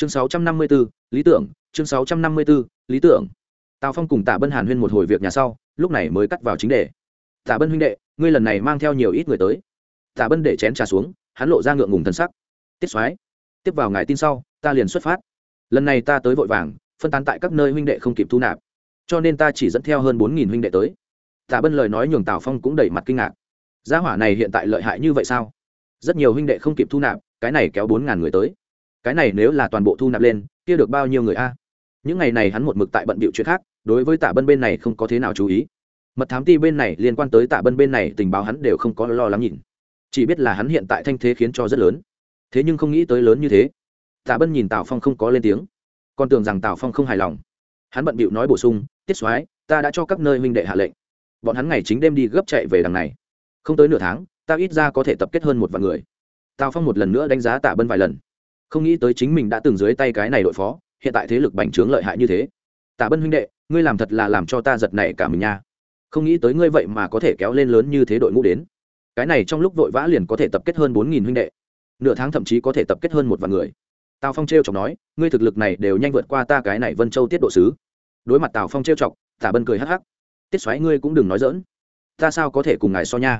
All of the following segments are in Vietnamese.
chương 654, lý tưởng chương 654, lý tưởng. Tào phong cùng tạ bân hàn huyên một hồi việc nhà sau lúc này mới cắt vào chính đề. Tạ bân huynh đệ ngươi lần này mang theo nhiều ít người tới. Tạ bân để chén trà xuống hắn lộ ra ngượng ngùng thân sắc. Tiết soái tiếp vào ngài tin sau ta liền xuất phát. Lần này ta tới vội vàng phân tán tại các nơi huynh đệ không kịp thu nạp. Cho nên ta chỉ dẫn theo hơn bốn nghìn huynh đệ tới. Tạ bân lời nói nhường tào phong cũng đẩy mặt kinh ngạc. Gia hỏa này hiện tại lợi hại như vậy sao? Rất nhiều huynh đệ không kịp thu nạp cái này kéo bốn ngàn người tới cái này nếu là toàn bộ thu nạp lên, kia được bao nhiêu người a? Những ngày này hắn một mực tại bận bịu chuyện khác, đối với tạ bân bên này không có thế nào chú ý. Mật thám ti bên này liên quan tới tạ bân bên này tình báo hắn đều không có lo lắng nhìn. Chỉ biết là hắn hiện tại thanh thế khiến cho rất lớn. Thế nhưng không nghĩ tới lớn như thế. Tạ bân nhìn tào phong không có lên tiếng. Còn tưởng rằng tào phong không hài lòng. Hắn bận bịu nói bổ sung, tiết soái, ta đã cho các nơi minh đệ hạ lệnh. Bọn hắn ngày chính đêm đi gấp chạy về đằng này. Không tới nửa tháng, ta ít ra có thể tập kết hơn một vạn người. Tào phong một lần nữa đánh giá tạ bân vài lần không nghĩ tới chính mình đã từng dưới tay cái này đội phó, hiện tại thế lực bành trướng lợi hại như thế. Tạ bân huynh đệ, ngươi làm thật là làm cho ta giật nảy cả mình nha. Không nghĩ tới ngươi vậy mà có thể kéo lên lớn như thế đội ngũ đến. Cái này trong lúc vội vã liền có thể tập kết hơn bốn nghìn huynh đệ. Nửa tháng thậm chí có thể tập kết hơn một vạn người. Tào phong t r e o chọc nói, ngươi thực lực này đều nhanh vượt qua ta cái này vân châu tiết độ sứ. Đối mặt tào phong t r e o chọc tả bân cười hắc hắc. Tiết xoáy ngươi cũng đừng nói dỡn ta sao có thể cùng ngài so nha?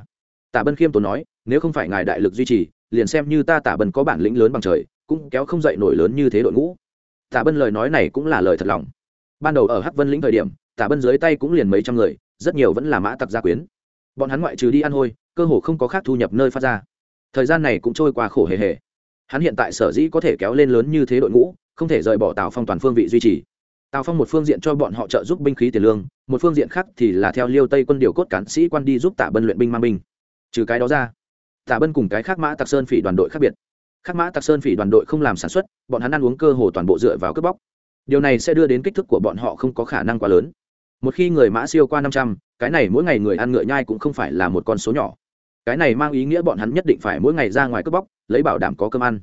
Tả bân khiêm tốn nói, nếu không phải ngài đại lực duy trì, liền xem như ta tả bân có bản lĩnh lớn bằng trời cũng kéo không dậy nổi lớn như thế đội ngũ. Tả bân lời nói này cũng là lời thật lòng. Ban đầu ở hắc vân lĩnh thời điểm, tả bân dưới tay cũng liền mấy trăm người, rất nhiều vẫn là mã tặc gia quyến. Bọn hắn ngoại trừ đi ăn hôi, cơ hồ không có khác thu nhập nơi phát ra. Thời gian này cũng trôi qua khổ hề hề. Hắn hiện tại sở dĩ có thể kéo lên lớn như thế đội ngũ, không thể rời bỏ tào phong toàn phương vị duy trì. Tào phong một phương diện cho bọn họ trợ giúp binh khí tiền lương, một phương diện khác thì là theo liêu tây quân điều cốt cán sĩ quan đi giúp tả bân luyện binh mang binh. Trừ cái đó ra, tả bân cùng cái khác mã tặc sơn phỉ đoàn đội khác biệt khắc mã tặc sơn phỉ đoàn đội không làm sản xuất, bọn hắn ăn uống cơ hồ toàn bộ dựa vào cướp bóc. Điều này sẽ đưa đến kích thước của bọn họ không có khả năng quá lớn. Một khi người mã siêu qua năm trăm, cái này mỗi ngày người ăn ngựa nhai cũng không phải là một con số nhỏ. Cái này mang ý nghĩa bọn hắn nhất định phải mỗi ngày ra ngoài cướp bóc, lấy bảo đảm có cơm ăn.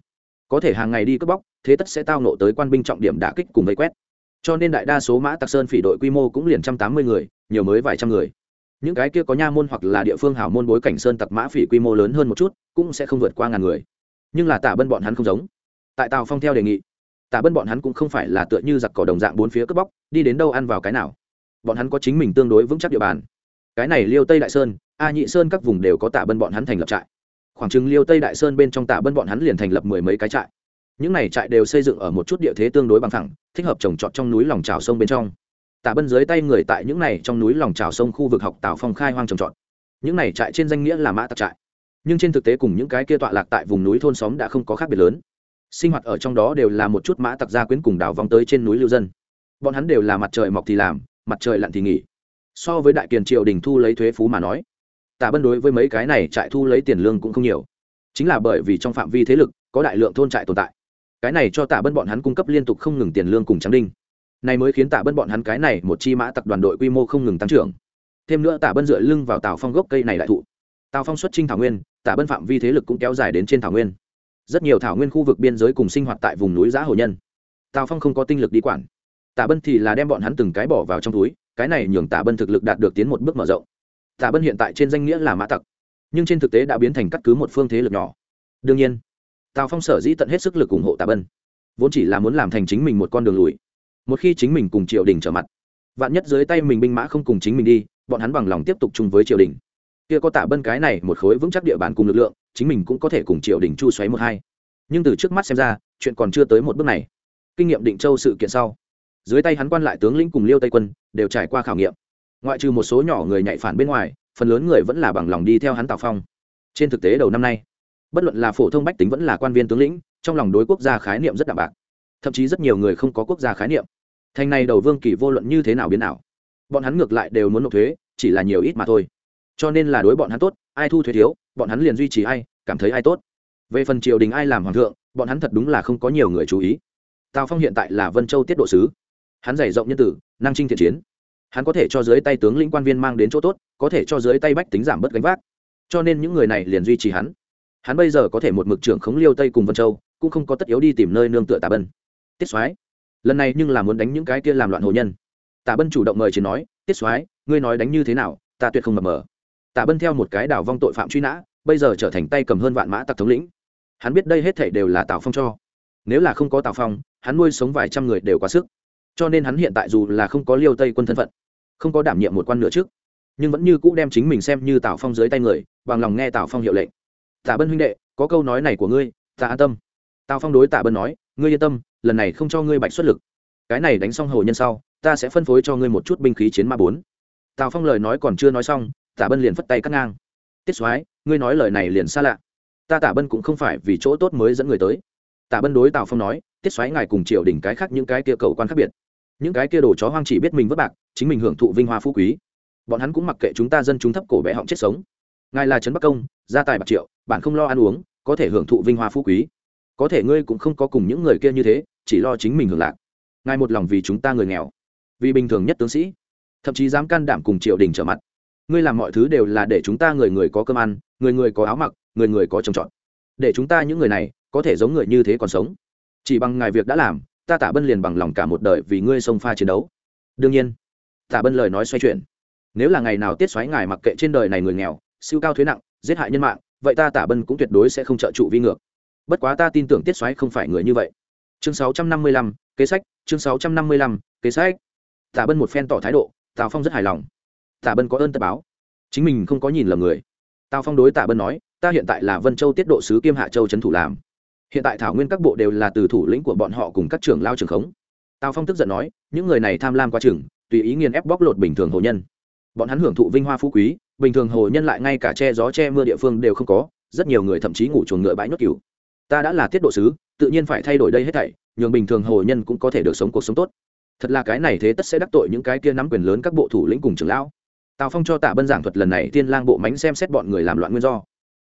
Có thể hàng ngày đi cướp bóc, thế tất sẽ tao nộ tới quan binh trọng điểm đả kích cùng vây quét. Cho nên đại đa số mã tặc sơn phỉ đội quy mô cũng liền trăm tám mươi người, nhiều mới vài trăm người. Những cái kia có nha môn hoặc là địa phương hảo môn bối cảnh sơn tặc mã phỉ quy mô lớn hơn một chút, cũng sẽ không vượt qua ngàn người nhưng là tả bân bọn hắn không giống. Tại tàu phong theo đề nghị, tả bân bọn hắn cũng không phải là tựa như giặc cỏ đồng dạng bốn phía cướp bóc, đi đến đâu ăn vào cái nào. Bọn hắn có chính mình tương đối vững chắc địa bàn. Cái này liêu tây đại sơn, a nhị sơn các vùng đều có tả bân bọn hắn thành lập trại. Khoảng chừng liêu tây đại sơn bên trong tả bân bọn hắn liền thành lập mười mấy cái trại. Những này trại đều xây dựng ở một chút địa thế tương đối bằng thẳng thích hợp trồng trọt trong núi lòng trào sông bên trong. Tả bân dưới tay người tại những này trong núi lòng trào sông khu vực học tào phong khai hoang trồng trọt. Những này trại trên danh nghĩa là mã tặc trại nhưng trên thực tế cùng những cái kia tọa lạc tại vùng núi thôn xóm đã không có khác biệt lớn. Sinh hoạt ở trong đó đều là một chút mã tặc gia quyến cùng đào vòng tới trên núi lưu dân. Bọn hắn đều là mặt trời mọc thì làm, mặt trời lặn thì nghỉ. So với đại kiền triều đình thu lấy thuế phú mà nói, tả bân đối với mấy cái này trại thu lấy tiền lương cũng không nhiều. Chính là bởi vì trong phạm vi thế lực, có đại lượng thôn trại tồn tại. Cái này cho tả bân bọn hắn cung cấp liên tục không ngừng tiền lương cùng trắng đinh. Này mới khiến tả bân bọn hắn cái này một chi mã tặc đoàn đội quy mô không ngừng tăng trưởng. Thêm nữa tả bân dựa lưng vào tàu phong gốc cây này đại thụ tào phong xuất trinh thảo nguyên tả bân phạm vi thế lực cũng kéo dài đến trên thảo nguyên rất nhiều thảo nguyên khu vực biên giới cùng sinh hoạt tại vùng núi giã hồ nhân tào phong không có tinh lực đi quản tả bân thì là đem bọn hắn từng cái bỏ vào trong túi cái này nhường tả bân thực lực đạt được tiến một bước mở rộng tả bân hiện tại trên danh nghĩa là mã tặc nhưng trên thực tế đã biến thành cắt cứ một phương thế lực nhỏ đương nhiên tào phong sở dĩ tận hết sức lực ủng hộ tả bân vốn chỉ là muốn làm thành chính mình một con đường lùi một khi chính mình cùng triều đình trở mặt vạn nhất dưới tay mình binh mã không cùng chính mình đi bọn hắn bằng lòng tiếp tục chung với triều đình kia có tạ bân cái này một khối vững chắc địa bàn cùng lực lượng, chính mình cũng có thể cùng triều đình chu xoáy một hai. Nhưng từ trước mắt xem ra, chuyện còn chưa tới một bước này. Kinh nghiệm định châu sự kiện sau, dưới tay hắn quan lại tướng lĩnh cùng liêu tây quân, đều trải qua khảo nghiệm. Ngoại trừ một số nhỏ người nhạy phản bên ngoài, phần lớn người vẫn là bằng lòng đi theo hắn tào phong. Trên thực tế đầu năm nay, bất luận là phổ thông bách tính vẫn là quan viên tướng lĩnh, trong lòng đối quốc gia khái niệm rất đạm bạc. Thậm chí rất nhiều người không có quốc gia khái niệm. Thành này đầu vương kỳ vô luận như thế nào biến nào bọn hắn ngược lại đều muốn nộp thuế, chỉ là nhiều ít mà thôi cho nên là đối bọn hắn tốt, ai thu thuế thiếu, bọn hắn liền duy trì ai, cảm thấy ai tốt. Về phần triều đình ai làm hoàng thượng, bọn hắn thật đúng là không có nhiều người chú ý. Tào phong hiện tại là vân châu tiết độ sứ. Hắn dày rộng nhân tử, năng trinh thiện chiến. Hắn có thể cho dưới tay tướng lĩnh quan viên mang đến chỗ tốt, có thể cho dưới tay bách tính giảm bớt gánh vác. Cho nên những người này liền duy trì hắn. Hắn bây giờ có thể một mực trưởng khống liêu tây cùng vân châu, cũng không có tất yếu đi tìm nơi nương tựa tà bân. Tiết soái, lần này nhưng là muốn đánh những cái kia làm loạn hồ nhân. Tà bân chủ động mời chỉ nói, tiết soái, ngươi nói đánh như thế nào, ta tuyệt không mập mờ. Tạ bân theo một cái đảo vong tội phạm truy nã, bây giờ trở thành tay cầm hơn vạn mã tặc thống lĩnh. Hắn biết đây hết thảy đều là tào phong cho. Nếu là không có tào phong, hắn nuôi sống vài trăm người đều quá sức. Cho nên hắn hiện tại dù là không có liêu tây quân thân phận, không có đảm nhiệm một quan nữa trước, nhưng vẫn như cũ đem chính mình xem như tào phong dưới tay người, bằng lòng nghe tào phong hiệu lệnh. Tạ bân huynh đệ, có câu nói này của ngươi, ta an tâm. Tào phong đối tạ bân nói, ngươi yên tâm, lần này không cho ngươi bạch xuất lực. Cái này đánh xong hồ nhân sau, ta sẽ phân phối cho ngươi một chút binh khí chiến ma bốn. Tào phong lời nói còn chưa nói xong tạ bân liền phất tay cắt ngang. Tiết soái, ngươi nói lời này liền xa lạ. Ta tạ bân cũng không phải vì chỗ tốt mới dẫn người tới. Tạ bân đối tào phong nói, tiết xoáy ngài cùng triều đình cái khác những cái kia cầu quan khác biệt. Những cái kia đồ chó hoang chỉ biết mình vất bạc, chính mình hưởng thụ vinh hoa phú quý. Bọn hắn cũng mặc kệ chúng ta dân chúng thấp cổ bé họng chết sống. Ngài là trấn bắc công, gia tài bạc triệu, bạn không lo ăn uống, có thể hưởng thụ vinh hoa phú quý. Có thể ngươi cũng không có cùng những người kia như thế, chỉ lo chính mình hưởng lạc. Ngài một lòng vì chúng ta người nghèo. Vì bình thường nhất tướng sĩ, thậm chí dám can đảm cùng triều đình trở mặt ngươi làm mọi thứ đều là để chúng ta người người có cơm ăn người người có áo mặc người người có trồng trọt. Để chúng ta những người này có thể giống người như thế còn sống. Chỉ bằng ngài việc đã làm ta tả bân liền bằng lòng cả một đời vì ngươi sông pha chiến đấu. Đương nhiên tả bân lời nói xoay chuyển. Nếu là ngày nào tiết xoáy ngài mặc kệ trên đời này người nghèo siêu cao thuế nặng giết hại nhân mạng vậy ta tả bân cũng tuyệt đối sẽ không trợ trụ vi ngược. Bất quá ta tin tưởng tiết xoáy không phải người như vậy. Chương 655, kế sách. Chương 655, kế sách. Tả bân một phen tỏ thái độ tào phong rất hài lòng tả bân có ơn tất báo. Chính mình không có nhìn lầm người. Tào phong đối tả bân nói, ta hiện tại là vân châu tiết độ sứ kiêm hạ châu trấn thủ làm. Hiện tại thảo nguyên các bộ đều là từ thủ lĩnh của bọn họ cùng các trưởng lao trường khống. Tào phong tức giận nói, những người này tham lam quá trường tùy ý nghiền ép bóc lột bình thường hồ nhân. Bọn hắn hưởng thụ vinh hoa phú quý, bình thường hồ nhân lại ngay cả che gió che mưa địa phương đều không có, rất nhiều người thậm chí ngủ chuồng ngựa bãi nhốt cừu. Ta đã là tiết độ sứ, tự nhiên phải thay đổi đây hết thảy, nhường bình thường hồ nhân cũng có thể được sống cuộc sống tốt. Thật là cái này thế tất sẽ đắc tội những cái kia nắm quyền lớn các bộ thủ lĩnh cùng trưởng lão tào phong cho tạ bân giảng thuật lần này, tiên lang bộ mánh xem xét bọn người làm loạn nguyên do.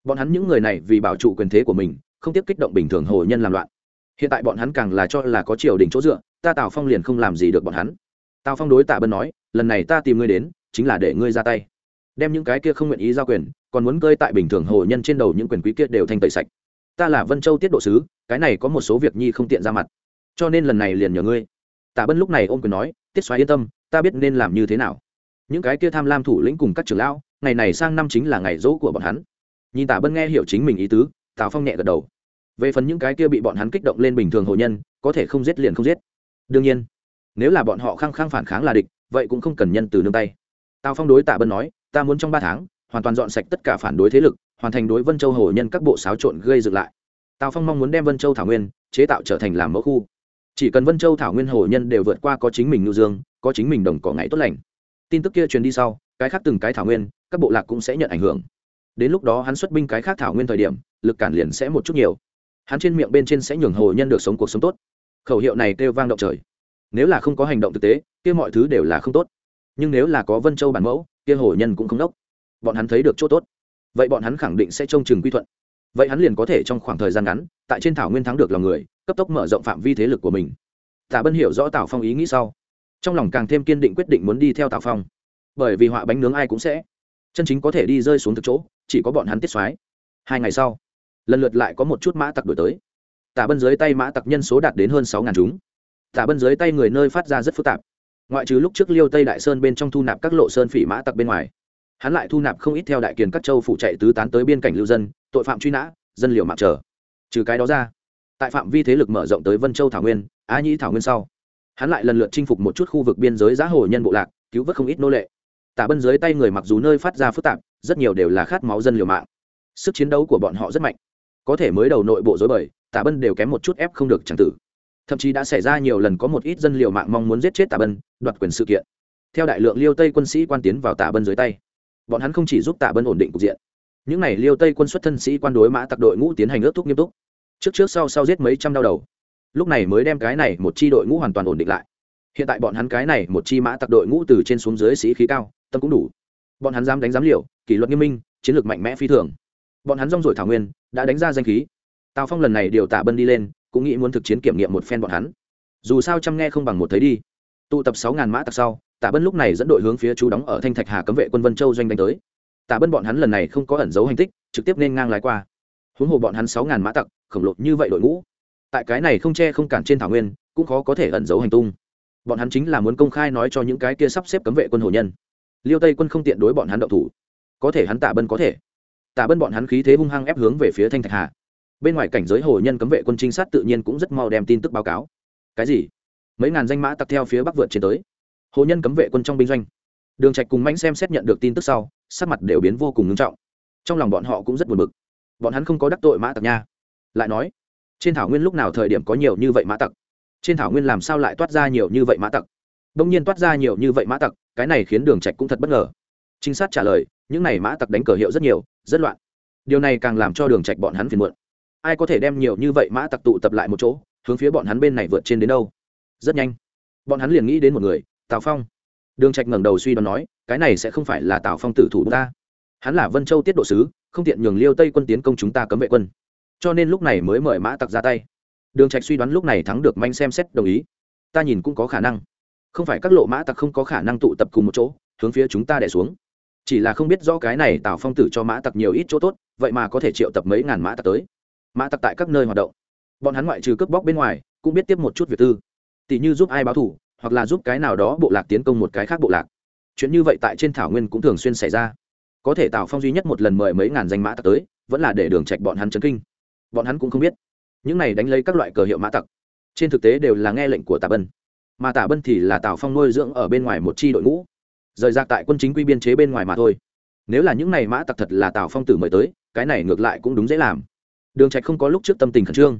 Bọn hắn những người này vì bảo trụ quyền thế của mình, không tiếp kích động bình thường hồ nhân làm loạn. Hiện tại bọn hắn càng là cho là có triều đình chỗ dựa, ta tào phong liền không làm gì được bọn hắn. Tào phong đối tạ bân nói, lần này ta tìm ngươi đến, chính là để ngươi ra tay. Đem những cái kia không nguyện ý giao quyền, còn muốn cơi tại bình thường hồ nhân trên đầu những quyền quý kia đều thanh tẩy sạch. Ta là vân châu tiết độ sứ, cái này có một số việc nhi không tiện ra mặt. Cho nên lần này liền nhờ ngươi. Tạ bân lúc này ôm quyền nói, tiết xoáy yên tâm, ta biết nên làm như thế nào những cái kia tham lam thủ lĩnh cùng các trưởng lão, ngày này sang năm chính là ngày dỗ của bọn hắn. Nhìn tạ bân nghe hiểu chính mình ý tứ, tào phong nhẹ gật đầu. Về phần những cái kia bị bọn hắn kích động lên bình thường hồ nhân, có thể không giết liền không giết. Đương nhiên, nếu là bọn họ khăng khăng phản kháng là địch, vậy cũng không cần nhân từ nương tay. Tào phong đối tạ bân nói, ta muốn trong ba tháng, hoàn toàn dọn sạch tất cả phản đối thế lực, hoàn thành đối vân châu hồ nhân các bộ xáo trộn gây dựng lại. Tào phong mong muốn đem vân châu thảo nguyên chế tạo trở thành làm mẫu khu. Chỉ cần vân châu thảo nguyên hồ nhân đều vượt qua có chính mình ngư dương, có chính mình đồng cỏ ngày tốt lành tin tức kia truyền đi sau, cái khác từng cái thảo nguyên, các bộ lạc cũng sẽ nhận ảnh hưởng. Đến lúc đó hắn xuất binh cái khác thảo nguyên thời điểm, lực cản liền sẽ một chút nhiều. Hắn trên miệng bên trên sẽ nhường hồ nhân được sống cuộc sống tốt. Khẩu hiệu này kêu vang động trời. Nếu là không có hành động thực tế, kia mọi thứ đều là không tốt. Nhưng nếu là có vân châu bản mẫu, kia hồ nhân cũng không đốc. Bọn hắn thấy được chỗ tốt. Vậy bọn hắn khẳng định sẽ trông chừng quy thuận. Vậy hắn liền có thể trong khoảng thời gian ngắn, tại trên thảo nguyên thắng được lòng người, cấp tốc mở rộng phạm vi thế lực của mình. Tạ bân hiểu rõ tào phong ý nghĩ sau trong lòng càng thêm kiên định quyết định muốn đi theo tào phong. Bởi vì họa bánh nướng ai cũng sẽ, chân chính có thể đi rơi xuống thực chỗ, chỉ có bọn hắn tiết xoái. Hai ngày sau, lần lượt lại có một chút mã tặc đổi tới. Tả bân dưới tay mã tặc nhân số đạt đến hơn sáu ngàn chúng. Tả bân dưới tay người nơi phát ra rất phức tạp. Ngoại trừ lúc trước liêu tây đại sơn bên trong thu nạp các lộ sơn phỉ mã tặc bên ngoài, hắn lại thu nạp không ít theo đại kiền các châu phụ chạy tứ tán tới biên cảnh lưu dân, tội phạm truy nã, dân liều mạng chờ. Trừ cái đó ra, tại phạm vi thế lực mở rộng tới vân châu thảo nguyên, á nhĩ thảo nguyên sau hắn lại lần lượt chinh phục một chút khu vực biên giới giá hồ nhân bộ lạc, cứu vớt không ít nô lệ. Tả bân dưới tay người mặc dù nơi phát ra phức tạp, rất nhiều đều là khát máu dân liều mạng. Sức chiến đấu của bọn họ rất mạnh. Có thể mới đầu nội bộ dối bời, tả bân đều kém một chút ép không được c tử. Thậm chí đã xảy ra nhiều lần có một ít dân liều mạng mong muốn giết chết tả bân, đoạt quyền sự kiện. Theo đại lượng liêu tây quân sĩ quan tiến vào tả bân dưới tay, bọn hắn không chỉ giúp tả bân ổn định cục diện, những n à y liêu tây quân xuất thân sĩ quan đối mã tặc đội ngũ tiến hành ước thúc nghiêm túc. Trước trước sau sau giết mấy trăm đau đầu lúc này mới đem cái này một chi đội ngũ hoàn toàn ổn định lại. Hiện tại bọn hắn cái này một chi mã tặc đội ngũ từ trên xuống dưới sĩ khí cao, tâm cũng đủ. Bọn hắn dám đánh giám liều, kỷ luật nghiêm minh, chiến lược mạnh mẽ phi thường. Bọn hắn rong rổi thảo nguyên, đã đánh ra danh khí. Tào phong lần này điều tả bân đi lên, cũng nghĩ muốn thực chiến kiểm nghiệm một phen bọn hắn. Dù sao chăm nghe không bằng một thấy đi. Tụ tập sáu ngàn mã tặc sau, tả bân lúc này dẫn đội hướng phía chú đóng ở thanh thạch hà cấm vệ quân vân châu doanh đánh tới. Tả bân bọn hắn lần này không có ẩn dấu hành tích, trực tiếp nên ngang lái qua. Huống hồ bọn hắn sáu ngàn mã tặc, khổng lồ như vậy đội ngũ tại cái này không che không cản trên thảo nguyên, cũng khó có thể ẩn giấu hành tung. Bọn hắn chính là muốn công khai nói cho những cái kia sắp xếp cấm vệ quân hồ nhân. Liêu tây quân không tiện đối bọn hắn động thủ. Có thể hắn tả bân có thể. Tả bân bọn hắn khí thế hung hăng ép hướng về phía thanh thạch hà. Bên ngoài cảnh giới hồ nhân cấm vệ quân trinh sát tự nhiên cũng rất mau đem tin tức báo cáo. Cái gì? Mấy ngàn danh mã tặc theo phía bắc vượt trên tới. Hồ nhân cấm vệ quân trong binh doanh. Đường trạch cùng mãnh xem xét nhận được tin tức sau, sắc mặt đều biến vô cùng nghiêm trọng. Trong lòng bọn họ cũng rất buồn bực. Bọn hắn không có đắc tội mã tặc nha. Lại nói trên thảo nguyên lúc nào thời điểm có nhiều như vậy mã tặc? Trên thảo nguyên làm sao lại toát ra nhiều như vậy mã tặc? Đông nhiên toát ra nhiều như vậy mã tặc, cái này khiến đường trạch cũng thật bất ngờ. Trinh sát trả lời, những này mã tặc đánh cờ hiệu rất nhiều, rất loạn. Điều này càng làm cho đường trạch bọn hắn phiền muộn. Ai có thể đem nhiều như vậy mã tặc tụ tập lại một chỗ, hướng phía bọn hắn bên này vượt trên đến đâu? Rất nhanh, bọn hắn liền nghĩ đến một người, tào phong. Đường trạch ngẩng đầu suy đoán nói, cái này sẽ không phải là tào phong tử thủ ta. Hắn là vân châu tiết độ sứ, không tiện nhường liêu tây quân tiến công chúng ta cấm vệ quân cho nên lúc này mới mời mã tặc ra tay. Đường trạch suy đoán lúc này thắng được manh xem xét đồng ý. Ta nhìn cũng có khả năng. Không phải các lộ mã tặc không có khả năng tụ tập cùng một chỗ, hướng phía chúng ta đè xuống. Chỉ là không biết rõ cái này tào phong tử cho mã tặc nhiều ít chỗ tốt, vậy mà có thể triệu tập mấy ngàn mã tặc tới. Mã tặc tại các nơi hoạt động. Bọn hắn ngoại trừ cướp bóc bên ngoài, cũng biết tiếp một chút việc tư. Tỷ như giúp ai báo thủ, hoặc là giúp cái nào đó bộ lạc tiến công một cái khác bộ lạc. Chuyện như vậy tại trên thảo nguyên cũng thường xuyên xảy ra. Có thể tào phong duy nhất một lần mời mấy ngàn danh mã tặc tới, vẫn là để đường trạch bọn hắn chấn kinh bọn hắn cũng không biết. Những này đánh lấy các loại cờ hiệu mã tặc, trên thực tế đều là nghe lệnh của tà bân. Mà tà bân thì là tào phong nuôi dưỡng ở bên ngoài một chi đội ngũ, rời rạc tại quân chính quy biên chế bên ngoài mà thôi. Nếu là những này mã tặc thật là tào phong tử mời tới, cái này ngược lại cũng đúng dễ làm. Đường trạch không có lúc trước tâm tình khẩn trương.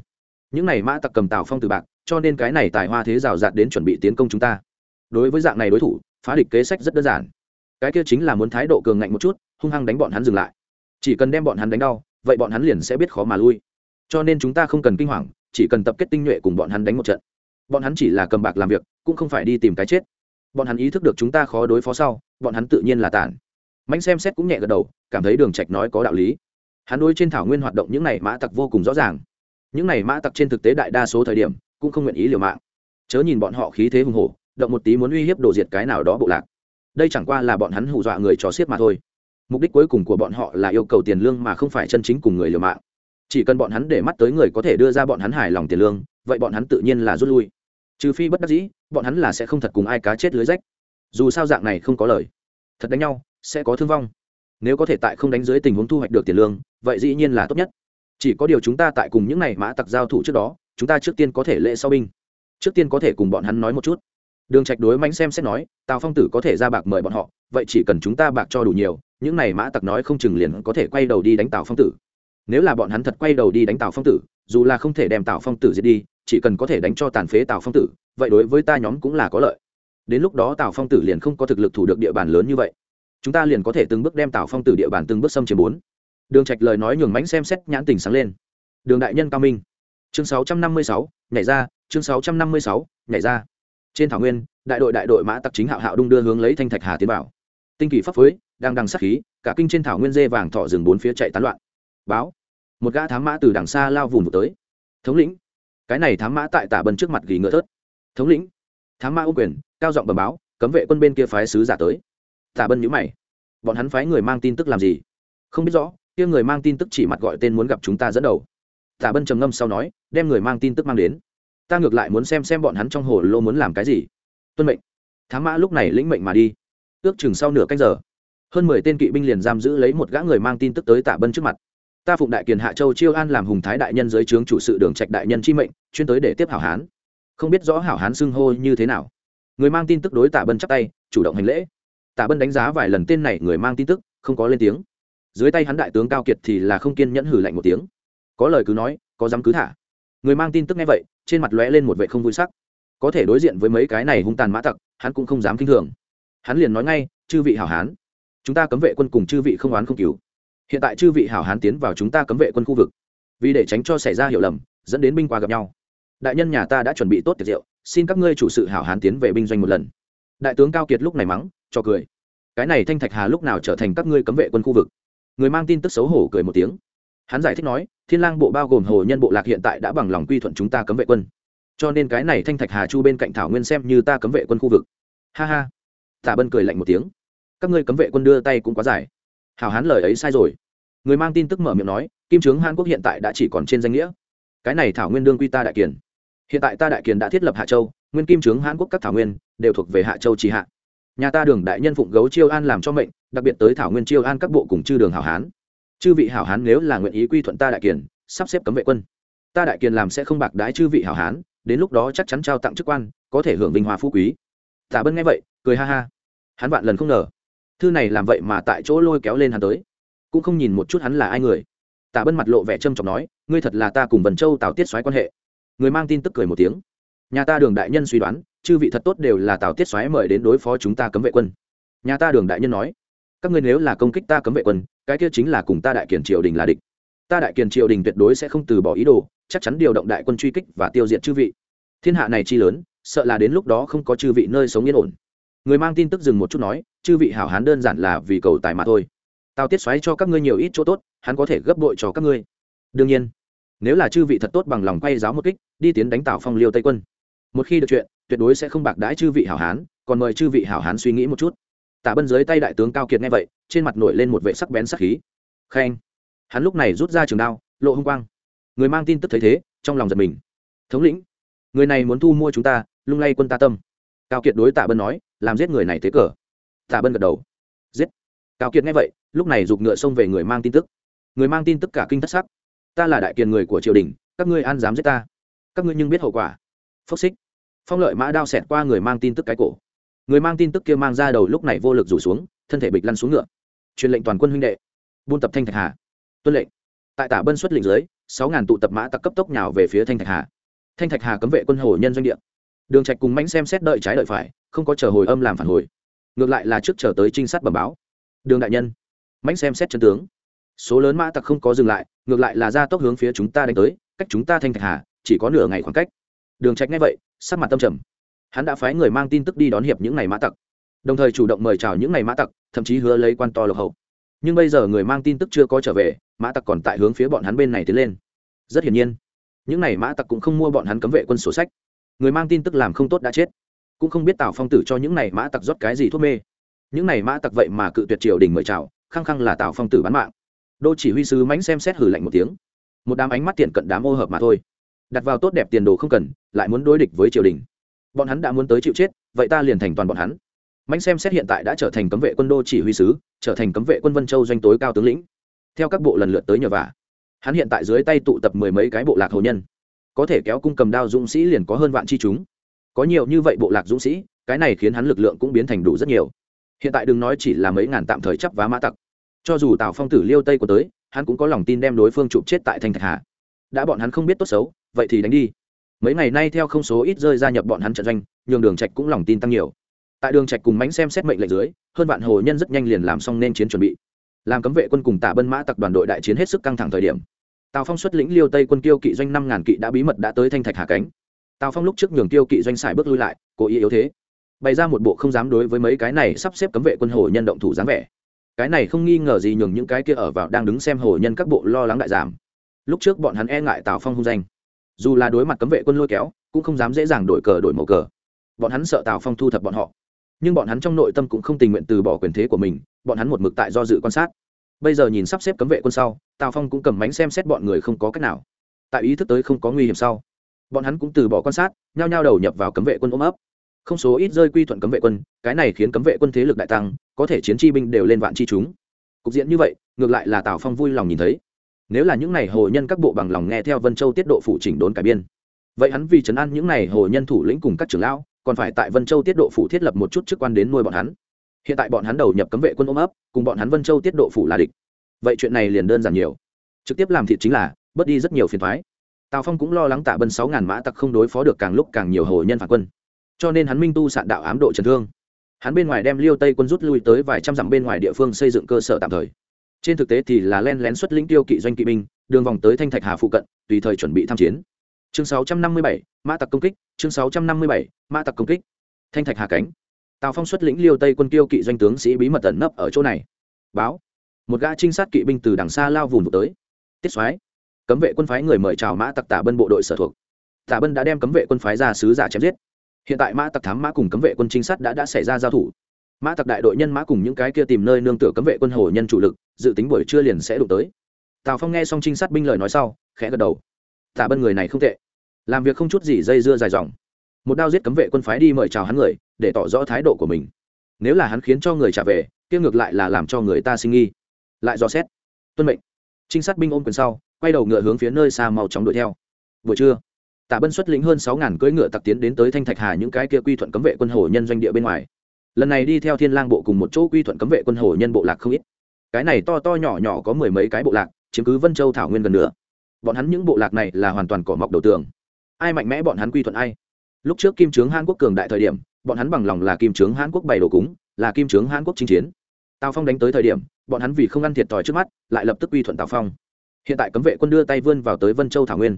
Những này mã tặc cầm tào phong tử bạc, cho nên cái này tài hoa thế rào rạt đến chuẩn bị tiến công chúng ta. Đối với dạng này đối thủ, phá địch kế sách rất đơn giản. Cái kia chính là muốn thái độ cường ngạnh một chút, hung hăng đánh bọn hắn dừng lại. Chỉ cần đem bọn hắn đánh đau, vậy bọn hắn liền sẽ biết khó mà lui cho nên chúng ta không cần kinh hoàng, chỉ cần tập kết tinh nhuệ cùng bọn hắn đánh một trận. Bọn hắn chỉ là cầm bạc làm việc, cũng không phải đi tìm cái chết. Bọn hắn ý thức được chúng ta khó đối phó sau, bọn hắn tự nhiên là tản mạnh xem xét cũng nhẹ gật đầu, cảm thấy đường trạch nói có đạo lý. Hắn đối trên thảo nguyên hoạt động những này mã tặc vô cùng rõ ràng. Những này mã tặc trên thực tế đại đa số thời điểm, cũng không nguyện ý liều mạng. Chớ nhìn bọn họ khí thế hùng hổ, động một tí muốn uy hiếp đổ diệt cái nào đó bộ lạc. Đây chẳng qua là bọn hắn hù dọa người trò xiết mà thôi. Mục đích cuối cùng của bọn họ là yêu cầu tiền lương mà không phải chân chính cùng người liều mạng chỉ cần bọn hắn để mắt tới người có thể đưa ra bọn hắn hài lòng tiền lương, vậy bọn hắn tự nhiên là rút lui. Trừ phi bất đắc dĩ, bọn hắn là sẽ không thật cùng ai cá chết lưới rách. Dù sao dạng này không có lời. Thật đánh nhau, sẽ có thương vong. Nếu có thể tại không đánh dưới tình huống thu hoạch được tiền lương, vậy dĩ nhiên là tốt nhất. Chỉ có điều chúng ta tại cùng những n à y mã tặc giao thủ trước đó, chúng ta trước tiên có thể lệ sau binh. Trước tiên có thể cùng bọn hắn nói một chút. Đường trạch đối mánh xem xét nói, tào phong tử có thể ra bạc mời bọn họ, vậy chỉ cần chúng ta bạc cho đủ nhiều, những này mã tặc nói không chừng liền có thể quay đầu đi đánh tào phong tử nếu là bọn hắn thật quay đầu đi đánh tào phong tử dù là không thể đem tào phong tử giết đi chỉ cần có thể đánh cho tàn phế tào phong tử vậy đối với ta nhóm cũng là có lợi. Đến lúc đó tào phong tử liền không có thực lực thủ được địa bàn lớn như vậy. Chúng ta liền có thể từng bước đem tào phong tử địa bàn từng bước xâm chiếm bốn. Đường trạch lời nói nhường mánh xem xét nhãn tình sáng lên. Đường đại nhân cao minh. Chương 656, nhảy ra chương 656, nhảy ra. Trên thảo nguyên đại đội đại đội mã tặc chính hạo hạo đung đưa hướng lấy thanh thạch hà tiến bảo tinh kỳ pháp phối đang đằng sát khí cả kinh trên thảo nguyên dê vàng thọ rừng bốn phía chạy tán loạn báo. Một gã thám mã từ đằng xa lao vùng tới. Thống lĩnh, cái này thám mã tại tả bần trước mặt ghi ngựa thớt. Thống lĩnh? Thám mã ô quyền, cao giọng bầm báo, cấm vệ quân bên kia phái sứ giả tới. Tả bân nhữ mày. Bọn hắn phái người mang tin tức làm gì? Không biết rõ, kia người mang tin tức chỉ mặt gọi tên muốn gặp chúng ta dẫn đầu. Tả bân trầm ngâm sau nói, đem người mang tin tức mang đến. Ta ngược lại muốn xem xem bọn hắn trong hồ lô muốn làm cái gì. Tuân mệnh. Thám mã lúc này lĩnh mệnh mà đi. Ước chừng sau nửa canh giờ, hơn mười tên kỵ binh liền giam giữ lấy một gã người mang tin tức tới tả bân trước mặt ta phụng đại kiền hạ châu chiêu an làm hùng thái đại nhân dưới trướng chủ sự đường trạch đại nhân chi mệnh, chuyên tới để tiếp hảo hán. Không biết rõ hảo hán xưng hô như thế nào. Người mang tin tức đối tả bân chắp tay, chủ động hành lễ. Tả bân đánh giá vài lần tên này người mang tin tức, không có lên tiếng. Dưới tay hắn đại tướng cao kiệt thì là không kiên nhẫn hử lạnh một tiếng. Có lời cứ nói, có dám cứ thả. Người mang tin tức nghe vậy, trên mặt lóe lên một vệ không vui sắc. Có thể đối diện với mấy cái này hung tàn mã tặc, hắn cũng không dám kinh thường. Hắn liền nói ngay, chư vị hảo hán, chúng ta cấm vệ quân cùng chư vị không oán không cứu hiện tại chư vị hảo hán tiến vào chúng ta cấm vệ quân khu vực. Vì để tránh cho xảy ra hiểu lầm, dẫn đến binh qua gặp nhau. Đại nhân nhà ta đã chuẩn bị tốt tiệc rượu, xin các ngươi chủ sự hảo hán tiến về binh doanh một lần. Đại tướng cao kiệt lúc này mắng, cho cười. Cái này thanh thạch hà lúc nào trở thành các ngươi cấm vệ quân khu vực? Người mang tin tức xấu hổ cười một tiếng. Hắn giải thích nói, thiên lang bộ bao gồm hồ nhân bộ lạc hiện tại đã bằng lòng quy thuận chúng ta cấm vệ quân. Cho nên cái này thanh thạch hà chu bên cạnh thảo nguyên xem như ta cấm vệ quân khu vực. Ha ha. Tả bân cười lạnh một tiếng. Các ngươi cấm vệ quân đưa tay cũng quá dài hào hán lời ấy sai rồi. Người mang tin tức mở miệng nói, kim trướng hàn quốc hiện tại đã chỉ còn trên danh nghĩa. Cái này thảo nguyên đương quy ta đại kiền. Hiện tại ta đại kiền đã thiết lập hạ châu, nguyên kim trướng hàn quốc các thảo nguyên đều thuộc về hạ châu trì hạ. Nhà ta đường đại nhân phụng gấu chiêu an làm cho mệnh, đặc biệt tới thảo nguyên chiêu an các bộ cùng chư đường hảo hán. Chư vị hảo hán nếu là nguyện ý quy thuận ta đại kiền, sắp xếp cấm vệ quân. Ta đại kiền làm sẽ không bạc đái chư vị hảo hán, đến lúc đó chắc chắn trao tặng chức quan, có thể hưởng vinh hoa phú quý. Tả bân nghe vậy, cười ha ha. Hắn vạn lần không ngờ thư này làm vậy mà tại chỗ lôi kéo lên hắn tới. Cũng không nhìn một chút hắn là ai người. Tạ bân mặt lộ vẻ trâm trọng nói, ngươi thật là ta cùng vần châu tào tiết xoáy quan hệ. Người mang tin tức cười một tiếng. Nhà ta đường đại nhân suy đoán, chư vị thật tốt đều là tào tiết xoáy mời đến đối phó chúng ta cấm vệ quân. Nhà ta đường đại nhân nói, các ngươi nếu là công kích ta cấm vệ quân, cái kia chính là cùng ta đại kiển triều đình là địch. Ta đại kiển triều đình tuyệt đối sẽ không từ bỏ ý đồ, chắc chắn điều động đại quân truy kích và tiêu diệt chư vị. Thiên hạ này chi lớn, sợ là đến lúc đó không có chư vị nơi sống yên ổn người mang tin tức dừng một chút nói, chư vị hảo hán đơn giản là vì cầu tài mà thôi. Tao tiết xoáy cho các ngươi nhiều ít chỗ tốt, hắn có thể gấp bội cho các ngươi. Đương nhiên. Nếu là chư vị thật tốt bằng lòng quay giáo một kích, đi tiến đánh tào phong liêu tây quân. Một khi được chuyện, tuyệt đối sẽ không bạc đãi chư vị hảo hán, còn mời chư vị hảo hán suy nghĩ một chút. Tả bân dưới tay đại tướng cao kiệt nghe vậy, trên mặt nổi lên một vệ sắc bén sắc khí. Khen. Hắn lúc này rút ra trường đao, lộ hung quang. Người mang tin tức thấy thế, trong lòng giật mình. Thống lĩnh, người này muốn thu mua chúng ta, lung lay quân ta tâm cao kiệt đối tạ bân nói, làm giết người này thế cờ. Tạ bân gật đầu. Giết. Cao kiệt nghe vậy, lúc này giục ngựa xông về người mang tin tức. Người mang tin tức cả kinh thất sắc. Ta là đại kiền người của triều đình, các ngươi an dám giết ta. Các ngươi nhưng biết hậu quả. Phốc xích. Phong lợi mã đao xẹt qua người mang tin tức cái cổ. Người mang tin tức kia mang ra đầu lúc này vô lực rủ xuống, thân thể bịch lăn xuống ngựa. Truyền lệnh toàn quân huynh đệ. Buôn tập thanh thạch hà. Tuân lệnh. Tại tả bân xuất lệnh dưới, sáu ngàn tụ tập mã tặc cấp tốc nhào về phía thanh thạch hà. Thanh thạch hà cấm vệ quân hồ nhân doanh địa đường trạch cùng mãnh xem xét đợi trái đợi phải, không có chờ hồi âm làm phản hồi. Ngược lại là trước chờ tới trinh sát bẩm báo. Đường đại nhân, mãnh xem xét chân tướng. Số lớn mã tặc không có dừng lại, ngược lại là ra tốc hướng phía chúng ta đánh tới, cách chúng ta thanh thạch hà, chỉ có nửa ngày khoảng cách. Đường trạch nghe vậy, sắc mặt tâm trầm. Hắn đã phái người mang tin tức đi đón hiệp những ngày mã tặc. Đồng thời chủ động mời chào những ngày mã tặc, thậm chí hứa lấy quan to lộc hậu. Nhưng bây giờ người mang tin tức chưa có trở về, mã tặc còn tại hướng phía bọn hắn bên này tiến lên. Rất hiển nhiên, những n à y mã tặc cũng không mua bọn hắn cấm vệ quân sổ sách người mang tin tức làm không tốt đã chết. Cũng không biết tào phong tử cho những này mã tặc rót cái gì thuốc mê. Những này mã tặc vậy mà cự tuyệt triều đình mời chào, khăng khăng là tào phong tử bán mạng. Đô chỉ huy sứ mánh xem xét hử lạnh một tiếng. Một đám ánh mắt tiện cận đám ô hợp mà thôi. Đặt vào tốt đẹp tiền đồ không cần, lại muốn đối địch với triều đình. Bọn hắn đã muốn tới chịu chết, vậy ta liền thành toàn bọn hắn. Mánh xem xét hiện tại đã trở thành cấm vệ quân đô chỉ huy sứ, trở thành cấm vệ quân vân châu doanh tối cao tướng lĩnh. Theo các bộ lần lượt tới nhờ vả. Hắn hiện tại dưới tay tụ tập mười mấy cái bộ lạc hầu nhân có thể kéo cung cầm đao dũng sĩ liền có hơn vạn chi chúng. Có nhiều như vậy bộ lạc dũng sĩ, cái này khiến hắn lực lượng cũng biến thành đủ rất nhiều. Hiện tại đừng nói chỉ là mấy ngàn tạm thời chấp vá mã tặc. Cho dù tào phong tử liêu tây của tới, hắn cũng có lòng tin đem đối phương chụp chết tại thành thạch hà. Đã bọn hắn không biết tốt xấu, vậy thì đánh đi. Mấy ngày nay theo không số ít rơi gia nhập bọn hắn trận doanh, nhường đường trạch cũng lòng tin tăng nhiều. Tại đường trạch cùng mánh xem xét mệnh lệnh dưới, hơn vạn hồ nhân rất nhanh liền làm xong nên chiến chuẩn bị. Làm cấm vệ quân cùng tạ bân mã tặc đoàn đội đại chiến hết sức căng thẳng thời điểm tào phong xuất lĩnh liêu tây quân tiêu kỵ doanh năm ngàn kỵ đã bí mật đã tới thanh thạch hà cánh. Tào phong lúc trước nhường tiêu kỵ doanh xài bước lui lại, cố ý yếu thế. Bày ra một bộ không dám đối với mấy cái này sắp xếp cấm vệ quân hồ nhân động thủ dáng vẻ. Cái này không nghi ngờ gì nhường những cái kia ở vào đang đứng xem hồ nhân các bộ lo lắng đại giảm. Lúc trước bọn hắn e ngại tào phong hung danh. Dù là đối mặt cấm vệ quân lôi kéo, cũng không dám dễ dàng đổi cờ đổi màu cờ. Bọn hắn sợ tào phong thu thập bọn họ. Nhưng bọn hắn trong nội tâm cũng không tình nguyện từ bỏ quyền thế của mình, bọn hắn một mực tại do dự quan sát bây giờ nhìn sắp xếp cấm vệ quân sau, tào phong cũng cầm mánh xem xét bọn người không có cách nào. Tại ý thức tới không có nguy hiểm sau, bọn hắn cũng từ bỏ quan sát, nhao nhao đầu nhập vào cấm vệ quân ôm ấp. Không số ít rơi quy thuận cấm vệ quân, cái này khiến cấm vệ quân thế lực đại tăng, có thể chiến chi binh đều lên vạn chi chúng. Cục diện như vậy, ngược lại là tào phong vui lòng nhìn thấy. Nếu là những n à y hồ nhân các bộ bằng lòng nghe theo vân châu tiết độ phụ chỉnh đốn cải biên, vậy hắn vì chấn an những n à y hồ nhân thủ lĩnh cùng các trưởng lão, còn phải tại vân châu tiết độ phủ thiết lập một chút chức quan đến nuôi bọn hắn hiện tại bọn hắn đầu nhập cấm vệ quân ôm ấp cùng bọn hắn vân châu tiết độ phủ là địch. Vậy chuyện này liền đơn giản nhiều. Trực tiếp làm thịt chính là bớt đi rất nhiều phiền thoái tào phong cũng lo lắng tạ bân sáu ngàn mã tặc không đối phó được càng lúc càng nhiều hồ nhân phản quân. Cho nên hắn minh tu sạn đạo ám độ trần thương. Hắn bên ngoài đem liêu tây quân rút lui tới vài trăm dặm bên ngoài địa phương xây dựng cơ sở tạm thời. Trên thực tế thì là len lén xuất lĩnh tiêu kỵ doanh kỵ binh đường vòng tới thanh thạch hà phụ cận tùy thời chuẩn bị tham chiến. Chương 657, mã tặc công kích chương 657, mã tặc công kích. Thanh thạch hà cánh tào phong xuất lĩnh liêu tây quân tiêu kỵ doanh tướng sĩ bí mật tẩn nấp ở chỗ này. Báo. Một gã trinh sát kỵ binh từ đằng xa lao vùng vụt tới. Tiết soái, cấm vệ quân phái người mời chào mã tặc tả bân bộ đội sở thuộc. Tả bân đã đem cấm vệ quân phái ra sứ giả chém giết. Hiện tại mã tặc thám mã cùng cấm vệ quân trinh sát đã đã xảy ra giao thủ. Mã tặc đại đội nhân mã cùng những cái kia tìm nơi nương tựa cấm vệ quân hồ nhân chủ lực, dự tính buổi trưa liền sẽ đụng tới. Tào phong nghe xong trinh sát binh lời nói sau, khẽ gật đầu. Tả bân người này không tệ. Làm việc không chút gì dây dưa dài dòng. Một đao giết cấm vệ quân phái đi mời chào hắn người để tỏ rõ thái độ của mình. Nếu là hắn khiến cho người trả về, kia ngược lại là làm cho người ta sinh nghi. Lại dò xét. Tuân mệnh. Trinh sát binh ôm quyền sau, quay đầu ngựa hướng phía nơi xa mau chóng đuổi theo. Buổi trưa, tạ bân xuất lĩnh hơn sáu ngàn cưỡi ngựa tặc tiến đến tới thanh thạch hà những cái kia quy thuận cấm vệ quân hồ nhân doanh địa bên ngoài. Lần này đi theo thiên lang bộ cùng một chỗ quy thuận cấm vệ quân hồ nhân bộ lạc không ít. Cái này to to nhỏ nhỏ có mười mấy cái bộ lạc, chiếm cứ vân châu thảo nguyên gần nữa bọn hắn những bộ lạc này là hoàn toàn cỏ mọc đầu tường. Ai mạnh mẽ bọn hắn quy thuận ai? Lúc trước kim trướng hàn quốc cường đại thời điểm bọn hắn bằng lòng là kim trướng hãn quốc bày đồ cúng, là kim trướng hãn quốc chinh chiến. Tào phong đánh tới thời điểm, bọn hắn vì không ăn thiệt thòi trước mắt, lại lập tức quy thuận tào phong. Hiện tại cấm vệ quân đưa tay vươn vào tới vân châu thảo nguyên.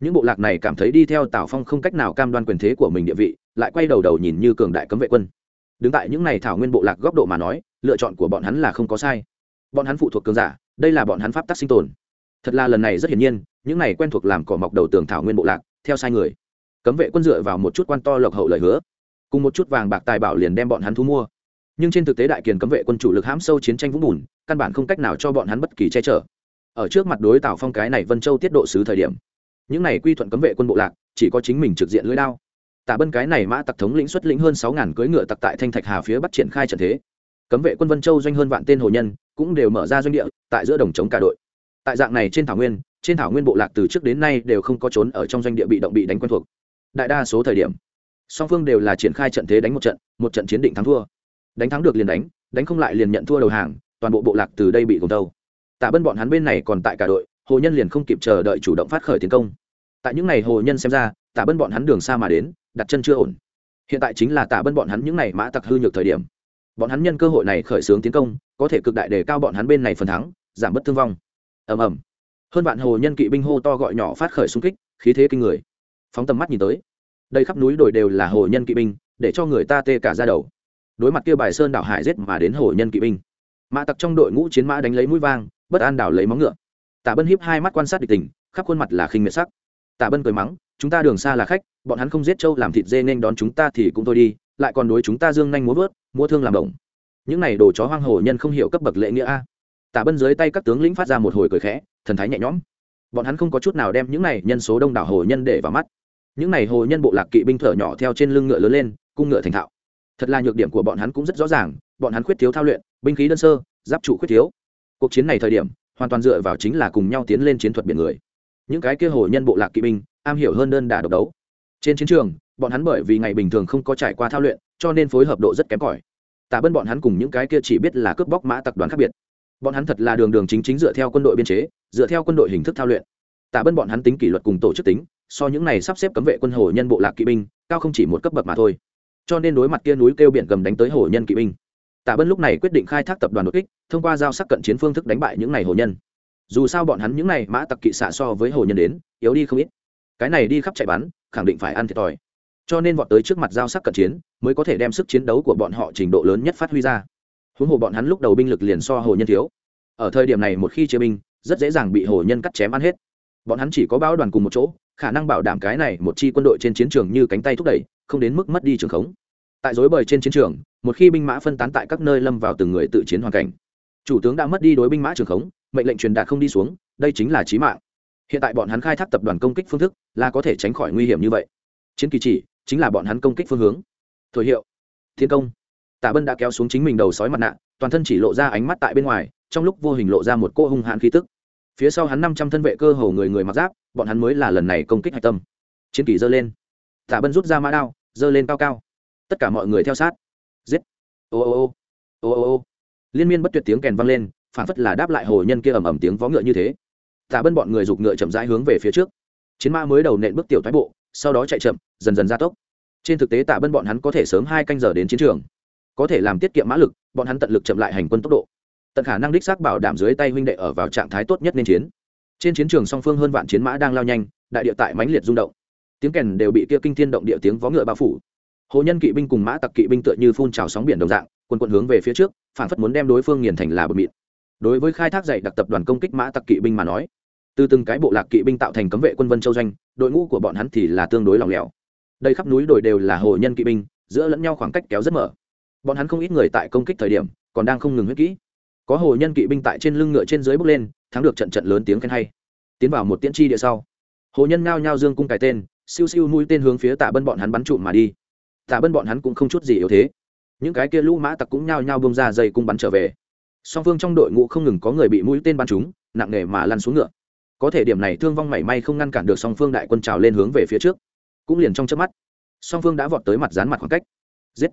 Những bộ lạc này cảm thấy đi theo tào phong không cách nào cam đoan quyền thế của mình địa vị, lại quay đầu đầu nhìn như cường đại cấm vệ quân. Đứng tại những n à y thảo nguyên bộ lạc góc độ mà nói, lựa chọn của bọn hắn là không có sai. Bọn hắn phụ thuộc cường giả, đây là bọn hắn pháp tắc sinh tồn. Thật là lần này rất hiển nhiên, những này quen thuộc làm cỏ mọc đầu tường thảo nguyên bộ lạc, theo sai người. Cấm vệ quân dựa vào một chút quan to lộc hậu lời hứa cùng một chút vàng bạc tài bảo liền đem bọn hắn thu mua. Nhưng trên thực tế đại kiền cấm vệ quân chủ lực hãm sâu chiến tranh vũng bùn, căn bản không cách nào cho bọn hắn bất kỳ che chở. Ở trước mặt đối tào phong cái này vân châu tiết độ sứ thời điểm, những này quy thuận cấm vệ quân bộ lạc chỉ có chính mình trực diện lưỡi đao. Tả bân cái này mã tặc thống lĩnh xuất lĩnh hơn sáu ngàn cưỡi ngựa tặc tại thanh thạch hà phía bắc triển khai trận thế. Cấm vệ quân vân châu doanh hơn vạn tên hồ nhân cũng đều mở ra doanh địa, tại giữa đồng chống cả đội. Tại dạng này trên thảo nguyên, trên thảo nguyên bộ lạc từ trước đến nay đều không có trốn ở trong doanh địa bị động bị đánh quen thuộc. Đại đa số thời điểm song phương đều là triển khai trận thế đánh một trận một trận chiến định thắng thua. Đánh thắng được liền đánh đánh không lại liền nhận thua đầu hàng, toàn bộ bộ lạc từ đây bị gồm tâu tạ bân bọn hắn bên này còn tại cả đội, hồ nhân liền không kịp chờ đợi chủ động phát khởi tiến công. Tại những ngày hồ nhân xem ra, tạ bân bọn hắn đường xa mà đến, đặt chân chưa ổn. Hiện tại chính là tạ bân bọn hắn những ngày mã tặc hư nhược thời điểm. Bọn hắn nhân cơ hội này khởi xướng tiến công, có thể cực đại đề cao bọn hắn bên này phần thắng, giảm bớt thương vong. Ầm ầm. Hơn vạn hồ nhân kỵ binh hô to gọi nhỏ phát khởi xung kích, khí thế kinh người. Phóng tầm mắt nhìn tới đây khắp núi đồi đều là hồ nhân kỵ binh, để cho người ta tê cả ra đầu. Đối mặt kia bài sơn đảo hải giết mà đến hồ nhân kỵ binh. Mã tặc trong đội ngũ chiến mã đánh lấy mũi vang, bất an đảo lấy móng ngựa. Tả bân hiếp hai mắt quan sát địch tình, khắp khuôn mặt là khinh miệt sắc. Tả bân cười mắng, chúng ta đường xa là khách, bọn hắn không giết trâu làm thịt dê nên đón chúng ta thì cũng thôi đi, lại còn đối chúng ta dương nhanh múa vớt mua thương làm động. Những này đồ chó hoang hồ nhân không hiểu cấp bậc lệ nghĩa a. Tả bân dưới tay các tướng lĩnh phát ra một hồi cười khẽ, thần thái nhẹ nhõm. Bọn hắn không có chút nào đem những này nhân số đông đảo hồ nhân để vào mắt những này hồ nhân bộ lạc kỵ binh thở nhỏ theo trên lưng ngựa lớn lên, cung ngựa thành thạo. Thật là nhược điểm của bọn hắn cũng rất rõ ràng, bọn hắn khuyết thiếu thao luyện, binh khí đơn sơ, giáp trụ khuyết thiếu. Cuộc chiến này thời điểm, hoàn toàn dựa vào chính là cùng nhau tiến lên chiến thuật biển người. Những cái kia hồ nhân bộ lạc kỵ binh, am hiểu hơn đơn đà độc đấu. Trên chiến trường, bọn hắn bởi vì ngày bình thường không có trải qua thao luyện, cho nên phối hợp độ rất kém cỏi. Tả bân bọn hắn cùng những cái kia chỉ biết là cướp bóc mã tập đoàn khác biệt. Bọn hắn thật là đường đường chính chính dựa theo quân đội biên chế, dựa theo quân đội hình thức thao luyện. Tả bân bọn hắn tính kỷ luật cùng tổ chức tính so những này sắp xếp cấm vệ quân hồ nhân bộ lạc kỵ binh, cao không chỉ một cấp bậc mà thôi. Cho nên đối mặt kia núi kêu biển cầm đánh tới hồ nhân kỵ binh Tạ bân lúc này quyết định khai thác tập đoàn đột kích, thông qua giao sắc cận chiến phương thức đánh bại những này hồ nhân. Dù sao bọn hắn những này mã tặc kỵ xạ so với hồ nhân đến, yếu đi không ít. Cái này đi khắp chạy bắn, khẳng định phải ăn thiệt thòi. Cho nên vọt tới trước mặt giao sắc cận chiến, mới có thể đem sức chiến đấu của bọn họ trình độ lớn nhất phát huy ra. Huống hồ bọn hắn lúc đầu binh lực liền so hồ nhân thiếu. Ở thời điểm này một khi chế binh, rất dễ dàng bị hồ nhân cắt chém ăn hết. Bọn hắn chỉ có báo đoàn cùng một chỗ khả năng bảo đảm cái này một chi quân đội trên chiến trường như cánh tay thúc đẩy, không đến mức mất đi trường khống. Tại dối bời trên chiến trường, một khi binh mã phân tán tại các nơi lâm vào từng người tự chiến hoàn cảnh, chủ tướng đã mất đi đối binh mã trường khống, mệnh lệnh truyền đạt không đi xuống, đây chính là trí mạng. Hiện tại bọn hắn khai thác tập đoàn công kích phương thức là có thể tránh khỏi nguy hiểm như vậy. Chiến kỳ chỉ chính là bọn hắn công kích phương hướng. Thổi hiệu, thiên công. Tạ bân đã kéo xuống chính mình đầu sói mặt nạ, toàn thân chỉ lộ ra ánh mắt tại bên ngoài, trong lúc vô hình lộ ra một cô hung hãn khí tức phía sau hắn năm trăm thân vệ cơ hồ người người mặc giáp, bọn hắn mới là lần này công kích hạch tâm. Chiến kỳ giơ lên. Tả bân rút ra mã đao, giơ lên cao cao. Tất cả mọi người theo sát. Giết. Ô ô ô. Ô ô ô. Liên miên bất tuyệt tiếng kèn vang lên, phản phất là đáp lại hồ nhân kia ầm ầm tiếng vó ngựa như thế. Tả bân bọn người giục ngựa chậm rãi hướng về phía trước. Chiến mã mới đầu nện bước tiểu thoái bộ, sau đó chạy chậm, dần dần gia tốc. Trên thực tế tả bân bọn hắn có thể sớm hai canh giờ đến chiến trường. Có thể làm tiết kiệm mã lực, bọn hắn tận lực chậm lại hành quân tốc độ tận khả năng đích xác bảo đảm dưới tay huynh đệ ở vào trạng thái tốt nhất nên chiến. Trên chiến trường song phương hơn vạn chiến mã đang lao nhanh, đại địa tại mãnh liệt rung động. Tiếng kèn đều bị kia kinh thiên động địa tiếng vó ngựa bao phủ. Hồ nhân kỵ binh cùng mã tặc kỵ binh tựa như phun trào sóng biển đồng dạng quân quận hướng về phía trước, phản phất muốn đem đối phương nghiền thành là bờ mịt. Đối với khai thác dạy đặc tập đoàn công kích mã tặc kỵ binh mà nói, từ từng cái bộ lạc kỵ binh tạo thành cấm vệ quân vân châu doanh, đội ngũ của bọn hắn thì là tương đối lòng lẻo. Đây khắp núi đồi đều là hồ nhân kỵ binh, giữa lẫn nhau khoảng cách kéo rất mở. Bọn hắn không ít người tại công kích thời điểm, còn đang không ngừng huyết kỹ có hồ nhân kỵ binh tại trên lưng ngựa trên dưới bước lên, thắng được trận trận lớn tiếng khen hay. Tiến vào một tiễn chi địa sau, hồ nhân ngao nhao dương cung cài tên, siêu siêu mũi tên hướng phía tạ bân bọn hắn bắn trụm mà đi. Tạ bân bọn hắn cũng không chút gì yếu thế. Những cái kia lũ mã tặc cũng nhao nhao bông ra dây cung bắn trở về. Song phương trong đội ngũ không ngừng có người bị mũi tên bắn trúng, nặng nề mà lăn xuống ngựa. Có thể điểm này thương vong mảy may không ngăn cản được song phương đại quân trào lên hướng về phía trước. Cũng liền trong chớp mắt, song phương đã vọt tới mặt dán mặt khoảng cách. Giết.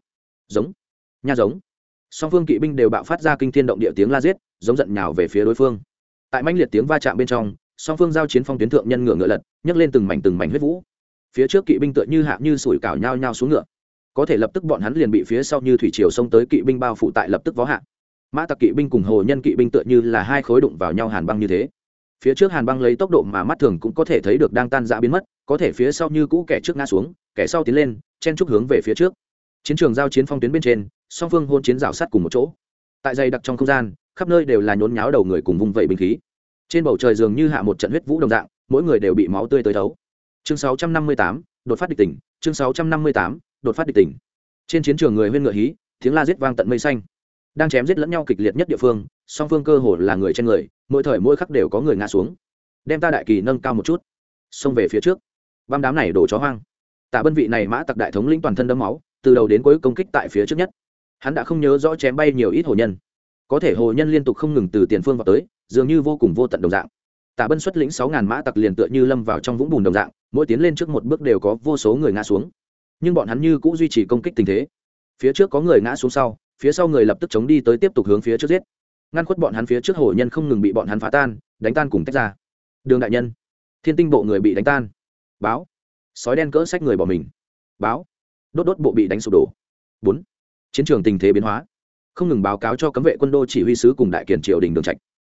Giống. Nha giống song phương kỵ binh đều bạo phát ra kinh thiên động địa tiếng la giết, giống giận nhào về phía đối phương. Tại manh liệt tiếng va chạm bên trong, song phương giao chiến phong tuyến thượng nhân ngựa ngựa lật, nhấc lên từng mảnh từng mảnh huyết vũ. Phía trước kỵ binh tựa như hạ như sủi cảo nhao nhao xuống ngựa. Có thể lập tức bọn hắn liền bị phía sau như thủy triều xông tới kỵ binh bao phủ tại lập tức vó hạ. Mã tặc kỵ binh cùng hồ nhân kỵ binh tựa như là hai khối đụng vào nhau hàn băng như thế. Phía trước hàn băng lấy tốc độ mà mắt thường cũng có thể thấy được đang tan rã biến mất, có thể phía sau như cũ kẻ trước ngã xuống, kẻ sau tiến lên, chen trúc hướng về phía trước. Chiến trường giao chiến phong tuyến bên trên song phương hôn chiến rào sát cùng một chỗ. Tại dày đặc trong không gian khắp nơi đều là nhốn nháo đầu người cùng vung vẩy binh khí. Trên bầu trời dường như hạ một trận huyết vũ đồng dạng mỗi người đều bị máu tươi tới thấu chương 658, đột phát địch tỉnh. Chương 658, đột phát địch tỉnh. Trên chiến trường người huyên ngựa hí tiếng la giết vang tận mây xanh. Đang chém giết lẫn nhau kịch liệt nhất địa phương song phương cơ hồ là người trên người mỗi thời mỗi khắc đều có người ngã xuống. Đem ta đại kỳ nâng cao một chút. Xông về phía trước. Băm đám này đổ chó hoang. Tạ bân vị này mã tặc đại thống lĩnh toàn thân đấm máu từ đầu đến cuối công kích tại phía trước nhất hắn đã không nhớ rõ chém bay nhiều ít hồ nhân. Có thể hồ nhân liên tục không ngừng từ tiền phương vào tới, dường như vô cùng vô tận đồng dạng. Tạ bân xuất lĩnh sáu ngàn mã tặc liền tựa như lâm vào trong vũng bùn đồng dạng, mỗi tiến lên trước một bước đều có vô số người ngã xuống. Nhưng bọn hắn như cũng duy trì công kích tình thế. Phía trước có người ngã xuống sau, phía sau người lập tức chống đi tới tiếp tục hướng phía trước giết. Ngăn khuất bọn hắn phía trước hồ nhân không ngừng bị bọn hắn phá tan, đánh tan cùng tách ra. Đường đại nhân, thiên tinh bộ người bị đánh tan. Báo. Sói đen cỡ sách người bỏ mình. Báo. Đốt đốt bộ bị đánh sụp đổ. Bốn chiến trường tình thế biến hóa. Không ngừng báo cáo cho cấm vệ quân đô chỉ huy sứ cùng đại kiển triều đình đường trạch.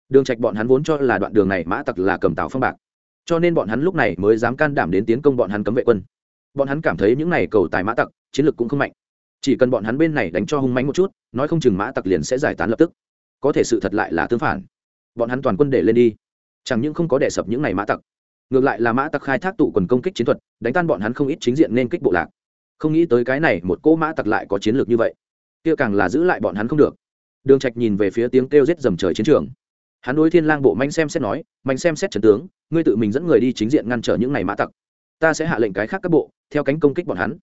Đường trạch bọn hắn vốn cho là đoạn đường này mã tặc là cầm tàu phong bạc. Cho nên bọn hắn lúc này mới dám can đảm đến tiến công bọn hắn cấm vệ quân. Bọn hắn cảm thấy những này cầu tài mã tặc, chiến lược cũng không mạnh. Chỉ cần bọn hắn bên này đánh cho hung mãnh một chút, nói không chừng mã tặc liền sẽ giải tán lập tức. Có thể sự thật lại là tương phản. Bọn hắn toàn quân để lên đi. Chẳng những không có đè sập những này mã tặc, ngược lại là mã tặc khai thác tụ quần công kích chiến thuật, đánh tan bọn hắn không ít chính diện nên kích bộ lạc. Không nghĩ tới cái này, một cỗ mã tặc lại có chiến lược như vậy kia càng là giữ lại bọn hắn không được. Đường trạch nhìn về phía tiếng kêu giết dầm trời chiến trường. Hắn đối thiên lang bộ manh xem xét nói, manh xem xét trận tướng, ngươi tự mình dẫn người đi chính diện ngăn trở những này mã tặc. Ta sẽ hạ lệnh cái khác các bộ, theo cánh công kích bọn hắn.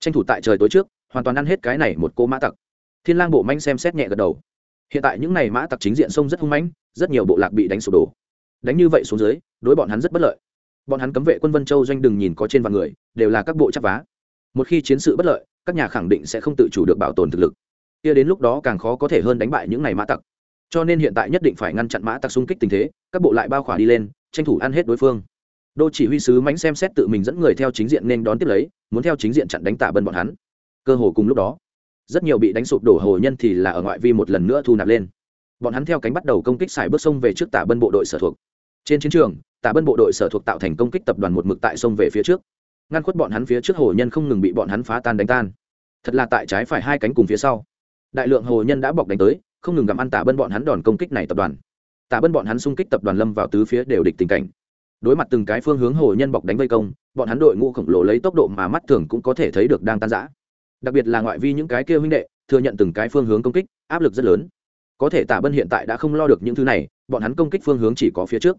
Tranh thủ tại trời tối trước, hoàn toàn ăn hết cái này một cô mã tặc. Thiên lang bộ manh xem xét nhẹ gật đầu. Hiện tại những này mã tặc chính diện sông rất hung mãnh, rất nhiều bộ lạc bị đánh sụp đổ. Đánh như vậy xuống dưới, đối bọn hắn rất bất lợi. Bọn hắn cấm vệ quân vân châu doanh đừng nhìn có trên vạn người, đều là các bộ chắc vá. Một khi chiến sự bất lợi, các nhà khẳng định sẽ không tự chủ được bảo tồn thực lực kia đến lúc đó càng khó có thể hơn đánh bại những này mã tặc. Cho nên hiện tại nhất định phải ngăn chặn mã tặc xung kích tình thế, các bộ lại bao khỏa đi lên, tranh thủ ăn hết đối phương. Đô chỉ huy sứ mánh xem xét tự mình dẫn người theo chính diện nên đón tiếp lấy, muốn theo chính diện chặn đánh tả bân bọn hắn. Cơ hồ cùng lúc đó, rất nhiều bị đánh sụp đổ hồ nhân thì là ở ngoại vi một lần nữa thu nạp lên. Bọn hắn theo cánh bắt đầu công kích xài bước sông về trước tả bân bộ đội sở thuộc. Trên chiến trường, tả bân bộ đội sở thuộc tạo thành công kích tập đoàn một mực tại sông về phía trước. Ngăn khuất bọn hắn phía trước hồ nhân không ngừng bị bọn hắn phá tan đánh tan. Thật là tại trái phải hai cánh cùng phía sau đại lượng hồ nhân đã bọc đánh tới, không ngừng gặm ăn tả bân bọn hắn đòn công kích này tập đoàn. Tả bân bọn hắn xung kích tập đoàn lâm vào tứ phía đều địch tình cảnh. Đối mặt từng cái phương hướng hồ nhân bọc đánh vây công, bọn hắn đội ngũ khổng lồ lấy tốc độ mà mắt thường cũng có thể thấy được đang tan rã. Đặc biệt là ngoại vi những cái kia huynh đệ, thừa nhận từng cái phương hướng công kích, áp lực rất lớn. Có thể tả bân hiện tại đã không lo được những thứ này, bọn hắn công kích phương hướng chỉ có phía trước.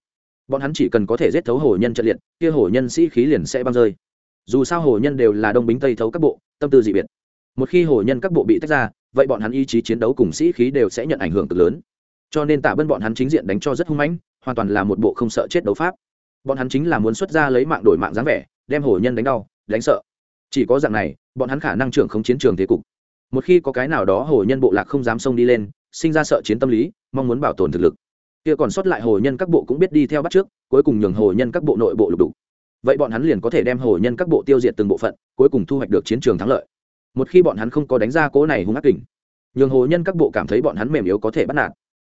Bọn hắn chỉ cần có thể giết thấu hồ nhân trận liệt, kia hồ nhân sĩ khí liền sẽ băng rơi. Dù sao hồ nhân đều là đông bính tây thấu các bộ, tâm tư dị biệt một khi hồ nhân các bộ bị tách ra, vậy bọn hắn ý chí chiến đấu cùng sĩ khí đều sẽ nhận ảnh hưởng cực lớn. Cho nên tạ bân bọn hắn chính diện đánh cho rất hung mãnh, hoàn toàn là một bộ không sợ chết đấu pháp. Bọn hắn chính là muốn xuất ra lấy mạng đổi mạng dáng vẻ, đem hồ nhân đánh đau, đánh sợ. Chỉ có dạng này, bọn hắn khả năng trưởng không chiến trường thế cục. Một khi có cái nào đó hồ nhân bộ lạc không dám xông đi lên, sinh ra sợ chiến tâm lý, mong muốn bảo tồn thực lực. Kia còn sót lại hồ nhân các bộ cũng biết đi theo bắt trước, cuối cùng nhường hồ nhân các bộ nội bộ lục đủ vậy bọn hắn liền có thể đem hồ nhân các bộ tiêu diệt từng bộ phận, cuối cùng thu hoạch được chiến trường thắng lợi một khi bọn hắn không có đánh ra cố này hung ác kình, nhường hồ nhân các bộ cảm thấy bọn hắn mềm yếu có thể bắt nạt.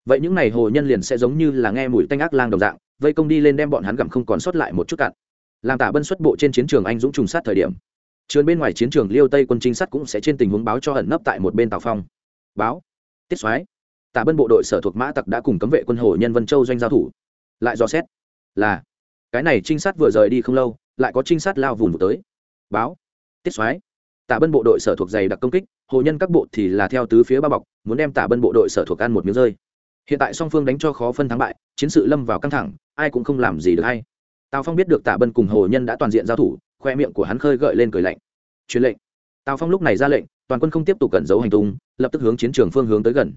Vậy những n à y hồ nhân liền sẽ giống như là nghe mùi tanh ác lang đồng dạng, vây công đi lên đem bọn hắn gặm không còn sót lại một chút cặn làm tả bân xuất bộ trên chiến trường anh dũng trùng sát thời điểm trường bên ngoài chiến trường liêu tây quân trinh sát cũng sẽ trên tình huống báo cho ẩn nấp tại một bên tào phong. Báo, tiết soái, tả bân bộ đội sở thuộc mã tặc đã cùng cấm vệ quân hồ nhân vân châu doanh giao thủ. Lại dò xét, là, cái này trinh sát vừa rời đi không lâu, lại có trinh sát lao vùng tới. Báo, tiết soái tả bân bộ đội sở thuộc dày đặc công kích, hồ nhân các bộ thì là theo tứ phía bao bọc, muốn đem tả bân bộ đội sở thuộc ăn một miếng rơi. Hiện tại song phương đánh cho khó phân thắng bại, chiến sự lâm vào căng thẳng, ai cũng không làm gì được hay. Tào phong biết được tả bân cùng hồ nhân đã toàn diện giao thủ, khoe miệng của hắn khơi gợi lên cười lạnh. Truyền lệnh. Tào phong lúc này ra lệnh, toàn quân không tiếp tục cẩn giấu hành tung, lập tức hướng chiến trường phương hướng tới gần.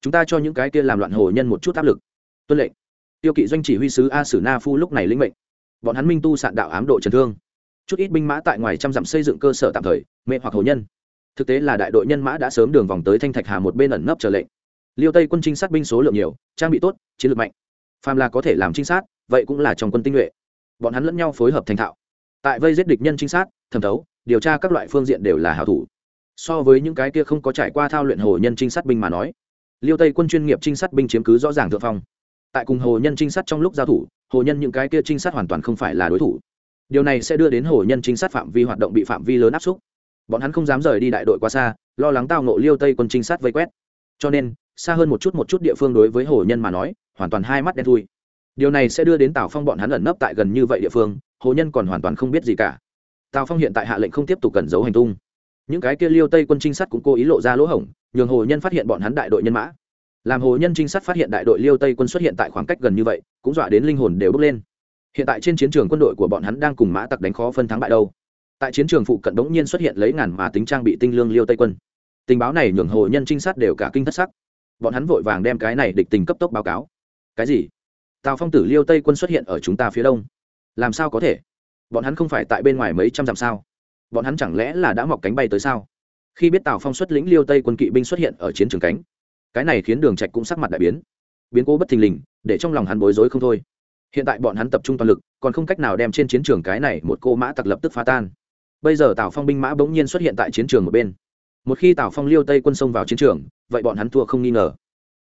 Chúng ta cho những cái kia làm loạn hồ nhân một chút áp lực. Tuân lệnh. Tiêu kỵ doanh chỉ huy sứ a sử na phu lúc này lĩnh mệnh. Bọn hắn minh tu sạn đạo ám độ chấn thương chút ít binh mã tại ngoài trăm dặm xây dựng cơ sở tạm thời mẹ hoặc hồ nhân. Thực tế là đại đội nhân mã đã sớm đường vòng tới thanh thạch hà một bên ẩn nấp chờ lệnh. Liêu tây quân trinh sát binh số lượng nhiều, trang bị tốt, chiến lược mạnh. Phàm là có thể làm trinh sát, vậy cũng là trong quân tinh nhuệ. Bọn hắn lẫn nhau phối hợp thành thạo. Tại vây giết địch nhân trinh sát, thẩm thấu, điều tra các loại phương diện đều là hảo thủ. So với những cái kia không có trải qua thao luyện hồ nhân trinh sát binh mà nói, liêu tây quân chuyên nghiệp trinh sát binh chiếm cứ rõ ràng thượng phong. Tại cùng hồ nhân trinh sát trong lúc giao thủ, hồ nhân những cái kia trinh sát hoàn toàn không phải là đối thủ điều này sẽ đưa đến hồ nhân trinh sát phạm vi hoạt động bị phạm vi lớn áp xúc. Bọn hắn không dám rời đi đại đội quá xa, lo lắng tao nộ liêu tây quân trinh sát vây quét. Cho nên, xa hơn một chút một chút địa phương đối với hồ nhân mà nói, hoàn toàn hai mắt đen thui. Điều này sẽ đưa đến tào phong bọn hắn ẩn nấp tại gần như vậy địa phương, hồ nhân còn hoàn toàn không biết gì cả. Tào phong hiện tại hạ lệnh không tiếp tục cẩn giấu hành tung. Những cái kia liêu tây quân trinh sát cũng cố ý lộ ra lỗ hổng, nhường hồ nhân phát hiện bọn hắn đại đội nhân mã. Làm hồ nhân trinh sát phát hiện đại đội liêu tây quân xuất hiện tại khoảng cách gần như vậy, cũng dọa đến linh hồn đều bước lên hiện tại trên chiến trường quân đội của bọn hắn đang cùng mã tặc đánh khó phân thắng bại đâu. Tại chiến trường phụ cận đống nhiên xuất hiện lấy ngàn mà tính trang bị tinh lương liêu tây quân. Tình báo này nhường hồ nhân trinh sát đều cả kinh thất sắc. Bọn hắn vội vàng đem cái này địch tình cấp tốc báo cáo. Cái gì? Tào phong tử liêu tây quân xuất hiện ở chúng ta phía đông. Làm sao có thể? Bọn hắn không phải tại bên ngoài mấy trăm dặm sao? Bọn hắn chẳng lẽ là đã mọc cánh bay tới sao? Khi biết tào phong xuất lĩnh liêu tây quân kỵ binh xuất hiện ở chiến trường cánh, cái này khiến đường trạch cũng sắc mặt đại biến. Biến cố bất thình lình, để trong lòng hắn bối rối không thôi hiện tại bọn hắn tập trung toàn lực, còn không cách nào đem trên chiến trường cái này một cô mã tặc lập tức phá tan. Bây giờ tào phong binh mã bỗng nhiên xuất hiện tại chiến trường một bên. Một khi tào phong liêu tây quân xông vào chiến trường, vậy bọn hắn thua không nghi ngờ.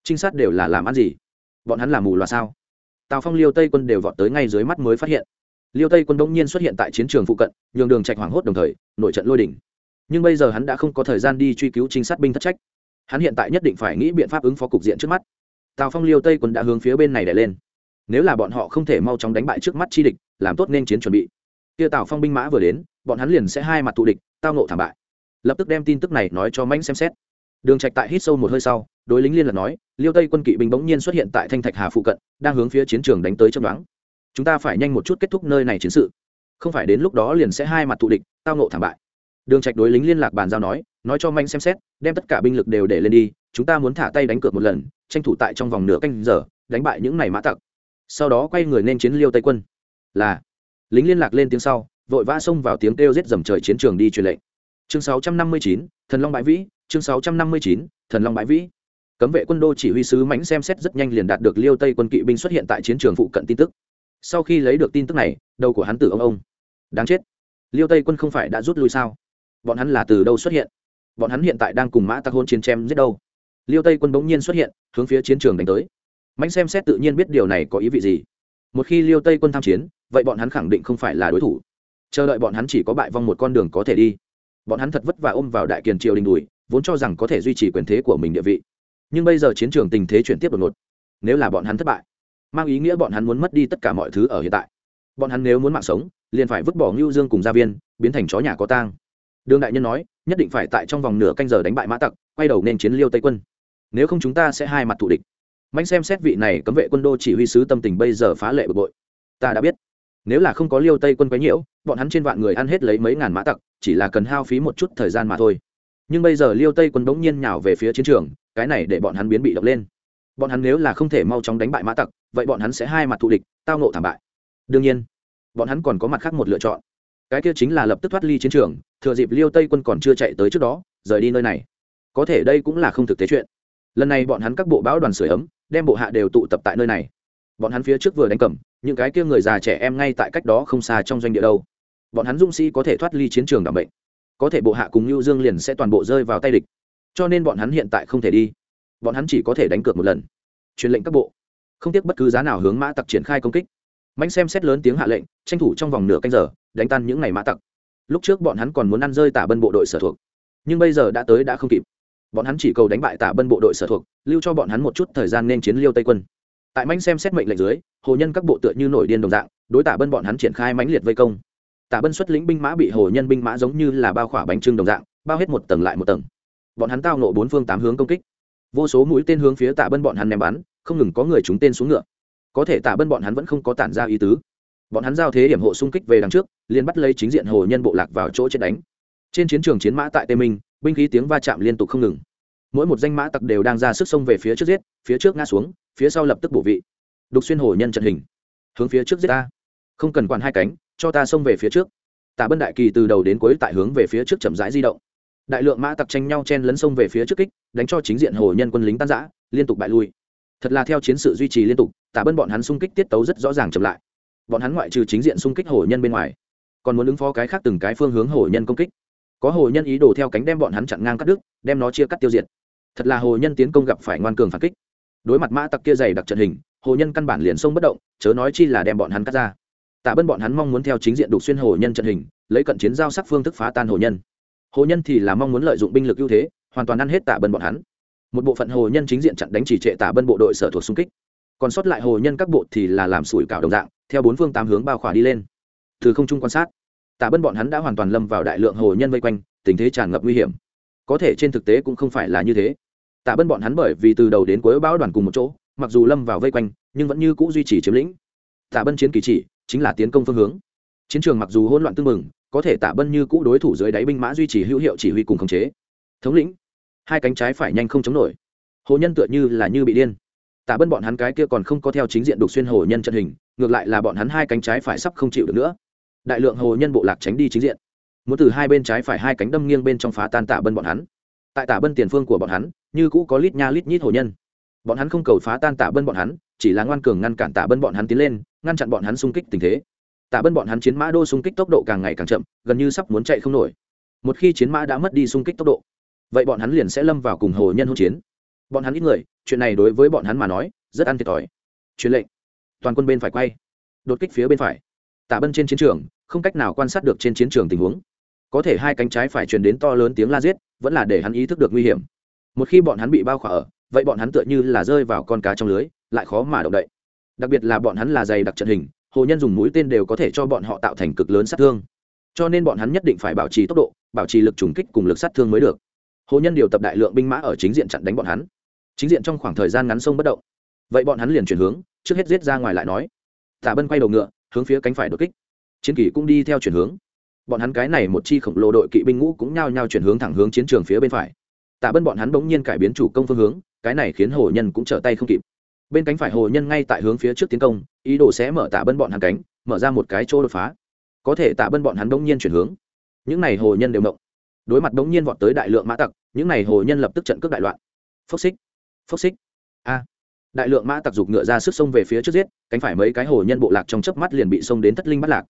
Trinh sát đều là làm ăn gì? Bọn hắn làm mù loà sao? Tào phong liêu tây quân đều vọt tới ngay dưới mắt mới phát hiện. Liêu tây quân bỗng nhiên xuất hiện tại chiến trường phụ cận, nhường đường trạch hoảng hốt đồng thời, nội trận lôi đỉnh. Nhưng bây giờ hắn đã không có thời gian đi truy cứu trinh sát binh thất trách. Hắn hiện tại nhất định phải nghĩ biện pháp ứng phó cục diện trước mắt. Tào phong liêu tây quân đã hướng phía bên này để lên nếu là bọn họ không thể mau chóng đánh bại trước mắt chi địch, làm tốt nên chiến chuẩn bị. Kia tào phong binh mã vừa đến, bọn hắn liền sẽ hai mặt tụ địch, tao nộ thảm bại. Lập tức đem tin tức này nói cho mãnh xem xét. Đường trạch tại hít sâu một hơi sau, đối lính liên lạc nói, liêu tây quân kỵ binh bỗng nhiên xuất hiện tại thanh thạch hà phụ cận, đang hướng phía chiến trường đánh tới trong đoán. Chúng ta phải nhanh một chút kết thúc nơi này chiến sự. Không phải đến lúc đó liền sẽ hai mặt tụ địch, tao nộ thảm bại. Đường trạch đối lính liên lạc bàn giao nói nói cho manh xem xét, đem tất cả binh lực đều để lên đi, chúng ta muốn thả tay đánh cược một lần, tranh thủ tại trong vòng nửa canh giờ, đánh bại những này mã tặc sau đó quay người nên chiến liêu tây quân. Là lính liên lạc lên tiếng sau vội vã xông vào tiếng kêu giết dầm trời chiến trường đi truyền lệnh. Chương 659, thần long bãi vĩ chương 659, thần long bãi vĩ. Cấm vệ quân đô chỉ huy sứ mãnh xem xét rất nhanh liền đạt được liêu tây quân kỵ binh xuất hiện tại chiến trường phụ cận tin tức. Sau khi lấy được tin tức này đầu của hắn tử ông ông. Đáng chết. Liêu tây quân không phải đã rút lui sao? Bọn hắn là từ đâu xuất hiện? Bọn hắn hiện tại đang cùng mã tắc hôn chiến chém giết đâu? Liêu tây quân bỗng nhiên xuất hiện hướng phía chiến trường đánh tới mãnh xem xét tự nhiên biết điều này có ý vị gì. Một khi liêu tây quân tham chiến, vậy bọn hắn khẳng định không phải là đối thủ. Chờ đợi bọn hắn chỉ có bại vong một con đường có thể đi. Bọn hắn thật vất vả ôm vào đại kiền triều đình đùi, vốn cho rằng có thể duy trì quyền thế của mình địa vị. Nhưng bây giờ chiến trường tình thế chuyển tiếp đột ngột. Nếu là bọn hắn thất bại, mang ý nghĩa bọn hắn muốn mất đi tất cả mọi thứ ở hiện tại. Bọn hắn nếu muốn mạng sống, liền phải vứt bỏ ngưu dương cùng gia viên, biến thành chó nhà có tang. Đường đại nhân nói, nhất định phải tại trong vòng nửa canh giờ đánh bại mã tặc, quay đầu nên chiến liêu tây quân. Nếu không chúng ta sẽ hai mặt thù địch mạnh xem xét vị này cấm vệ quân đô chỉ huy sứ tâm tình bây giờ phá lệ bực bội. Ta đã biết, nếu là không có liêu tây quân quấy nhiễu, bọn hắn trên vạn người ăn hết lấy mấy ngàn mã tặc, chỉ là cần hao phí một chút thời gian mà thôi. Nhưng bây giờ liêu tây quân bỗng nhiên nhào về phía chiến trường, cái này để bọn hắn biến bị động lên. Bọn hắn nếu là không thể mau chóng đánh bại mã tặc, vậy bọn hắn sẽ hai mặt thù địch, tao nộ thảm bại. Đương nhiên, bọn hắn còn có mặt khác một lựa chọn. Cái kia chính là lập tức thoát ly chiến trường, thừa dịp liêu tây quân còn chưa chạy tới trước đó, rời đi nơi này. Có thể đây cũng là không thực tế chuyện. Lần này bọn hắn các bộ bão đoàn sửa ấm đem bộ hạ đều tụ tập tại nơi này. Bọn hắn phía trước vừa đánh cầm, những cái kia người già trẻ em ngay tại cách đó không xa trong doanh địa đâu. Bọn hắn dung sĩ có thể thoát ly chiến trường đảm bệnh. Có thể bộ hạ cùng lưu dương liền sẽ toàn bộ rơi vào tay địch. Cho nên bọn hắn hiện tại không thể đi. Bọn hắn chỉ có thể đánh cược một lần. Truyền lệnh các bộ. Không tiếc bất cứ giá nào hướng mã tặc triển khai công kích. Mạnh xem xét lớn tiếng hạ lệnh, tranh thủ trong vòng nửa canh giờ, đánh tan những ngày mã tặc. Lúc trước bọn hắn còn muốn ăn rơi tả bân bộ đội sở thuộc. Nhưng bây giờ đã tới đã không kịp bọn hắn chỉ cầu đánh bại tả bân bộ đội sở thuộc, lưu cho bọn hắn một chút thời gian nên chiến liêu tây quân. Tại mãnh xem xét mệnh lệnh dưới, hồ nhân các bộ tựa như nổi điên đồng dạng, đối tả bân bọn hắn triển khai mãnh liệt vây công. Tả bân xuất lĩnh binh mã bị hồ nhân binh mã giống như là bao khỏa bánh trưng đồng dạng, bao hết một tầng lại một tầng. Bọn hắn tao nộ bốn phương tám hướng công kích. Vô số mũi tên hướng phía tả bân bọn hắn ném bắn, không ngừng có người trúng tên xuống ngựa. Có thể tả bân bọn hắn vẫn không có tản ra ý tứ. Bọn hắn giao thế điểm hộ xung kích về đằng trước, liền bắt lấy chính diện hồ nhân bộ lạc vào chỗ chết đánh. Trên chiến trường chiến mã tại tây minh binh khí tiếng va chạm liên tục không ngừng. Mỗi một danh mã tặc đều đang ra sức xông về phía trước giết, phía trước ngã xuống, phía sau lập tức bổ vị. Đục xuyên hồ nhân trận hình. Hướng phía trước giết ta. Không cần quản hai cánh, cho ta xông về phía trước. Tạ bân đại kỳ từ đầu đến cuối tại hướng về phía trước chậm rãi di động. Đại lượng mã tặc tranh nhau chen lấn sông về phía trước kích, đánh cho chính diện hồ nhân quân lính tan giã liên tục bại lui. Thật là theo chiến sự duy trì liên tục tạ bân bọn hắn xung kích tiết tấu rất rõ ràng chậm lại. Bọn hắn ngoại trừ chính diện xung kích hồ nhân bên ngoài, còn muốn ứng phó cái khác từng cái phương hướng hồ nhân công kích có hồ nhân ý đồ theo cánh đem bọn hắn chặn ngang cắt đứt, đem nó chia cắt tiêu diệt. Thật là hồ nhân tiến công gặp phải ngoan cường phản kích. Đối mặt mã tặc kia dày đặc trận hình, hồ nhân căn bản liền sông bất động, chớ nói chi là đem bọn hắn cắt ra. Tạ bân bọn hắn mong muốn theo chính diện đục xuyên hồ nhân trận hình, lấy cận chiến giao sắc phương thức phá tan hồ nhân. Hồ nhân thì là mong muốn lợi dụng binh lực ưu thế, hoàn toàn ăn hết tạ bân bọn hắn. Một bộ phận hồ nhân chính diện chặn đánh chỉ trệ tạ bân bộ đội sở thuộc xung kích. Còn sót lại hồ nhân các bộ thì là làm sủi cảo đồng dạng, theo bốn phương tám hướng bao khỏa đi lên. Từ không trung quan sát tạ bân bọn hắn đã hoàn toàn lâm vào đại lượng hồ nhân vây quanh, tình thế tràn ngập nguy hiểm. Có thể trên thực tế cũng không phải là như thế. Tạ bân bọn hắn bởi vì từ đầu đến cuối bão đoàn cùng một chỗ, mặc dù lâm vào vây quanh, nhưng vẫn như c ũ duy trì chiếm lĩnh. Tạ bân chiến kỳ chỉ, chính là tiến công phương hướng. Chiến trường mặc dù hỗn loạn tương mừng, có thể tạ bân như cũ đối thủ dưới đáy binh mã duy trì hữu hiệu chỉ huy cùng khống chế. Thống lĩnh, hai cánh trái phải nhanh không chống nổi. Hồ nhân tựa như là như bị điên. Tạ bân bọn hắn cái kia còn không có theo chính diện đục xuyên hồ nhân trận hình, ngược lại là bọn hắn hai cánh trái phải sắp không chịu được nữa đại lượng hồ nhân bộ lạc tránh đi chính diện. Muốn từ hai bên trái phải hai cánh đâm nghiêng bên trong phá tan tạ bân bọn hắn. Tại tạ bân tiền phương của bọn hắn, như cũ có lít nha lít nhít hồ nhân. Bọn hắn không cầu phá tan tạ bân bọn hắn, chỉ là ngoan cường ngăn cản tạ bân bọn hắn tiến lên, ngăn chặn bọn hắn xung kích tình thế. Tạ bân bọn hắn chiến mã đô xung kích tốc độ càng ngày càng chậm, gần như sắp muốn chạy không nổi. Một khi chiến mã đã mất đi xung kích tốc độ, vậy bọn hắn liền sẽ lâm vào cùng hồ nhân hỗn chiến. Bọn hắn ít người, chuyện này đối với bọn hắn mà nói, rất ăn thiệt thòi. Truyền lệnh. Toàn quân bên phải quay. Đột kích phía bên phải tạ bân trên chiến trường, không cách nào quan sát được trên chiến trường tình huống. Có thể hai cánh trái phải truyền đến to lớn tiếng la giết, vẫn là để hắn ý thức được nguy hiểm. Một khi bọn hắn bị bao khỏa ở, vậy bọn hắn tựa như là rơi vào con cá trong lưới, lại khó mà động đậy. Đặc biệt là bọn hắn là dày đặc trận hình, hồ nhân dùng mũi tên đều có thể cho bọn họ tạo thành cực lớn sát thương. Cho nên bọn hắn nhất định phải bảo trì tốc độ, bảo trì lực trùng kích cùng lực sát thương mới được. Hồ nhân điều tập đại lượng binh mã ở chính diện chặn đánh bọn hắn. Chính diện trong khoảng thời gian ngắn sông bất động. Vậy bọn hắn liền chuyển hướng, trước hết giết ra ngoài lại nói. Tả bân quay đầu ngựa hướng phía cánh phải đột kích. Chiến kỳ cũng đi theo chuyển hướng. Bọn hắn cái này một chi khổng lồ đội kỵ binh ngũ cũng nhao nhao chuyển hướng thẳng hướng chiến trường phía bên phải. Tạ bân bọn hắn bỗng nhiên cải biến chủ công phương hướng, cái này khiến hồ nhân cũng trở tay không kịp. Bên cánh phải hồ nhân ngay tại hướng phía trước tiến công, ý đồ sẽ mở tạ bân bọn hắn cánh, mở ra một cái chỗ đột phá. Có thể tạ bân bọn hắn bỗng nhiên chuyển hướng. Những này hồ nhân đều mộng đối mặt bỗng nhiên vọt tới đại lượng mã tặc, những này hồ nhân lập tức trận cướp đại loạn. Phốc xích phốc xích. A! Đại lượng mã tặc dục ngựa ra sức sông về phía trước giết, cánh phải mấy cái hồ nhân bộ lạc trong chớp mắt liền bị xông đến thất linh bắt lạc.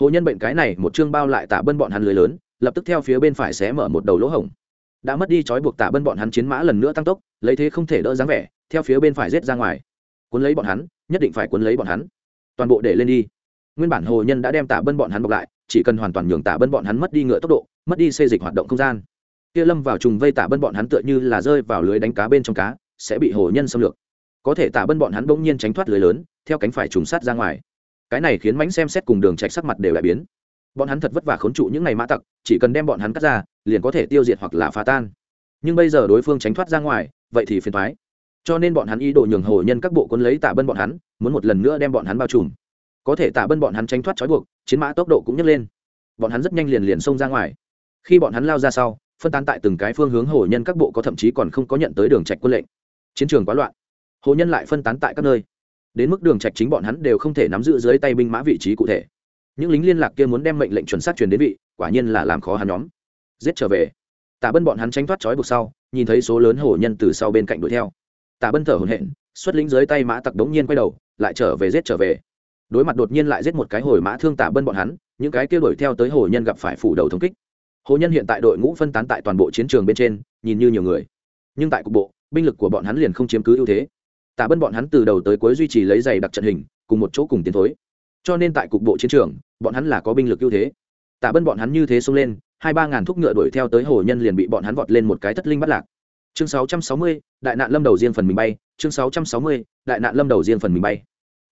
Hồ nhân bệnh cái này một chương bao lại tạ bân bọn hắn lưới lớn, lập tức theo phía bên phải xé mở một đầu lỗ hổng. Đã mất đi trói buộc tạ bân bọn hắn chiến mã lần nữa tăng tốc, lấy thế không thể đỡ dáng vẻ, theo phía bên phải rết ra ngoài. Cuốn lấy bọn hắn, nhất định phải cuốn lấy bọn hắn. Toàn bộ để lên đi. Nguyên bản hồ nhân đã đem tạ bân bọn hắn bọc lại, chỉ cần hoàn toàn nhường tạ bân bọn hắn mất đi ngựa tốc độ, mất đi xê dịch hoạt động không gian. Kia lâm vào trùng vây tạ bân bọn hắn tựa như là rơi vào lưới đánh cá bên trong cá, sẽ bị hồ nhân xâm lược có thể tạ bân bọn hắn bỗng nhiên tránh thoát lưới lớn, theo cánh phải trùng sát ra ngoài. Cái này khiến mánh xem xét cùng đường trạch sắc mặt đều lại biến. Bọn hắn thật vất vả khốn trụ những ngày mã tặc, chỉ cần đem bọn hắn cắt ra, liền có thể tiêu diệt hoặc là phá tan. Nhưng bây giờ đối phương tránh thoát ra ngoài, vậy thì phiền thoái cho nên bọn hắn ý đồ nhường hồ nhân các bộ quân lấy tạ bân bọn hắn, muốn một lần nữa đem bọn hắn bao trùm. Có thể tạ bân bọn hắn tránh thoát trói buộc, chiến mã tốc độ cũng nhấc lên. Bọn hắn rất nhanh liền liền xông ra ngoài. Khi bọn hắn lao ra sau, phân tán tại từng cái phương hướng hồ nhân các bộ có thậm chí còn không có nhận tới đường trạch quân lệnh. Chiến trường quá loạn hồ nhân lại phân tán tại các nơi. Đến mức đường trạch chính bọn hắn đều không thể nắm giữ dưới tay binh mã vị trí cụ thể. Những lính liên lạc kia muốn đem mệnh lệnh chuẩn xác truyền đến vị, quả nhiên là làm khó hắn nhóm. Giết trở về. Tả bân bọn hắn tránh thoát trói buộc sau, nhìn thấy số lớn hổ nhân từ sau bên cạnh đuổi theo. Tả bân thở hổn hển, xuất lính dưới tay mã tặc đống nhiên quay đầu, lại trở về giết trở về. Đối mặt đột nhiên lại giết một cái hồi mã thương tả bân bọn hắn, những cái kia đuổi theo tới hồ nhân gặp phải phủ đầu thống kích. Hồ nhân hiện tại đội ngũ phân tán tại toàn bộ chiến trường bên trên, nhìn như nhiều người. Nhưng tại cục bộ, binh lực của bọn hắn liền không chiếm cứ ưu thế tả bân bọn hắn từ đầu tới cuối duy trì lấy giày đặc trận hình, cùng một chỗ cùng tiến thối. Cho nên tại cục bộ chiến trường, bọn hắn là có binh lực ưu thế. Tả bân bọn hắn như thế xông lên, hai ba ngàn thúc ngựa đuổi theo tới hồ nhân liền bị bọn hắn vọt lên một cái thất linh bắt lạc. Chương sáu trăm sáu mươi, đại nạn lâm đầu riêng phần mình bay. Chương sáu trăm sáu mươi, đại nạn lâm đầu riêng phần mình bay.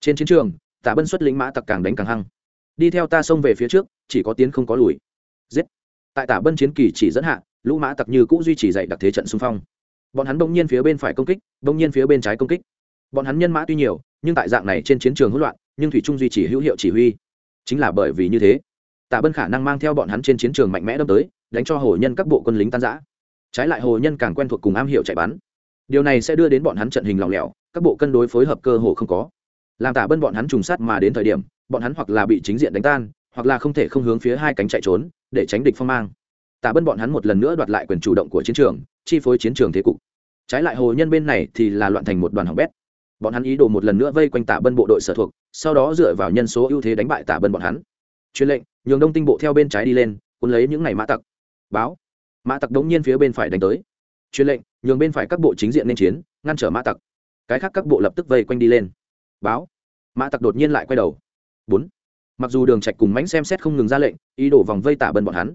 Trên chiến trường, tả bân xuất lính mã tặc càng đánh càng hăng. Đi theo ta xông về phía trước, chỉ có tiến không có lùi. Giết. Tại tả bân chiến kỳ chỉ dẫn hạ, lũ mã tặc như cũng duy trì dạy đặc thế trận xung phong bọn hắn đông nhiên phía bên phải công kích đông nhiên phía bên trái công kích. Bọn hắn nhân mã tuy nhiều, nhưng tại dạng này trên chiến trường hỗn loạn, nhưng thủy trung duy trì hữu hiệu chỉ huy. Chính là bởi vì như thế tạ bân khả năng mang theo bọn hắn trên chiến trường mạnh mẽ đâm tới, đánh cho hồ nhân các bộ quân lính tan giã trái lại hồ nhân càng quen thuộc cùng am hiểu chạy bắn. Điều này sẽ đưa đến bọn hắn trận hình lỏng lẻo, các bộ cân đối phối hợp cơ hồ không có. Làm tả bân bọn hắn trùng sát mà đến thời điểm, bọn hắn hoặc là bị chính diện đánh tan, hoặc là không thể không hướng phía hai cánh chạy trốn, để tránh địch phong mang tả bân bọn hắn một lần nữa đoạt lại quyền chủ động của chiến trường, chi phối chiến trường thế cục. Trái lại hồ nhân bên này thì là loạn thành một đoàn hỏng bét. Bọn hắn ý đồ một lần nữa vây quanh tả bân bộ đội sở thuộc, sau đó dựa vào nhân số ưu thế đánh bại tả bân bọn hắn. Truyền lệnh, nhường đông tinh bộ theo bên trái đi lên, cuốn lấy những ngày mã tặc. Báo. Mã tặc đống nhiên phía bên phải đánh tới. Truyền lệnh, nhường bên phải các bộ chính diện nên chiến, ngăn trở mã tặc. Cái khác các bộ lập tức vây quanh đi lên. Báo. Mã tặc đột nhiên lại quay đầu. Bốn. Mặc dù đường trạch cùng mãnh xem xét không ngừng ra lệnh, ý đồ vòng vây tả bân bọn hắn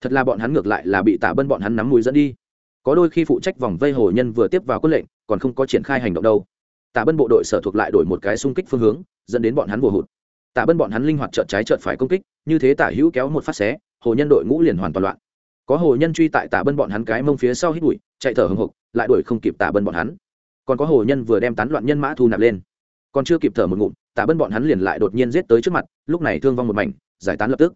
thật là bọn hắn ngược lại là bị tả bân bọn hắn nắm mũi dẫn đi. Có đôi khi phụ trách vòng vây hồ nhân vừa tiếp vào quân lệnh, còn không có triển khai hành động đâu. Tả bân bộ đội sở thuộc lại đổi một cái xung kích phương hướng, dẫn đến bọn hắn vừa hụt. Tả bân bọn hắn linh hoạt trợt trái trợt phải công kích, như thế tả hữu kéo một phát xé, hồ nhân đội ngũ liền hoàn toàn loạn. Có hồ nhân truy tại tả bân bọn hắn cái mông phía sau hít bụi, chạy thở hồng hộc lại đuổi không kịp tả bân bọn hắn. Còn có hồ nhân vừa đem tán loạn nhân mã thu nạp lên. Còn chưa kịp thở một ngụm, tả bân bọn hắn liền lại đột nhiên giết tới trước mặt, lúc này thương vong một mảnh, giải tán lập tức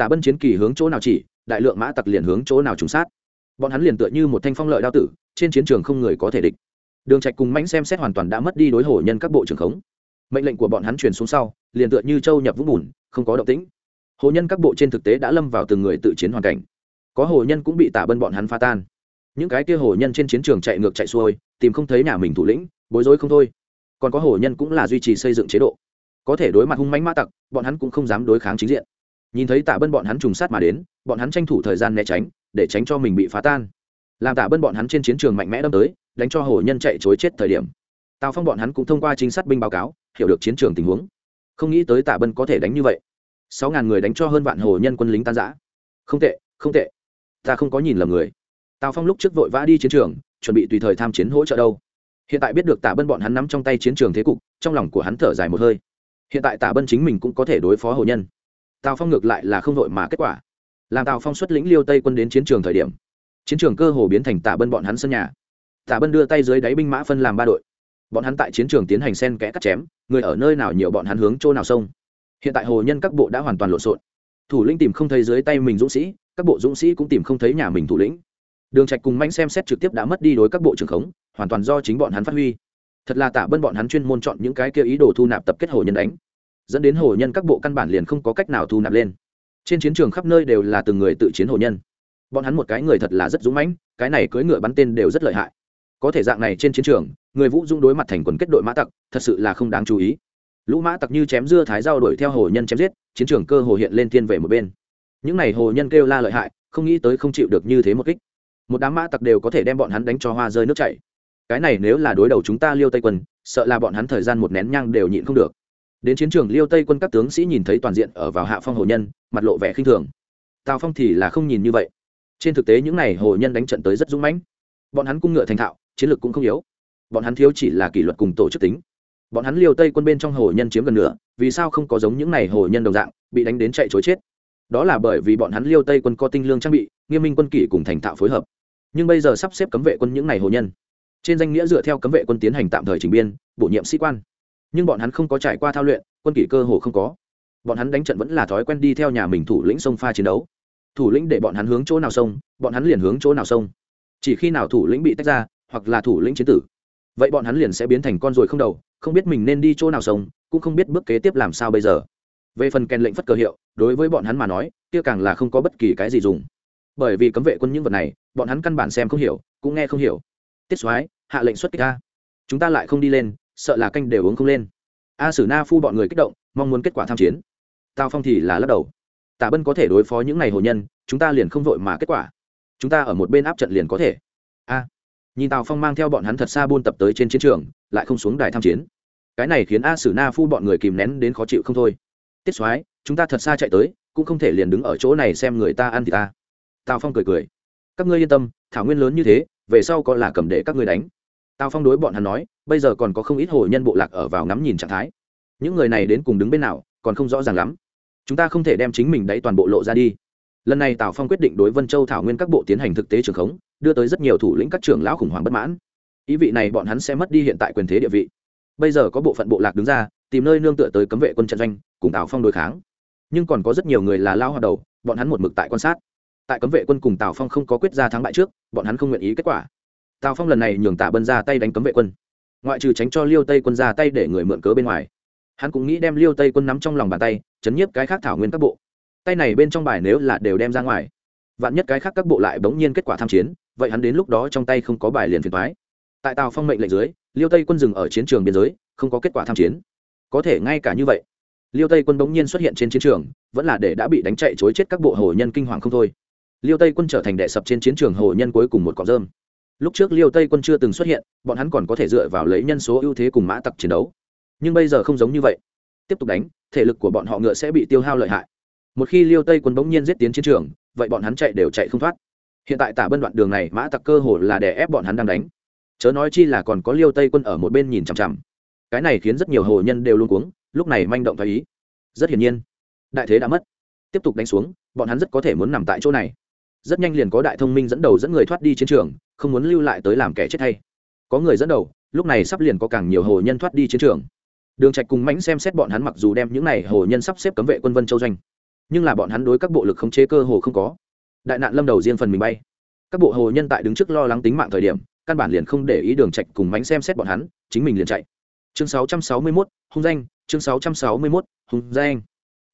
tả bân chiến kỳ hướng chỗ nào chỉ, đại lượng mã tặc liền hướng chỗ nào trúng sát. Bọn hắn liền tựa như một thanh phong lợi đao tử, trên chiến trường không người có thể địch. Đường trạch cùng mãnh xem xét hoàn toàn đã mất đi đối hổ nhân các bộ trưởng khống. Mệnh lệnh của bọn hắn truyền xuống sau, liền tựa như châu nhập vũng bùn, không có động tĩnh. Hồ nhân các bộ trên thực tế đã lâm vào từng người tự chiến hoàn cảnh. Có hồ nhân cũng bị tả bân bọn hắn phá tan. Những cái kia hồ nhân trên chiến trường chạy ngược chạy xuôi, tìm không thấy nhà mình thủ lĩnh, bối rối không thôi. Còn có hồ nhân cũng là duy trì xây dựng chế độ. Có thể đối mặt hung mãnh mã tặc, bọn hắn cũng không dám đối kháng chính diện nhìn thấy tạ bân bọn hắn trùng sát mà đến, bọn hắn tranh thủ thời gian né tránh, để tránh cho mình bị phá tan. Làm tạ bân bọn hắn trên chiến trường mạnh mẽ đâm tới, đánh cho hồ nhân chạy chối chết thời điểm. Tào phong bọn hắn cũng thông qua chính sát binh báo cáo, hiểu được chiến trường tình huống. Không nghĩ tới tạ bân có thể đánh như vậy. Sáu ngàn người đánh cho hơn vạn hồ nhân quân lính tan giã không tệ không tệ. Ta không có nhìn lầm người. Tào phong lúc trước vội vã đi chiến trường, chuẩn bị tùy thời tham chiến hỗ trợ đâu. Hiện tại biết được tạ bân bọn hắn nắm trong tay chiến trường thế cục, trong lòng của hắn thở dài một hơi. Hiện tại tạ bân chính mình cũng có thể đối phó hồ nhân tào phong ngược lại là không vội mà kết quả làm tào phong xuất lĩnh liêu tây quân đến chiến trường thời điểm chiến trường cơ hồ biến thành tả bân bọn hắn sân nhà tả bân đưa tay dưới đáy binh mã phân làm ba đội bọn hắn tại chiến trường tiến hành sen kẽ cắt chém người ở nơi nào nhiều bọn hắn hướng chỗ nào sông hiện tại hồ nhân các bộ đã hoàn toàn lộn xộn thủ lĩnh tìm không thấy dưới tay mình dũng sĩ các bộ dũng sĩ cũng tìm không thấy nhà mình thủ lĩnh đường trạch cùng manh xem xét trực tiếp đã mất đi đối các bộ trưởng khống hoàn toàn do chính bọn hắn phát huy thật là tả bân bọn hắn chuyên môn chọn những cái kia ý đồ thu nạp tập kết hồ nhân đánh dẫn đến hồ nhân các bộ căn bản liền không có cách nào thu nạp lên. Trên chiến trường khắp nơi đều là từng người tự chiến hồ nhân. Bọn hắn một cái người thật là rất dũng mãnh, cái này cưỡi ngựa bắn tên đều rất lợi hại. Có thể dạng này trên chiến trường, người vũ dung đối mặt thành quần kết đội mã tặc, thật sự là không đáng chú ý. Lũ mã tặc như chém dưa thái dao đuổi theo hồ nhân chém giết, chiến trường cơ hồ hiện lên thiên về một bên. Những n à y hồ nhân kêu la lợi hại, không nghĩ tới không chịu được như thế một kích. Một đám mã tặc đều có thể đem bọn hắn đánh cho hoa rơi nước chảy. Cái này nếu là đối đầu chúng ta liêu tây quân, sợ là bọn hắn thời gian một nén nhang đều nhịn không được đến chiến trường liêu tây quân các tướng sĩ nhìn thấy toàn diện ở vào hạ phong hồ nhân, mặt lộ vẻ khinh thường. Tào phong thì là không nhìn như vậy. Trên thực tế những n à y hồ nhân đánh trận tới rất dũng mãnh. Bọn hắn cung ngựa thành thạo, chiến lược cũng không yếu. Bọn hắn thiếu chỉ là kỷ luật cùng tổ chức tính. Bọn hắn liều tây quân bên trong hồ nhân chiếm gần nửa, vì sao không có giống những n à y hồ nhân đồng dạng, bị đánh đến chạy chối chết? Đó là bởi vì bọn hắn liêu tây quân có tinh lương trang bị, nghiêm minh quân kỷ cùng thành thạo phối hợp. Nhưng bây giờ sắp xếp cấm vệ quân những n à y hồ nhân. Trên danh nghĩa dựa theo cấm vệ quân tiến hành tạm thời trình biên, bổ nhiệm sĩ quan nhưng bọn hắn không có trải qua thao luyện, quân kỷ cơ hồ không có. Bọn hắn đánh trận vẫn là thói quen đi theo nhà mình thủ lĩnh sông pha chiến đấu. Thủ lĩnh để bọn hắn hướng chỗ nào sông, bọn hắn liền hướng chỗ nào sông. Chỉ khi nào thủ lĩnh bị tách ra, hoặc là thủ lĩnh chiến tử, vậy bọn hắn liền sẽ biến thành con ruồi không đầu, không biết mình nên đi chỗ nào sông, cũng không biết bước kế tiếp làm sao bây giờ. Về phần kèn lệnh phất cờ hiệu, đối với bọn hắn mà nói, kia càng là không có bất kỳ cái gì dùng. Bởi vì cấm vệ quân những vật này, bọn hắn căn bản xem không hiểu, cũng nghe không hiểu. Tiết soái, hạ lệnh xuất kích a. Chúng ta lại không đi lên sợ là canh đều uống không lên. A sử na phu bọn người kích động, mong muốn kết quả tham chiến. Tào phong thì là lắc đầu. Tả bân có thể đối phó những ngày hồ nhân, chúng ta liền không vội mà kết quả. Chúng ta ở một bên áp trận liền có thể. A. Nhìn tào phong mang theo bọn hắn thật xa buôn tập tới trên chiến trường, lại không xuống đài tham chiến. Cái này khiến a sử na phu bọn người kìm nén đến khó chịu không thôi. Tiết soái, chúng ta thật xa chạy tới, cũng không thể liền đứng ở chỗ này xem người ta ăn thì ta. Tào phong cười cười. Các ngươi yên tâm, thảo nguyên lớn như thế, về sau có là cầm để các ngươi đánh tào phong đối bọn hắn nói, bây giờ còn có không ít hồ nhân bộ lạc ở vào ngắm nhìn trạng thái. Những người này đến cùng đứng bên nào, còn không rõ ràng lắm. Chúng ta không thể đem chính mình đấy toàn bộ lộ ra đi. Lần này tào phong quyết định đối vân châu thảo nguyên các bộ tiến hành thực tế trường khống, đưa tới rất nhiều thủ lĩnh các trưởng lão khủng hoảng bất mãn. Ý vị này bọn hắn sẽ mất đi hiện tại quyền thế địa vị. Bây giờ có bộ phận bộ lạc đứng ra, tìm nơi nương tựa tới cấm vệ quân trận doanh, cùng tào phong đối kháng. Nhưng còn có rất nhiều người là lao hoạt đầu, bọn hắn một mực tại quan sát. Tại cấm vệ quân cùng tào phong không có quyết ra thắng bại trước, bọn hắn không nguyện ý kết quả tào phong lần này nhường tạ bân ra tay đánh cấm vệ quân. Ngoại trừ tránh cho liêu tây quân ra tay để người mượn cớ bên ngoài, hắn cũng nghĩ đem liêu tây quân nắm trong lòng bàn tay, chấn nhiếp cái khác thảo nguyên các bộ. Tay này bên trong bài nếu là đều đem ra ngoài, vạn nhất cái khác các bộ lại bỗng nhiên kết quả tham chiến, vậy hắn đến lúc đó trong tay không có bài liền phiền thoái tại tàu phong mệnh lệnh dưới, liêu tây quân dừng ở chiến trường biên giới, không có kết quả tham chiến. Có thể ngay cả như vậy, liêu tây quân bỗng nhiên xuất hiện trên chiến trường, vẫn là để đã bị đánh chạy chối chết các bộ hồ nhân kinh hoàng không thôi. Liêu tây quân trở thành đệ sập trên chiến trường hồ nhân cuối cùng một cọc rơm lúc trước liêu tây quân chưa từng xuất hiện, bọn hắn còn có thể dựa vào lấy nhân số ưu thế cùng mã tặc chiến đấu. Nhưng bây giờ không giống như vậy. Tiếp tục đánh, thể lực của bọn họ ngựa sẽ bị tiêu hao lợi hại. Một khi liêu tây quân bỗng nhiên giết tiến chiến trường, vậy bọn hắn chạy đều chạy không thoát. Hiện tại tả bân đoạn đường này, mã tặc cơ hồ là để ép bọn hắn đang đánh. Chớ nói chi là còn có liêu tây quân ở một bên nhìn chằm chằm. Cái này khiến rất nhiều hồ nhân đều luôn cuống, lúc này manh động thái ý. Rất hiển nhiên, đại thế đã mất. Tiếp tục đánh xuống, bọn hắn rất có thể muốn nằm tại chỗ này rất nhanh liền có đại thông minh dẫn đầu dẫn người thoát đi chiến trường không muốn lưu lại tới làm kẻ chết hay. Có người dẫn đầu lúc này sắp liền có càng nhiều hồ nhân thoát đi chiến trường. Đường trạch cùng mãnh xem xét bọn hắn mặc dù đem những này hồ nhân sắp xếp cấm vệ quân vân châu doanh nhưng là bọn hắn đối các bộ lực khống chế cơ hồ không có. Đại nạn lâm đầu riêng phần mình bay. Các bộ hồ nhân tại đứng trước lo lắng tính mạng thời điểm căn bản liền không để ý đường trạch cùng mãnh xem xét bọn hắn chính mình liền chạy. Chương 661, hung danh chương 661, hung danh.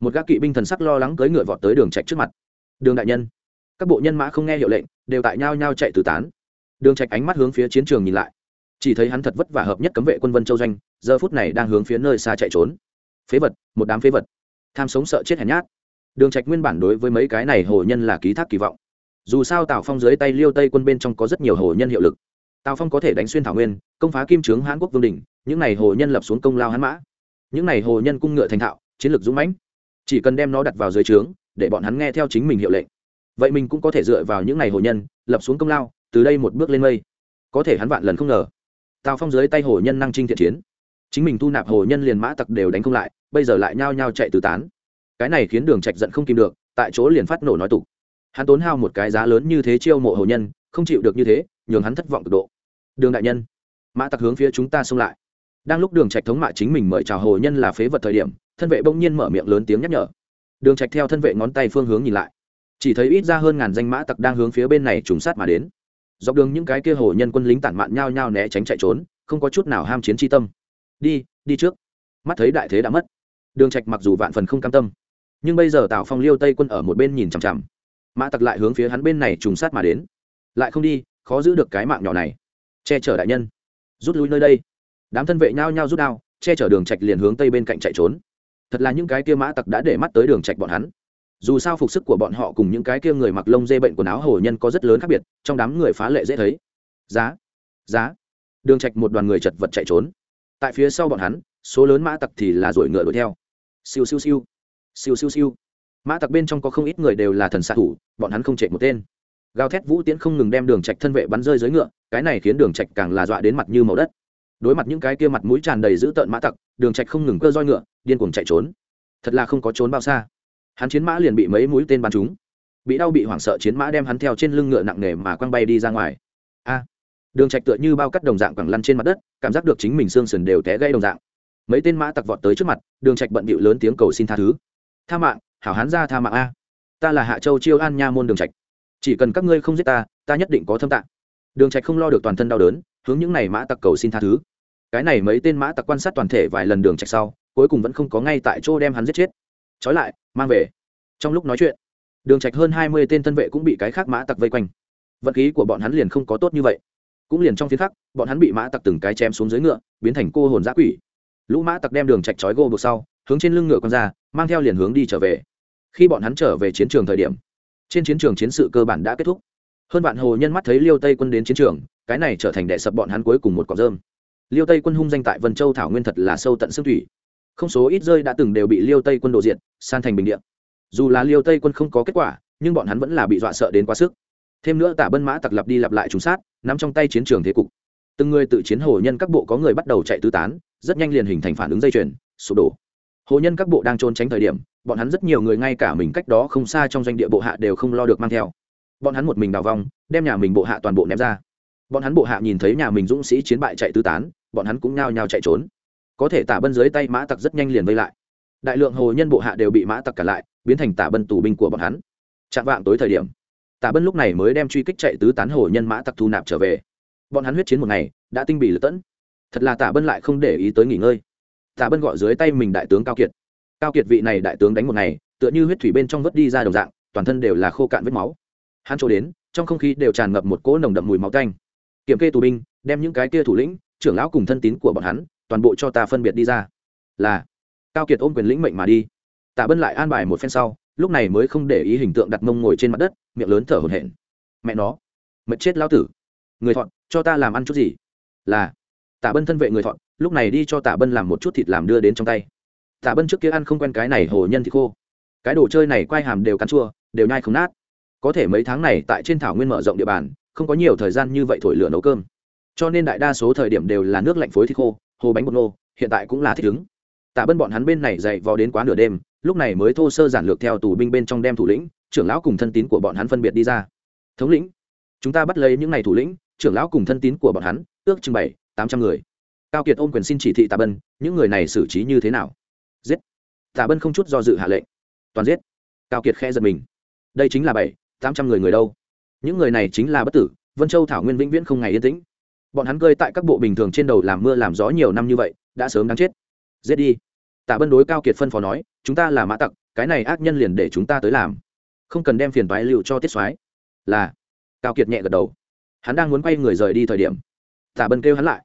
Một gã kỵ binh thần sắc lo lắng cưỡi ngựa vọt tới đường trạch trước mặt. Đường đại nhân các bộ nhân mã không nghe hiệu lệnh, đều tại nhau nhau chạy tứ tán. Đường trạch ánh mắt hướng phía chiến trường nhìn lại. Chỉ thấy hắn thật vất vả hợp nhất cấm vệ quân vân châu doanh, giờ phút này đang hướng phía nơi xa chạy trốn. Phế vật, một đám phế vật. Tham sống sợ chết hèn nhát. Đường trạch nguyên bản đối với mấy cái này hồ nhân là ký thác kỳ vọng. Dù sao tào phong dưới tay liêu tây quân bên trong có rất nhiều hồ nhân hiệu lực. Tào phong có thể đánh xuyên thảo nguyên, công phá kim trướng hán quốc vương đình những này hồ nhân lập xuống công lao hán mã. Những này hồ nhân cung ngựa thành thạo, chiến lược dũng mãnh. Chỉ cần đem nó đặt vào dưới trướng, để bọn hắn nghe theo chính mình hiệu lệnh vậy mình cũng có thể dựa vào những ngày hồ nhân, lập xuống công lao, từ đây một bước lên mây. Có thể hắn vạn lần không ngờ. Tào phong dưới tay hồ nhân năng trinh thiện chiến. Chính mình thu nạp hồ nhân liền mã tặc đều đánh không lại, bây giờ lại nhao nhao chạy từ tán. Cái này khiến đường trạch giận không kìm được, tại chỗ liền phát nổ nói tục. Hắn tốn hao một cái giá lớn như thế chiêu mộ hồ nhân, không chịu được như thế, nhường hắn thất vọng cực độ. Đường đại nhân, mã tặc hướng phía chúng ta xông lại. Đang lúc đường trạch thống mạ chính mình mời chào hồ nhân là phế vật thời điểm, thân vệ bỗng nhiên mở miệng lớn tiếng nhắc nhở. Đường trạch theo thân vệ ngón tay phương hướng nhìn lại chỉ thấy ít ra hơn ngàn danh mã tặc đang hướng phía bên này trùng sát mà đến. Dọc đường những cái kia hồ nhân quân lính tản mạn nhao nhao né tránh chạy trốn, không có chút nào ham chiến chi tâm. Đi đi trước. Mắt thấy đại thế đã mất. Đường trạch mặc dù vạn phần không cam tâm, nhưng bây giờ tào phong liêu tây quân ở một bên nhìn chằm chằm. Mã tặc lại hướng phía hắn bên này trùng sát mà đến. Lại không đi, khó giữ được cái mạng nhỏ này. Che chở đại nhân. Rút lui nơi đây. Đám thân vệ nhao nhao rút đao, che chở đường trạch liền hướng tây bên cạnh chạy trốn. Thật là những cái kia mã tặc đã để mắt tới đường trạch bọn hắn dù sao phục sức của bọn họ cùng những cái kia người mặc lông dê bệnh quần áo hồ nhân có rất lớn khác biệt, trong đám người phá lệ dễ thấy. Giá giá. Đường trạch một đoàn người chật vật chạy trốn. Tại phía sau bọn hắn, số lớn mã tặc thì là ruổi ngựa đuổi theo. Siêu siêu siêu. Siêu siêu siêu. Mã tặc bên trong có không ít người đều là thần xạ thủ, bọn hắn không chạy một tên. Gào thét vũ tiễn không ngừng đem đường trạch thân vệ bắn rơi dưới ngựa, cái này khiến đường trạch càng là dọa đến mặt như màu đất. Đối mặt những cái kia mặt mũi tràn đầy dữ tợn mã tặc, đường trạch không ngừng cơ roi ngựa, điên cuồng chạy trốn. Thật là không có trốn bao xa hắn chiến mã liền bị mấy mũi tên bắn trúng. Bị đau bị hoảng sợ, chiến mã đem hắn theo trên lưng ngựa nặng nề mà quăng bay đi ra ngoài. A! Đường trạch tựa như bao cắt đồng dạng quẳng lăn trên mặt đất, cảm giác được chính mình xương sườn đều té gãy đồng dạng. Mấy tên mã tặc vọt tới trước mặt, đường trạch bận bịu lớn tiếng cầu xin tha thứ. Tha mạng, hảo hán ra tha mạng a. Ta là hạ châu chiêu an nha môn đường trạch. Chỉ cần các ngươi không giết ta ta nhất định có thâm tạng. Đường trạch không lo được toàn thân đau đớn, hướng những này mã tặc cầu xin tha thứ. Cái này mấy tên mã tặc quan sát toàn thể vài lần đường trạch sau, cuối cùng vẫn không có ngay tại chỗ đem hắn giết chết trói lại, mang về. Trong lúc nói chuyện, đường trạch hơn hai mươi tên thân vệ cũng bị cái khác mã tặc vây quanh. Vận khí của bọn hắn liền không có tốt như vậy. Cũng liền trong phiên khắc, bọn hắn bị mã tặc từng cái chém xuống dưới ngựa, biến thành cô hồn giã quỷ. Lũ mã tặc đem đường trạch trói gô buộc sau, hướng trên lưng ngựa con ra, mang theo liền hướng đi trở về. Khi bọn hắn trở về chiến trường thời điểm, trên chiến trường chiến sự cơ bản đã kết thúc. Hơn bạn hồ nhân mắt thấy liêu tây quân đến chiến trường, cái này trở thành đệ sập bọn hắn cuối cùng một cọc rơm. Liêu tây quân hung danh tại vân châu thảo nguyên thật là sâu tận xương thủy không số ít rơi đã từng đều bị liêu tây quân đổ diện san thành bình điện dù là liêu tây quân không có kết quả, nhưng bọn hắn vẫn là bị dọa sợ đến quá sức. Thêm nữa tả bân mã tặc lập đi lặp lại trùng sát, nắm trong tay chiến trường thế cục. Từng người tự chiến hồ nhân các bộ có người bắt đầu chạy tứ tán, rất nhanh liền hình thành phản ứng dây chuyền, sụp đổ. Hồ nhân các bộ đang trốn tránh thời điểm, bọn hắn rất nhiều người ngay cả mình cách đó không xa trong doanh địa bộ hạ đều không lo được mang theo. Bọn hắn một mình đào vong, đem nhà mình bộ hạ toàn bộ ném ra. Bọn hắn bộ hạ nhìn thấy nhà mình dũng sĩ chiến bại chạy tứ tán, bọn hắn cũng nhao nhao chạy trốn có thể tả bân dưới tay mã tặc rất nhanh liền vây lại. Đại lượng hồ nhân bộ hạ đều bị mã tặc cả lại, biến thành tả bân tù binh của bọn hắn. Chạm vạng tối thời điểm, tả bân lúc này mới đem truy kích chạy tứ tán hồ nhân mã tặc thu nạp trở về. Bọn hắn huyết chiến một ngày, đã tinh bị lật tẫn. Thật là tả bân lại không để ý tới nghỉ ngơi. Tạ bân gọi dưới tay mình đại tướng cao kiệt. Cao kiệt vị này đại tướng đánh một ngày, tựa như huyết thủy bên trong vớt đi ra đồng dạng, toàn thân đều là khô cạn vết máu. Hắn chỗ đến, trong không khí đều tràn ngập một cỗ nồng đậm mùi máu canh kiểm kê tù binh, đem những cái kia thủ lĩnh, trưởng lão cùng thân tín của bọn hắn toàn bộ cho ta phân biệt đi ra. Là, cao kiệt ôm quyền lĩnh mệnh mà đi. Tạ bân lại an bài một phen sau, lúc này mới không để ý hình tượng đặt mông ngồi trên mặt đất, miệng lớn thở hổn hển. Mẹ nó, mệt chết lão tử. Người thọn cho ta làm ăn chút gì? Là, tạ bân thân vệ người thọn lúc này đi cho tạ bân làm một chút thịt làm đưa đến trong tay. Tạ bân trước kia ăn không quen cái này hồ nhân thịt khô. Cái đồ chơi này quai hàm đều cắn chua, đều nhai không nát. Có thể mấy tháng này tại trên thảo nguyên mở rộng địa bàn, không có nhiều thời gian như vậy thổi lửa nấu cơm. Cho nên đại đa số thời điểm đều là nước lạnh phối thịt khô hồ bánh bột nô, hiện tại cũng là thích ứng. Tạ bân bọn hắn bên này dậy vò đến quá nửa đêm, lúc này mới thô sơ giản lược theo tù binh bên trong đem thủ lĩnh, trưởng lão cùng thân tín của bọn hắn phân biệt đi ra. Thống lĩnh, chúng ta bắt lấy những ngày thủ lĩnh, trưởng lão cùng thân tín của bọn hắn, ước chừng bảy, tám trăm người. Cao kiệt ôm quyền xin chỉ thị tạ bân, những người này xử trí như thế nào? Giết. Tạ bân không chút do dự hạ lệnh. Toàn giết. Cao kiệt khe giật mình. Đây chính là bảy, tám trăm người người đâu? Những người này chính là bất tử, vân châu thảo nguyên vĩnh viễn không ngày yên tĩnh bọn hắn cơi tại các bộ bình thường trên đầu làm mưa làm gió nhiều năm như vậy, đã sớm đáng chết. Giết đi. Tạ bân đối cao kiệt phân phó nói, chúng ta là mã tặc, cái này ác nhân liền để chúng ta tới làm. Không cần đem phiền toái liệu cho tiết soái. Là. Cao kiệt nhẹ gật đầu. Hắn đang muốn quay người rời đi thời điểm tạ bân kêu hắn lại.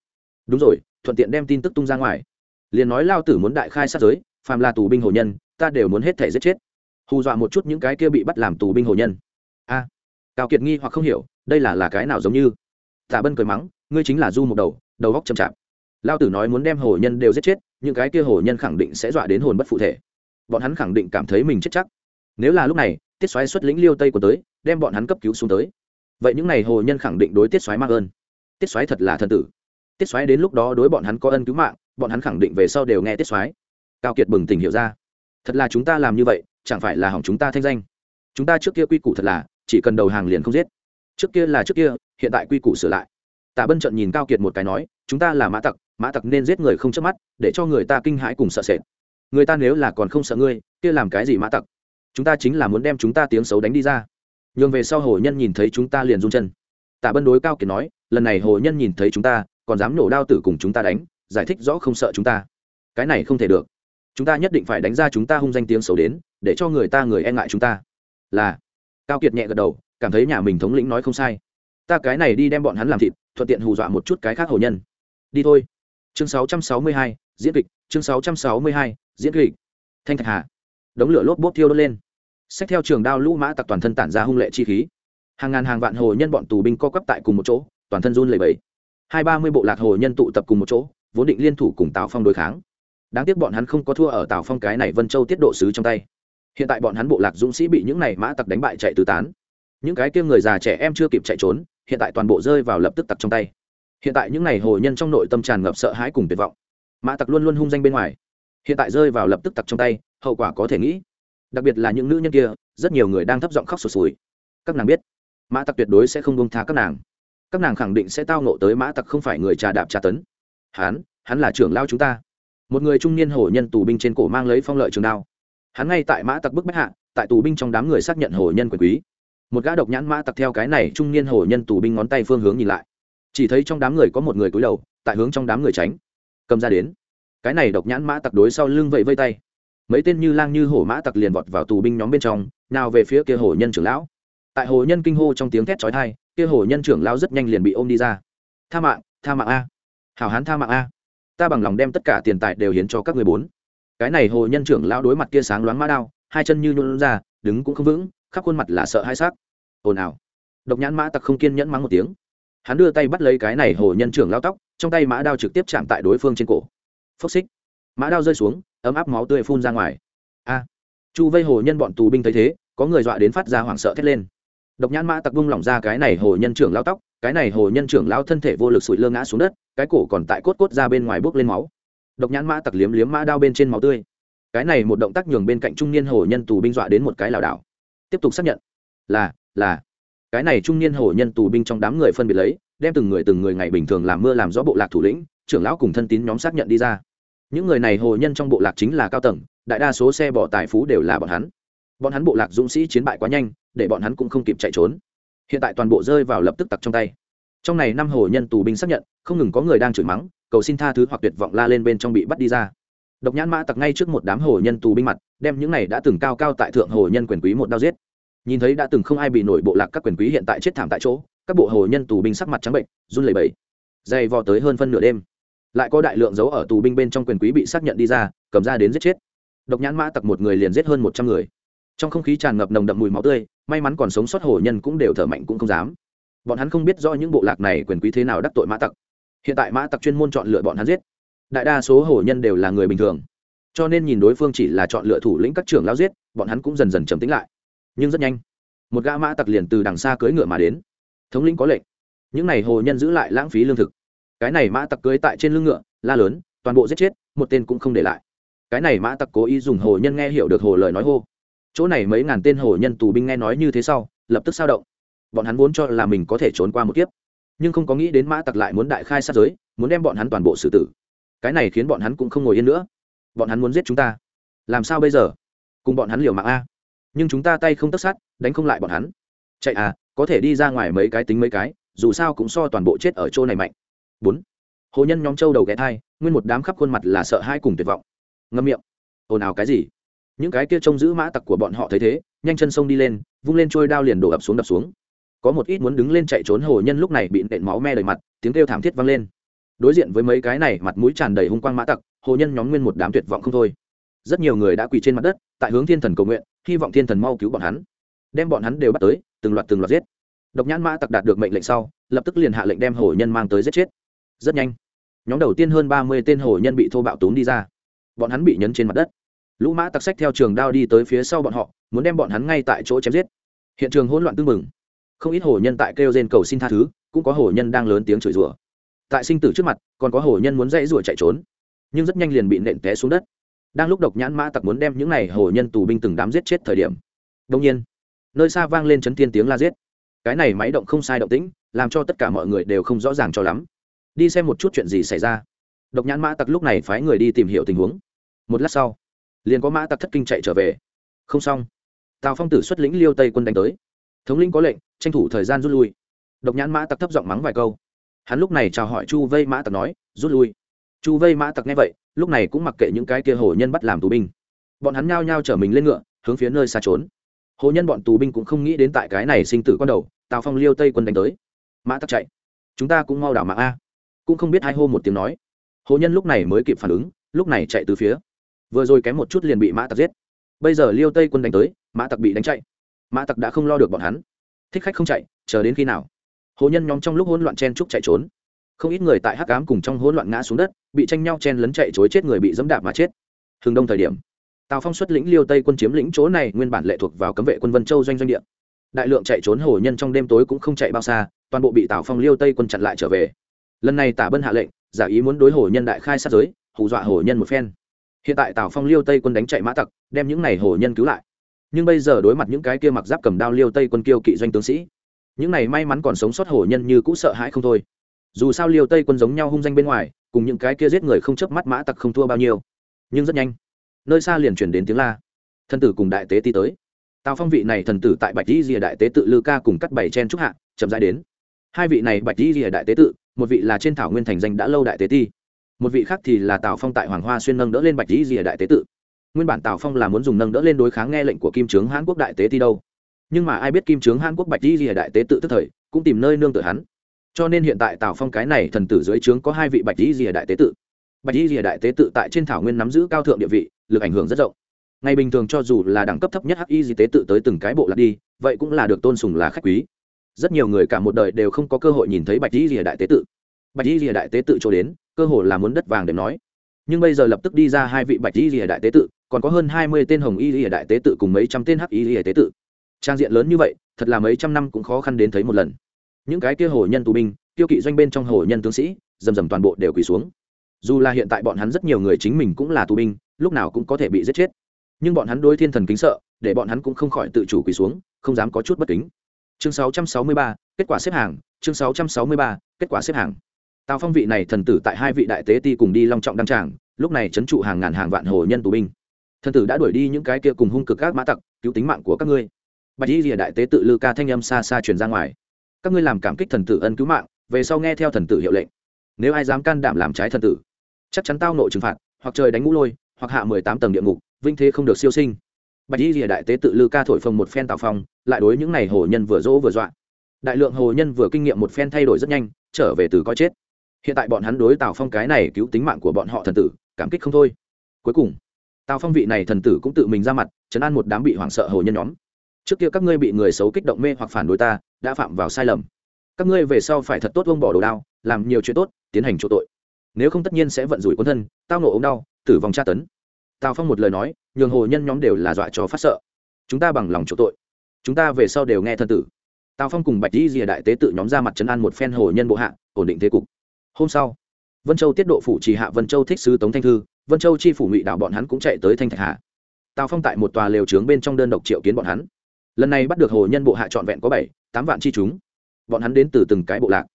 Đúng rồi, thuận tiện đem tin tức tung ra ngoài. Liền nói lao tử muốn đại khai sát giới, phàm là tù binh hồ nhân, ta đều muốn hết thể giết chết. Hù dọa một chút những cái kia bị bắt làm tù binh hồ nhân. A. Cao kiệt nghi hoặc không hiểu, đây là là cái nào giống như? Tạ bân cười mắng ngươi chính là du một đầu đầu góc chậm chạp. Lao tử nói muốn đem hồ nhân đều giết chết, những cái kia hồ nhân khẳng định sẽ dọa đến hồn bất phụ thể. Bọn hắn khẳng định cảm thấy mình chết chắc. Nếu là lúc này, tiết xoáy xuất lĩnh liêu tây của tới, đem bọn hắn cấp cứu xuống tới. Vậy những n à y hồ nhân khẳng định đối tiết xoáy mắc ơn. Tiết xoáy thật là thân tử. Tiết xoáy đến lúc đó đối bọn hắn có ân cứu mạng, bọn hắn khẳng định về sau đều nghe tiết xoáy cao kiệt bừng tỉnh hiểu ra. Thật là chúng ta làm như vậy, chẳng phải là hỏng chúng ta thanh danh. Chúng ta trước kia quy củ thật là, chỉ cần đầu hàng liền không giết. Trước kia là trước kia, hiện tại quy củ sửa lại tạ bân trận nhìn cao kiệt một cái nói, chúng ta là mã tặc mã tặc nên giết người không chớp mắt, để cho người ta kinh hãi cùng sợ sệt. Người ta nếu là còn không sợ ngươi, kia làm cái gì mã tặc? Chúng ta chính là muốn đem chúng ta tiếng xấu đánh đi ra. Nhường về sau hồ nhân nhìn thấy chúng ta liền run chân. Tạ bân đối cao kiệt nói, lần này hồ nhân nhìn thấy chúng ta, còn dám nổ đao tử cùng chúng ta đánh, giải thích rõ không sợ chúng ta. Cái này không thể được. Chúng ta nhất định phải đánh ra chúng ta hung danh tiếng xấu đến, để cho người ta người e ngại chúng ta. Là, cao kiệt nhẹ gật đầu, cảm thấy nhà mình thống lĩnh nói không sai. Ta cái này đi đem bọn hắn làm thịt thuận tiện hù dọa một chút cái khác hồ nhân. Đi thôi. Chương 662, diễn kịch. Chương 662, diễn kịch. Thanh thạch hà. Đống lửa lốp bốp thiêu đốt lên. Xét theo trường đao lũ mã tặc toàn thân tản ra hung lệ chi khí. Hàng ngàn hàng vạn hồ nhân bọn tù binh co quắp tại cùng một chỗ toàn thân run lẩy bẩy. Hai ba mươi bộ lạc hồ nhân tụ tập cùng một chỗ vốn định liên thủ cùng tào phong đối kháng. Đáng tiếc bọn hắn không có thua ở tào phong cái này vân châu tiết độ sứ trong tay. Hiện tại bọn hắn bộ lạc dũng sĩ bị những này mã tặc đánh bại chạy tứ tán. Những cái kia người già trẻ em chưa kịp chạy trốn hiện tại toàn bộ rơi vào lập tức tặc trong tay. Hiện tại những n à y hồ nhân trong nội tâm tràn ngập sợ hãi cùng tuyệt vọng. Mã tặc luôn luôn hung danh bên ngoài. Hiện tại rơi vào lập tức tặc trong tay, hậu quả có thể nghĩ. Đặc biệt là những nữ nhân kia, rất nhiều người đang thấp giọng khóc sụt sùi. Các nàng biết, mã tặc tuyệt đối sẽ không bông tha các nàng. Các nàng khẳng định sẽ tao nộ tới mã tặc không phải người trà đạp trà tấn. Hắn hắn là trưởng lao chúng ta. Một người trung niên hổ nhân tù binh trên cổ mang lấy phong lợi trường đao. Hắn ngay tại mã tặc bức bách hạ, tại tù binh trong đám người xác nhận hổ nhân quyền quý một gã độc nhãn mã tặc theo cái này trung niên hổ nhân tù binh ngón tay phương hướng nhìn lại. Chỉ thấy trong đám người có một người cúi đầu, tại hướng trong đám người tránh. Cầm ra đến. Cái này độc nhãn mã tặc đối sau lưng vẫy vây tay. Mấy tên như lang như hổ mã tặc liền vọt vào tù binh nhóm bên trong, nào về phía kia hổ nhân trưởng lão. Tại hổ nhân kinh hô trong tiếng thét chói tai, kia hổ nhân trưởng lão rất nhanh liền bị ôm đi ra. Tha mạng tha mạng a. Hảo hán tha mạng a. Ta bằng lòng đem tất cả tiền tài đều hiến cho các người bốn. Cái này hồ nhân trưởng lão đối mặt kia sáng loáng mã đao, hai chân như nhún ra, đứng cũng không vững khắp khuôn mặt là sợ hai xác ồn ào. Độc nhãn mã tặc không kiên nhẫn mắng một tiếng. Hắn đưa tay bắt lấy cái này hồ nhân trưởng lao tóc, trong tay mã đao trực tiếp chạm tại đối phương trên cổ. Phốc xích. Mã đao rơi xuống, ấm áp máu tươi phun ra ngoài. A. Chu vây hồ nhân bọn tù binh thấy thế, có người dọa đến phát ra hoảng sợ thét lên. Độc nhãn mã tặc bung lỏng ra cái này hồ nhân trưởng lao tóc, cái này hồ nhân trưởng lao thân thể vô lực sụi lơ ngã xuống đất, cái cổ còn tại cốt cốt ra bên ngoài bước lên máu. Độc nhãn mã tặc liếm liếm mã đao bên trên máu tươi. Cái này một động tác nhường bên cạnh trung niên hồ nhân tù binh dọa đến một cái lảo đảo tiếp tục xác nhận. Là là. Cái này trung niên hổ nhân tù binh trong đám người phân biệt lấy, đem từng người từng người ngày bình thường làm mưa làm rõ bộ lạc thủ lĩnh, trưởng lão cùng thân tín nhóm xác nhận đi ra. Những người này hồ nhân trong bộ lạc chính là cao tầng, đại đa số xe bỏ tài phú đều là bọn hắn. Bọn hắn bộ lạc dũng sĩ chiến bại quá nhanh, để bọn hắn cũng không kịp chạy trốn. Hiện tại toàn bộ rơi vào lập tức tặc trong tay. Trong này năm hồ nhân tù binh xác nhận, không ngừng có người đang chửi mắng, cầu xin tha thứ hoặc tuyệt vọng la lên bên trong bị bắt đi ra độc nhãn mã tặc ngay trước một đám hồ nhân tù binh mặt, đem những này đã từng cao cao tại thượng hồ nhân quyền quý một đao giết. Nhìn thấy đã từng không ai bị nổi bộ lạc các quyền quý hiện tại chết thảm tại chỗ, các bộ hồ nhân tù binh sắc mặt trắng bệnh, run lẩy bẩy. Dày vò tới hơn phân nửa đêm. Lại có đại lượng dấu ở tù binh bên trong quyền quý bị xác nhận đi ra, cầm ra đến giết chết. Độc nhãn mã tặc một người liền giết hơn một trăm người. Trong không khí tràn ngập nồng đậm mùi máu tươi, may mắn còn sống sót hồ nhân cũng đều thở mạnh cũng không dám. Bọn hắn không biết do những bộ lạc này quyền quý thế nào đắc tội mã tặc. Hiện tại mã tặc chuyên môn chọn lựa bọn hắn giết đại đa số hồ nhân đều là người bình thường. Cho nên nhìn đối phương chỉ là chọn lựa thủ lĩnh các trưởng lao giết, bọn hắn cũng dần dần trầm tính lại. Nhưng rất nhanh, một gã mã tặc liền từ đằng xa cưỡi ngựa mà đến. Thống lĩnh có lệnh. Những n à y hồ nhân giữ lại lãng phí lương thực. Cái này mã tặc cưới tại trên lưng ngựa, la lớn, toàn bộ giết chết, một tên cũng không để lại. Cái này mã tặc cố ý dùng hồ nhân nghe hiểu được hồ lời nói hô. Chỗ này mấy ngàn tên hồ nhân tù binh nghe nói như thế sau, lập tức sao động. Bọn hắn vốn cho là mình có thể trốn qua một kiếp, nhưng không có nghĩ đến mã tặc lại muốn đại khai sát giới, muốn đem bọn hắn toàn bộ xử tử cái này khiến bọn hắn cũng không ngồi yên nữa. Bọn hắn muốn giết chúng ta. Làm sao bây giờ? Cùng bọn hắn liều mạng a. Nhưng chúng ta tay không tất sát, đánh không lại bọn hắn. Chạy à có thể đi ra ngoài mấy cái tính mấy cái, dù sao cũng so toàn bộ chết ở chỗ này mạnh. Bốn. Hồ nhân nhóm châu đầu ghé thai, nguyên một đám khắp khuôn mặt là sợ hai cùng tuyệt vọng. Ngâm miệng. Ồn ào cái gì? Những cái kia trông giữ mã tặc của bọn họ thấy thế, nhanh chân sông đi lên, vung lên trôi đao liền đổ ập xuống đập xuống. Có một ít muốn đứng lên chạy trốn hồ nhân lúc này bị nện máu me đầy mặt, tiếng kêu thảm thiết vang lên đối diện với mấy cái này mặt mũi tràn đầy hung quang mã tặc, hồ nhân nhóm nguyên một đám tuyệt vọng không thôi. Rất nhiều người đã quỳ trên mặt đất, tại hướng thiên thần cầu nguyện, hy vọng thiên thần mau cứu bọn hắn. Đem bọn hắn đều bắt tới, từng loạt từng loạt giết. Độc nhãn mã tặc đạt được mệnh lệnh sau, lập tức liền hạ lệnh đem hồ nhân mang tới giết chết. Rất nhanh, nhóm đầu tiên hơn ba mươi tên hồ nhân bị thô bạo tốn đi ra. Bọn hắn bị nhấn trên mặt đất. Lũ mã tặc sách theo trường đao đi tới phía sau bọn họ, muốn đem bọn hắn ngay tại chỗ chém giết. Hiện trường hỗn loạn tưng mừng không ít hồ nhân tại kêu trên cầu xin tha thứ, cũng có hồ nhân đang lớn tiếng chửi rủa tại sinh tử trước mặt, còn có hổ nhân muốn dãy rủa chạy trốn, nhưng rất nhanh liền bị nện té xuống đất. Đang lúc độc nhãn mã tặc muốn đem những này hổ nhân tù binh từng đám giết chết thời điểm đông nhiên, nơi xa vang lên chấn thiên tiếng la giết. Cái này máy động không sai động tĩnh, làm cho tất cả mọi người đều không rõ ràng cho lắm. Đi xem một chút chuyện gì xảy ra. Độc nhãn mã tặc lúc này phái người đi tìm hiểu tình huống. Một lát sau, liền có mã tặc thất kinh chạy trở về. Không xong. Tào phong tử xuất lĩnh liêu tây quân đánh tới. Thống lĩnh có lệnh, tranh thủ thời gian rút lui. Độc nhãn mã tặc thấp giọng mắng vài câu hắn lúc này chào hỏi chu vây mã tặc nói, rút lui. Chu vây mã tặc nghe vậy, lúc này cũng mặc kệ những cái kia hồ nhân bắt làm tù binh. Bọn hắn nhao nhao chở mình lên ngựa, hướng phía nơi xa trốn. Hồ nhân bọn tù binh cũng không nghĩ đến tại cái này sinh tử con đầu, tào phong liêu tây quân đánh tới. Mã tặc chạy. Chúng ta cũng mau đảo mạng a. Cũng không biết hai hô một tiếng nói. Hồ nhân lúc này mới kịp phản ứng, lúc này chạy từ phía. Vừa rồi kém một chút liền bị mã tặc giết. Bây giờ liêu tây quân đánh tới, mã tặc bị đánh chạy. Mã tặc đã không lo được bọn hắn. Thích khách không chạy, chờ đến khi nào? Hồ nhân nhóm trong lúc hỗn loạn chen trúc chạy trốn. Không ít người tại hắc cám cùng trong hỗn loạn ngã xuống đất, bị tranh nhau chen lấn chạy chối chết người bị dẫm đạp mà chết. Hừng đông thời điểm, tào phong xuất lĩnh liêu tây quân chiếm lĩnh chỗ này, nguyên bản lệ thuộc vào cấm vệ quân vân châu doanh doanh địa. Đại lượng chạy trốn hồ nhân trong đêm tối cũng không chạy bao xa, toàn bộ bị tào phong liêu tây quân chặn lại trở về. Lần này tả bân hạ lệnh, giả ý muốn đối hồ nhân đại khai sát giới, hù dọa hồ nhân một phen. Hiện tại tào phong liêu tây quân đánh chạy mã tặc, đem những này hồ nhân cứu lại. Nhưng bây giờ đối mặt những cái kia mặc giáp cầm đao liêu tây quân kiêu kỵ doanh tướng sĩ những này may mắn còn sống sót hổ nhân như cũ sợ hãi không thôi. Dù sao liều tây quân giống nhau hung danh bên ngoài, cùng những cái kia giết người không chớp mắt mã tặc không thua bao nhiêu. Nhưng rất nhanh, nơi xa liền chuyển đến tiếng la. Thần tử cùng đại tế ti tới. Tào phong vị này thần tử tại bạch di rìa đại tế tự lư ca cùng cắt bảy chen trúc hạ, chậm rãi đến. Hai vị này bạch di rìa đại tế tự, một vị là trên thảo nguyên thành danh đã lâu đại tế ti, một vị khác thì là tào phong tại hoàng hoa xuyên nâng đỡ lên bạch di rìa đại tế tự. Nguyên bản tào phong là muốn dùng nâng đỡ lên đối kháng nghe lệnh của kim trướng hãn quốc đại tế ti đâu nhưng mà ai biết kim trướng hàn quốc bạch di rìa đại tế tự tức thời, cũng tìm nơi nương tự hắn. Cho nên hiện tại tào phong cái này thần tử dưới trướng có hai vị bạch di rìa đại tế tự. Bạch di rìa đại tế tự tại trên thảo nguyên nắm giữ cao thượng địa vị, lực ảnh hưởng rất rộng. Ngày bình thường cho dù là đẳng cấp thấp nhất hắc y di tế tự tới từng cái bộ lạc đi, vậy cũng là được tôn sùng là khách quý. Rất nhiều người cả một đời đều không có cơ hội nhìn thấy bạch di rìa đại tế tự. Bạch di rìa đại tế tự cho đến, cơ hội là muốn đất vàng để nói. Nhưng bây giờ lập tức đi ra hai vị bạch di rìa đại tế tự, còn có hơn hai mươi tên hồng y rìa đại tế tự cùng mấy trăm tên hắc y rìa tế tự trang diện lớn như vậy thật là mấy trăm năm cũng khó khăn đến thấy một lần. Những cái kia hồ nhân tù binh tiêu kỵ doanh bên trong hồ nhân tướng sĩ dầm dầm toàn bộ đều quỳ xuống. Dù là hiện tại bọn hắn rất nhiều người chính mình cũng là tù binh lúc nào cũng có thể bị giết chết. Nhưng bọn hắn đối thiên thần kính sợ để bọn hắn cũng không khỏi tự chủ quỳ xuống không dám có chút bất kính. Chương 663, kết quả xếp hàng chương 663, kết quả xếp hàng. Tào phong vị này thần tử tại hai vị đại tế ti cùng đi long trọng đăng tràng lúc này trấn trụ hàng ngàn hàng vạn hồ nhân tù binh. Thần tử đã đuổi đi những cái kia cùng hung cực các mã tặc cứu tính mạng của các ngươi bạch y rìa đại tế tự lư ca thanh âm xa xa truyền ra ngoài. Các ngươi làm cảm kích thần tử ân cứu mạng, về sau nghe theo thần tử hiệu lệnh. Nếu ai dám can đảm làm trái thần tử, chắc chắn tao nội trừng phạt, hoặc trời đánh ngũ lôi, hoặc hạ mười tám tầng địa ngục vinh thế không được siêu sinh. Bạch y rìa đại tế tự lư ca thổi phồng một phen tào phong, lại đối những n à y hồ nhân vừa dỗ vừa dọa. Đại lượng hồ nhân vừa kinh nghiệm một phen thay đổi rất nhanh, trở về từ coi chết. Hiện tại bọn hắn đối tào phong cái này cứu tính mạng của bọn họ thần tử, cảm kích không thôi. Cuối cùng, tào phong vị này thần tử cũng tự mình ra mặt chấn an một đám bị hoảng sợ hồ nhân nhóm trước kia các ngươi bị người xấu kích động mê hoặc phản đối ta, đã phạm vào sai lầm. Các ngươi về sau phải thật tốt vông bỏ đồ đao, làm nhiều chuyện tốt, tiến hành chỗ tội. Nếu không tất nhiên sẽ vận rủi quân thân, tao nổ ống đau, tử vong tra tấn. Tào phong một lời nói, nhường hồ nhân nhóm đều là dọa cho phát sợ. Chúng ta bằng lòng chỗ tội. Chúng ta về sau đều nghe thân tử. Tào phong cùng bạch di rìa đại tế tự nhóm ra mặt trấn an một phen hồ nhân bộ hạ, ổn định thế cục. Hôm sau, vân châu tiết độ phủ chỉ hạ vân châu thích sứ tống thanh thư, vân châu chi phủ ngụy đạo bọn hắn cũng chạy tới thanh thạch hạ tào phong tại một tòa lều trướng bên trong đơn độc triệu kiến bọn hắn lần này bắt được hồ nhân bộ hạ trọn vẹn có bảy, tám vạn chi chúng. Bọn hắn đến từ từng cái bộ lạc.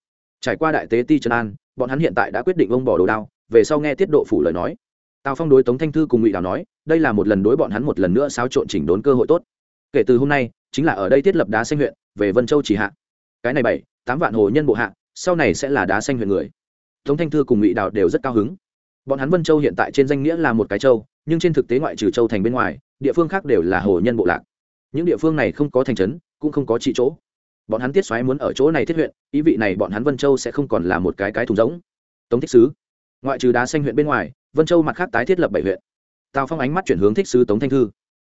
Trải qua đại tế ti trần an, bọn hắn hiện tại đã quyết định ông bỏ đồ đao, về sau nghe tiết độ phủ lời nói. Tào phong đối tống thanh thư cùng ngụy đào nói, đây là một lần đối bọn hắn một lần nữa xáo trộn chỉnh đốn cơ hội tốt. Kể từ hôm nay, chính là ở đây thiết lập đá xanh huyện, về vân châu chỉ hạ. Cái này bảy, tám vạn hồ nhân bộ hạ, sau này sẽ là đá xanh huyện người. Tống thanh thư cùng ngụy đào đều rất cao hứng. Bọn hắn vân châu hiện tại trên danh nghĩa là một cái châu, nhưng trên thực tế ngoại trừ châu thành bên ngoài, địa phương khác đều là hồ nhân bộ lạc những địa phương này không có thành trấn, cũng không có trị chỗ. Bọn hắn tiết xoáy muốn ở chỗ này thiết huyện, ý vị này bọn hắn vân châu sẽ không còn là một cái cái thùng rỗng. Tống thích sứ. Ngoại trừ đá xanh huyện bên ngoài, vân châu mặt khác tái thiết lập bảy huyện. Tào phong ánh mắt chuyển hướng thích sứ tống thanh thư.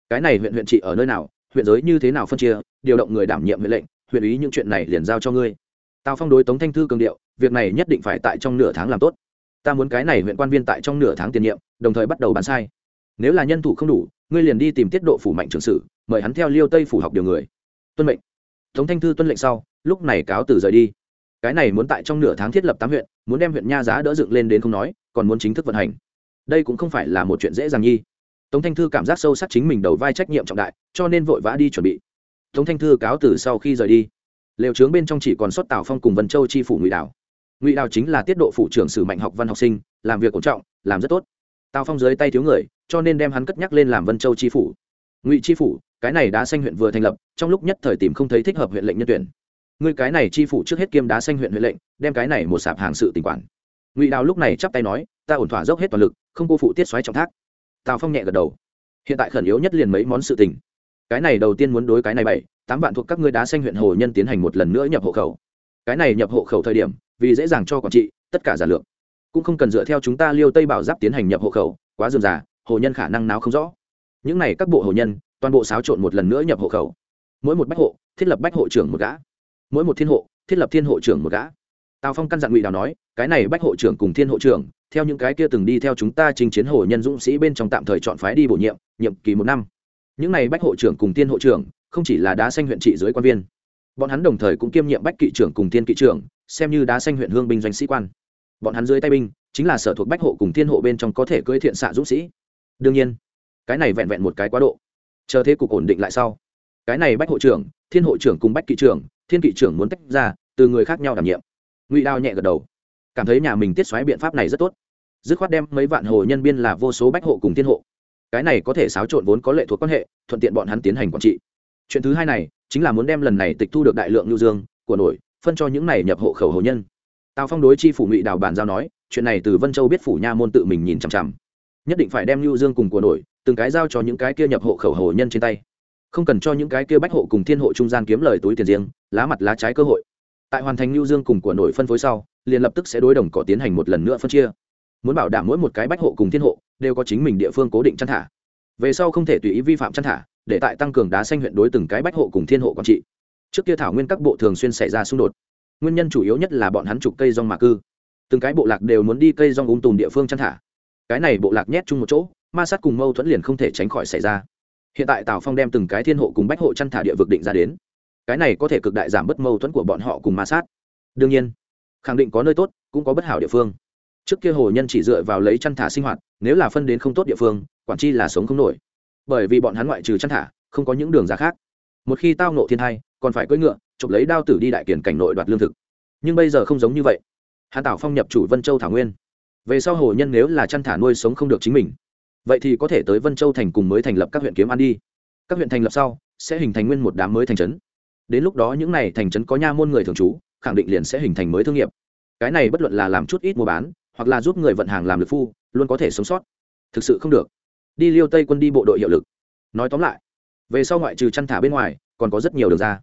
Cái này huyện huyện trị ở nơi nào, huyện giới như thế nào phân chia, điều động người đảm nhiệm huyện lệnh, huyện ý những chuyện này liền giao cho ngươi. Tào phong đối tống thanh thư cường điệu, việc này nhất định phải tại trong nửa tháng làm tốt. Ta muốn cái này huyện quan viên tại trong nửa tháng tiền nhiệm, đồng thời bắt đầu bán sai. Nếu là nhân thủ không đủ, ngươi liền đi tìm tiết độ phủ mạnh trường sử mời hắn theo liêu tây phủ học điều người. Tuân mệnh. Tống thanh thư tuân lệnh sau, lúc này cáo từ rời đi. Cái này muốn tại trong nửa tháng thiết lập tám huyện, muốn đem huyện nha giá đỡ dựng lên đến không nói, còn muốn chính thức vận hành. Đây cũng không phải là một chuyện dễ dàng nhi. Tống thanh thư cảm giác sâu sắc chính mình đầu vai trách nhiệm trọng đại, cho nên vội vã đi chuẩn bị. Tống thanh thư cáo từ sau khi rời đi. Lều trướng bên trong chỉ còn xuất tào phong cùng vân châu chi phủ ngụy đảo ngụy đảo chính là tiết độ phủ trưởng sử mạnh học văn học sinh, làm việc ổn trọng, làm rất tốt. Tào phong dưới tay thiếu người, cho nên đem hắn cất nhắc lên làm vân châu chi phủ. Ngụy chi phủ cái này đá xanh huyện vừa thành lập, trong lúc nhất thời tìm không thấy thích hợp huyện lệnh nhân tuyển. Ngươi cái này chi phủ trước hết kiêm đá xanh huyện huyện lệnh, đem cái này một sạp hàng sự tình quản. Ngụy đào lúc này chắp tay nói, ta ổn thỏa dốc hết toàn lực, không cô phụ tiết xoáy trọng thác. Tào phong nhẹ gật đầu. Hiện tại khẩn yếu nhất liền mấy món sự tình. Cái này đầu tiên muốn đối cái này bảy tám vạn thuộc các ngươi đá xanh huyện hồ nhân tiến hành một lần nữa nhập hộ khẩu. Cái này nhập hộ khẩu thời điểm, vì dễ dàng cho quản trị, tất cả giả lượng cũng không cần dựa theo chúng ta liêu tây bảo giáp tiến hành nhập hộ khẩu, quá dườm già, hồ nhân khả năng nào không rõ. Những này các bộ hồ nhân toàn bộ xáo trộn một lần nữa nhập hộ khẩu. Mỗi một bách hộ, thiết lập bách hộ trưởng một gã. Mỗi một thiên hộ, thiết lập thiên hộ trưởng một gã. Tào phong căn dặn ngụy đào nói, cái này bách hộ trưởng cùng thiên hộ trưởng, theo những cái kia từng đi theo chúng ta chinh chiến hồ nhân dũng sĩ bên trong tạm thời chọn phái đi bổ nhiệm nhiệm kỳ một năm. Những này bách hộ trưởng cùng thiên hộ trưởng, không chỉ là đá xanh huyện trị dưới quan viên, bọn hắn đồng thời cũng kiêm nhiệm bách kỵ trưởng cùng thiên kỵ trưởng, xem như đá xanh huyện hương binh doanh sĩ quan. Bọn hắn dưới tay binh, chính là sở thuộc bách hộ cùng thiên hộ bên trong có thể cưỡi thiện xạ dũng sĩ. Đương nhiên, cái này vẹn vẹn một cái quá độ chờ thế cục ổn định lại sau. Cái này bách hộ trưởng, thiên hộ trưởng cùng bách kỵ trưởng, thiên kỵ trưởng muốn tách ra, từ người khác nhau đảm nhiệm. Ngụy đao nhẹ gật đầu. Cảm thấy nhà mình tiết xoáy biện pháp này rất tốt. Dứt khoát đem mấy vạn hồ nhân biên là vô số bách hộ cùng thiên hộ. Cái này có thể xáo trộn vốn có lệ thuộc quan hệ, thuận tiện bọn hắn tiến hành quản trị. Chuyện thứ hai này, chính là muốn đem lần này tịch thu được đại lượng lưu dương, của nổi, phân cho những này nhập hộ khẩu hồ nhân. Tào phong đối chi phủ ngụy đào bàn giao nói, chuyện này từ vân châu biết phủ nha môn tự mình nhìn chằm chằm. Nhất định phải đem lưu dương cùng của nổi từng cái giao cho những cái kia nhập hộ khẩu hồ nhân trên tay. Không cần cho những cái kia bách hộ cùng thiên hộ trung gian kiếm lời túi tiền riêng, lá mặt lá trái cơ hội. Tại hoàn thành lưu dương cùng của nổi phân phối sau, liền lập tức sẽ đối đồng cỏ tiến hành một lần nữa phân chia. Muốn bảo đảm mỗi một cái bách hộ cùng thiên hộ đều có chính mình địa phương cố định chăn thả. Về sau không thể tùy ý vi phạm chăn thả, để tại tăng cường đá xanh huyện đối từng cái bách hộ cùng thiên hộ quản trị. Trước kia thảo nguyên các bộ thường xuyên xảy ra xung đột. Nguyên nhân chủ yếu nhất là bọn hắn trục cây rong mạc cư. Từng cái bộ lạc đều muốn đi cây rong ung tùm địa phương chăn thả. Cái này bộ lạc nhét chung một chỗ ma sát cùng mâu thuẫn liền không thể tránh khỏi xảy ra. Hiện tại tào phong đem từng cái thiên hộ cùng bách hộ chăn thả địa vực định ra đến. Cái này có thể cực đại giảm bớt mâu thuẫn của bọn họ cùng ma sát. Đương nhiên, khẳng định có nơi tốt, cũng có bất hảo địa phương. Trước kia hồ nhân chỉ dựa vào lấy chăn thả sinh hoạt, nếu là phân đến không tốt địa phương, quản chi là sống không nổi. Bởi vì bọn hắn ngoại trừ chăn thả, không có những đường ra khác. Một khi tao nộ thiên hai còn phải cưỡi ngựa, chụp lấy đao tử đi đại kiển cảnh nội đoạt lương thực. Nhưng bây giờ không giống như vậy. Hà tảo phong nhập chủ vân châu thảo nguyên. Về sau hồ nhân nếu là chăn thả nuôi sống không được chính mình vậy thì có thể tới vân châu thành cùng mới thành lập các huyện kiếm ăn đi. Các huyện thành lập sau, sẽ hình thành nguyên một đám mới thành trấn. Đến lúc đó những n à y thành trấn có nha môn người thường trú, khẳng định liền sẽ hình thành mới thương nghiệp. Cái này bất luận là làm chút ít mua bán, hoặc là giúp người vận hàng làm lực phu, luôn có thể sống sót. Thực sự không được. Đi liêu tây quân đi bộ đội hiệu lực. Nói tóm lại, về sau ngoại trừ chăn thả bên ngoài, còn có rất nhiều đường ra.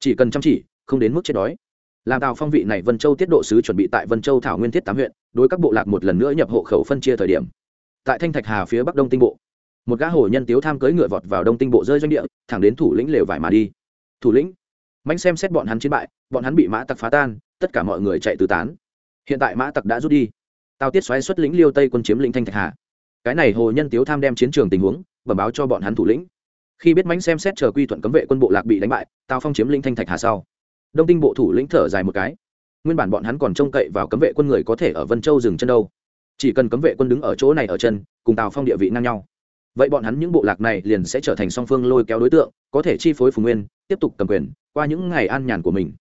Chỉ cần chăm chỉ, không đến mức chết đói. Làm tàu phong vị này vân châu tiết độ sứ chuẩn bị tại vân châu thảo nguyên thiết tám huyện, đối các bộ lạc một lần nữa nhập hộ khẩu phân chia thời điểm tại thanh thạch hà phía bắc đông tinh bộ. Một gã hồ nhân tiếu tham cưỡi ngựa vọt vào đông tinh bộ rơi doanh địa, thẳng đến thủ lĩnh lều vải mà đi. Thủ lĩnh mạnh xem xét bọn hắn chiến bại, bọn hắn bị mã tặc phá tan, tất cả mọi người chạy tứ tán. Hiện tại mã tặc đã rút đi. Tào tiết xoáy xuất lĩnh liêu tây quân chiếm lĩnh thanh thạch hà. Cái này hồ nhân tiếu tham đem chiến trường tình huống, bẩm báo cho bọn hắn thủ lĩnh. Khi biết mánh xem xét chờ quy thuận cấm vệ quân bộ lạc bị đánh bại, tào phong chiếm lĩnh thanh thạch hà sau. Đông tinh bộ thủ lĩnh thở dài một cái. Nguyên bản bọn hắn còn trông cậy vào cấm vệ quân người có thể ở vân châu dừng chân đâu chỉ cần cấm vệ quân đứng ở chỗ này ở chân, cùng tào phong địa vị ngang nhau. Vậy bọn hắn những bộ lạc này liền sẽ trở thành song phương lôi kéo đối tượng, có thể chi phối phùng nguyên, tiếp tục cầm quyền, qua những ngày an nhàn của mình.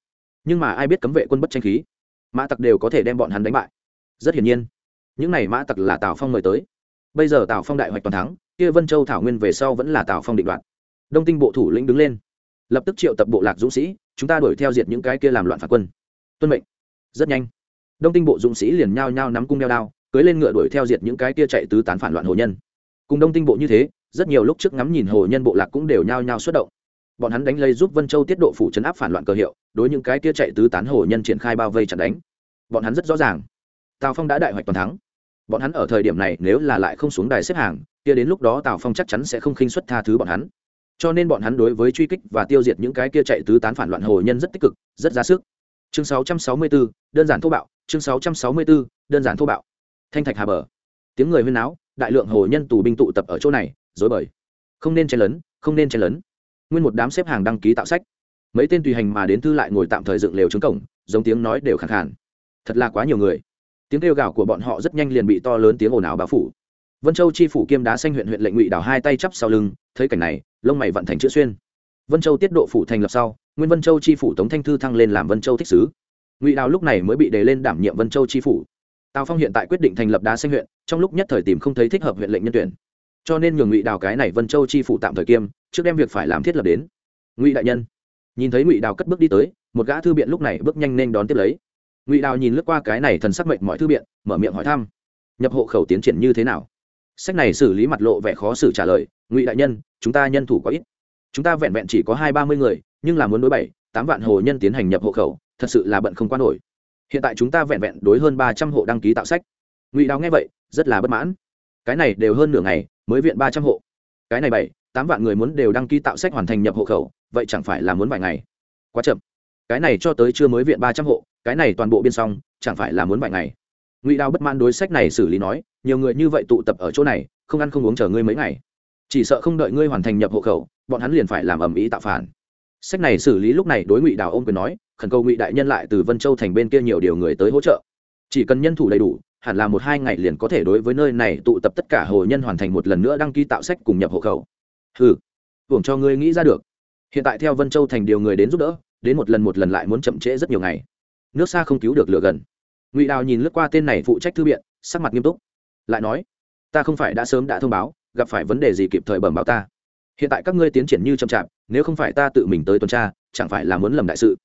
Nhưng mà ai biết cấm vệ quân bất tranh khí? Mã tặc đều có thể đem bọn hắn đánh bại. Rất hiển nhiên, những này mã tặc là tào phong mời tới. Bây giờ tào phong đại hoạch toàn thắng, kia vân châu thảo nguyên về sau vẫn là tào phong định đoạt. Đông tinh bộ thủ lĩnh đứng lên. Lập tức triệu tập bộ lạc dũng sĩ, chúng ta đuổi theo diệt những cái kia làm loạn phản quân. Tuân mệnh. Rất nhanh. Đông tinh bộ dũng sĩ liền nhao nhao nắm cung đeo đao cưới lên ngựa đuổi theo diệt những cái kia chạy tứ tán phản loạn hồ nhân. Cùng đông tinh bộ như thế rất nhiều lúc trước ngắm nhìn hồ nhân bộ lạc cũng đều nhao nhao xuất động. Bọn hắn đánh lây giúp vân châu tiết độ phủ chấn áp phản loạn cơ hiệu đối những cái kia chạy tứ tán hồ nhân triển khai bao vây chặn đánh. Bọn hắn rất rõ ràng tào phong đã đại hoạch toàn thắng. Bọn hắn ở thời điểm này nếu là lại không xuống đài xếp hàng kia đến lúc đó tào phong chắc chắn sẽ không khinh xuất tha thứ bọn hắn. Cho nên bọn hắn đối với truy kích và tiêu diệt những cái kia chạy tứ tán phản loạn hồ nhân rất tích cực rất ra sức. Chương 664, đơn giản thô bạo. Chương 664, đơn giản thô bạo thanh thạch hà bờ. Tiếng người huyên náo, đại lượng hồ nhân tù binh tụ tập ở chỗ này dối bời. Không nên chen lấn, không nên chen lấn. Nguyên một đám xếp hàng đăng ký tạo sách. Mấy tên tùy hành mà đến thư lại ngồi tạm thời dựng lều trứng cổng, giống tiếng nói đều khẳng khàn. Thật là quá nhiều người. Tiếng kêu gào của bọn họ rất nhanh liền bị to lớn tiếng ồn ào báo phủ. Vân châu chi phủ kiêm đá xanh huyện huyện lệnh ngụy đào hai tay chắp sau lưng, thấy cảnh này, lông mày vận thành chữ xuyên. Vân châu tiết độ phủ thành lập sau, nguyên vân châu chi phủ tống thanh thư thăng lên làm vân châu thích sứ. Ngụy đào lúc này mới bị đề lên đảm nhiệm vân châu chi phủ tào phong hiện tại quyết định thành lập đá xanh huyện, trong lúc nhất thời tìm không thấy thích hợp huyện lệnh nhân tuyển. Cho nên nhường ngụy đào cái này vân châu chi phủ tạm thời kiêm, trước đem việc phải làm thiết lập đến. Ngụy đại nhân, nhìn thấy ngụy đào cất bước đi tới, một gã thư biện lúc này bước nhanh nên đón tiếp lấy. Ngụy đào nhìn lướt qua cái này thần sắc mệnh mọi thư biện, mở miệng hỏi thăm. Nhập hộ khẩu tiến triển như thế nào? Sách này xử lý mặt lộ vẻ khó xử trả lời, ngụy đại nhân, chúng ta nhân thủ có ít. Chúng ta vẹn vẹn chỉ có hai ba mươi người, nhưng là muốn đối bảy, tám vạn hồ nhân tiến hành nhập hộ khẩu, thật sự là bận không quan nổi hiện tại chúng ta vẹn vẹn đối hơn ba trăm hộ đăng ký tạo sách. Ngụy đào nghe vậy, rất là bất mãn. Cái này đều hơn nửa ngày mới viện ba trăm hộ. Cái này bảy, tám vạn người muốn đều đăng ký tạo sách hoàn thành nhập hộ khẩu, vậy chẳng phải là muốn vài ngày? Quá chậm. Cái này cho tới chưa mới viện ba trăm hộ, cái này toàn bộ biên xong, chẳng phải là muốn vài ngày? Ngụy đào bất mãn đối sách này xử lý nói, nhiều người như vậy tụ tập ở chỗ này, không ăn không uống chờ ngươi mấy ngày. Chỉ sợ không đợi ngươi hoàn thành nhập hộ khẩu, bọn hắn liền phải làm ầm ĩ tạo phản sách này xử lý lúc này đối ngụy đào ôm quyền nói, khẩn cầu ngụy đại nhân lại từ vân châu thành bên kia nhiều điều người tới hỗ trợ. Chỉ cần nhân thủ đầy đủ, hẳn là một hai ngày liền có thể đối với nơi này tụ tập tất cả hồ nhân hoàn thành một lần nữa đăng ký tạo sách cùng nhập hộ khẩu. Ừ hưởng cho ngươi nghĩ ra được. Hiện tại theo vân châu thành điều người đến giúp đỡ, đến một lần một lần lại muốn chậm trễ rất nhiều ngày. Nước xa không cứu được lửa gần. Ngụy đào nhìn lướt qua tên này phụ trách thư biện, sắc mặt nghiêm túc. Lại nói, ta không phải đã sớm đã thông báo, gặp phải vấn đề gì kịp thời bẩm báo ta. Hiện tại các ngươi tiến triển như chậm chạp nếu không phải ta tự mình tới tuần tra, chẳng phải là muốn lầm đại sự.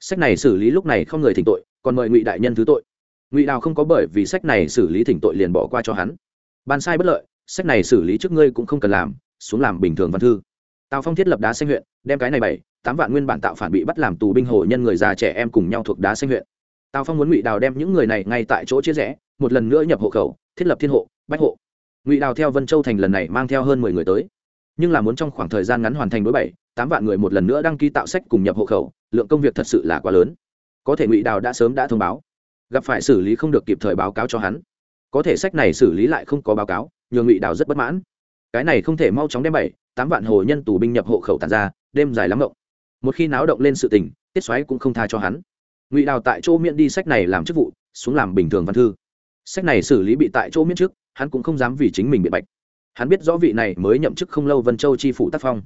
Sách này xử lý lúc này không người thỉnh tội, còn mời ngụy đại nhân thứ tội. Ngụy đào không có bởi vì sách này xử lý thỉnh tội liền bỏ qua cho hắn. Ban sai bất lợi, sách này xử lý trước ngươi cũng không cần làm, xuống làm bình thường văn thư. Tào phong thiết lập đá xanh huyện, đem cái này bảy tám vạn nguyên bản tạo phản bị bắt làm tù binh hồ nhân người già trẻ em cùng nhau thuộc đá xanh huyện. Tào phong muốn ngụy đào đem những người này ngay tại chỗ chia rẽ, một lần nữa nhập hộ khẩu, thiết lập thiên hộ, bách hộ. Ngụy đào theo vân châu thành lần này mang theo hơn mười người tới nhưng là muốn trong khoảng thời gian ngắn hoàn thành đối bảy, tám vạn người một lần nữa đăng ký tạo sách cùng nhập hộ khẩu, lượng công việc thật sự là quá lớn. Có thể ngụy đào đã sớm đã thông báo, gặp phải xử lý không được kịp thời báo cáo cho hắn. Có thể sách này xử lý lại không có báo cáo nhường ngụy đào rất bất mãn. Cái này không thể mau chóng đem bảy, tám vạn hồ nhân tù binh nhập hộ khẩu tàn ra, đêm dài lắm động một khi náo động lên sự tình, tiết xoáy cũng không tha cho hắn. Ngụy đào tại chỗ miễn đi sách này làm chức vụ, xuống làm bình thường văn thư. Sách này xử lý bị tại chỗ miễn trước, hắn cũng không dám vì chính mình biện bạch hắn biết rõ vị này mới nhậm chức không lâu vân châu chi phủ tác phong.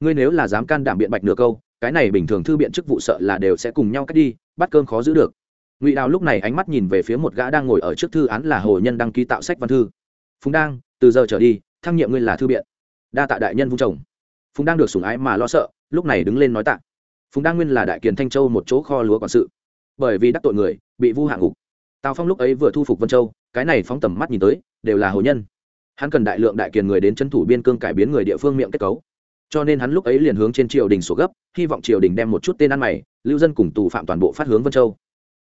Ngươi nếu là dám can đảm biện bạch nửa câu, cái này bình thường thư biện chức vụ sợ là đều sẽ cùng nhau cách đi, bắt cơm khó giữ được. Ngụy đào lúc này ánh mắt nhìn về phía một gã đang ngồi ở trước thư án là hồ nhân đăng ký tạo sách văn thư. Phùng đang từ giờ trở đi, thăng nhiệm ngươi là thư biện. Đa tạ đại nhân vung chồng. Phùng đang được sủng ái mà lo sợ, lúc này đứng lên nói tạ. Phùng đang nguyên là đại kiền thanh châu một chỗ kho lúa quản sự. Bởi vì đắc tội người, bị vu hạ ngục. Tào phong lúc ấy vừa thu phục vân châu, cái này phóng tầm mắt nhìn tới, đều là hồ nhân hắn cần đại lượng đại kiền người đến c thủ biên cương cải biến người địa phương miệng kết cấu. Cho nên hắn lúc ấy liền hướng trên triều đình sổ gấp, hy vọng triều đình đem một chút tên ăn mày, lưu dân cùng tù phạm toàn bộ phát hướng vân châu.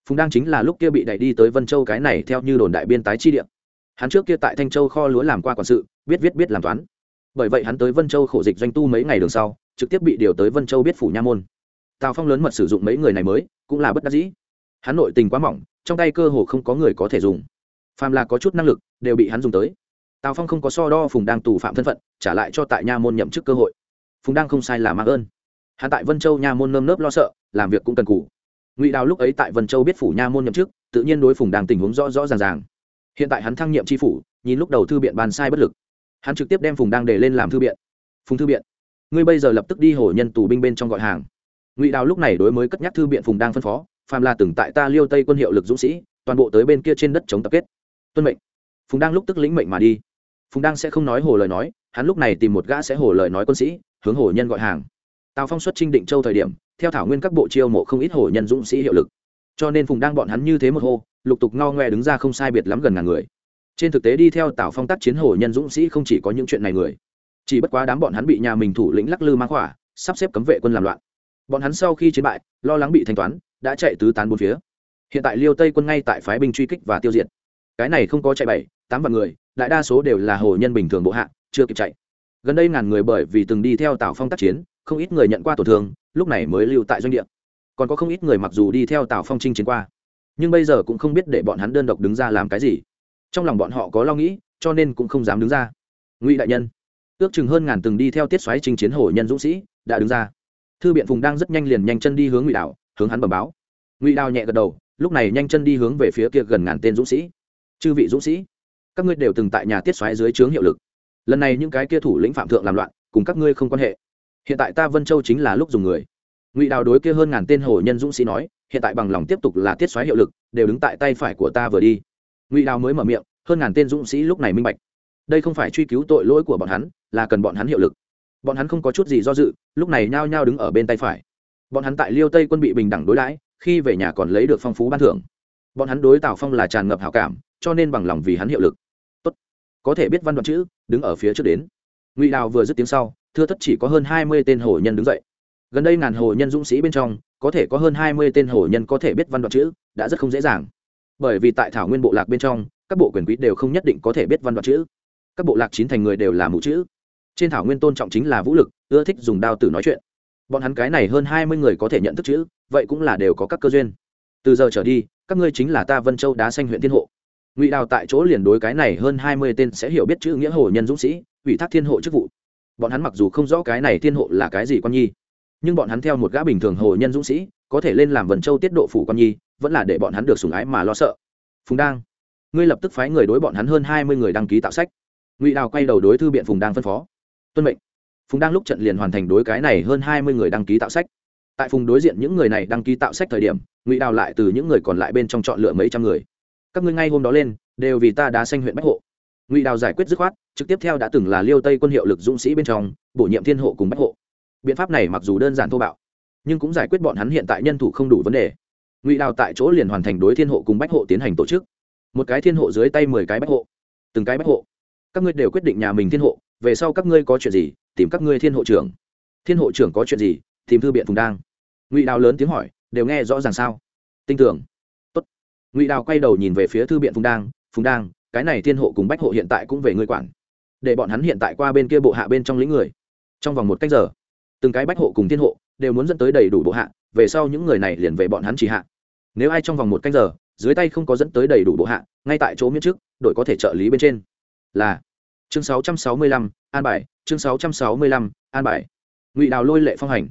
Phùng đang chính là lúc kia bị đẩy đi tới vân châu cái này theo như đồn đại biên tái chi địa. Hắn trước kia tại thanh châu kho lúa làm qua quản sự, biết viết biết làm toán. Bởi vậy hắn tới vân châu khổ dịch doanh tu mấy ngày đường sau, trực tiếp bị điều tới vân châu biết phủ nha môn. Tào phong lớn mật sử dụng mấy người này mới, cũng là bất đắc dĩ. Hắn nội tình quá mỏng, trong tay cơ hồ không có người có thể dùng. Phàm là có chút năng lực, đều bị hắn dùng tới tào phong không có so đo phùng đang tù phạm thân phận, trả lại cho tại nha môn nhậm chức cơ hội. Phùng đang không sai là mạng ơn. Hắn tại vân châu nha môn nơm nớp lo sợ, làm việc cũng cần cù. Ngụy đào lúc ấy tại vân châu biết phủ nha môn nhậm chức, tự nhiên đối phùng đang tình huống rõ rõ ràng ràng. Hiện tại hắn thăng nhiệm tri phủ, nhìn lúc đầu thư biện bàn sai bất lực. Hắn trực tiếp đem phùng đang để lên làm thư biện. Phùng thư biện. Ngươi bây giờ lập tức đi hổ nhân tù binh bên trong gọi hàng. Ngụy đào lúc này đối mới cất nhắc thư biện phùng đang phân phó, phàm là từng tại ta liêu tây quân hiệu lực dũng sĩ, toàn bộ tới bên kia trên đất chống tập kết. Tuân mệnh. Phùng đang lúc tức lĩnh mệnh mà đi phùng đang sẽ không nói hồ lời nói, hắn lúc này tìm một gã sẽ hồ lời nói quân sĩ, hướng hồ nhân gọi hàng. Tào phong xuất trinh định châu thời điểm, theo thảo nguyên các bộ chiêu mộ không ít hồ nhân dũng sĩ hiệu lực. Cho nên phùng đang bọn hắn như thế một hô, lục tục ngao ngoe đứng ra không sai biệt lắm gần ngàn người. Trên thực tế đi theo tào phong tác chiến hồ nhân dũng sĩ không chỉ có những chuyện này người, chỉ bất quá đám bọn hắn bị nhà mình thủ lĩnh lắc lư mang khỏa, sắp xếp cấm vệ quân làm loạn. Bọn hắn sau khi chiến bại, lo lắng bị thanh toán, đã chạy tứ tán bốn phía. Hiện tại liêu tây quân ngay tại phái binh truy kích và tiêu diệt cái này không có chạy bảy, tám vạn người, đại đa số đều là hồ nhân bình thường bộ hạ, chưa kịp chạy. Gần đây ngàn người bởi vì từng đi theo tào phong tác chiến, không ít người nhận qua tổn thương, lúc này mới lưu tại doanh địa. Còn có không ít người mặc dù đi theo tào phong trinh chiến qua, nhưng bây giờ cũng không biết để bọn hắn đơn độc đứng ra làm cái gì. Trong lòng bọn họ có lo nghĩ, cho nên cũng không dám đứng ra. Ngụy đại nhân, ước chừng hơn ngàn từng đi theo tiết xoáy chinh chiến hồ nhân dũng sĩ đã đứng ra. Thư biện phùng đang rất nhanh liền nhanh chân đi hướng ngụy đạo hướng hắn bẩm báo. Ngụy đào nhẹ gật đầu, lúc này nhanh chân đi hướng về phía kia gần ngàn tên dũng sĩ chư vị dũng sĩ, các ngươi đều từng tại nhà tiết xoáy dưới trướng hiệu lực. Lần này những cái kia thủ lĩnh phạm thượng làm loạn, cùng các ngươi không quan hệ. Hiện tại ta vân châu chính là lúc dùng người. Ngụy đào đối kia hơn ngàn tên hồ nhân dũng sĩ nói, hiện tại bằng lòng tiếp tục là tiết xoáy hiệu lực, đều đứng tại tay phải của ta vừa đi. Ngụy đào mới mở miệng, hơn ngàn tên dũng sĩ lúc này minh bạch. Đây không phải truy cứu tội lỗi của bọn hắn, là cần bọn hắn hiệu lực. Bọn hắn không có chút gì do dự, lúc này nhao nhao đứng ở bên tay phải. Bọn hắn tại liêu tây quân bị bình đẳng đối đãi, khi về nhà còn lấy được phong phú ban thưởng. Bọn hắn đối tào phong là tràn ngập hảo cảm cho nên bằng lòng vì hắn hiệu lực. Tốt. có thể biết văn đoạn chữ, đứng ở phía trước đến. Ngụy đào vừa dứt tiếng sau, thưa thất chỉ có hơn hai mươi tên hồ nhân đứng dậy. Gần đây ngàn hồ nhân dũng sĩ bên trong, có thể có hơn hai mươi tên hồ nhân có thể biết văn đoạn chữ, đã rất không dễ dàng. Bởi vì tại thảo nguyên bộ lạc bên trong, các bộ quyền quý đều không nhất định có thể biết văn đoạn chữ. Các bộ lạc chín thành người đều là mù chữ. Trên thảo nguyên tôn trọng chính là vũ lực, ưa thích dùng đao tử nói chuyện. Bọn hắn cái này hơn hai mươi người có thể nhận thức chữ, vậy cũng là đều có các cơ duyên. Từ giờ trở đi, các ngươi chính là ta vân châu đá xanh huyện thiên hộ ngụy đào tại chỗ liền đối cái này hơn hai mươi tên sẽ hiểu biết chữ nghĩa hồ nhân dũng sĩ, ủy thác thiên hộ chức vụ. Bọn hắn mặc dù không rõ cái này thiên hộ là cái gì quan nhi, nhưng bọn hắn theo một gã bình thường hồ nhân dũng sĩ, có thể lên làm vần châu tiết độ phủ quan nhi, vẫn là để bọn hắn được sùng ái mà lo sợ. Phùng đang, ngươi lập tức phái người đối bọn hắn hơn hai mươi người đăng ký tạo sách. Ngụy đào quay đầu đối thư biện phùng đang phân phó. Tuân mệnh. Phùng đang lúc trận liền hoàn thành đối cái này hơn hai mươi người đăng ký tạo sách. Tại phùng đối diện những người này đăng ký tạo sách thời điểm, ngụy đào lại từ những người còn lại bên trong chọn lựa mấy trăm người các ngươi ngay hôm đó lên, đều vì ta đã xanh huyện bách hộ. Ngụy đào giải quyết dứt khoát, trực tiếp theo đã từng là liêu tây quân hiệu lực dũng sĩ bên trong, bổ nhiệm thiên hộ cùng bách hộ. Biện pháp này mặc dù đơn giản thô bạo, nhưng cũng giải quyết bọn hắn hiện tại nhân thủ không đủ vấn đề. Ngụy đào tại chỗ liền hoàn thành đối thiên hộ cùng bách hộ tiến hành tổ chức. Một cái thiên hộ dưới tay mười cái bách hộ, từng cái bách hộ. Các ngươi đều quyết định nhà mình thiên hộ, về sau các ngươi có chuyện gì, tìm các ngươi thiên hộ trưởng. Thiên hộ trưởng có chuyện gì, tìm thư biện phùng đang. Ngụy đào lớn tiếng hỏi, đều nghe rõ ràng sao? Tin tưởng ngụy đào quay đầu nhìn về phía thư biện phùng đang phùng đang cái này thiên hộ cùng bách hộ hiện tại cũng về ngươi quản để bọn hắn hiện tại qua bên kia bộ hạ bên trong lĩnh người trong vòng một cách giờ từng cái bách hộ cùng thiên hộ đều muốn dẫn tới đầy đủ bộ hạ về sau những người này liền về bọn hắn chỉ hạ nếu ai trong vòng một canh giờ dưới tay không có dẫn tới đầy đủ bộ hạ ngay tại chỗ miễn trước đội có thể trợ lý bên trên là chương 665, an bài chương 665, an bài. Ngụy đào lôi lệ phong hành.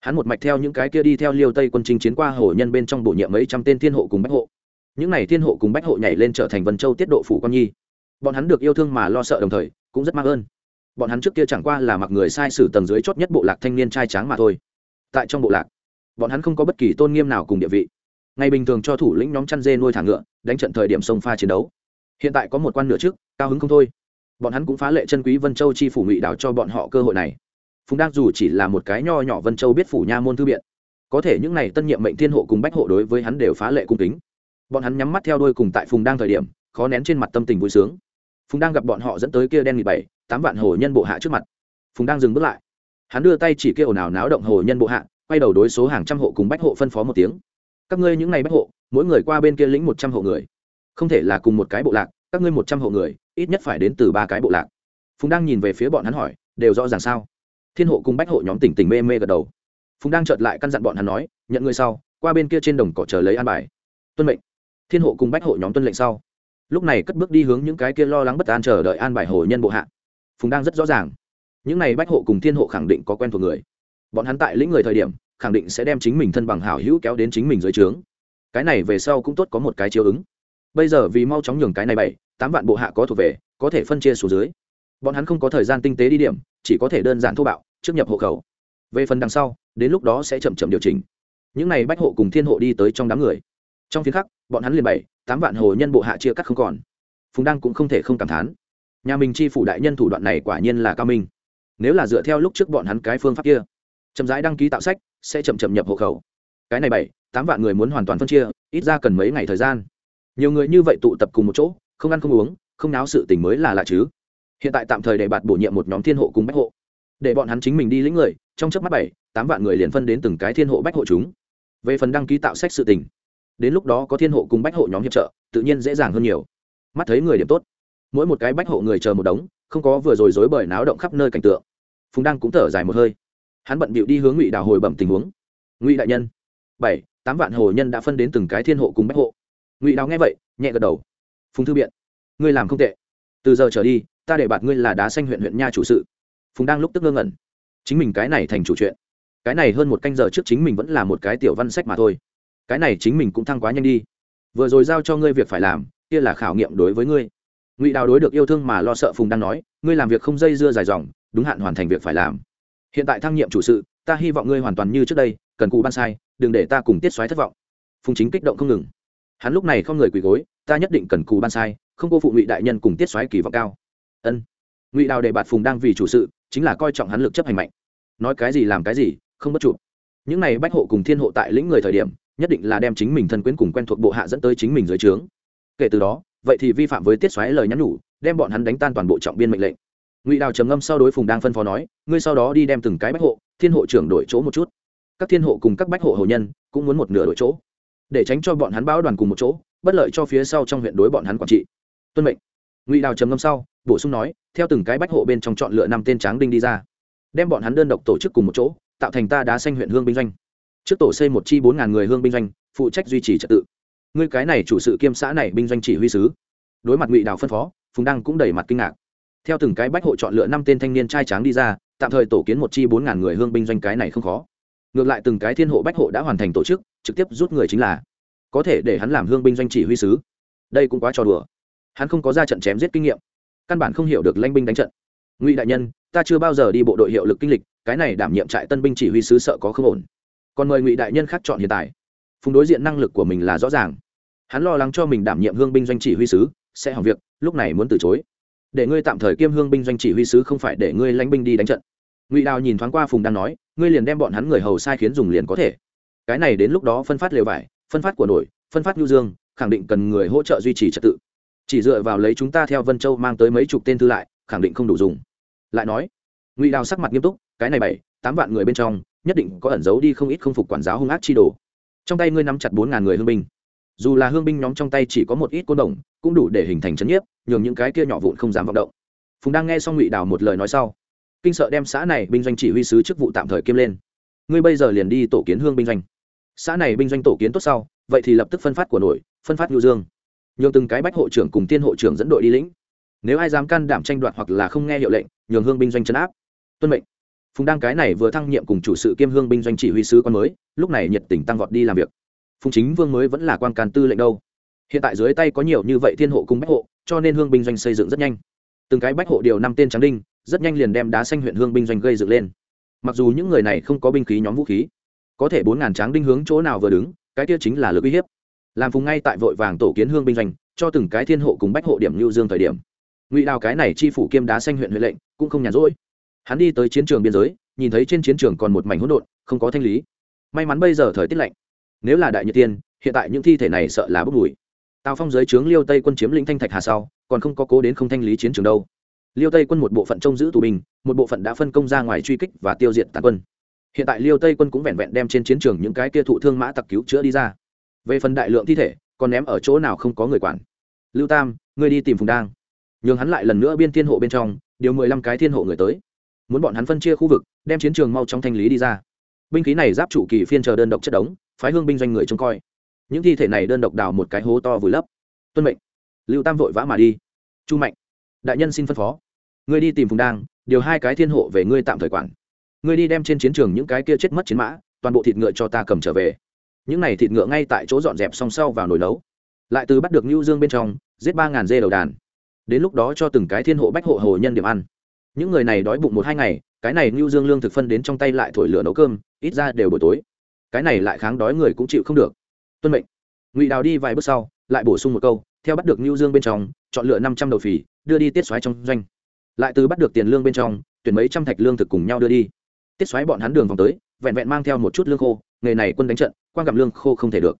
Hắn một mạch theo những cái kia đi theo liêu tây quân chinh chiến qua hồ nhân bên trong bổ nhiệm mấy trăm tên thiên hộ cùng bách hộ những n à y thiên hộ cùng bách hộ nhảy lên trở thành vân châu tiết độ phủ con nhi. Bọn hắn được yêu thương mà lo sợ đồng thời, cũng rất mắc ơn. Bọn hắn trước kia chẳng qua là mặc người sai sử tầng dưới chót nhất bộ lạc thanh niên trai tráng mà thôi. Tại trong bộ lạc, bọn hắn không có bất kỳ tôn nghiêm nào cùng địa vị. Ngày bình thường cho thủ lĩnh nhóm chăn dê nuôi thả ngựa, đánh trận thời điểm sông pha chiến đấu. Hiện tại có một quan nửa trước, cao hứng không thôi. Bọn hắn cũng phá lệ chân quý vân châu chi phủ ngụy đảo cho bọn họ cơ hội này. Phùng đang dù chỉ là một cái nho nhỏ vân châu biết phủ nha môn thư biện, có thể những n à y tân nhiệm mệnh thiên hộ cùng bách hộ đối với hắn đều phá lệ cung kính bọn hắn nhắm mắt theo đôi cùng tại phùng đang thời điểm, khó nén trên mặt tâm tình vui sướng. Phùng đang gặp bọn họ dẫn tới kia đen mười bảy, tám vạn hồ nhân bộ hạ trước mặt. Phùng đang dừng bước lại. Hắn đưa tay chỉ kia ồn nào náo động hồ nhân bộ hạ, quay đầu đối số hàng trăm hộ cùng bách hộ phân phó một tiếng. Các ngươi những ngày bách hộ, mỗi người qua bên kia lĩnh một trăm hộ người. Không thể là cùng một cái bộ lạc, các ngươi một trăm hộ người, ít nhất phải đến từ ba cái bộ lạc. Phùng đang nhìn về phía bọn hắn hỏi, đều rõ ràng sao? Thiên hộ cùng bách hộ nhóm tỉnh tỉnh mê mê gật đầu. Phùng đang chợt lại căn dặn bọn hắn nói, nhận người sau, qua bên kia trên đồng cỏ chờ lấy an bài. Tuân mệnh thiên hộ cùng bách hộ nhóm tuân lệnh sau. Lúc này cất bước đi hướng những cái kia lo lắng bất an chờ đợi an bài hồ nhân bộ hạ. Phùng đang rất rõ ràng. Những này bách hộ cùng thiên hộ khẳng định có quen thuộc người. Bọn hắn tại lĩnh người thời điểm, khẳng định sẽ đem chính mình thân bằng hảo hữu kéo đến chính mình dưới trướng. Cái này về sau cũng tốt có một cái chiếu ứng. Bây giờ vì mau chóng nhường cái này bảy, tám vạn bộ hạ có thuộc về, có thể phân chia xuống dưới. Bọn hắn không có thời gian tinh tế đi điểm, chỉ có thể đơn giản thô bạo, trước nhập hộ khẩu. Về phần đằng sau, đến lúc đó sẽ chậm chậm điều chỉnh. Những này bách hộ cùng thiên hộ đi tới trong đám người trong phiên khắc, bọn hắn liền bảy tám vạn hồ nhân bộ hạ chia cắt không còn. Phùng đăng cũng không thể không cảm thán. Nhà mình chi phủ đại nhân thủ đoạn này quả nhiên là cao minh. Nếu là dựa theo lúc trước bọn hắn cái phương pháp kia, chậm rãi đăng ký tạo sách, sẽ chậm chậm nhập hộ khẩu. Cái này bảy, tám vạn người muốn hoàn toàn phân chia, ít ra cần mấy ngày thời gian. Nhiều người như vậy tụ tập cùng một chỗ, không ăn không uống, không náo sự tình mới là lạ chứ. Hiện tại tạm thời để bạt bổ nhiệm một nhóm thiên hộ cùng bách hộ. Để bọn hắn chính mình đi lĩnh người, trong chớp mắt bảy, tám vạn người liền phân đến từng cái thiên hộ bách hộ chúng. Về phần đăng ký tạo sách sự tình đến lúc đó có thiên hộ cùng bách hộ nhóm hiệp trợ, tự nhiên dễ dàng hơn nhiều. Mắt thấy người điểm tốt, mỗi một cái bách hộ người chờ một đống, không có vừa rồi dối bời náo động khắp nơi cảnh tượng. Phùng đăng cũng thở dài một hơi. Hắn bận bịu đi hướng ngụy đào hồi bẩm tình huống. Ngụy đại nhân, bảy, tám vạn hồ nhân đã phân đến từng cái thiên hộ cùng bách hộ. Ngụy đào nghe vậy, nhẹ gật đầu. Phùng thư biện ngươi làm không tệ. Từ giờ trở đi, ta để bạt ngươi là đá xanh huyện huyện nha chủ sự. Phùng đang lúc tức ngơ ngẩn. Chính mình cái này thành chủ chuyện. Cái này hơn một canh giờ trước chính mình vẫn là một cái tiểu văn sách mà thôi cái này chính mình cũng thăng quá nhanh đi. Vừa rồi giao cho ngươi việc phải làm, kia là khảo nghiệm đối với ngươi. Ngụy đào đối được yêu thương mà lo sợ phùng đang nói, ngươi làm việc không dây dưa dài dòng, đúng hạn hoàn thành việc phải làm. Hiện tại thăng nhiệm chủ sự, ta hy vọng ngươi hoàn toàn như trước đây, cần cù ban sai, đừng để ta cùng tiết xoáy thất vọng. Phùng chính kích động không ngừng. Hắn lúc này không người quỳ gối, ta nhất định cần cù ban sai, không cô phụ ngụy đại nhân cùng tiết xoáy kỳ vọng cao. Ân. Ngụy đào đề bạt phùng đang vì chủ sự, chính là coi trọng hắn lực chấp hành mạnh. Nói cái gì làm cái gì, không bất chụp những này bách hộ cùng thiên hộ tại lĩnh người thời điểm nhất định là đem chính mình thân quyến cùng quen thuộc bộ hạ dẫn tới chính mình dưới trướng. Kể từ đó, vậy thì vi phạm với tiết xoáy lời nhắn nhủ, đem bọn hắn đánh tan toàn bộ trọng biên mệnh lệnh. Ngụy đào trầm ngâm sau đối phùng đang phân phó nói, ngươi sau đó đi đem từng cái bách hộ, thiên hộ trưởng đổi chỗ một chút. Các thiên hộ cùng các bách hộ hầu nhân cũng muốn một nửa đổi chỗ, để tránh cho bọn hắn báo đoàn cùng một chỗ, bất lợi cho phía sau trong huyện đối bọn hắn quản trị. Tuân mệnh. Ngụy đào trầm ngâm sau, bổ sung nói, theo từng cái bách hộ bên trong chọn lựa năm tên tráng đinh đi ra, đem bọn hắn đơn độc tổ chức cùng một chỗ, tạo thành ta đá xanh huyện hương binh doanh trước tổ xây một chi bốn ngàn người hương binh doanh, phụ trách duy trì trật tự. Ngươi cái này chủ sự kiêm xã này binh doanh chỉ huy sứ. Đối mặt ngụy đào phân phó, phùng đăng cũng đầy mặt kinh ngạc. Theo từng cái bách hộ chọn lựa năm tên thanh niên trai tráng đi ra, tạm thời tổ kiến một chi bốn ngàn người hương binh doanh cái này không khó. Ngược lại từng cái thiên hộ bách hộ đã hoàn thành tổ chức, trực tiếp rút người chính là. Có thể để hắn làm hương binh doanh chỉ huy sứ. Đây cũng quá trò đùa. Hắn không có ra trận chém giết kinh nghiệm. Căn bản không hiểu được lanh binh đánh trận. Ngụy đại nhân, ta chưa bao giờ đi bộ đội hiệu lực kinh lịch, cái này đảm nhiệm trại tân binh chỉ huy sứ sợ có không ổn còn mời ngụy đại nhân khác chọn hiện tại. Phùng đối diện năng lực của mình là rõ ràng. Hắn lo lắng cho mình đảm nhiệm hương binh doanh chỉ huy sứ, sẽ hỏng việc, lúc này muốn từ chối. Để ngươi tạm thời kiêm hương binh doanh chỉ huy sứ không phải để ngươi lãnh binh đi đánh trận. Ngụy đào nhìn thoáng qua phùng đang nói, ngươi liền đem bọn hắn người hầu sai khiến dùng liền có thể. Cái này đến lúc đó phân phát lều vải, phân phát của nổi, phân phát nhu dương, khẳng định cần người hỗ trợ duy trì trật tự. Chỉ dựa vào lấy chúng ta theo vân châu mang tới mấy chục tên thư lại, khẳng định không đủ dùng. Lại nói, ngụy đào sắc mặt nghiêm túc, cái này bảy, tám vạn người bên trong nhất định có ẩn giấu đi không ít không phục quản giáo hung ác chi đồ. Trong tay ngươi nắm chặt bốn ngàn người hương binh. Dù là hương binh nhóm trong tay chỉ có một ít côn đồng, cũng đủ để hình thành c nhiếp, nhường những cái kia nhỏ vụn không dám vọng động. Phùng đang nghe xong ngụy đào một lời nói sau, kinh sợ đem xã này binh doanh chỉ huy sứ chức vụ tạm thời kiêm lên. Ngươi bây giờ liền đi tổ kiến hương binh doanh. Xã này binh doanh tổ kiến tốt sau, vậy thì lập tức phân phát của nổi phân phát nhu dương. Nhường từng cái bách hộ trưởng cùng tiên hộ trưởng dẫn đội đi lĩnh. Nếu ai dám can đảm tranh đoạt hoặc là không nghe hiệu lệnh, nhường hương binh doanh chấn áp. Tuân mệnh phùng đăng cái này vừa thăng nhiệm cùng chủ sự kiêm hương binh doanh chỉ huy sứ quan mới, lúc này nhiệt tình tăng vọt đi làm việc. Phùng chính vương mới vẫn là quan can tư lệnh đâu. Hiện tại dưới tay có nhiều như vậy thiên hộ cùng bách hộ, cho nên hương binh doanh xây dựng rất nhanh. Từng cái bách hộ điều năm tên tráng đinh, rất nhanh liền đem đá xanh huyện hương binh doanh gây dựng lên. Mặc dù những người này không có binh khí nhóm vũ khí, có thể bốn ngàn tráng đinh hướng chỗ nào vừa đứng, cái kia chính là lực uy hiếp. Làm phùng ngay tại vội vàng tổ kiến hương binh doanh, cho từng cái thiên hộ cùng bách hộ điểm lưu dương thời điểm. Ngụy đào cái này chi phủ kiêm đá xanh huyện huệ lệnh, cũng không nhàn rỗi hắn đi tới chiến trường biên giới, nhìn thấy trên chiến trường còn một mảnh hỗn độn, không có thanh lý. May mắn bây giờ thời tiết lạnh. Nếu là đại nhật tiên, hiện tại những thi thể này sợ là bốc mùi. Tào phong giới trướng liêu tây quân chiếm lĩnh thanh thạch hà sau, còn không có cố đến không thanh lý chiến trường đâu. Liêu tây quân một bộ phận trông giữ tù binh, một bộ phận đã phân công ra ngoài truy kích và tiêu diệt tàn quân. Hiện tại liêu tây quân cũng vẹn vẹn đem trên chiến trường những cái kia thụ thương mã tặc cứu chữa đi ra. Về phần đại lượng thi thể, còn ném ở chỗ nào không có người quản. Lưu tam, ngươi đi tìm phùng đang. Nhường hắn lại lần nữa biên thiên hộ bên trong, điều mười lăm cái thiên hộ người tới muốn bọn hắn phân chia khu vực, đem chiến trường mau trong thanh lý đi ra. Binh khí này giáp trụ kỳ phiên chờ đơn độc chất đống, phái hương binh doanh người trông coi. Những thi thể này đơn độc đào một cái hố to vùi lấp. Tuân mệnh. Lưu tam vội vã mà đi. Chu mạnh. Đại nhân xin phân phó. Ngươi đi tìm phùng đang điều hai cái thiên hộ về ngươi tạm thời quản. Ngươi đi đem trên chiến trường những cái kia chết mất chiến mã, toàn bộ thịt ngựa cho ta cầm trở về. Những này thịt ngựa ngay tại chỗ dọn dẹp song sau vào nồi nấu. Lại từ bắt được nhu dương bên trong, giết ba ngàn dê đầu đàn. Đến lúc đó cho từng cái thiên hộ bách hộ hồ nhân điểm ăn những người này đói bụng một hai ngày, cái này ngưu dương lương thực phân đến trong tay lại thổi lửa nấu cơm, ít ra đều buổi tối. Cái này lại kháng đói người cũng chịu không được. Tuân mệnh. Ngụy đào đi vài bước sau, lại bổ sung một câu, theo bắt được ngưu dương bên trong, chọn lựa năm trăm đầu phì, đưa đi tiết xoáy trong doanh. Lại từ bắt được tiền lương bên trong, tuyển mấy trăm thạch lương thực cùng nhau đưa đi. Tiết xoáy bọn hắn đường vòng tới, vẹn vẹn mang theo một chút lương khô, nghề này quân đánh trận, quan gặp lương khô không thể được.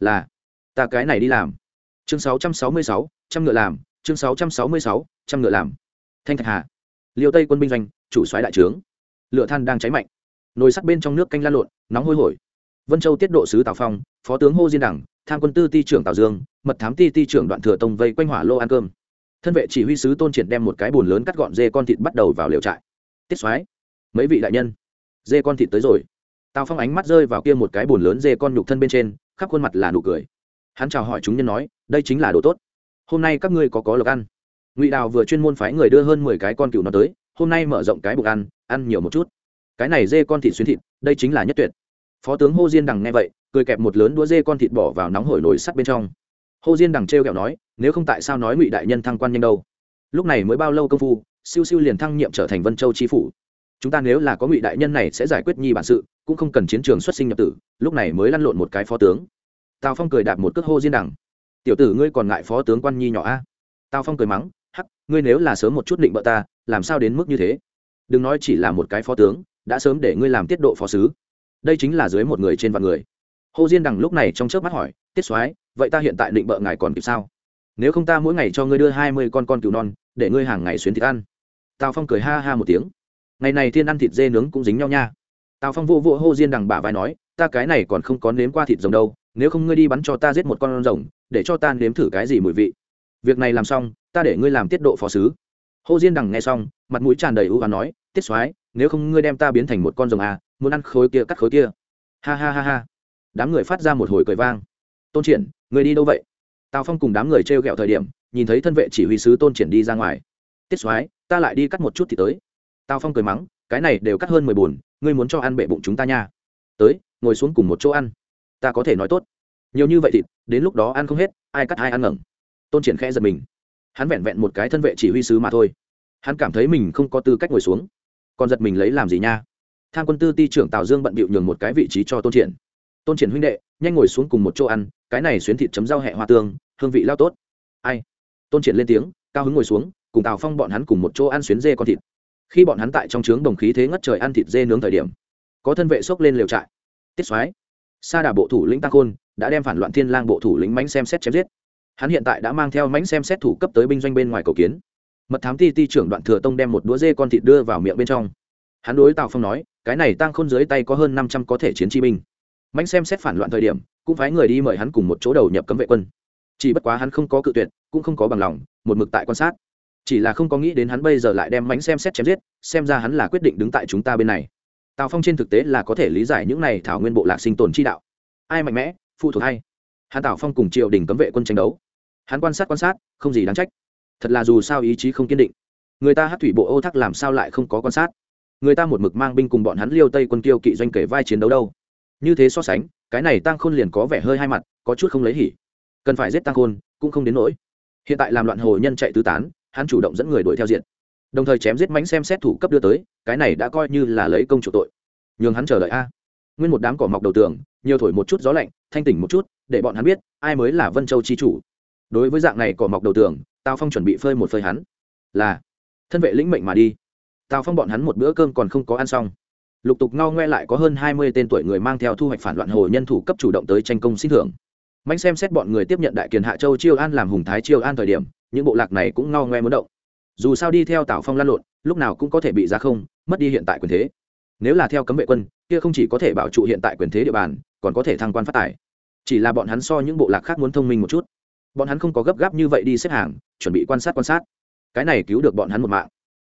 Là, ta cái này đi làm. Chương sáu trăm sáu mươi sáu, trăm ngựa làm, chương sáu trăm sáu mươi sáu, trăm ngựa làm. Thanh thạch hà liêu tây quân binh doanh, chủ soái đại trướng. Lửa than đang cháy mạnh. Nồi sắt bên trong nước canh lan lộn, nóng hôi hổi. Vân châu tiết độ sứ tào phong, phó tướng hô diên đẳng, tham quân tư ti trưởng tào dương, mật thám ti ti trưởng đoạn thừa tông vây quanh hỏa lô ăn cơm. Thân vệ chỉ huy sứ tôn triển đem một cái bùn lớn cắt gọn dê con thịt bắt đầu vào liều trại. Tiết soái, mấy vị đại nhân? Dê con thịt tới rồi. Tào phong ánh mắt rơi vào kia một cái bùn lớn dê con nhục thân bên trên, khắp khuôn mặt là nụ cười. Hắn chào hỏi chúng nhân nói, đây chính là đồ tốt. Hôm nay các ngươi có có lộc ăn ngụy đào vừa chuyên môn phái người đưa hơn mười cái con cừu nó tới, hôm nay mở rộng cái bụng ăn ăn nhiều một chút. Cái này dê con thịt xuyến thịt, đây chính là nhất tuyệt. Phó tướng hô diên đằng nghe vậy, cười kẹp một lớn đũa dê con thịt bỏ vào nóng hổi nồi sắt bên trong. Hô diên đằng t r kẹo nói, nếu không tại sao nói ngụy đại nhân thăng quan nhanh đâu? Lúc này mới bao lâu công phu, siêu siêu liền thăng nhiệm trở thành vân châu tri phủ. Chúng ta nếu là có ngụy đại nhân này sẽ giải quyết nhi bản sự, cũng không cần chiến trường xuất sinh nhập tử, lúc này mới lăn lộn một cái phó tướng. Tào phong cười đạp một cước hô diên đằng. Tiểu tử ngươi còn ngại phó tướng quan nhi nhỏ a? Tào phong cười mắng ngươi nếu là sớm một chút định bợ ta, làm sao đến mức như thế? Đừng nói chỉ là một cái phó tướng, đã sớm để ngươi làm tiết độ phó sứ. Đây chính là dưới một người trên vạn người. Hồ diên đằng lúc này trong chớp mắt hỏi, tiết soái, vậy ta hiện tại định bợ ngài còn kịp sao? Nếu không ta mỗi ngày cho ngươi đưa hai mươi con con cừu non, để ngươi hàng ngày xuyến thịt ăn. Tào phong cười ha ha một tiếng. Ngày này thiên ăn thịt dê nướng cũng dính nhau nha. Tào phong vô vô hô diên đằng bả vai nói, ta cái này còn không có nếm qua thịt rồng đâu, nếu không ngươi đi bắn cho ta giết một con rồng, để cho ta nếm thử cái gì mùi vị. Việc này làm xong ta để ngươi làm tiết độ phó sứ. Hồ diên đằng nghe xong, mặt mũi tràn đầy ưu và nói, tiết soái, nếu không ngươi đem ta biến thành một con rồng à muốn ăn khối kia cắt khối kia. Ha ha ha ha. Đám người phát ra một hồi cười vang. Tôn triển người đi đâu vậy? Tào phong cùng đám người t r e o g ẹ o thời điểm, nhìn thấy thân vệ chỉ huy sứ tôn triển đi ra ngoài. Tiết soái, ta lại đi cắt một chút thì tới. Tào phong cười mắng, cái này đều cắt hơn mười bùn ngươi muốn cho ăn bệ bụng chúng ta nha. Tới, ngồi xuống cùng một chỗ ăn. Ta có thể nói tốt. Nhiều như vậy thịt, đến lúc đó ăn không hết, ai cắt ai ăn ngẩng. Tôn triển khẽ giật mình hắn vẹn vẹn một cái thân vệ chỉ huy sứ mà thôi. Hắn cảm thấy mình không có tư cách ngồi xuống. Còn giật mình lấy làm gì nha? Tham quân tư ti trưởng tào dương bận bịu nhường một cái vị trí cho tôn triển. Tôn triển huynh đệ, nhanh ngồi xuống cùng một chỗ ăn, cái này xuyến thịt chấm rau hẹ hoa tương, hương vị lao tốt. Ai? Tôn triển lên tiếng, cao hứng ngồi xuống, cùng tào phong bọn hắn cùng một chỗ ăn xuyến dê con thịt. Khi bọn hắn tại trong trướng đồng khí thế ngất trời ăn thịt dê nướng thời điểm, có thân vệ xốc lên liều trại. Tiết soái, sa đà bộ thủ lĩnh tăng khôn đã đem phản loạn thiên lang bộ thủ lĩnh mánh xem xét chém giết hắn hiện tại đã mang theo mánh xem xét thủ cấp tới binh doanh bên ngoài cầu kiến. Mật thám ti ti trưởng đoạn thừa tông đem một đũa dê con thịt đưa vào miệng bên trong. Hắn đối tào phong nói, cái này tăng khôn dưới tay có hơn năm trăm có thể chiến chi binh. Mánh xem xét phản loạn thời điểm, cũng phái người đi mời hắn cùng một chỗ đầu nhập cấm vệ quân. Chỉ bất quá hắn không có cự tuyệt, cũng không có bằng lòng, một mực tại quan sát. Chỉ là không có nghĩ đến hắn bây giờ lại đem mánh xem xét chém giết, xem ra hắn là quyết định đứng tại chúng ta bên này. Tào phong trên thực tế là có thể lý giải những này thảo nguyên bộ lạc sinh tồn chi đạo. Ai mạnh mẽ, phụ thuộc hay hắn tào phong cùng triều đình cấm vệ quân tranh đấu hắn quan sát quan sát, không gì đáng trách. Thật là dù sao ý chí không kiên định. Người ta hát thủy bộ ô thắc làm sao lại không có quan sát? Người ta một mực mang binh cùng bọn hắn liêu tây quân kiêu kỵ doanh kể vai chiến đấu đâu. Như thế so sánh, cái này tăng khôn liền có vẻ hơi hai mặt, có chút không lấy hỉ. Cần phải giết tăng khôn, cũng không đến nỗi. Hiện tại làm loạn hồ nhân chạy tứ tán, hắn chủ động dẫn người đuổi theo diện. Đồng thời chém giết mánh xem xét thủ cấp đưa tới, cái này đã coi như là lấy công chủ tội. Nhường hắn chờ đợi a. Nguyên một đám cỏ mọc đầu tường, nhiều thổi một chút gió lạnh, thanh tỉnh một chút, để bọn hắn biết, ai mới là vân châu chi chủ đối với dạng này cỏ mọc đầu tường, tào phong chuẩn bị phơi một phơi hắn. Là, thân vệ lĩnh mệnh mà đi. Tào phong bọn hắn một bữa cơm còn không có ăn xong. Lục tục ngao ngoe lại có hơn hai mươi tên tuổi người mang theo thu hoạch phản loạn hồ nhân thủ cấp chủ động tới tranh công xin thưởng. Mạnh xem xét bọn người tiếp nhận đại kiền hạ châu chiêu an làm hùng thái chiêu an thời điểm, những bộ lạc này cũng ngao ngoe muốn động. Dù sao đi theo tào phong lan lộn, lúc nào cũng có thể bị ra không, mất đi hiện tại quyền thế. Nếu là theo cấm vệ quân, kia không chỉ có thể bảo trụ hiện tại quyền thế địa bàn, còn có thể thăng quan phát tài. Chỉ là bọn hắn so những bộ lạc khác muốn thông minh một chút bọn hắn không có gấp gáp như vậy đi xếp hàng, chuẩn bị quan sát quan sát. Cái này cứu được bọn hắn một mạng.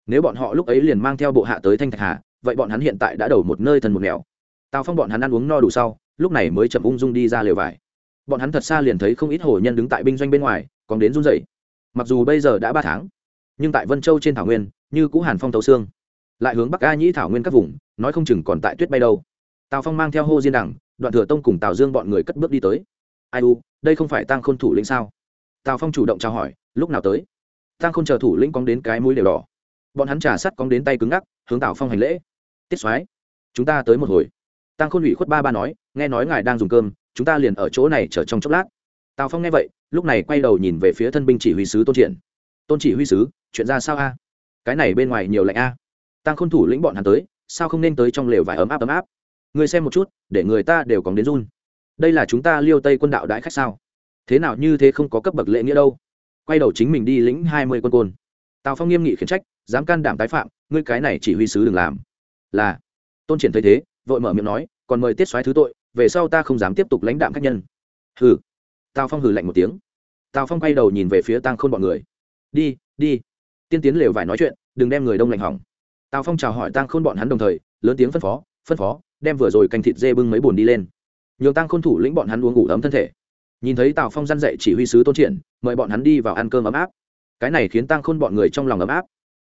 Nếu bọn họ lúc ấy liền mang theo bộ hạ tới thanh thạch hà, vậy bọn hắn hiện tại đã đầu một nơi thần một nẻo. Tào phong bọn hắn ăn uống no đủ sau, lúc này mới chậm ung dung đi ra lều vải. Bọn hắn thật xa liền thấy không ít hồ nhân đứng tại binh doanh bên ngoài, còn đến run rẩy. Mặc dù bây giờ đã ba tháng, nhưng tại vân châu trên thảo nguyên, như cũ hàn phong tấu xương. Lại hướng bắc a nhĩ thảo nguyên các vùng, nói không chừng còn tại tuyết bay đâu. Tào phong mang theo hô diên đẳng đoạn thừa tông cùng tào dương bọn người cất bước đi tới. Ai u đây không phải tăng khôn thủ lĩnh sao? Tào phong chủ động trao hỏi, lúc nào tới? Tăng khôn chờ thủ lĩnh cóng đến cái mũi đều đỏ. Bọn hắn trà sắt cóng đến tay cứng ngắc, hướng tào phong hành lễ. Tiết soái, chúng ta tới một hồi. Tăng khôn ủy khuất ba ba nói, nghe nói ngài đang dùng cơm, chúng ta liền ở chỗ này chờ trong chốc lát. Tào phong nghe vậy, lúc này quay đầu nhìn về phía thân binh chỉ huy sứ tôn triển. Tôn chỉ huy sứ, chuyện ra sao a? Cái này bên ngoài nhiều lạnh a. Tăng khôn thủ lĩnh bọn hắn tới, sao không nên tới trong lều vải ấm áp ấm áp? Người xem một chút, để người ta đều còn đến run đây là chúng ta liêu tây quân đạo đãi khách sao? Thế nào như thế không có cấp bậc lễ nghĩa đâu? Quay đầu chính mình đi lĩnh hai mươi quân côn. Tào phong nghiêm nghị khiển trách, dám can đảm tái phạm, ngươi cái này chỉ huy sứ đừng làm. Là. Tôn triển thấy thế, vội mở miệng nói, còn mời tiết soái thứ tội, về sau ta không dám tiếp tục lãnh đạm khách nhân. Hừ. Tào phong hừ lạnh một tiếng. Tào phong quay đầu nhìn về phía tăng khôn bọn người. Đi đi. Tiên tiến lều vải nói chuyện, đừng đem người đông lạnh hỏng. Tào phong chào hỏi tăng khôn bọn hắn đồng thời, lớn tiếng phân phó phân phó, đem vừa rồi canh thịt dê bưng mấy bồn đi lên nhường tăng khôn thủ lĩnh bọn hắn uống ngủ ấm thân thể. Nhìn thấy tào phong răn dậy chỉ huy sứ tôn triển, mời bọn hắn đi vào ăn cơm ấm áp. Cái này khiến tăng khôn bọn người trong lòng ấm áp.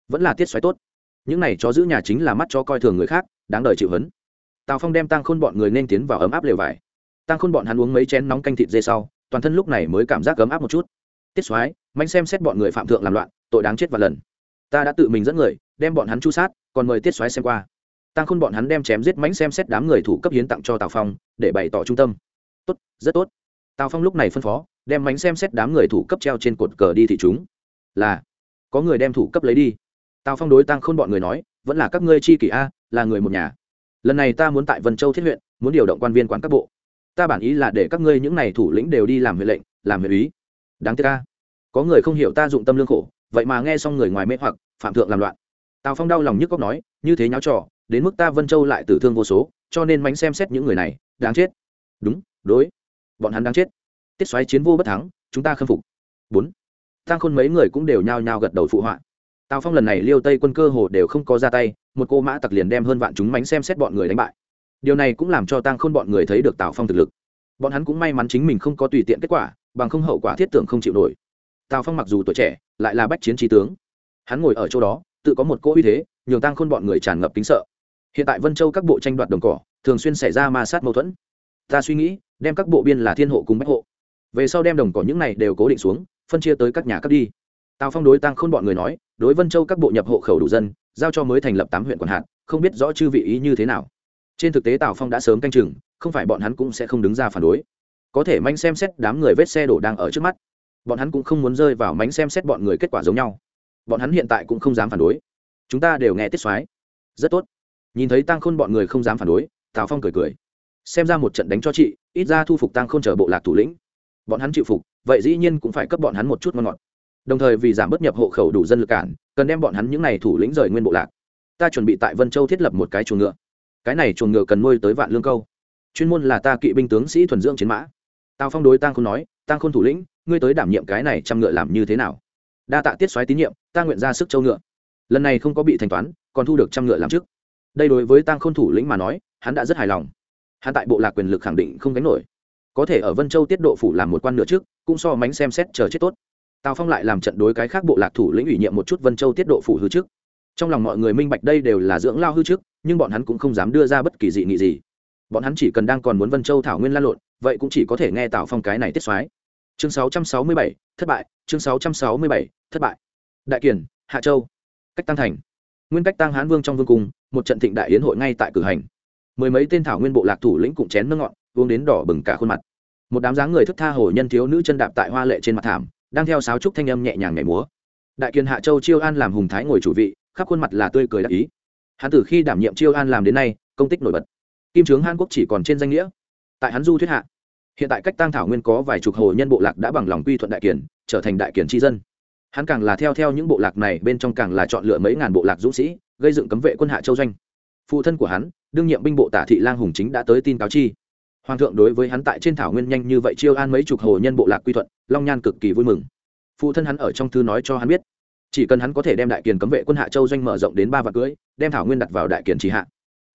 Vẫn là tiết xoáy tốt. Những này chó giữ nhà chính là mắt cho coi thường người khác, đáng đời chịu hấn. Tào phong đem tăng khôn bọn người nên tiến vào ấm áp lều vải. Tăng khôn bọn hắn uống mấy chén nóng canh thịt dê sau, toàn thân lúc này mới cảm giác ấm áp một chút. Tiết xoáy mạnh xem xét bọn người phạm thượng làm loạn, tội đáng chết và lần. Ta đã tự mình dẫn người, đem bọn hắn chu sát, còn mời tiết xoáy xem qua tăng khôn bọn hắn đem chém giết mánh xem xét đám người thủ cấp hiến tặng cho tào phong, để bày tỏ trung tâm. Tốt, rất tốt. Tào phong lúc này phân phó, đem mánh xem xét đám người thủ cấp treo trên cột cờ đi thị chúng. Là, có người đem thủ cấp lấy đi. Tào phong đối tăng khôn bọn người nói, vẫn là các ngươi chi kỷ a, là người một nhà. Lần này ta muốn tại vân châu thiết huyện, muốn điều động quan viên quản các bộ. Ta bản ý là để các ngươi những n à y thủ lĩnh đều đi làm huyện lệnh, làm huyện ý đáng tiếc ca có người không hiểu ta dụng tâm lương khổ, vậy mà nghe xong người ngoài mê hoặc, phạm thượng làm loạn. Tào phong đau lòng nhức cóc nói, như thế nháo trò đến mức ta vân châu lại tử thương vô số, cho nên mánh xem xét những người này, đáng chết. Đúng, đối. Bọn hắn đáng chết. Tiết xoáy chiến vô bất thắng, chúng ta khâm phục. Bốn. Tăng khôn mấy người cũng đều nhao nhao gật đầu phụ họa. Tào phong lần này liêu tây quân cơ hồ đều không có ra tay, một cô mã tặc liền đem hơn vạn chúng mánh xem xét bọn người đánh bại. Điều này cũng làm cho tăng khôn bọn người thấy được tào phong thực lực. Bọn hắn cũng may mắn chính mình không có tùy tiện kết quả, bằng không hậu quả thiết tưởng không chịu nổi. Tào phong mặc dù tuổi trẻ, lại là bách chiến trí tướng. Hắn ngồi ở chỗ đó, tự có một cỗ uy thế, nhường tăng khôn bọn người tràn ngập kính sợ hiện tại vân châu các bộ tranh đoạt đồng cỏ, thường xuyên xảy ra ma sát mâu thuẫn. Ta suy nghĩ, đem các bộ biên là thiên hộ cùng bách hộ. Về sau đem đồng cỏ những này đều cố định xuống, phân chia tới các nhà cấp đi. Tào phong đối tăng khôn bọn người nói, đối vân châu các bộ nhập hộ khẩu đủ dân, giao cho mới thành lập tám huyện còn hạt, không biết rõ chư vị ý như thế nào. Trên thực tế tào phong đã sớm canh chừng, không phải bọn hắn cũng sẽ không đứng ra phản đối. Có thể manh xem xét đám người vết xe đổ đang ở trước mắt. Bọn hắn cũng không muốn rơi vào mánh xem xét bọn người kết quả giống nhau. Bọn hắn hiện tại cũng không dám phản đối. Chúng ta đều nghe tiết soái rất tốt nhìn thấy tăng khôn bọn người không dám phản đối, tào phong cười cười. Xem ra một trận đánh cho chị, ít ra thu phục tăng khôn chờ bộ lạc thủ lĩnh. Bọn hắn chịu phục, vậy dĩ nhiên cũng phải cấp bọn hắn một chút ngon ngọt. Đồng thời vì giảm bớt nhập hộ khẩu đủ dân lực cản, cần đem bọn hắn những n à y thủ lĩnh rời nguyên bộ lạc. Ta chuẩn bị tại vân châu thiết lập một cái chuồng ngựa. Cái này chuồng ngựa cần nuôi tới vạn lương câu. Chuyên môn là ta kỵ binh tướng sĩ thuần dưỡng chiến mã. Tào phong đối tăng khôn nói tăng khôn thủ lĩnh, ngươi tới đảm nhiệm cái này trăm ngựa làm như thế nào? Đa tạ tiết xoáy tín nhiệm, ta nguyện ra sức châu ngựa. Lần này không có bị thanh toán, còn thu được trăm ngựa làm trước đây đối với tăng khôn thủ lĩnh mà nói hắn đã rất hài lòng. Hắn tại bộ lạc quyền lực khẳng định không gánh nổi. Có thể ở vân châu tiết độ phủ làm một quan nữa trước cũng so mánh xem xét chờ chết tốt. Tào phong lại làm trận đối cái khác bộ lạc thủ lĩnh ủy nhiệm một chút vân châu tiết độ phủ hư trước. Trong lòng mọi người minh bạch đây đều là dưỡng lao hư trước nhưng bọn hắn cũng không dám đưa ra bất kỳ dị nghị gì. Bọn hắn chỉ cần đang còn muốn vân châu thảo nguyên lan lộn vậy cũng chỉ có thể nghe tào phong cái này tiết soái chương 667, thất bại chương 667, thất bại. Đại kiển hạ châu. Cách tăng thành. Nguyên cách tăng hán vương trong vương cung một trận thịnh đại yến hội ngay tại cử hành. Mười mấy tên thảo nguyên bộ lạc thủ lĩnh cũng chén nước ngọn uống đến đỏ bừng cả khuôn mặt. Một đám dáng người thức tha hồ nhân thiếu nữ chân đạp tại hoa lệ trên mặt thảm, đang theo sáo trúc thanh âm nhẹ nhàng nhảy múa. Đại kiền hạ châu chiêu an làm hùng thái ngồi chủ vị, khắp khuôn mặt là tươi cười đắc ý. Hắn từ khi đảm nhiệm chiêu an làm đến nay, công tích nổi bật. Kim trướng hàn quốc chỉ còn trên danh nghĩa. Tại hắn du thuyết hạ, hiện tại cách tăng thảo nguyên có vài chục hồ nhân bộ lạc đã bằng lòng quy thuận đại kiển trở thành đại kiển tri dân. Hắn càng là theo theo những bộ lạc này, bên trong càng là chọn lựa mấy ngàn bộ lạc dũng sĩ gây dựng cấm vệ quân hạ châu doanh. Phụ thân của hắn, đương nhiệm binh bộ tả thị lang hùng chính đã tới tin cáo chi. Hoàng thượng đối với hắn tại trên thảo nguyên nhanh như vậy chiêu an mấy chục hồ nhân bộ lạc quy thuận, long nhan cực kỳ vui mừng. Phụ thân hắn ở trong thư nói cho hắn biết, chỉ cần hắn có thể đem đại kiền cấm vệ quân hạ châu doanh mở rộng đến ba vạn cưới, đem thảo nguyên đặt vào đại kiền trì hạ.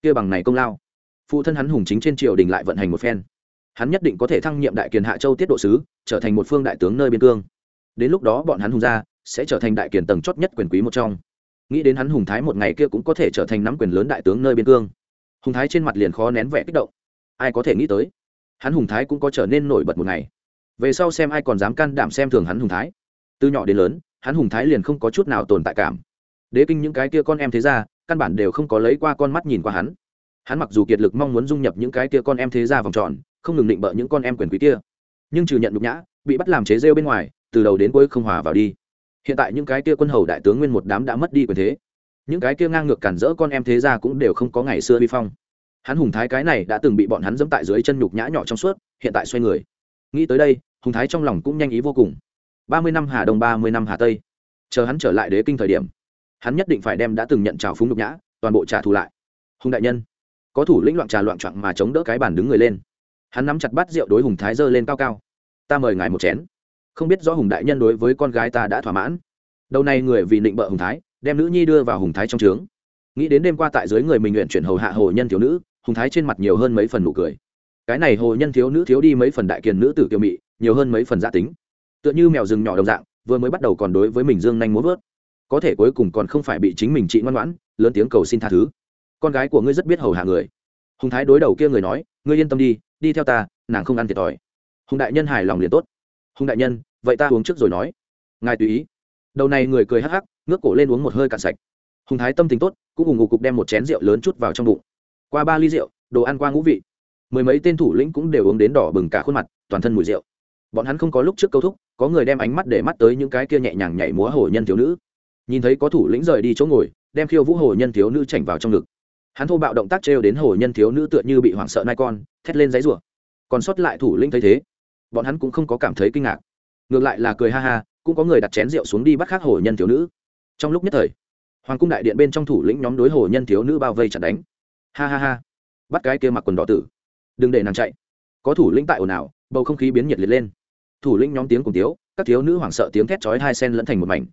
Kia bằng này công lao. Phụ thân hắn hùng chính trên triều đình lại vận hành một phen. Hắn nhất định có thể thăng nhiệm đại kiền hạ châu tiết độ sứ, trở thành một phương đại tướng nơi biên cương. Đến lúc đó bọn hắn hùng gia sẽ trở thành đại kiền tầng chót nhất quyền quý một trong nghĩ đến hắn hùng thái một ngày kia cũng có thể trở thành nắm quyền lớn đại tướng nơi biên cương. Hùng thái trên mặt liền khó nén vẻ kích động. Ai có thể nghĩ tới, hắn hùng thái cũng có trở nên nổi bật một ngày. Về sau xem ai còn dám can đảm xem thường hắn hùng thái. Từ nhỏ đến lớn, hắn hùng thái liền không có chút nào tồn tại cảm. Đế kinh những cái kia con em thế ra căn bản đều không có lấy qua con mắt nhìn qua hắn. Hắn mặc dù kiệt lực mong muốn dung nhập những cái kia con em thế ra vòng tròn, không ngừng định bợ những con em quyền quý kia. Nhưng trừ nhận nhục nhã, bị bắt làm chế rêu bên ngoài, từ đầu đến cuối không hòa vào đi hiện tại những cái kia quân hầu đại tướng nguyên một đám đã mất đi quyền thế. Những cái kia ngang ngược cản rỡ con em thế ra cũng đều không có ngày xưa vi phong. Hắn hùng thái cái này đã từng bị bọn hắn dẫm tại dưới chân nhục nhã nhỏ trong suốt, hiện tại xoay người. Nghĩ tới đây, hùng thái trong lòng cũng nhanh ý vô cùng. Ba mươi năm hà đông, ba mươi năm hà tây. Chờ hắn trở lại đế kinh thời điểm, hắn nhất định phải đem đã từng nhận trào phúng nhục nhã, toàn bộ trả thù lại. Hùng đại nhân, có thủ lĩnh loạn trà loạn trọn mà chống đỡ cái bàn đứng người lên. Hắn nắm chặt bát rượu đối hùng thái dơ lên cao cao. Ta mời ngài một chén không biết rõ hùng đại nhân đối với con gái ta đã thỏa mãn. Đầu này người vì định bợ hùng thái, đem nữ nhi đưa vào hùng thái trong trướng. Nghĩ đến đêm qua tại dưới người mình nguyện chuyển hầu hạ hồ nhân thiếu nữ, hùng thái trên mặt nhiều hơn mấy phần nụ cười. Cái này hồ nhân thiếu nữ thiếu đi mấy phần đại kiền nữ tử kiều mị, nhiều hơn mấy phần gia tính. Tựa như mèo rừng nhỏ đồng dạng, vừa mới bắt đầu còn đối với mình dương nhanh muốn vớt. Có thể cuối cùng còn không phải bị chính mình trị ngoan ngoãn, lớn tiếng cầu xin tha thứ. Con gái của ngươi rất biết hầu hạ người. Hùng thái đối đầu kia người nói, ngươi yên tâm đi đi theo ta, nàng không ăn thiệt thòi. Hùng đại nhân hài lòng liền tốt hùng đại nhân, vậy ta uống trước rồi nói. Ngài tùy ý. Đầu này người cười hắc hắc, ngước cổ lên uống một hơi cạn sạch. Hùng thái tâm tình tốt, cũng cùng ngủ cục đem một chén rượu lớn chút vào trong bụng. Qua ba ly rượu, đồ ăn qua ngũ vị. Mười mấy tên thủ lĩnh cũng đều uống đến đỏ bừng cả khuôn mặt, toàn thân mùi rượu. Bọn hắn không có lúc trước câu thúc, có người đem ánh mắt để mắt tới những cái kia nhẹ nhàng nhảy múa hồ nhân thiếu nữ. Nhìn thấy có thủ lĩnh rời đi chỗ ngồi, đem khiêu vũ hồ nhân thiếu nữ chảnh vào trong ngực. Hắn thô bạo động tác trêu đến hồ nhân thiếu nữ tựa như bị hoảng sợ nai con, thét lên giấy rủa. Còn sót lại thủ lĩnh thấy thế bọn hắn cũng không có cảm thấy kinh ngạc. Ngược lại là cười ha ha, cũng có người đặt chén rượu xuống đi bắt khác hồ nhân thiếu nữ. Trong lúc nhất thời, hoàng cung đại điện bên trong thủ lĩnh nhóm đối hồ nhân thiếu nữ bao vây chặt đánh. Ha ha ha, bắt cái kia mặc quần đỏ tử. Đừng để nàng chạy. Có thủ lĩnh tại ồn ào, bầu không khí biến nhiệt liệt lên. Thủ lĩnh nhóm tiếng cùng tiếu, các thiếu nữ hoảng sợ tiếng thét chói hai sen lẫn thành một mảnh.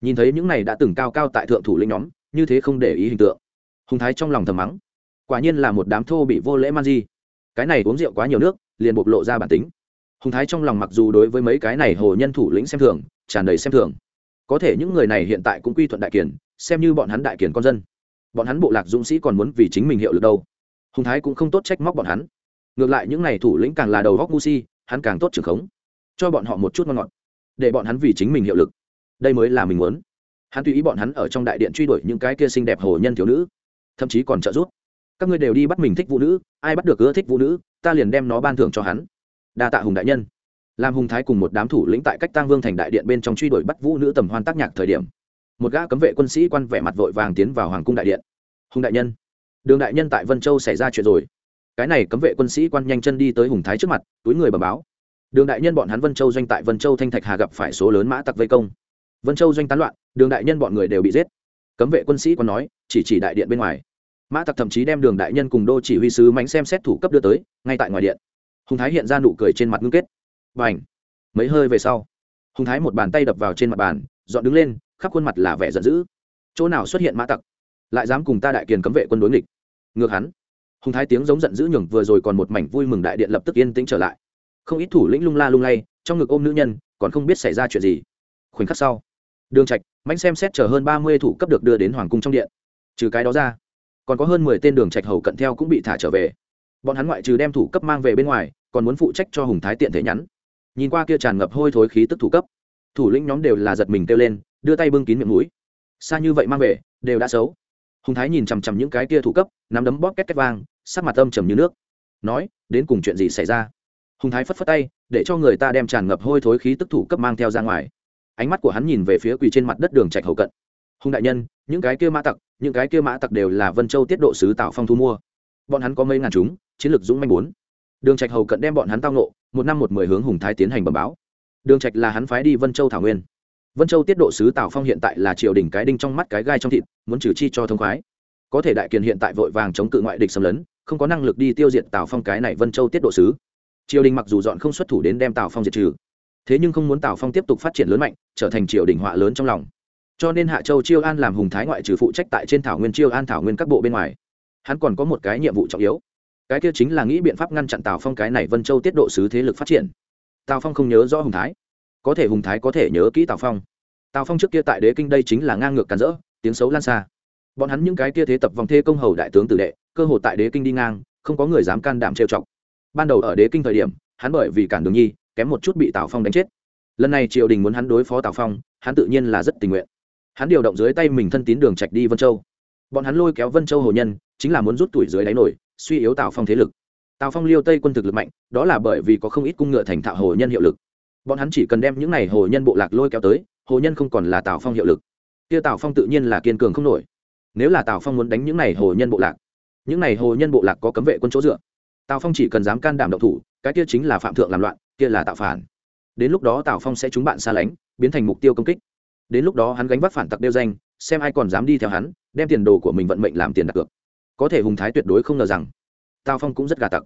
Nhìn thấy những này đã từng cao cao tại thượng thủ lĩnh nhóm, như thế không để ý hình tượng. Hùng thái trong lòng thầm mắng. Quả nhiên là một đám thô bị vô lễ man di. Cái này uống rượu quá nhiều nước, liền bộc lộ ra bản tính hùng thái trong lòng mặc dù đối với mấy cái này hồ nhân thủ lĩnh xem thường, tràn đầy xem thường. Có thể những người này hiện tại cũng quy thuận đại kiển xem như bọn hắn đại kiển con dân. Bọn hắn bộ lạc dũng sĩ còn muốn vì chính mình hiệu lực đâu. Hùng thái cũng không tốt trách móc bọn hắn. Ngược lại những n à y thủ lĩnh càng là đầu góc ngu si, hắn càng tốt trưởng khống. Cho bọn họ một chút ngon ngọt, để bọn hắn vì chính mình hiệu lực. Đây mới là mình muốn. Hắn tùy ý bọn hắn ở trong đại điện truy đuổi những cái kia xinh đẹp hồ nhân thiếu nữ, thậm chí còn trợ giúp. Các ngươi đều đi bắt mình thích vũ nữ, ai bắt được ưa thích vũ nữ, ta liền đem nó ban thưởng cho hắn đa tạ hùng đại nhân. Làm hùng thái cùng một đám thủ lĩnh tại cách tăng vương thành đại điện bên trong truy đuổi bắt vũ nữ tầm hoan tác nhạc thời điểm, một gã cấm vệ quân sĩ quan vẻ mặt vội vàng tiến vào hoàng cung đại điện. Hùng đại nhân, đường đại nhân tại vân châu xảy ra chuyện rồi. Cái này cấm vệ quân sĩ quan nhanh chân đi tới hùng thái trước mặt, túi người bờ báo. Đường đại nhân bọn hắn vân châu doanh tại vân châu thanh thạch hà gặp phải số lớn mã tặc vây công. Vân châu doanh tán loạn, đường đại nhân bọn người đều bị giết. Cấm vệ quân sĩ còn nói, chỉ chỉ đại điện bên ngoài. Mã tặc thậm chí đem đường đại nhân cùng đô chỉ huy sứ mánh xem xét thủ cấp đưa tới, ngay tại ngoài điện hùng thái hiện ra nụ cười trên mặt ngưng kết. Và ảnh mấy hơi về sau, hùng thái một bàn tay đập vào trên mặt bàn, dọn đứng lên, khắp khuôn mặt là vẻ giận dữ. Chỗ nào xuất hiện mã tặc? Lại dám cùng ta đại kiền cấm vệ quân đối nghịch. Ngược hắn. Hùng thái tiếng giống giận dữ nhường vừa rồi còn một mảnh vui mừng đại điện lập tức yên tĩnh trở lại. Không ít thủ lĩnh lung la lung lay, trong ngực ôm nữ nhân, còn không biết xảy ra chuyện gì. Khoảnh khắc sau, đường trạch mạnh xem xét chờ hơn ba mươi thủ cấp được đưa đến hoàng cung trong điện. Trừ cái đó ra, còn có hơn mười tên đường trạch hầu cận theo cũng bị thả trở về bọn hắn ngoại trừ đem thủ cấp mang về bên ngoài, còn muốn phụ trách cho hùng thái tiện thể nhắn. Nhìn qua kia tràn ngập hôi thối khí tức thủ cấp, thủ lĩnh nhóm đều là giật mình kêu lên, đưa tay bưng kín miệng mũi. Xa như vậy mang về, đều đã xấu. Hùng thái nhìn chằm chằm những cái kia thủ cấp, nắm đấm bóp két két vang, sắc mặt âm trầm như nước. Nói, đến cùng chuyện gì xảy ra? Hùng thái phất phất tay, để cho người ta đem tràn ngập hôi thối khí tức thủ cấp mang theo ra ngoài. Ánh mắt của hắn nhìn về phía quỳ trên mặt đất đường trạch hậu cận. Hùng đại nhân, những cái kia mã tặc, những cái kia mã tặc đều là vân châu tiết độ sứ tạo phong thu mua bọn hắn có mấy ngàn chúng, chiến lược dũng manh bốn. Đường trạch hầu cận đem bọn hắn tao nộ một năm một mười hướng hùng thái tiến hành bẩm báo. Đường trạch là hắn phái đi vân châu thảo nguyên. Vân châu tiết độ sứ tào phong hiện tại là triều đình cái đinh trong mắt cái gai trong thịt, muốn trừ chi cho thông khoái. Có thể đại kiền hiện tại vội vàng chống cự ngoại địch xâm lấn, không có năng lực đi tiêu diệt tào phong cái này vân châu tiết độ sứ. Triều đình mặc dù dọn không xuất thủ đến đem tào phong diệt trừ, thế nhưng không muốn tào phong tiếp tục phát triển lớn mạnh, trở thành triều đình họa lớn trong lòng. Cho nên hạ châu chiêu an làm hùng thái ngoại trừ phụ trách tại trên thảo nguyên chiêu an thảo nguyên các bộ bên ngoài hắn còn có một cái nhiệm vụ trọng yếu. Cái kia chính là nghĩ biện pháp ngăn chặn tào phong cái này vân châu tiết độ sứ thế lực phát triển. Tào phong không nhớ rõ hùng thái. Có thể hùng thái có thể nhớ kỹ tào phong. Tào phong trước kia tại đế kinh đây chính là ngang ngược càn rỡ, tiếng xấu lan xa. Bọn hắn những cái kia thế tập vòng thê công hầu đại tướng tử đệ, cơ hội tại đế kinh đi ngang, không có người dám can đảm trêu chọc. Ban đầu ở đế kinh thời điểm, hắn bởi vì cản đường nhi, kém một chút bị tào phong đánh chết. Lần này triều đình muốn hắn đối phó tào phong, hắn tự nhiên là rất tình nguyện. Hắn điều động dưới tay mình thân tín đường trạch đi vân châu bọn hắn lôi kéo vân châu hồ nhân, chính là muốn rút tuổi dưới đáy nổi, suy yếu tào phong thế lực. Tào phong liêu tây quân thực lực mạnh, đó là bởi vì có không ít cung ngựa thành thạo hồ nhân hiệu lực. Bọn hắn chỉ cần đem những n à y hồ nhân bộ lạc lôi kéo tới, hồ nhân không còn là tào phong hiệu lực. Kia tào phong tự nhiên là kiên cường không nổi. Nếu là tào phong muốn đánh những n à y hồ nhân bộ lạc, những n à y hồ nhân bộ lạc có cấm vệ quân chỗ dựa. Tào phong chỉ cần dám can đảm động thủ, cái kia chính là phạm thượng làm loạn, kia là tạo phản. Đến lúc đó tào phong sẽ trúng bạn xa lánh, biến thành mục tiêu công kích. Đến lúc đó hắn gánh vác phản tặc đeo danh, xem ai còn dám đi theo hắn đem tiền đồ của mình vận mệnh làm tiền đặt cược. Có thể hùng thái tuyệt đối không ngờ rằng tào phong cũng rất gà tặc.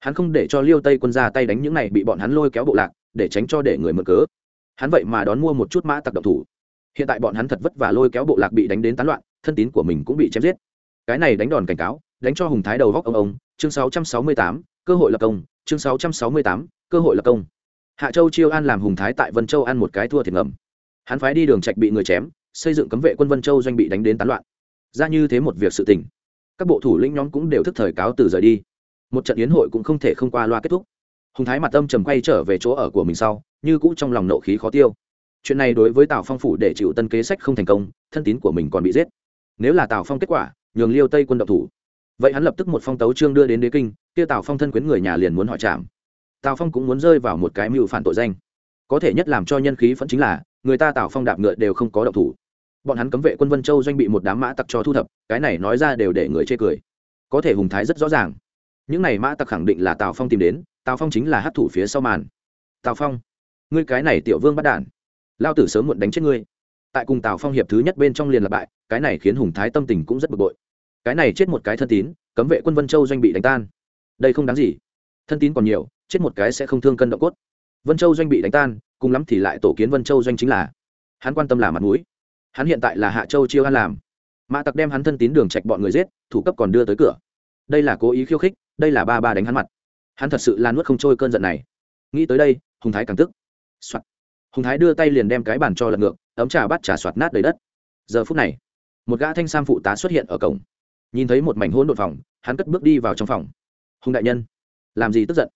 Hắn không để cho liêu tây quân ra tay đánh những này bị bọn hắn lôi kéo bộ lạc để tránh cho để người mượn cớ. Hắn vậy mà đón mua một chút mã tặc độc thủ. Hiện tại bọn hắn thật vất vả lôi kéo bộ lạc bị đánh đến tán loạn thân tín của mình cũng bị chém giết. Cái này đánh đòn cảnh cáo đánh cho hùng thái đầu góc ông ông. Chương 668, cơ hội lập công. Chương 668, cơ hội lập công. Hạ châu chiêu an làm hùng thái tại vân châu ăn một cái thua thiệt ngầm. Hắn phái đi đường trạch bị người chém xây dựng cấm vệ quân vân châu doanh bị đánh đến tán loạn ra như thế một việc sự tình. Các bộ thủ lĩnh nhóm cũng đều thức thời cáo từ rời đi. Một trận yến hội cũng không thể không qua loa kết thúc. Hùng thái mặt tâm trầm quay trở về chỗ ở của mình sau, như cũ trong lòng nộ khí khó tiêu. Chuyện này đối với tào phong phủ để chịu tân kế sách không thành công, thân tín của mình còn bị giết. Nếu là tào phong kết quả, nhường liêu tây quân độc thủ. Vậy hắn lập tức một phong tấu trương đưa đến đế kinh, kia tào phong thân quyến người nhà liền muốn hỏi chạm. Tào phong cũng muốn rơi vào một cái mưu phản tội danh. Có thể nhất làm cho nhân khí vẫn chính là, người ta tào phong đạp ngựa đều không có độc thủ bọn hắn cấm vệ quân vân châu doanh bị một đám mã tặc cho thu thập, cái này nói ra đều để người chê cười. Có thể hùng thái rất rõ ràng. Những này mã tặc khẳng định là tào phong tìm đến, tào phong chính là hát thủ phía sau màn. Tào phong, ngươi cái này tiểu vương bắt đản. Lao tử sớm muộn đánh chết ngươi. Tại cùng tào phong hiệp thứ nhất bên trong liền lặp bại, cái này khiến hùng thái tâm tình cũng rất bực bội. Cái này chết một cái thân tín, cấm vệ quân vân châu doanh bị đánh tan. Đây không đáng gì. Thân tín còn nhiều, chết một cái sẽ không thương cân động cốt. Vân châu doanh bị đánh tan, cùng lắm thì lại tổ kiến vân châu doanh chính là. Hắn quan tâm là mặt mũi hắn hiện tại là hạ châu chiêu an làm. Mã tặc đem hắn thân tín đường trạch bọn người giết, thủ cấp còn đưa tới cửa. Đây là cố ý khiêu khích, đây là ba ba đánh hắn mặt. Hắn thật sự là nuốt không trôi cơn giận này. Nghĩ tới đây, hùng thái càng tức、Soạn. hùng thái đưa tay liền đem cái bàn cho lật ngược, ấm trà bắt trà soạt nát đầy đất. Giờ phút này, một gã thanh sam phụ tá xuất hiện ở cổng. Nhìn thấy một mảnh hỗn độn phòng, hắn cất bước đi vào trong phòng. Hùng đại nhân, làm gì tức giận?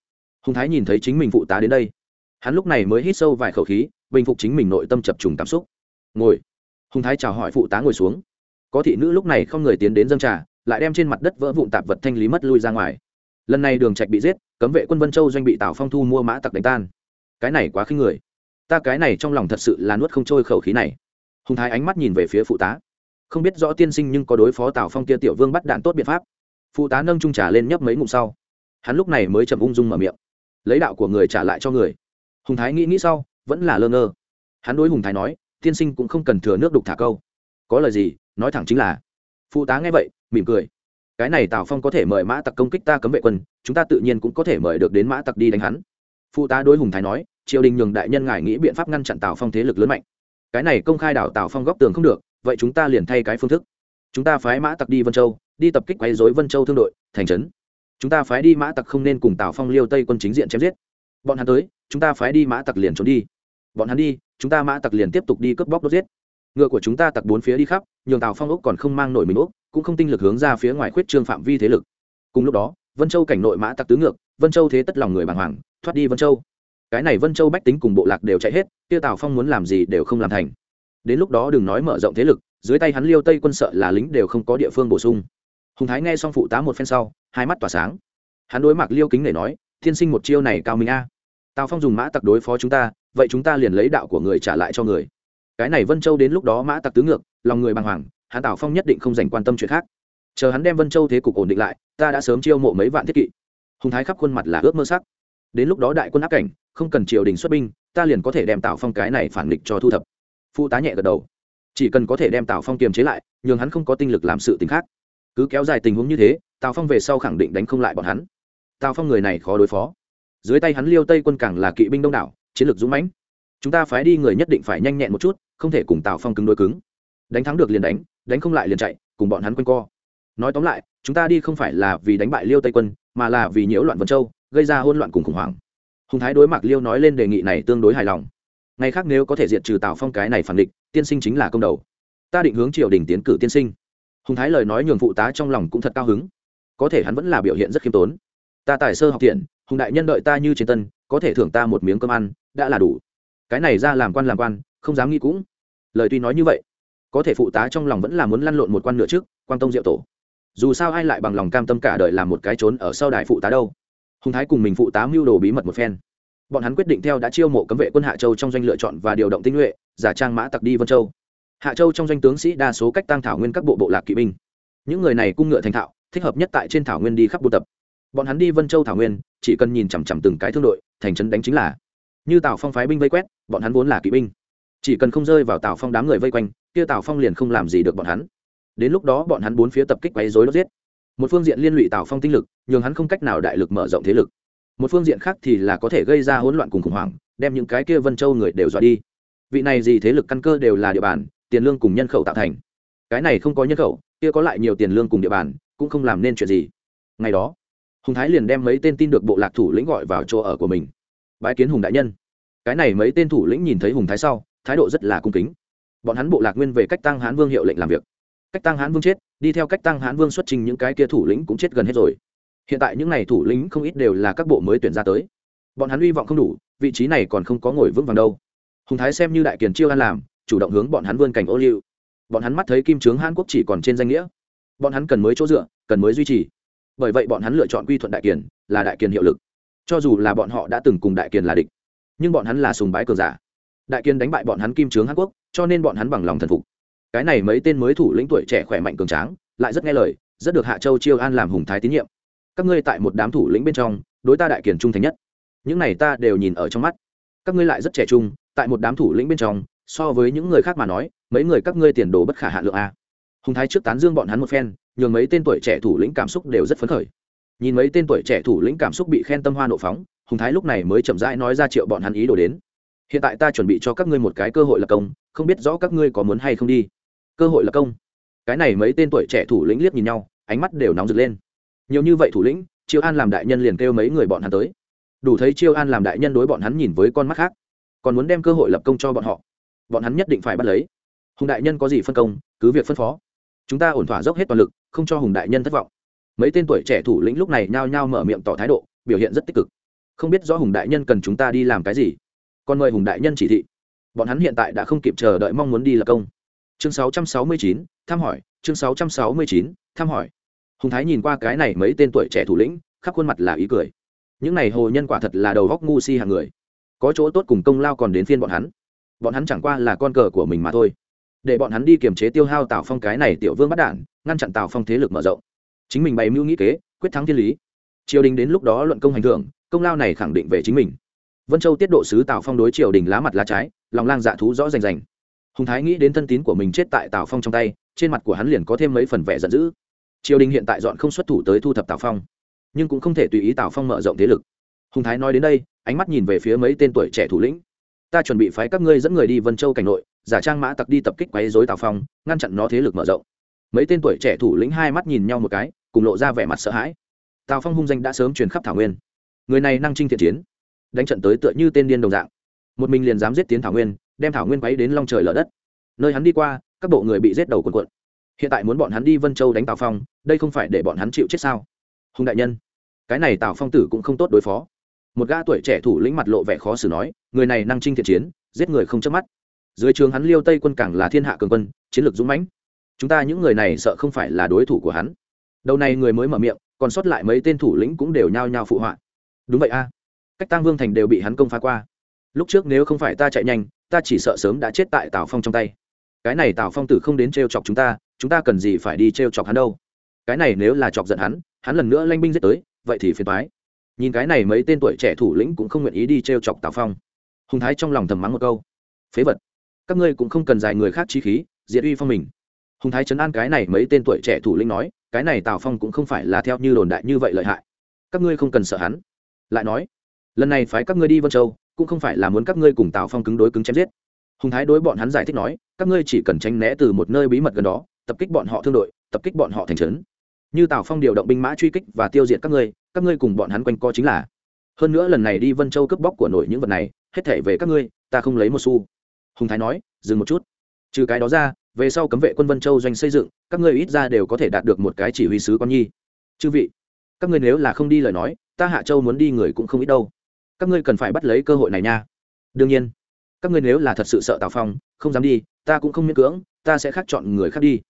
Hùng thái nhìn thấy chính mình phụ tá đến đây. Hắn lúc này mới hít sâu vài khẩu khí, bình phục chính mình nội tâm chập trùng cảm xúc. Ngồi hùng thái chào hỏi phụ tá ngồi xuống. Có thị nữ lúc này không người tiến đến dâng trà, lại đem trên mặt đất vỡ vụn tạp vật thanh lý mất lui ra ngoài. Lần này đường trạch bị giết, cấm vệ quân vân châu doanh bị tào phong thu mua mã tặc đánh tan. Cái này quá khinh người. Ta cái này trong lòng thật sự là nuốt không trôi khẩu khí này. Hùng thái ánh mắt nhìn về phía phụ tá. Không biết rõ tiên sinh nhưng có đối phó tào phong kia tiểu vương bắt đạn tốt biện pháp. Phụ tá nâng trung trà lên nhấp mấy ngụm sau. Hắn lúc này mới chậm ung dung mở miệng. Lấy đạo của người trả lại cho người. Hùng thái nghĩ nghĩ sau, vẫn là lơ ngơ. Hắn đối hùng thái nói tiên sinh cũng không cần thừa nước đục thả câu. Có lời gì, nói thẳng chính là. Phụ tá nghe vậy, mỉm cười. Cái này tào phong có thể mời mã tặc công kích ta cấm vệ quân, chúng ta tự nhiên cũng có thể mời được đến mã tặc đi đánh hắn. Phụ tá đối hùng thái nói, triều đình nhường đại nhân ngài nghĩ biện pháp ngăn chặn tào phong thế lực lớn mạnh. Cái này công khai đảo tào phong góc tường không được, vậy chúng ta liền thay cái phương thức. Chúng ta phái mã tặc đi vân châu, đi tập kích quấy dối vân châu thương đội, thành trấn. Chúng ta phái đi mã tặc không nên cùng tào phong liêu tây quân chính diện chém giết. Bọn hắn tới, chúng ta phái đi mã tặc liền trốn đi bọn hắn đi, chúng ta mã tặc liền tiếp tục đi cướp bóc đốt giết. Ngựa của chúng ta tặc bốn phía đi khắp, nhường tào phong ốc còn không mang nổi mình ốc, cũng không tinh lực hướng ra phía ngoài khuyết trương phạm vi thế lực. Cùng lúc đó, vân châu cảnh nội mã tặc tứ ngược, vân châu thế tất lòng người bàng hoàng, thoát đi vân châu. Cái này vân châu bách tính cùng bộ lạc đều chạy hết, kia tào phong muốn làm gì đều không làm thành. Đến lúc đó đừng nói mở rộng thế lực, dưới tay hắn liêu tây quân sợ là lính đều không có địa phương bổ sung. Hùng thái nghe xong phụ tá một phen sau, hai mắt tỏa sáng. Hắn đối mặt liêu kính để nói, thiên sinh một chiêu này cao minh a. Tào phong dùng mã tặc đối phó chúng ta vậy chúng ta liền lấy đạo của người trả lại cho người. Cái này vân châu đến lúc đó mã tặc tứ ngược, lòng người bàng hoàng hãn tào phong nhất định không dành quan tâm chuyện khác. Chờ hắn đem vân châu thế cục ổn định lại, ta đã sớm chiêu mộ mấy vạn thiết kỵ. Hùng thái khắp khuôn mặt là ước mơ sắc. Đến lúc đó đại quân áp cảnh, không cần triều đình xuất binh, ta liền có thể đem tào phong cái này phản nghịch cho thu thập. Phụ tá nhẹ gật đầu. Chỉ cần có thể đem tào phong kiềm chế lại, nhường hắn không có tinh lực làm sự t khác. Cứ kéo dài tình huống như thế, tào phong về sau khẳng định đánh không lại bọn hắn. Tào phong người này khó đối phó. Dưới tay hắn liêu tây quân càng là kỵ binh đông đảo chiến lược dũng mãnh. Chúng ta phái đi người nhất định phải nhanh nhẹn một chút, không thể cùng tào phong cứng đôi cứng. Đánh thắng được liền đánh đánh không lại liền chạy, cùng bọn hắn quanh co. Nói tóm lại, chúng ta đi không phải là vì đánh bại liêu tây quân, mà là vì nhiễu loạn vân châu, gây ra hỗn loạn cùng khủng hoảng. Hùng thái đối mặt liêu nói lên đề nghị này tương đối hài lòng. Ngày khác nếu có thể diệt trừ tào phong cái này phản địch, tiên sinh chính là công đầu. Ta định hướng triều đình tiến cử tiên sinh. Hùng thái lời nói nhường phụ tá trong lòng cũng thật cao hứng. Có thể hắn vẫn là biểu hiện rất khiêm tốn. Ta tài sơ học tiện, hùng đại nhân đợi ta như trên tân, có thể thưởng ta một miếng cơm ăn đã là đủ. Cái này ra làm quan làm quan, không dám nghĩ cũng. Lời tuy nói như vậy, có thể phụ tá trong lòng vẫn là muốn lăn lộn một quan nửa trước, quan tông diệu tổ. Dù sao ai lại bằng lòng cam tâm cả đời làm một cái trốn ở sau đài phụ tá đâu. Hùng thái cùng mình phụ tá mưu đồ bí mật một phen. Bọn hắn quyết định theo đã chiêu mộ cấm vệ quân hạ châu trong doanh lựa chọn và điều động tinh nhuệ, giả trang mã tặc đi vân châu. Hạ châu trong doanh tướng sĩ đa số cách tăng thảo nguyên các bộ bộ lạc kỵ binh. Những người này cung ngựa thành thạo, thích hợp nhất tại trên thảo nguyên đi khắp buôn tập. Bọn hắn đi vân châu thảo nguyên, chỉ cần nhìn chằm chằm từng cái thương đội, thành trấn đánh chính là như tào phong phái binh vây quét bọn hắn vốn là kỵ binh chỉ cần không rơi vào tào phong đám người vây quanh kia tào phong liền không làm gì được bọn hắn đến lúc đó bọn hắn bốn phía tập kích quấy dối đốt giết một phương diện liên lụy tào phong tinh lực nhường hắn không cách nào đại lực mở rộng thế lực một phương diện khác thì là có thể gây ra hỗn loạn cùng khủng hoảng đem những cái kia vân châu người đều dọa đi vị này gì thế lực căn cơ đều là địa bàn tiền lương cùng nhân khẩu tạo thành cái này không có nhân khẩu kia có lại nhiều tiền lương cùng địa bàn cũng không làm nên chuyện gì ngày đó hùng thái liền đem mấy tên tin được bộ lạc thủ lĩnh gọi vào chỗ ở của mình bái kiến hùng đại nhân. Cái này mấy tên thủ lĩnh nhìn thấy hùng thái sau, thái độ rất là cung kính. Bọn hắn bộ lạc nguyên về cách tăng hán vương hiệu lệnh làm việc. Cách tăng hán vương chết, đi theo cách tăng hán vương xuất trình những cái kia thủ lĩnh cũng chết gần hết rồi. Hiện tại những n à y thủ lĩnh không ít đều là các bộ mới tuyển ra tới. Bọn hắn hy vọng không đủ, vị trí này còn không có ngồi vững vàng đâu. Hùng thái xem như đại kiền chiêu an làm, chủ động hướng bọn hắn vươn cảnh ô liu. Bọn hắn mắt thấy kim trướng hàn quốc chỉ còn trên danh nghĩa. Bọn hắn cần mới chỗ dựa, cần mới duy trì. Bởi vậy bọn hắn lựa chọn quy thuận đại kiền, là đại kiền hiệu lực cho dù là bọn họ đã từng cùng đại kiền là địch, nhưng bọn hắn là sùng bái cường giả. Đại kiền đánh bại bọn hắn kim trướng hàn quốc, cho nên bọn hắn bằng lòng thần phục. Cái này mấy tên mới thủ lĩnh tuổi trẻ khỏe mạnh cường tráng, lại rất nghe lời, rất được hạ châu chiêu an làm hùng thái tín nhiệm. Các ngươi tại một đám thủ lĩnh bên trong, đối ta đại kiền trung thành nhất. Những này ta đều nhìn ở trong mắt. Các ngươi lại rất trẻ trung, tại một đám thủ lĩnh bên trong, so với những người khác mà nói, mấy người các ngươi tiền đồ bất khả hạ lượng a. Hùng thái trước tán dương bọn hắn một phen, nhường mấy tên tuổi trẻ thủ lĩnh cảm xúc đều rất phấn khởi nhìn mấy tên tuổi trẻ thủ lĩnh cảm xúc bị khen tâm hoa nộ phóng, hùng thái lúc này mới chậm rãi nói ra triệu bọn hắn ý đồ đến. Hiện tại ta chuẩn bị cho các ngươi một cái cơ hội lập công, không biết rõ các ngươi có muốn hay không đi. Cơ hội lập công. Cái này mấy tên tuổi trẻ thủ lĩnh liếc nhìn nhau, ánh mắt đều nóng rực lên. Nhiều như vậy thủ lĩnh chiêu an làm đại nhân liền kêu mấy người bọn hắn tới. Đủ thấy chiêu an làm đại nhân đối bọn hắn nhìn với con mắt khác. Còn muốn đem cơ hội lập công cho bọn họ. Bọn hắn nhất định phải bắt lấy. Hùng đại nhân có gì phân công, cứ việc phân phó. Chúng ta ổn thỏa dốc hết toàn lực, không cho hùng đại nhân thất vọng mấy tên tuổi trẻ thủ lĩnh lúc này nhao nhao mở miệng tỏ thái độ biểu hiện rất tích cực. Không biết rõ hùng đại nhân cần chúng ta đi làm cái gì. Còn mời hùng đại nhân chỉ thị. Bọn hắn hiện tại đã không kịp chờ đợi mong muốn đi lập công. Chương 669, thăm hỏi. Chương 669, thăm hỏi. Hùng thái nhìn qua cái này mấy tên tuổi trẻ thủ lĩnh khắp khuôn mặt là ý cười. Những này hồ nhân quả thật là đầu góc ngu si hàng người. Có chỗ tốt cùng công lao còn đến phiên bọn hắn. Bọn hắn chẳng qua là con cờ của mình mà thôi. Để bọn hắn đi kiềm chế tiêu hao tào phong cái này tiểu vương bắt đản ngăn chặn tào phong thế lực mở rộng chính mình bày mưu nghĩ kế, quyết thắng thiên lý. Triều đình đến lúc đó luận công hành thưởng, công lao này khẳng định về chính mình. Vân châu tiết độ sứ tào phong đối triều đình lá mặt lá trái, lòng lang dạ thú rõ rành rành. Hùng thái nghĩ đến thân tín của mình chết tại tào phong trong tay, trên mặt của hắn liền có thêm mấy phần vẻ giận dữ. Triều đình hiện tại dọn không xuất thủ tới thu thập tào phong, nhưng cũng không thể tùy ý tào phong mở rộng thế lực. Hùng thái nói đến đây, ánh mắt nhìn về phía mấy tên tuổi trẻ thủ lĩnh. Ta chuẩn bị phái các ngươi dẫn người đi vân châu cảnh nội, giả trang mã tặc đi tập kích quấy dối tào phong, ngăn chặn nó thế lực mở rộng. Mấy tên tuổi trẻ thủ lĩnh hai mắt nhìn nhau một cái cùng lộ ra vẻ mặt sợ hãi. Tào phong hung danh đã sớm truyền khắp thảo nguyên. Người này năng trinh thiện chiến, đánh trận tới tựa như tên điên đồng dạng. Một mình liền dám giết tiến thảo nguyên, đem thảo nguyên quấy đến long trời lở đất. Nơi hắn đi qua, các bộ người bị giết đầu quần quận hiện tại muốn bọn hắn đi vân châu đánh tào phong, đây không phải để bọn hắn chịu chết sao? Hùng đại nhân, cái này tào phong tử cũng không tốt đối phó. Một gã tuổi trẻ thủ lĩnh mặt lộ vẻ khó xử nói, người này năng trinh thiện chiến, giết người không chớp mắt. Dưới trường hắn liêu tây quân cảng là thiên hạ cường quân, chiến lược dũng mãnh. Chúng ta những người này sợ không phải là đối thủ của hắn đầu này người mới mở miệng, còn sót lại mấy tên thủ lĩnh cũng đều nhao nhao phụ họa. Đúng vậy a. Cách tăng vương thành đều bị hắn công phá qua. Lúc trước nếu không phải ta chạy nhanh, ta chỉ sợ sớm đã chết tại tào phong trong tay. Cái này tào phong tử không đến t r e o chọc chúng ta chúng ta cần gì phải đi t r e o chọc hắn đâu? Cái này nếu là chọc giận hắn hắn lần nữa lanh binh giết tới, vậy thì phiền thoái nhìn cái này mấy tên tuổi trẻ thủ lĩnh cũng không nguyện ý đi t r e o chọc tào phong. Hùng thái trong lòng thầm mắng một câu. Phế vật. Các ngươi cũng không cần dài người khác chi khí, diệt uy phong mình hùng thái chấn an cái này mấy tên tuổi trẻ thủ lĩnh nói, cái này tào phong cũng không phải là theo như đồn đại như vậy lợi hại. Các ngươi không cần sợ hắn. Lại nói, lần này phái các ngươi đi vân châu, cũng không phải là muốn các ngươi cùng tào phong cứng đối cứng chém giết. Hùng thái đối bọn hắn giải thích nói, các ngươi chỉ cần tránh né từ một nơi bí mật gần đó, tập kích bọn họ thương đội, tập kích bọn họ thành trấn. Như tào phong điều động binh mã truy kích và tiêu diệt các ngươi các ngươi cùng bọn hắn quanh co chính là. Hơn nữa lần này đi vân châu cướp bóc của nổi những vật này, hết thể về các ngươi, ta không lấy một xu. Hùng thái nói, dừng một chút. Trừ cái đó ra về sau cấm vệ quân vân châu doanh xây dựng, các ngươi ít ra đều có thể đạt được một cái chỉ huy sứ con nhi. Chư vị, các ngươi nếu là không đi lời nói, ta hạ châu muốn đi người cũng không ít đâu. Các ngươi cần phải bắt lấy cơ hội này nha. Đương nhiên, các ngươi nếu là thật sự sợ tào phong, không dám đi, ta cũng không miễn cưỡng, ta sẽ khác chọn người khác đi.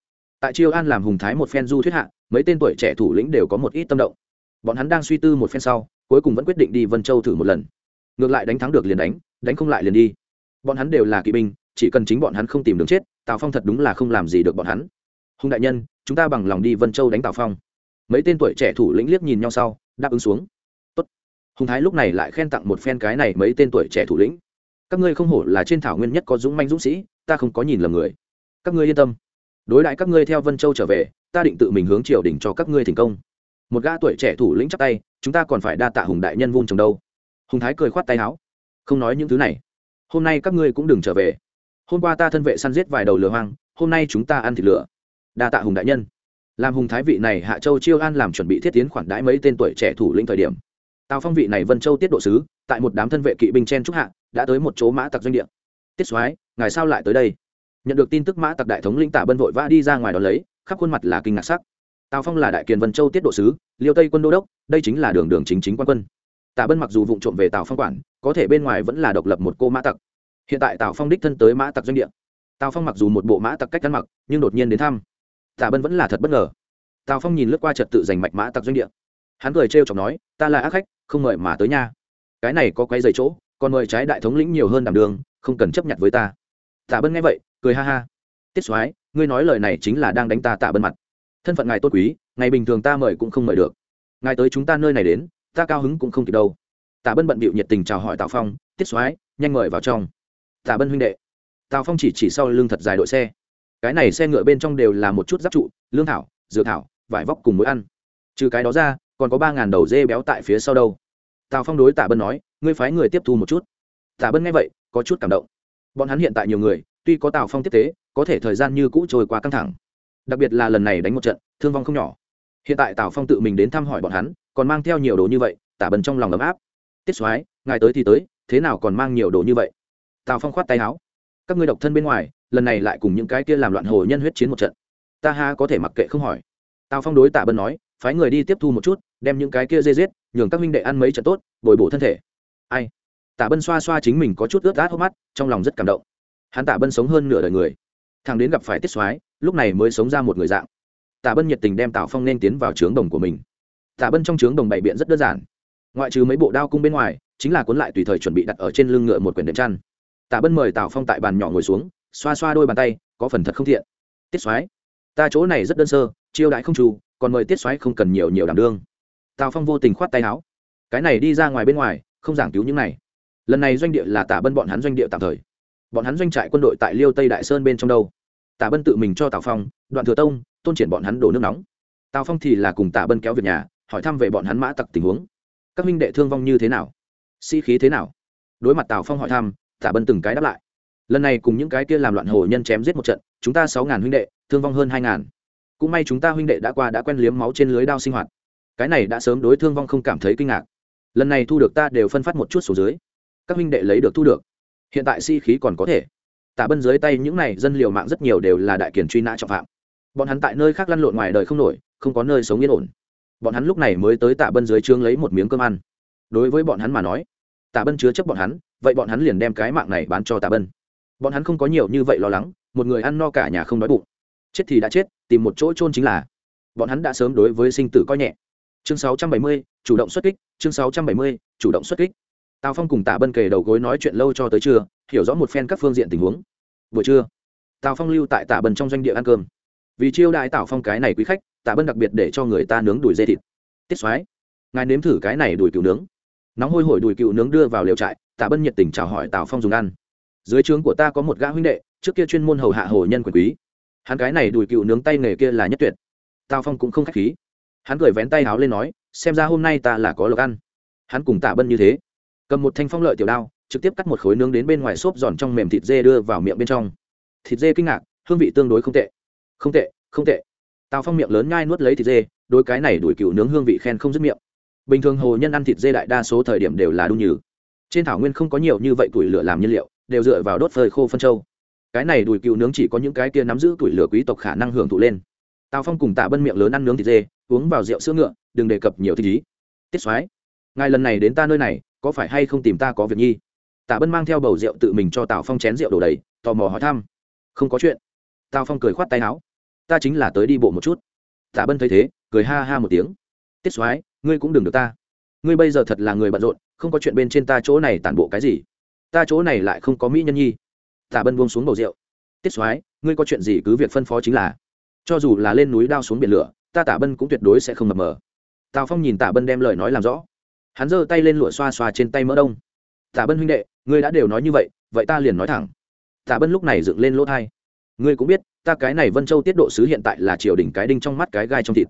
Tại chiêu an làm hùng thái một phen du thuyết hạ, mấy tên tuổi trẻ thủ lĩnh đều có một ít tâm động. Bọn hắn đang suy tư một phen sau, cuối cùng vẫn quyết định đi vân châu thử một lần. Ngược lại đánh thắng được liền đánh đánh không lại liền đi. Bọn hắn đều là kỵ binh, chỉ cần chính bọn hắn không tìm đường chết tào phong thật đúng là không làm gì được bọn hắn hùng đại nhân chúng ta bằng lòng đi vân châu đánh tào phong mấy tên tuổi trẻ thủ lĩnh liếc nhìn nhau sau đáp ứng xuống Tốt. hùng thái lúc này lại khen tặng một phen cái này mấy tên tuổi trẻ thủ lĩnh các ngươi không hổ là trên thảo nguyên nhất có dũng manh dũng sĩ ta không có nhìn lầm người các ngươi yên tâm đối đại các ngươi theo vân châu trở về ta định tự mình hướng triều đình cho các ngươi thành công một gã tuổi trẻ thủ lĩnh chắp tay chúng ta còn phải đa tạ hùng đại nhân vung trồng đâu hùng thái cười khoát tay áo không nói những thứ này hôm nay các ngươi cũng đừng trở về hôm qua ta thân vệ săn giết vài đầu lừa hoang, hôm nay chúng ta ăn thịt lửa. Đa tạ hùng đại nhân. Làm hùng thái vị này hạ châu chiêu an làm chuẩn bị thiết tiến khoản đãi mấy tên tuổi trẻ thủ lĩnh thời điểm. Tào phong vị này vân châu tiết độ sứ, tại một đám thân vệ kỵ binh chen trúc hạ, đã tới một chỗ mã tặc doanh địa. Tiết soái, ngài sao lại tới đây? Nhận được tin tức mã tặc đại thống lĩnh tả bân vội vã đi ra ngoài đón lấy, khắp khuôn mặt là kinh ngạc sắc. Tào phong là đại kiền vân châu tiết độ sứ, liêu tây quân đô đốc, đây chính là đường đường chính chính quan quân. Tả bân mặc dù vụng trộm về tào phong quản, có thể bên ngoài vẫn là độc lập một cô mã tặc hiện tại tào phong đích thân tới mã tặc doanh địa. Tào phong mặc dù một bộ mã tặc cách ăn mặc, nhưng đột nhiên đến thăm. Tả bân vẫn là thật bất ngờ. Tào phong nhìn lướt qua trật tự giành mạch mã tặc doanh địa. Hắn cười trêu chọc nói, ta là ác khách, không mời mà tới nha. Cái này có quay dày chỗ, còn mời trái đại thống lĩnh nhiều hơn đảm đường, không cần chấp nhận với ta. Tạ bân nghe vậy, cười ha ha. Tiết soái, ngươi nói lời này chính là đang đánh ta tạ bân mặt. Thân phận ngài tốt quý, ngày bình thường ta mời cũng không mời được. Ngài tới chúng ta nơi này đến, ta cao hứng cũng không kịp đâu. Tạ bân bận bịu nhiệt tình chào hỏi tào phong, tiết soái, nhanh mời vào trong tà bân huynh đệ. Tào phong chỉ chỉ sau lưng thật dài đội xe. Cái này xe ngựa bên trong đều là một chút giáp trụ, lương thảo dược thảo, vải vóc cùng mối ăn. Trừ cái đó ra, còn có ba ngàn đầu dê béo tại phía sau đâu. Tào phong đối Tả bân nói, ngươi phái người tiếp thu một chút. Tả bân nghe vậy, có chút cảm động. Bọn hắn hiện tại nhiều người, tuy có tào phong tiếp tế, có thể thời gian như cũ trôi qua căng thẳng. Đặc biệt là lần này đánh một trận, thương vong không nhỏ. Hiện tại tào phong tự mình đến thăm hỏi bọn hắn, còn mang theo nhiều đồ như vậy tả bần trong lòng ấm áp. Tiết soái, ngài tới thì tới, thế nào còn mang nhiều đồ như vậy? Tào phong khoát tay áo các ngươi độc thân bên ngoài lần này lại cùng những cái kia làm loạn hồ nhân huyết chiến một trận ta ha có thể mặc kệ không hỏi tào phong đối tạ bân nói phái người đi tiếp thu một chút đem những cái kia dê giết nhường các minh đệ ăn mấy trận tốt bồi bổ thân thể ai tạ bân xoa xoa chính mình có chút ướt át hốc mắt trong lòng rất cảm động hắn tạ bân sống hơn nửa đời người thằng đến gặp phải tiết soái lúc này mới sống ra một người dạng tạ bân nhiệt tình đem tào phong nên tiến vào trướng đồng của mình tạ bân trong trướng đồng bày biện rất đơn giản ngoại trừ mấy bộ đao cung bên ngoài chính là cuốn lại tùy thời chuẩn bị đặt ở trên lưng ngựa một quyển đệm chăn tạ bân mời tào phong tại bàn nhỏ ngồi xuống, xoa xoa đôi bàn tay, có phần thật không thiện. Tiết soái, ta chỗ này rất đơn sơ, chiêu đãi không trù, còn mời tiết soái không cần nhiều nhiều đảm đương. Tào phong vô tình khoát tay áo. Cái này đi ra ngoài bên ngoài, không giảng cứu những này. Lần này doanh địa là tả bân bọn hắn doanh địa tạm thời. Bọn hắn doanh trại quân đội tại liêu tây đại sơn bên trong đâu. Tả bân tự mình cho tào phong, đoạn thừa tông, tôn triển bọn hắn đổ nước nóng. Tào phong thì là cùng tả bân kéo việc nhà, hỏi thăm về bọn hắn mã tặc tình huống. Các minh đệ thương vong như thế nào? Sĩ、si、khí thế nào? Đối mặt tào phong hỏi thăm tả bân từng cái đáp lại. Lần này cùng những cái kia làm loạn hồ nhân chém giết một trận, chúng ta sáu ngàn huynh đệ, thương vong hơn hai ngàn. Cũng may chúng ta huynh đệ đã qua đã quen liếm máu trên lưới đao sinh hoạt. Cái này đã sớm đối thương vong không cảm thấy kinh ngạc. Lần này thu được ta đều phân phát một chút số dưới. Các huynh đệ lấy được thu được. Hiện tại si-khí còn có thể. Tả bân dưới tay những này dân liều mạng rất nhiều đều là đại kiển truy nã trọng phạm. Bọn hắn tại nơi khác lăn lộn ngoài đời không nổi, không có nơi sống yên ổn. Bọn hắn lúc này mới tới tả bân dưới trướng lấy một miếng cơm ăn. Đối với bọn hắn mà nói tả bân chứa chấp bọn hắn vậy bọn hắn liền đem cái mạng này bán cho tà bân. Bọn hắn không có nhiều như vậy lo lắng một người ăn no cả nhà không đói bụng. Chết thì đã chết tìm một chỗ trôn chính là. Bọn hắn đã sớm đối với sinh tử coi nhẹ. Chương 670, chủ động xuất kích chương 670, chủ động xuất kích. Tào phong cùng tạ bân kề đầu gối nói chuyện lâu cho tới trưa hiểu rõ một phen các phương diện tình huống. Buổi trưa tào phong lưu tại tạ bân trong doanh địa ăn cơm. Vì chiêu đại tào phong cái này quý khách tạ bân đặc biệt để cho người ta nướng đùi dê thịt. Tiết Soái, ngài nếm thử cái này đùi cựu nướng. Nóng hôi hổi đùi cựu nướng đưa vào liều trại tạ bân nhiệt tình chào hỏi tào phong dùng ăn. Dưới trướng của ta có một gã huynh đệ, trước kia chuyên môn hầu hạ hồ nhân quyền quý. Hắn cái này đùi cựu nướng tay nghề kia là nhất tuyệt. Tào phong cũng không k h á c h khí. Hắn cười vén tay háo lên nói, xem ra hôm nay ta là có lộc ăn. Hắn cùng tạ bân như thế. Cầm một thanh phong lợi tiểu đao, trực tiếp cắt một khối nướng đến bên ngoài xốp giòn trong mềm thịt dê đưa vào miệng bên trong. Thịt dê kinh ngạc, hương vị tương đối không tệ. Không tệ không tệ. Tào phong miệng lớn nhai nuốt lấy thịt dê đôi cái này đuổi cựu nướng hương vị khen không dứt miệng. Bình thường hồ nhân ăn thịt dê đại đa số thời điểm đều là đun nhừ trên thảo nguyên không có nhiều như vậy tuổi lửa làm nhiên liệu, đều dựa vào đốt phơi khô phân châu. Cái này đùi cựu nướng chỉ có những cái kia nắm giữ tuổi lửa quý tộc khả năng hưởng thụ lên. Tào phong cùng tạ bân miệng lớn ăn nướng thịt dê, uống vào rượu sữa ngựa, đừng đề cập nhiều thịt ý. Tiết soái, ngài lần này đến ta nơi này, có phải hay không tìm ta có việc nhi? Tạ bân mang theo bầu rượu tự mình cho tào phong chén rượu đổ đầy, tò mò hỏi thăm. Không có chuyện. Tào phong cười khoát tay áo. Ta chính là tới đi bộ một chút. Tạ bân thấy thế, cười ha ha một tiếng. Tiết soái, ngươi cũng đừng được ta ngươi bây giờ thật là người bận rộn, không có chuyện bên trên ta chỗ này tản bộ cái gì? Ta chỗ này lại không có mỹ nhân nhi. Tạ bân buông xuống bầu rượu. Tiết soái, ngươi có chuyện gì cứ việc phân phó chính là. Cho dù là lên núi đao xuống biển lửa, ta tạ bân cũng tuyệt đối sẽ không mập mờ. Tào phong nhìn tạ bân đem lời nói làm rõ. Hắn giơ tay lên lụa xoa xoa trên tay mỡ đông. Tạ bân huynh đệ, ngươi đã đều nói như vậy vậy ta liền nói thẳng. Tạ bân lúc này dựng lên lỗ thai. Ngươi cũng biết, ta cái này vân châu tiết độ sứ hiện tại là triều đình cái đinh trong mắt cái gai trong thịt.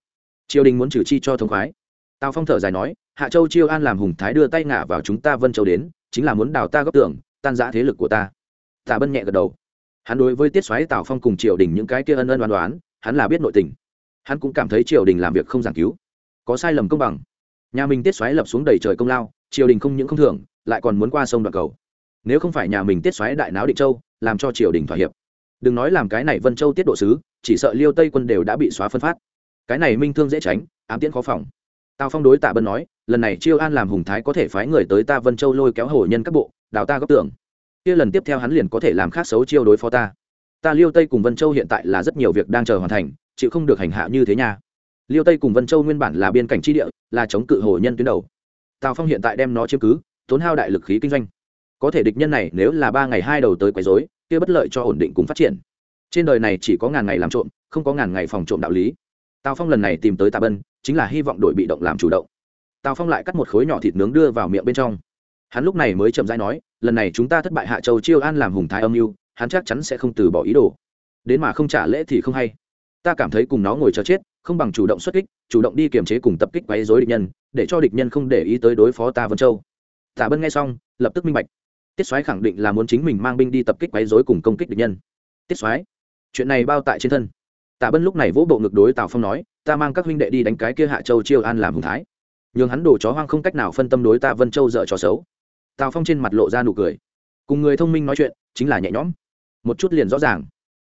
Triều đình muốn trừ chi cho thông khoái. Tào phong thở dài nói hạ châu chiêu an làm hùng thái đưa tay ngả vào chúng ta vân châu đến, chính là muốn đào ta góc tưởng tan giã thế lực của ta. Tạ bân nhẹ gật đầu. Hắn đối với tiết xoáy tào phong cùng triều đình những cái kia ân ân đoán đoán hắn là biết nội tình. Hắn cũng cảm thấy triều đình làm việc không giảng cứu, có sai lầm công bằng. Nhà mình tiết xoáy lập xuống đầy trời công lao, triều đình không những không thưởng, lại còn muốn qua sông đoạn cầu. Nếu không phải nhà mình tiết xoáy đại náo định châu, làm cho triều đình thỏa hiệp. Đừng nói làm cái này vân châu tiết độ sứ, chỉ sợ liêu tây quân đều đã bị xóa phân phát. Cái này minh thương dễ tránh, ám tiễn khó phòng. Tào phong đối tạ bân nói lần này chiêu an làm hùng thái có thể phái người tới ta vân châu lôi kéo hổ nhân các bộ đào ta góp tưởng kia lần tiếp theo hắn liền có thể làm khác xấu chiêu đối phó ta ta liêu tây cùng vân châu hiện tại là rất nhiều việc đang chờ hoàn thành chịu không được hành hạ như thế nha liêu tây cùng vân châu nguyên bản là biên cảnh tri địa là chống cự hổ nhân tuyến đầu tào phong hiện tại đem nó chiếm cứ tốn hao đại lực khí kinh doanh có thể địch nhân này nếu là ba ngày hai đầu tới quấy dối kia bất lợi cho ổn định cùng phát triển. trên đời này chỉ có ngàn ngày làm trộm, không có ngàn ngày phòng trộm đạo lý. tào phong lần này tìm tới tạ bân, chính là hy vọng đổi bị động làm chủ động tào phong lại cắt một khối nhỏ thịt nướng đưa vào miệng bên trong hắn lúc này mới chậm rãi nói lần này chúng ta thất bại hạ châu chiêu an làm hùng thái âm mưu hắn chắc chắn sẽ không từ bỏ ý đồ đến mà không trả lễ thì không hay ta cảm thấy cùng nó ngồi chờ chết không bằng chủ động xuất kích chủ động đi kiềm chế cùng tập kích quấy dối địch nhân để cho địch nhân không để ý tới đối phó ta vân châu Tả bân nghe xong lập tức minh bạch tiết soái khẳng định là muốn chính mình mang binh đi tập kích quấy dối cùng công kích địch nhân tiết soái chuyện này bao tại trên thân Tả bân lúc này vỗ bộ ngực đối tào phong nói ta mang các huynh đệ đi đánh cái kia hạ châu chiêu an làm hùng thái nhường hắn đổ chó hoang không cách nào phân tâm đối ta vân châu dở trò xấu. Tào phong trên mặt lộ ra nụ cười. Cùng người thông minh nói chuyện, chính là nhẹ nhõm. Một chút liền rõ ràng.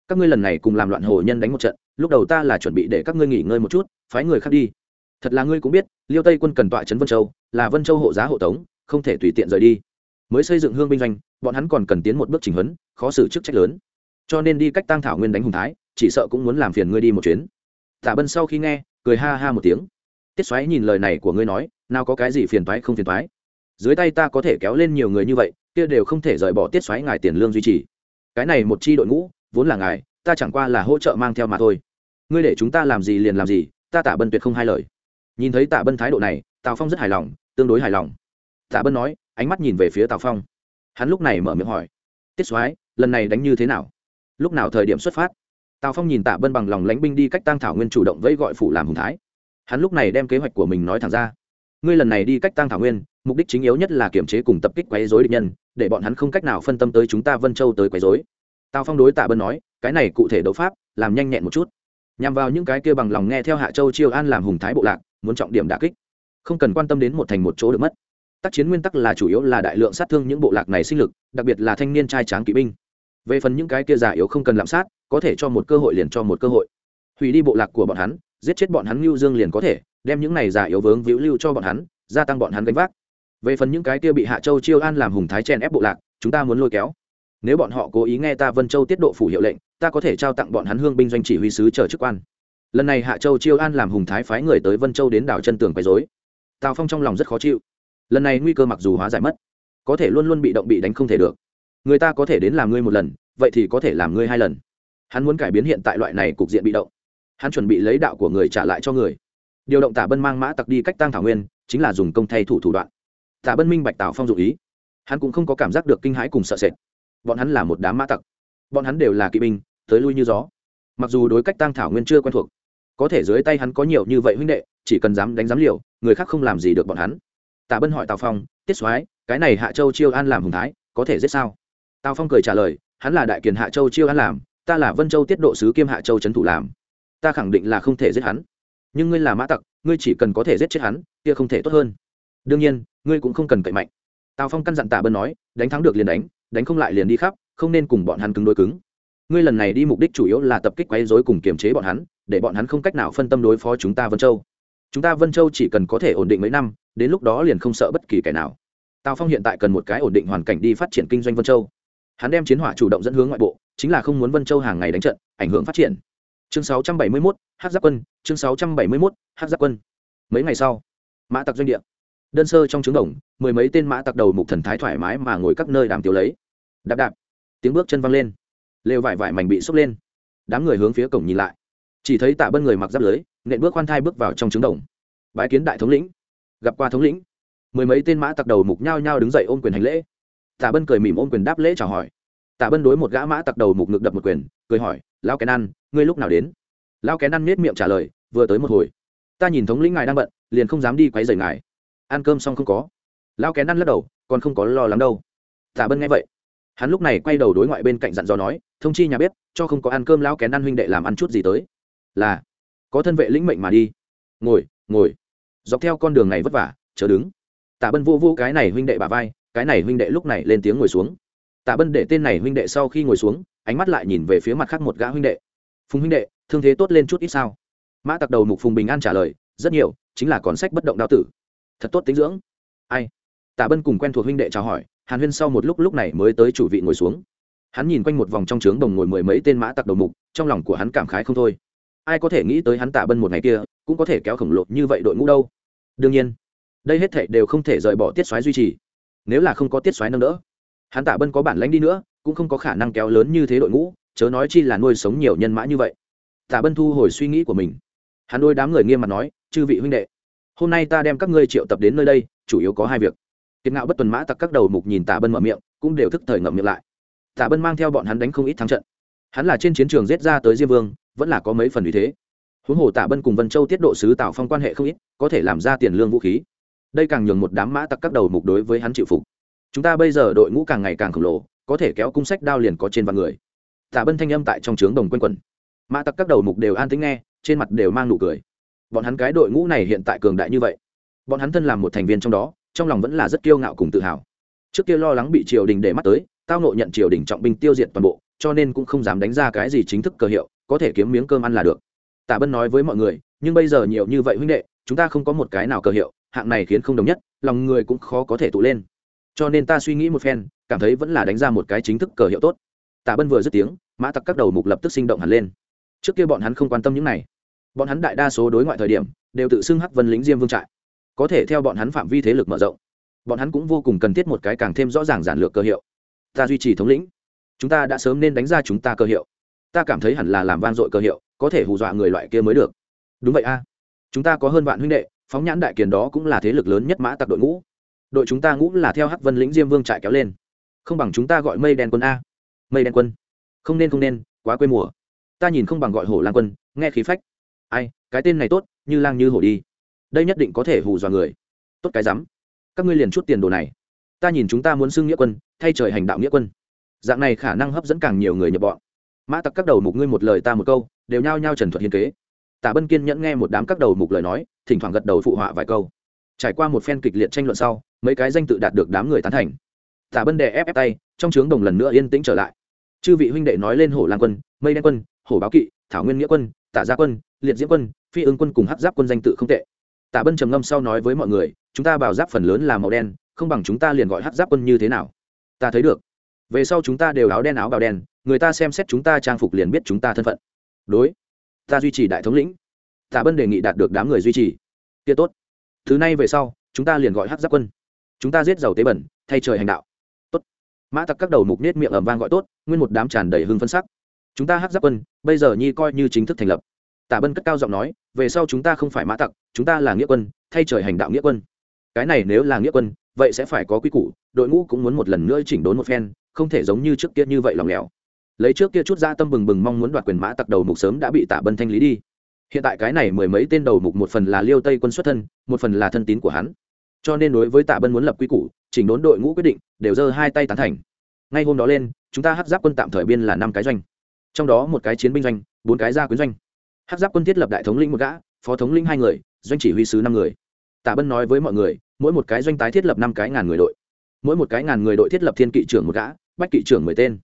Các ngươi lần này cùng làm loạn hồ nhân đánh một trận, lúc đầu ta là chuẩn bị để các ngươi nghỉ ngơi một chút, phái người khác đi. Thật là ngươi cũng biết, liêu tây quân cần tọa trấn vân châu, là vân châu hộ giá hộ tống, không thể tùy tiện rời đi. Mới xây dựng hương binh doanh, bọn hắn còn cần tiến một bước trình huấn, khó xử chức trách lớn. Cho nên đi cách tăng thảo nguyên đánh hùng thái, chỉ sợ cũng muốn làm phiền ngươi đi một chuyến. Tả bân sau khi nghe, cười ha ha một tiếng tiết xoáy nhìn lời này của ngươi nói, nào có cái gì phiền toái không phiền toái. Dưới tay ta có thể kéo lên nhiều người như vậy, kia đều không thể rời bỏ tiết xoáy ngài tiền lương duy trì. Cái này một chi đội ngũ, vốn là ngài, ta chẳng qua là hỗ trợ mang theo mà thôi. Ngươi để chúng ta làm gì liền làm gì, ta tả bân tuyệt không hai lời. Nhìn thấy tả bân thái độ này, tào phong rất hài lòng, tương đối hài lòng. Tả bân nói, ánh mắt nhìn về phía tào phong. Hắn lúc này mở miệng hỏi, tiết soái, lần này đánh như thế nào? Lúc nào thời điểm xuất phát? Tào phong nhìn tạ bân bằng lòng lánh binh đi cách tăng thảo nguyên chủ động vẫy gọi phủ làm hùng thái hắn lúc này đem kế hoạch của mình nói thẳng ra. Ngươi lần này đi cách tăng thảo nguyên, mục đích chính yếu nhất là kiểm chế cùng tập kích quấy dối địch nhân, để bọn hắn không cách nào phân tâm tới chúng ta vân châu tới quấy dối tào phong đối tạ bân nói, cái này cụ thể đấu pháp, làm nhanh nhẹn một chút. Nhằm vào những cái kia bằng lòng nghe theo hạ châu chiêu an làm hùng thái bộ lạc, muốn trọng điểm đà kích. Không cần quan tâm đến một thành một chỗ được mất. Tác chiến nguyên tắc là chủ yếu là đại lượng sát thương những bộ lạc này sinh lực, đặc biệt là thanh niên trai tráng kỵ binh. Về phần những cái kia giả yếu không cần lạm sát, có thể cho một cơ hội liền cho một cơ hội. Hủy đi bộ lạc của bọn hắn giết chết bọn hắn lưu dương liền có thể, đem những này giả yếu vướng víu lưu cho bọn hắn, gia tăng bọn hắn gánh vác. Về phần những cái kia bị hạ châu chiêu an làm hùng thái chen ép bộ lạc, chúng ta muốn lôi kéo. Nếu bọn họ cố ý nghe ta vân châu tiết độ phủ hiệu lệnh, ta có thể trao tặng bọn hắn hương binh doanh chỉ huy sứ chờ chức quan. Lần này hạ châu chiêu an làm hùng thái phái người tới vân châu đến đảo chân tường quấy dối tào phong trong lòng rất khó chịu. Lần này nguy cơ mặc dù hóa giải mất, có thể luôn luôn bị động bị đánh không thể được. Người ta có thể đến làm ngươi một lần, vậy thì có thể làm ngươi hai lần. Hắn muốn cải biến hiện tại loại này cục diện bị động hắn chuẩn bị lấy đạo của người trả lại cho người. Điều động tả bân mang mã tặc đi cách tăng thảo nguyên, chính là dùng công thay thủ thủ đoạn. Tả bân minh bạch tào phong dụ ý. Hắn cũng không có cảm giác được kinh hãi cùng sợ sệt. Bọn hắn là một đám mã tặc. Bọn hắn đều là kỵ binh, tới lui như gió. Mặc dù đối cách tăng thảo nguyên chưa quen thuộc, có thể dưới tay hắn có nhiều như vậy huynh đệ, chỉ cần dám đánh dám liều, người khác không làm gì được bọn hắn. Tả bân hỏi tào phong, tiết soái, cái này hạ châu chiêu an làm hùng thái, có thể giết sao? Tào phong cười trả lời, hắn là đại kiền hạ châu chiêu an làm, ta là vân châu tiết độ sứ kiêm hạ châu trấn thủ làm ta khẳng định là không thể giết hắn. Nhưng ngươi là mã tặc, ngươi chỉ cần có thể giết chết hắn, kia không thể tốt hơn. Đương nhiên, ngươi cũng không cần cậy mạnh. Tào phong căn dặn tạ bân nói, đánh thắng được liền đánh đánh không lại liền đi khắp, không nên cùng bọn hắn cứng đối cứng. Ngươi lần này đi mục đích chủ yếu là tập kích quấy dối cùng kiềm chế bọn hắn, để bọn hắn không cách nào phân tâm đối phó chúng ta vân châu. Chúng ta vân châu chỉ cần có thể ổn định mấy năm, đến lúc đó liền không sợ bất kỳ kẻ nào. Tào phong hiện tại cần một cái ổn định hoàn cảnh đi phát triển kinh doanh vân châu. Hắn đem chiến hỏa chủ động dẫn hướng ngoại bộ, chính là không muốn vân châu hàng ngày đánh trận, ảnh hưởng phát triển chương 671, hát giáp quân chương 671, hát giáp quân. Mấy ngày sau mã tặc doanh địa. Đơn sơ trong trứng đồng mười mấy tên mã tặc đầu mục thần thái thoải mái mà ngồi các nơi đàm tiểu lấy. Đạp đạp tiếng bước chân văng lên. Lều vải vải mảnh bị xốc lên. Đám người hướng phía cổng nhìn lại. Chỉ thấy tạ bân người mặc giáp lưới nện bước khoan thai bước vào trong trứng đồng. Bái kiến đại thống lĩnh. Gặp qua thống lĩnh. Mười mấy tên mã tặc đầu mục nhao nhao đứng dậy ôm quyền hành lễ. Tạ bân cười mỉm ôm quyền đáp lễ chào hỏi. Tạ bân đối một gã mã tặc đầu mục ngực đập một quyền cười hỏi lao kén ăn, ngươi lúc nào đến? Lao kén ăn nết miệng trả lời, vừa tới một hồi. Ta nhìn thống lĩnh ngài đang bận, liền không dám đi quấy rầy ngài. Ăn cơm xong không có. Lao kén ăn lắc đầu, còn không có lo lắng đâu. Tạ bân nghe vậy. Hắn lúc này quay đầu đối ngoại bên cạnh dặn dò nói, thông chi nhà bếp, cho không có ăn cơm lao kén ăn huynh đệ làm ăn chút gì tới. Là, có thân vệ lĩnh mệnh mà đi. Ngồi ngồi. Dọc theo con đường này vất vả chờ đứng. Tạ bân vô vô cái này huynh đệ bà vai, cái này huynh đệ lúc này lên tiếng ngồi xuống. Tạ bân để tên này huynh đệ sau khi ngồi xuống ánh mắt lại nhìn về phía mặt khác một gã huynh đệ. Phùng huynh đệ, thương thế tốt lên chút ít sao? Mã tặc đầu mục phùng bình an trả lời, rất nhiều, chính là còn sách bất động đao tử. Thật tốt tính dưỡng. Ai? Tạ bân cùng quen thuộc huynh đệ chào hỏi, hàn huyên sau một lúc lúc này mới tới chủ vị ngồi xuống. Hắn nhìn quanh một vòng trong trướng đồng ngồi mười mấy tên mã tặc đầu mục, trong lòng của hắn cảm khái không thôi. Ai có thể nghĩ tới hắn tạ bân một ngày kia, cũng có thể kéo khổng lồ như vậy đội ngũ đâu? Đương nhiên, đây hết thệ đều không thể rời bỏ tiết xoáy duy trì. Nếu là không có tiết xoáy nâng đỡ, hắn tạ bân có bản lãnh đi nữa cũng không có khả năng kéo lớn như thế đội ngũ, chớ nói chi là nuôi sống nhiều nhân mã như vậy. Tạ bân thu hồi suy nghĩ của mình. Hắn đôi đám người nghiêm mặt nói, chư vị huynh đệ, hôm nay ta đem các ngươi triệu tập đến nơi đây, chủ yếu có hai việc. Kiệt ngạo bất tuần mã tặc các đầu mục nhìn tạ bân mở miệng, cũng đều thức thời ngậm miệng lại. Tạ bân mang theo bọn hắn đánh không ít thắng trận. Hắn là trên chiến trường giết ra tới diêm vương, vẫn là có mấy phần vì thế. Huống hồ tạ bân cùng vân châu tiết độ sứ tạo phong quan hệ không ít, có thể làm ra tiền lương vũ khí. Đây càng nhường một đám mã tặc các đầu mục đối với hắn chịu phục. Chúng ta bây giờ đội ngũ càng ngày càng khổng lồ có thể kéo cung sách đao liền có trên vạn người. Tạ bân thanh âm tại trong trướng đồng q u a n quẩn. Mã tặc các đầu mục đều an tính nghe, trên mặt đều mang nụ cười. Bọn hắn cái đội ngũ này hiện tại cường đại như vậy. Bọn hắn thân làm một thành viên trong đó, trong lòng vẫn là rất kiêu ngạo cùng tự hào. Trước kia lo lắng bị triều đình để mắt tới, tao nộ nhận triều đình trọng binh tiêu diệt toàn bộ, cho nên cũng không dám đánh ra cái gì chính thức cờ hiệu, có thể kiếm miếng cơm ăn là được. Tạ bân nói với mọi người, nhưng bây giờ nhiều như vậy huynh đệ, chúng ta không có một cái nào cờ hiệu, hạng này khiến không đồng nhất, lòng người cũng khó có thể tụ lên cho nên ta suy nghĩ một phen, cảm thấy vẫn là đánh ra một cái chính thức cờ hiệu tốt. Tạ bân vừa dứt tiếng, mã tặc các đầu mục lập tức sinh động hẳn lên. Trước kia bọn hắn không quan tâm những này. Bọn hắn đại đa số đối ngoại thời điểm, đều tự xưng hắc vân lính diêm vương trại. Có thể theo bọn hắn phạm vi thế lực mở rộng, bọn hắn cũng vô cùng cần thiết một cái càng thêm rõ ràng giản lược cơ hiệu. Ta duy trì thống lĩnh. Chúng ta đã sớm nên đánh ra chúng ta cơ hiệu. Ta cảm thấy hẳn là làm vang dội cơ hiệu, có thể hù dọa người loại kia mới được. Đúng vậy a. Chúng ta có hơn vạn huynh đệ, phóng nhãn đại kiền đó cũng là thế lực lớn nhất mã tặc đội ngũ đội chúng ta ngũ là theo hắc vân lĩnh diêm vương trại kéo lên. Không bằng chúng ta gọi mây đen quân a. Mây đen quân. Không nên không nên, quá quê mùa. Ta nhìn không bằng gọi hổ lang quân, nghe khí phách. Ai, cái tên này tốt, như lang như hổ đi. Đây nhất định có thể hù dọa người. Tốt cái rắm. Các ngươi liền chút tiền đồ này. Ta nhìn chúng ta muốn xưng nghĩa quân, thay trời hành đạo nghĩa quân. Dạng này khả năng hấp dẫn càng nhiều người nhập bọn. Mã tặc các đầu mục ngươi một lời ta một câu, đều nhao nhao trần thuật hiên kế. Tả bân kiên nhẫn nghe một đám các đầu mục lời nói, thỉnh thoảng gật đầu phụ họa vài câu. Trải qua một phen kịch liệt tranh luận sau mấy cái danh tự đạt được đám người tán thành. Tả bân đè ép ép tay, trong trướng đồng lần nữa yên tĩnh trở lại. Chư vị huynh đệ nói lên hổ lan quân, mây đen quân, hổ báo kỵ, thảo nguyên nghĩa quân, tả gia quân, liệt diễm quân, phi ương quân cùng hắc giáp quân danh tự không tệ. Tả bân trầm ngâm sau nói với mọi người, chúng ta bảo giáp phần lớn là màu đen, không bằng chúng ta liền gọi hắc giáp quân như thế nào? Ta thấy được. Về sau chúng ta đều áo đen áo bào đen, người ta xem xét chúng ta trang phục liền biết chúng ta thân phận. Đối. Ta duy trì đại thống lĩnh. Tả bân đề nghị đạt được đám người duy trì. Kia tốt. Thứ này về sau, chúng ta liền gọi hát giáp quân chúng ta giết giàu tế bẩn, thay trời hành đạo. Tốt. Mã tặc các đầu mục nết miệng ẩm vang gọi tốt, nguyên một đám tràn đầy hưng phân sắc. Chúng ta hát giáp quân, bây giờ nhi coi như chính thức thành lập. Tả bân cất cao giọng nói, về sau chúng ta không phải mã tặc, chúng ta là nghĩa quân, thay trời hành đạo nghĩa quân. Cái này nếu là nghĩa quân, vậy sẽ phải có quy củ, đội ngũ cũng muốn một lần nữa chỉnh đốn một phen, không thể giống như trước kia như vậy lòng lẻo. Lấy trước kia chút ra tâm bừng bừng mong muốn đoạt quyền mã tặc đầu mục sớm đã bị tả bân thanh lý đi. Hiện tại cái này mười mấy tên đầu mục một phần là liêu tây quân xuất thân, một phần là thân tín của hắn cho nên đối với tạ bân muốn lập quy củ, chỉnh đốn đội ngũ quyết định, đều giơ hai tay tán thành. Ngay hôm đó lên, chúng ta hắc giáp quân tạm thời biên là năm cái doanh. Trong đó một cái chiến binh doanh, bốn cái gia quyến doanh. Hắc giáp quân thiết lập đại thống lĩnh một gã, phó thống lĩnh hai người, doanh chỉ huy sứ năm người. Tạ bân nói với mọi người, mỗi một cái doanh tái thiết lập năm cái ngàn người đội. Mỗi một cái ngàn người đội thiết lập thiên kỵ trưởng một gã, bách kỵ trưởng mười tên.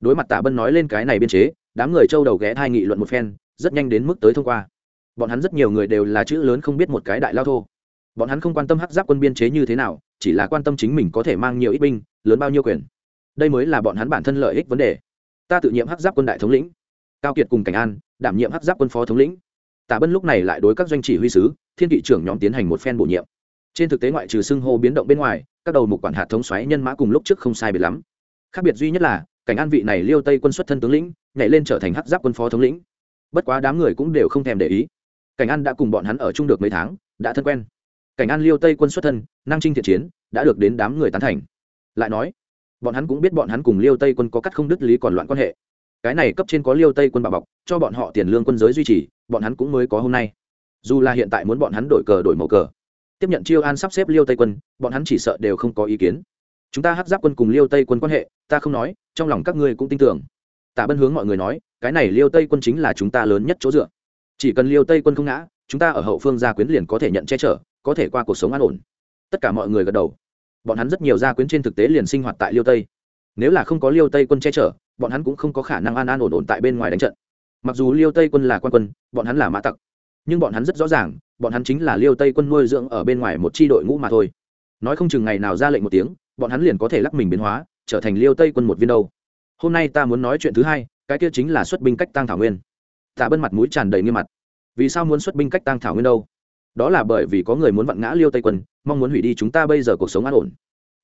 Đối mặt tạ bân nói lên cái này biên chế, đám người châu đầu ghé thai nghị luận một phen, rất nhanh đến mức tới thông qua. Bọn hắn rất nhiều người đều là chữ lớn không biết một cái đại lao thô bọn hắn không quan tâm hắc giáp quân biên chế như thế nào, chỉ là quan tâm chính mình có thể mang nhiều ít binh, lớn bao nhiêu quyền. Đây mới là bọn hắn bản thân lợi ích vấn đề. Ta tự nhiệm hắc giáp quân đại thống lĩnh, cao kiệt cùng cảnh an, đảm nhiệm hắc giáp quân phó thống lĩnh. Tả bân lúc này lại đối các doanh chỉ huy sứ, thiên kỵ trưởng nhóm tiến hành một phen bổ nhiệm. Trên thực tế ngoại trừ xưng hô biến động bên ngoài, các đầu mục quản hạt thống xoáy nhân mã cùng lúc trước không sai biệt lắm. Khác biệt duy nhất là, cảnh an vị này liêu tây quân xuất thân tướng lĩnh, nhảy lên trở thành hắc giáp quân phó thống lĩnh. Bất quá đám người cũng đều không thèm để ý. Cảnh an đã cùng bọn hắn ở chung được mấy tháng, đã thân quen cảnh an liêu tây quân xuất thân, năng trinh thiện chiến, đã được đến đám người tán thành. Lại nói, bọn hắn cũng biết bọn hắn cùng liêu tây quân có cắt không đứt lý còn loạn quan hệ. Cái này cấp trên có liêu tây quân bảo bọc, cho bọn họ tiền lương quân giới duy trì, bọn hắn cũng mới có hôm nay. Dù là hiện tại muốn bọn hắn đổi cờ đổi màu cờ, tiếp nhận chiêu an sắp xếp liêu tây quân, bọn hắn chỉ sợ đều không có ý kiến. Chúng ta hát giáp quân cùng liêu tây quân quan hệ, ta không nói, trong lòng các ngươi cũng tin tưởng. Tạ bân hướng mọi người nói, cái này liêu tây quân chính là chúng ta lớn nhất chỗ dựa. Chỉ cần liêu tây quân không ngã, chúng ta ở hậu phương gia quyến liền có thể nhận che chở có thể qua cuộc sống an ổn. Tất cả mọi người gật đầu. Bọn hắn rất nhiều gia quyến trên thực tế liền sinh hoạt tại liêu tây. Nếu là không có liêu tây quân che chở, bọn hắn cũng không có khả năng an an ổn ổn tại bên ngoài đánh trận. Mặc dù liêu tây quân là quan quân, bọn hắn là mã tặc. Nhưng bọn hắn rất rõ ràng, bọn hắn chính là liêu tây quân nuôi dưỡng ở bên ngoài một tri đội ngũ mà thôi. Nói không chừng ngày nào ra lệnh một tiếng, bọn hắn liền có thể lắc mình biến hóa, trở thành liêu tây quân một viên đâu. Hôm nay ta muốn nói chuyện thứ hai, cái kia chính là xuất binh cách tăng thảo nguyên. Tạ bân mặt mũi tràn đầy nghiêm mặt. Vì sao muốn xuất binh cách tăng thảo nguyên đâu? Đó là bởi vì có người muốn vặn ngã liêu tây quân mong muốn hủy đi chúng ta bây giờ cuộc sống an ổn.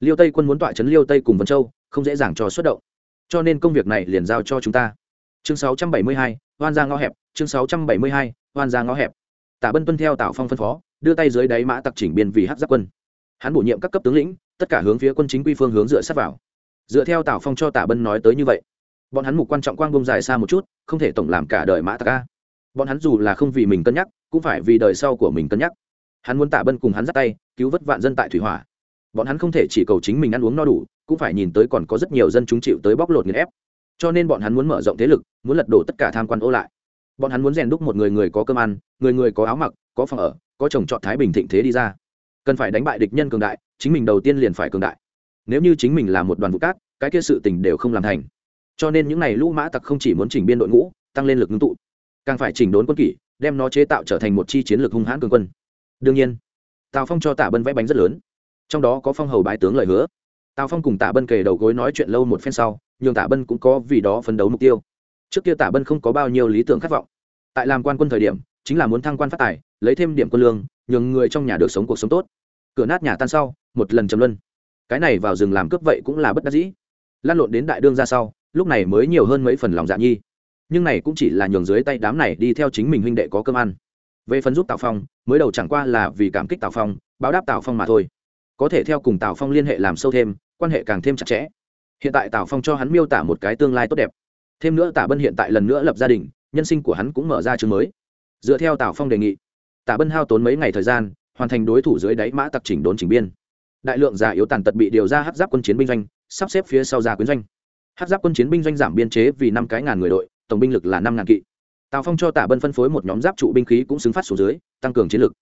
Liêu tây quân muốn tọa chấn liêu tây cùng vân châu không dễ dàng cho xuất động. Cho nên công việc này liền giao cho chúng ta. Chương 672, hoan ra ngõ hẹp. Chương 672, hoan ra ngõ hẹp. Tả bân tuân theo tạo phong phân phó đưa tay dưới đáy mã tặc chỉnh biên vì hát giáp quân. Hắn bổ nhiệm các cấp tướng lĩnh tất cả hướng phía quân chính quy phương hướng dựa sát vào. Dựa theo tào phong cho tả bân nói tới như vậy bọn hắn mục quan trọng quang bông dài xa một chút không thể tổng làm cả đời mã tặc ca bọn hắn dù là không vì mình cân nhắc cũng phải vì đời sau của mình cân nhắc. Hắn muốn tạ bân cùng hắn dắt tay, cứu vớt vạn dân tại thủy hỏa. Bọn hắn không thể chỉ cầu chính mình ăn uống no đủ, cũng phải nhìn tới còn có rất nhiều dân chúng chịu tới bóc lột nghiền ép. Cho nên bọn hắn muốn mở rộng thế lực, muốn lật đổ tất cả tham quan ô lại. Bọn hắn muốn rèn đúc một người người có cơm ăn, người người có áo mặc, có phòng ở, có chồng chọn thái bình thịnh thế đi ra. Cần phải đánh bại địch nhân cường đại, chính mình đầu tiên liền phải cường đại. Nếu như chính mình là một đoàn vụ cát, cái kia sự tình đều không làm thành. Cho nên những n à y lũ mã tặc không chỉ muốn chỉnh biên đội ngũ, tăng lên lực ngưng tụ, càng phải chỉnh đốn quân kỷ đem nó chế tạo trở thành một chi chiến lược hung hãn cường quân. Đương nhiên, tào phong cho tạ bân vẽ bánh rất lớn. Trong đó có phong hầu bái tướng lời hứa. Tào phong cùng tạ bân kề đầu gối nói chuyện lâu một phen sau, nhường tạ bân cũng có vì đó phấn đấu mục tiêu. Trước kia tạ bân không có bao nhiêu lý tưởng khát vọng. Tại làm quan quân thời điểm, chính là muốn thăng quan phát tài, lấy thêm điểm quân lương, nhường người trong nhà được sống cuộc sống tốt. Cửa nát nhà tan sau, một lần chấm luân. Cái này vào rừng làm cướp vậy cũng là bất đắc dĩ. Lan lộn đến đại đương ra sau, lúc này mới nhiều hơn mấy phần lòng dạ nhi nhưng này cũng chỉ là nhường dưới tay đám này đi theo chính mình huynh đệ có cơm ăn. Về phần giúp tào phong, mới đầu chẳng qua là vì cảm kích tào phong, báo đáp tào phong mà thôi. Có thể theo cùng tào phong liên hệ làm sâu thêm, quan hệ càng thêm chặt chẽ. Hiện tại tào phong cho hắn miêu tả một cái tương lai tốt đẹp. Thêm nữa tả bân hiện tại lần nữa lập gia đình, nhân sinh của hắn cũng mở ra chương mới. Dựa theo tào phong đề nghị, tả bân hao tốn mấy ngày thời gian, hoàn thành đối thủ dưới đáy mã tặc chỉnh đốn chỉnh biên. Đại lượng giả yếu tàn tật bị điều ra hát giáp quân chiến binh doanh, sắp xếp phía sau gia quyến doanh. Hát giáp quân chiến binh doanh giảm biên chế vì năm cái ngàn người đội tổng binh lực là năm ngàn kỵ. Tào phong cho tả bân phân phối một nhóm giáp trụ binh khí cũng xứng phát xuống dưới, tăng cường chiến lực.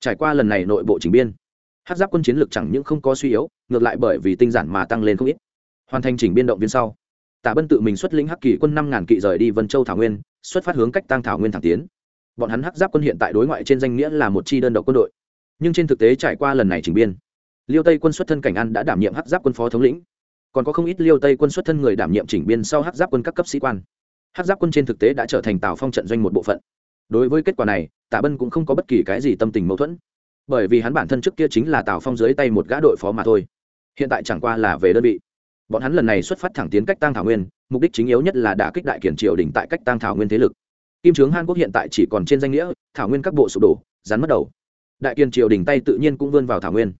Trải qua lần này nội bộ chỉnh biên hát giáp quân chiến lực chẳng những không có suy yếu, ngược lại bởi vì tinh giản mà tăng lên không ít. Hoàn thành chỉnh biên động viên sau, tả bân tự mình xuất lĩnh hắc kỳ quân năm ngàn kỵ rời đi vân châu thảo nguyên, xuất phát hướng cách tăng thảo nguyên thẳng tiến. Bọn hắn hắc giáp quân hiện tại đối ngoại trên danh nghĩa là một chi đơn độc quân đội. Nhưng trên thực tế trải qua lần này chỉnh biên, liêu tây quân xuất thân cảnh an đã đảm nhiệm hắc giáp quân phó thống lĩnh. Còn có không ít liêu tây quân xuất thân người đảm nhiệm chỉnh biên sau hắc giáp quân các cấp sĩ quan hát giáp quân trên thực tế đã trở thành tào phong trận doanh một bộ phận đối với kết quả này tạ bân cũng không có bất kỳ cái gì tâm tình mâu thuẫn bởi vì hắn bản thân trước kia chính là tào phong dưới tay một gã đội phó mà thôi hiện tại chẳng qua là về đơn vị bọn hắn lần này xuất phát thẳng tiến cách tăng thảo nguyên mục đích chính yếu nhất là đả kích đại kiển triều đình tại cách tăng thảo nguyên thế lực kim trướng hàn quốc hiện tại chỉ còn trên danh nghĩa thảo nguyên các bộ sụp đổ rắn mất đầu đại kiền triều đình tay tự nhiên cũng vươn vào thảo nguyên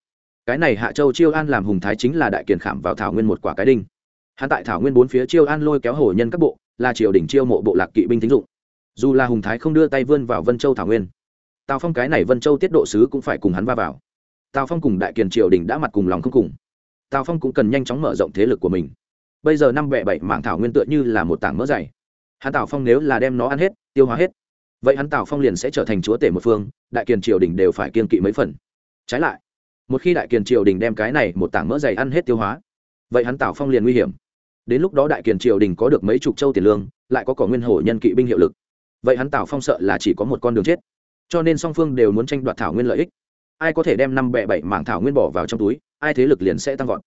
cái này hạ châu chiêu an làm hùng thái chính là đại kiền khảm vào thảo nguyên một quả cái đinh hắn tại thảo nguyên bốn phía chiêu an lôi kéo hồ nhân các bộ là triều đình chiêu mộ bộ lạc kỵ binh tín dụng. Dù là hùng thái không đưa tay vươn vào vân châu thảo nguyên, tào phong cái này vân châu tiết độ sứ cũng phải cùng hắn va vào. Tào phong cùng đại kiền triều đình đã mặt cùng lòng không cùng. Tào phong cũng cần nhanh chóng mở rộng thế lực của mình. Bây giờ năm bẹ bảy mảng thảo nguyên tựa như là một tảng mỡ dày. Hắn tào phong nếu là đem nó ăn hết, tiêu hóa hết, vậy hắn tào phong liền sẽ trở thành chúa tể một phương, đại kiền triều đình đều phải kiên kỵ mấy phần. Trái lại, một khi đại kiền triều đình đem cái này một tảng mỡ dày ăn hết tiêu hóa, vậy hắn tào phong liền nguy hiểm đến lúc đó đại kiền triều đình có được mấy chục châu tiền lương, lại có cỏ nguyên hổ nhân kỵ binh hiệu lực. Vậy hắn tào phong sợ là chỉ có một con đường chết. Cho nên song phương đều muốn tranh đoạt thảo nguyên lợi ích. Ai có thể đem năm bẹ bảy mảng thảo nguyên bỏ vào trong túi, ai thế lực liền sẽ tăng vọt.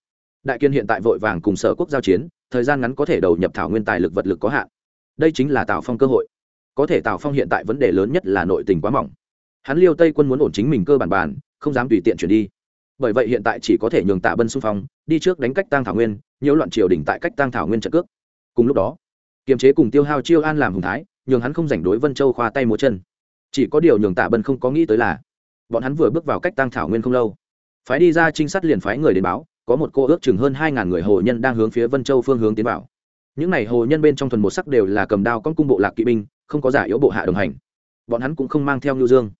Đại kiên hiện tại vội vàng cùng sở quốc giao chiến, thời gian ngắn có thể đầu nhập thảo nguyên tài lực vật lực có hạn. Đây chính là tào phong cơ hội. Có thể tào phong hiện tại vấn đề lớn nhất là nội tình quá mỏng. Hắn liêu tây quân muốn ổn chính mình cơ bản bàn, không dám tùy tiện chuyển đi bởi vậy hiện tại chỉ có thể nhường tạ bân xung phong, đi trước đánh cách tăng thảo nguyên, nhiễu loạn triều đình tại cách tăng thảo nguyên trận cước. Cùng lúc đó, kiềm chế cùng tiêu hao chiêu an làm hùng thái, nhường hắn không rảnh đối vân châu khoa tay múa chân. Chỉ có điều nhường tạ bân không có nghĩ tới là, bọn hắn vừa bước vào cách tăng thảo nguyên không lâu, phái đi ra trinh sát liền phái người đến báo, có một cô ước chừng hơn hai ngàn người hồ nhân đang hướng phía vân châu phương hướng tiến vào. Những n à y hồ nhân bên trong thuần một sắc đều là cầm đao con cung bộ lạc kỵ binh, không có giả yếu bộ hạ đồng hành. Bọn hắn cũng không mang theo ngưu dương.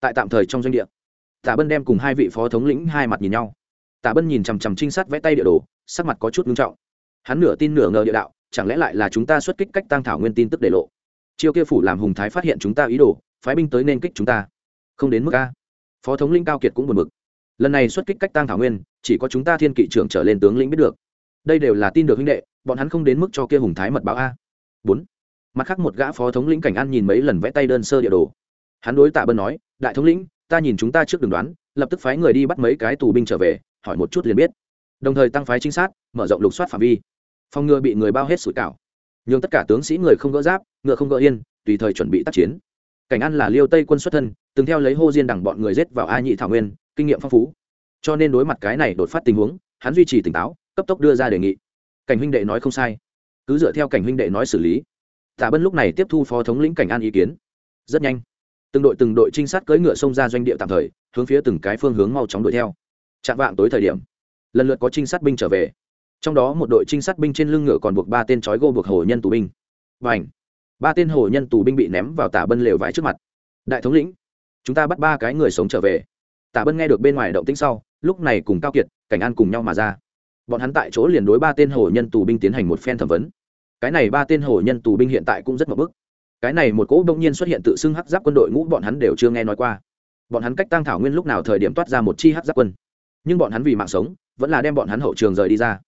Tại tạm thời trong doanh địa tả bân đem cùng hai vị phó thống lĩnh hai mặt nhìn nhau. Tả bân nhìn chằm chằm trinh sát vẽ tay địa đồ, sắc mặt có chút nghiêm trọng. Hắn nửa tin nửa ngờ địa đạo, chẳng lẽ lại là chúng ta xuất kích cách tăng thảo nguyên tin tức để lộ? Chiêu kia phủ làm hùng thái phát hiện chúng ta ý đồ, phái binh tới nên kích chúng ta. Không đến mức a. Phó thống linh cao kiệt cũng buồn bực. Lần này xuất kích cách tăng thảo nguyên, chỉ có chúng ta thiên kỵ trưởng trở lên tướng lĩnh biết được. Đây đều là tin được huynh đệ, bọn hắn không đến mức cho kia hùng thái mật báo a. Bốn. Mặt khác một gã phó thống lĩnh cảnh an nhìn mấy lần vẽ tay đơn sơ địa đồ. Hắn đối tạ bân nói, đại thống lĩnh ta nhìn chúng ta trước đường đoán, lập tức phái người đi bắt mấy cái tù binh trở về, hỏi một chút liền biết. Đồng thời tăng phái trinh sát, mở rộng lục soát phạm vi. Phòng ngừa bị người bao hết sủi cảo. Nhưng tất cả tướng sĩ người không gỡ giáp, ngựa không gỡ yên, tùy thời chuẩn bị tác chiến. Cảnh an là liêu tây quân xuất thân, từng theo lấy hô diên đẳng bọn người giết vào a nhị thảo nguyên, kinh nghiệm phong phú. Cho nên đối mặt cái này đột phát tình huống, hắn duy trì tỉnh táo, cấp tốc đưa ra đề nghị. Cảnh huynh đệ nói không sai. Cứ dựa theo cảnh huynh đệ nói xử lý. Tạ bân lúc này tiếp thu phó thống lĩnh cảnh an ý kiến. Rất nhanh từng đội từng đội trinh sát cưỡi ngựa xông ra doanh địa tạm thời, hướng phía từng cái phương hướng mau chóng đuổi theo. Chạm vạng tối thời điểm, lần lượt có trinh sát binh trở về. Trong đó một đội trinh sát binh trên lưng ngựa còn buộc ba tên trói gô buộc hồ nhân tù binh. Và ảnh ba tên hồ nhân tù binh bị ném vào tả bân lều vải trước mặt. Đại thống lĩnh, chúng ta bắt ba cái người sống trở về. Tả bân nghe được bên ngoài động tĩnh sau, lúc này cùng cao kiệt, cảnh an cùng nhau mà ra. Bọn hắn tại chỗ liền đối ba tên hồ nhân tù binh tiến hành một phen thẩm vấn. Cái này ba tên hồ nhân tù binh hiện tại cũng rất mập bức cái này một cỗ đông nhiên xuất hiện tự xưng hắc giáp quân đội ngũ bọn hắn đều chưa nghe nói qua. Bọn hắn cách tăng thảo nguyên lúc nào thời điểm toát ra một chi hắc giáp quân. Nhưng bọn hắn vì mạng sống, vẫn là đem bọn hắn hậu trường rời đi ra.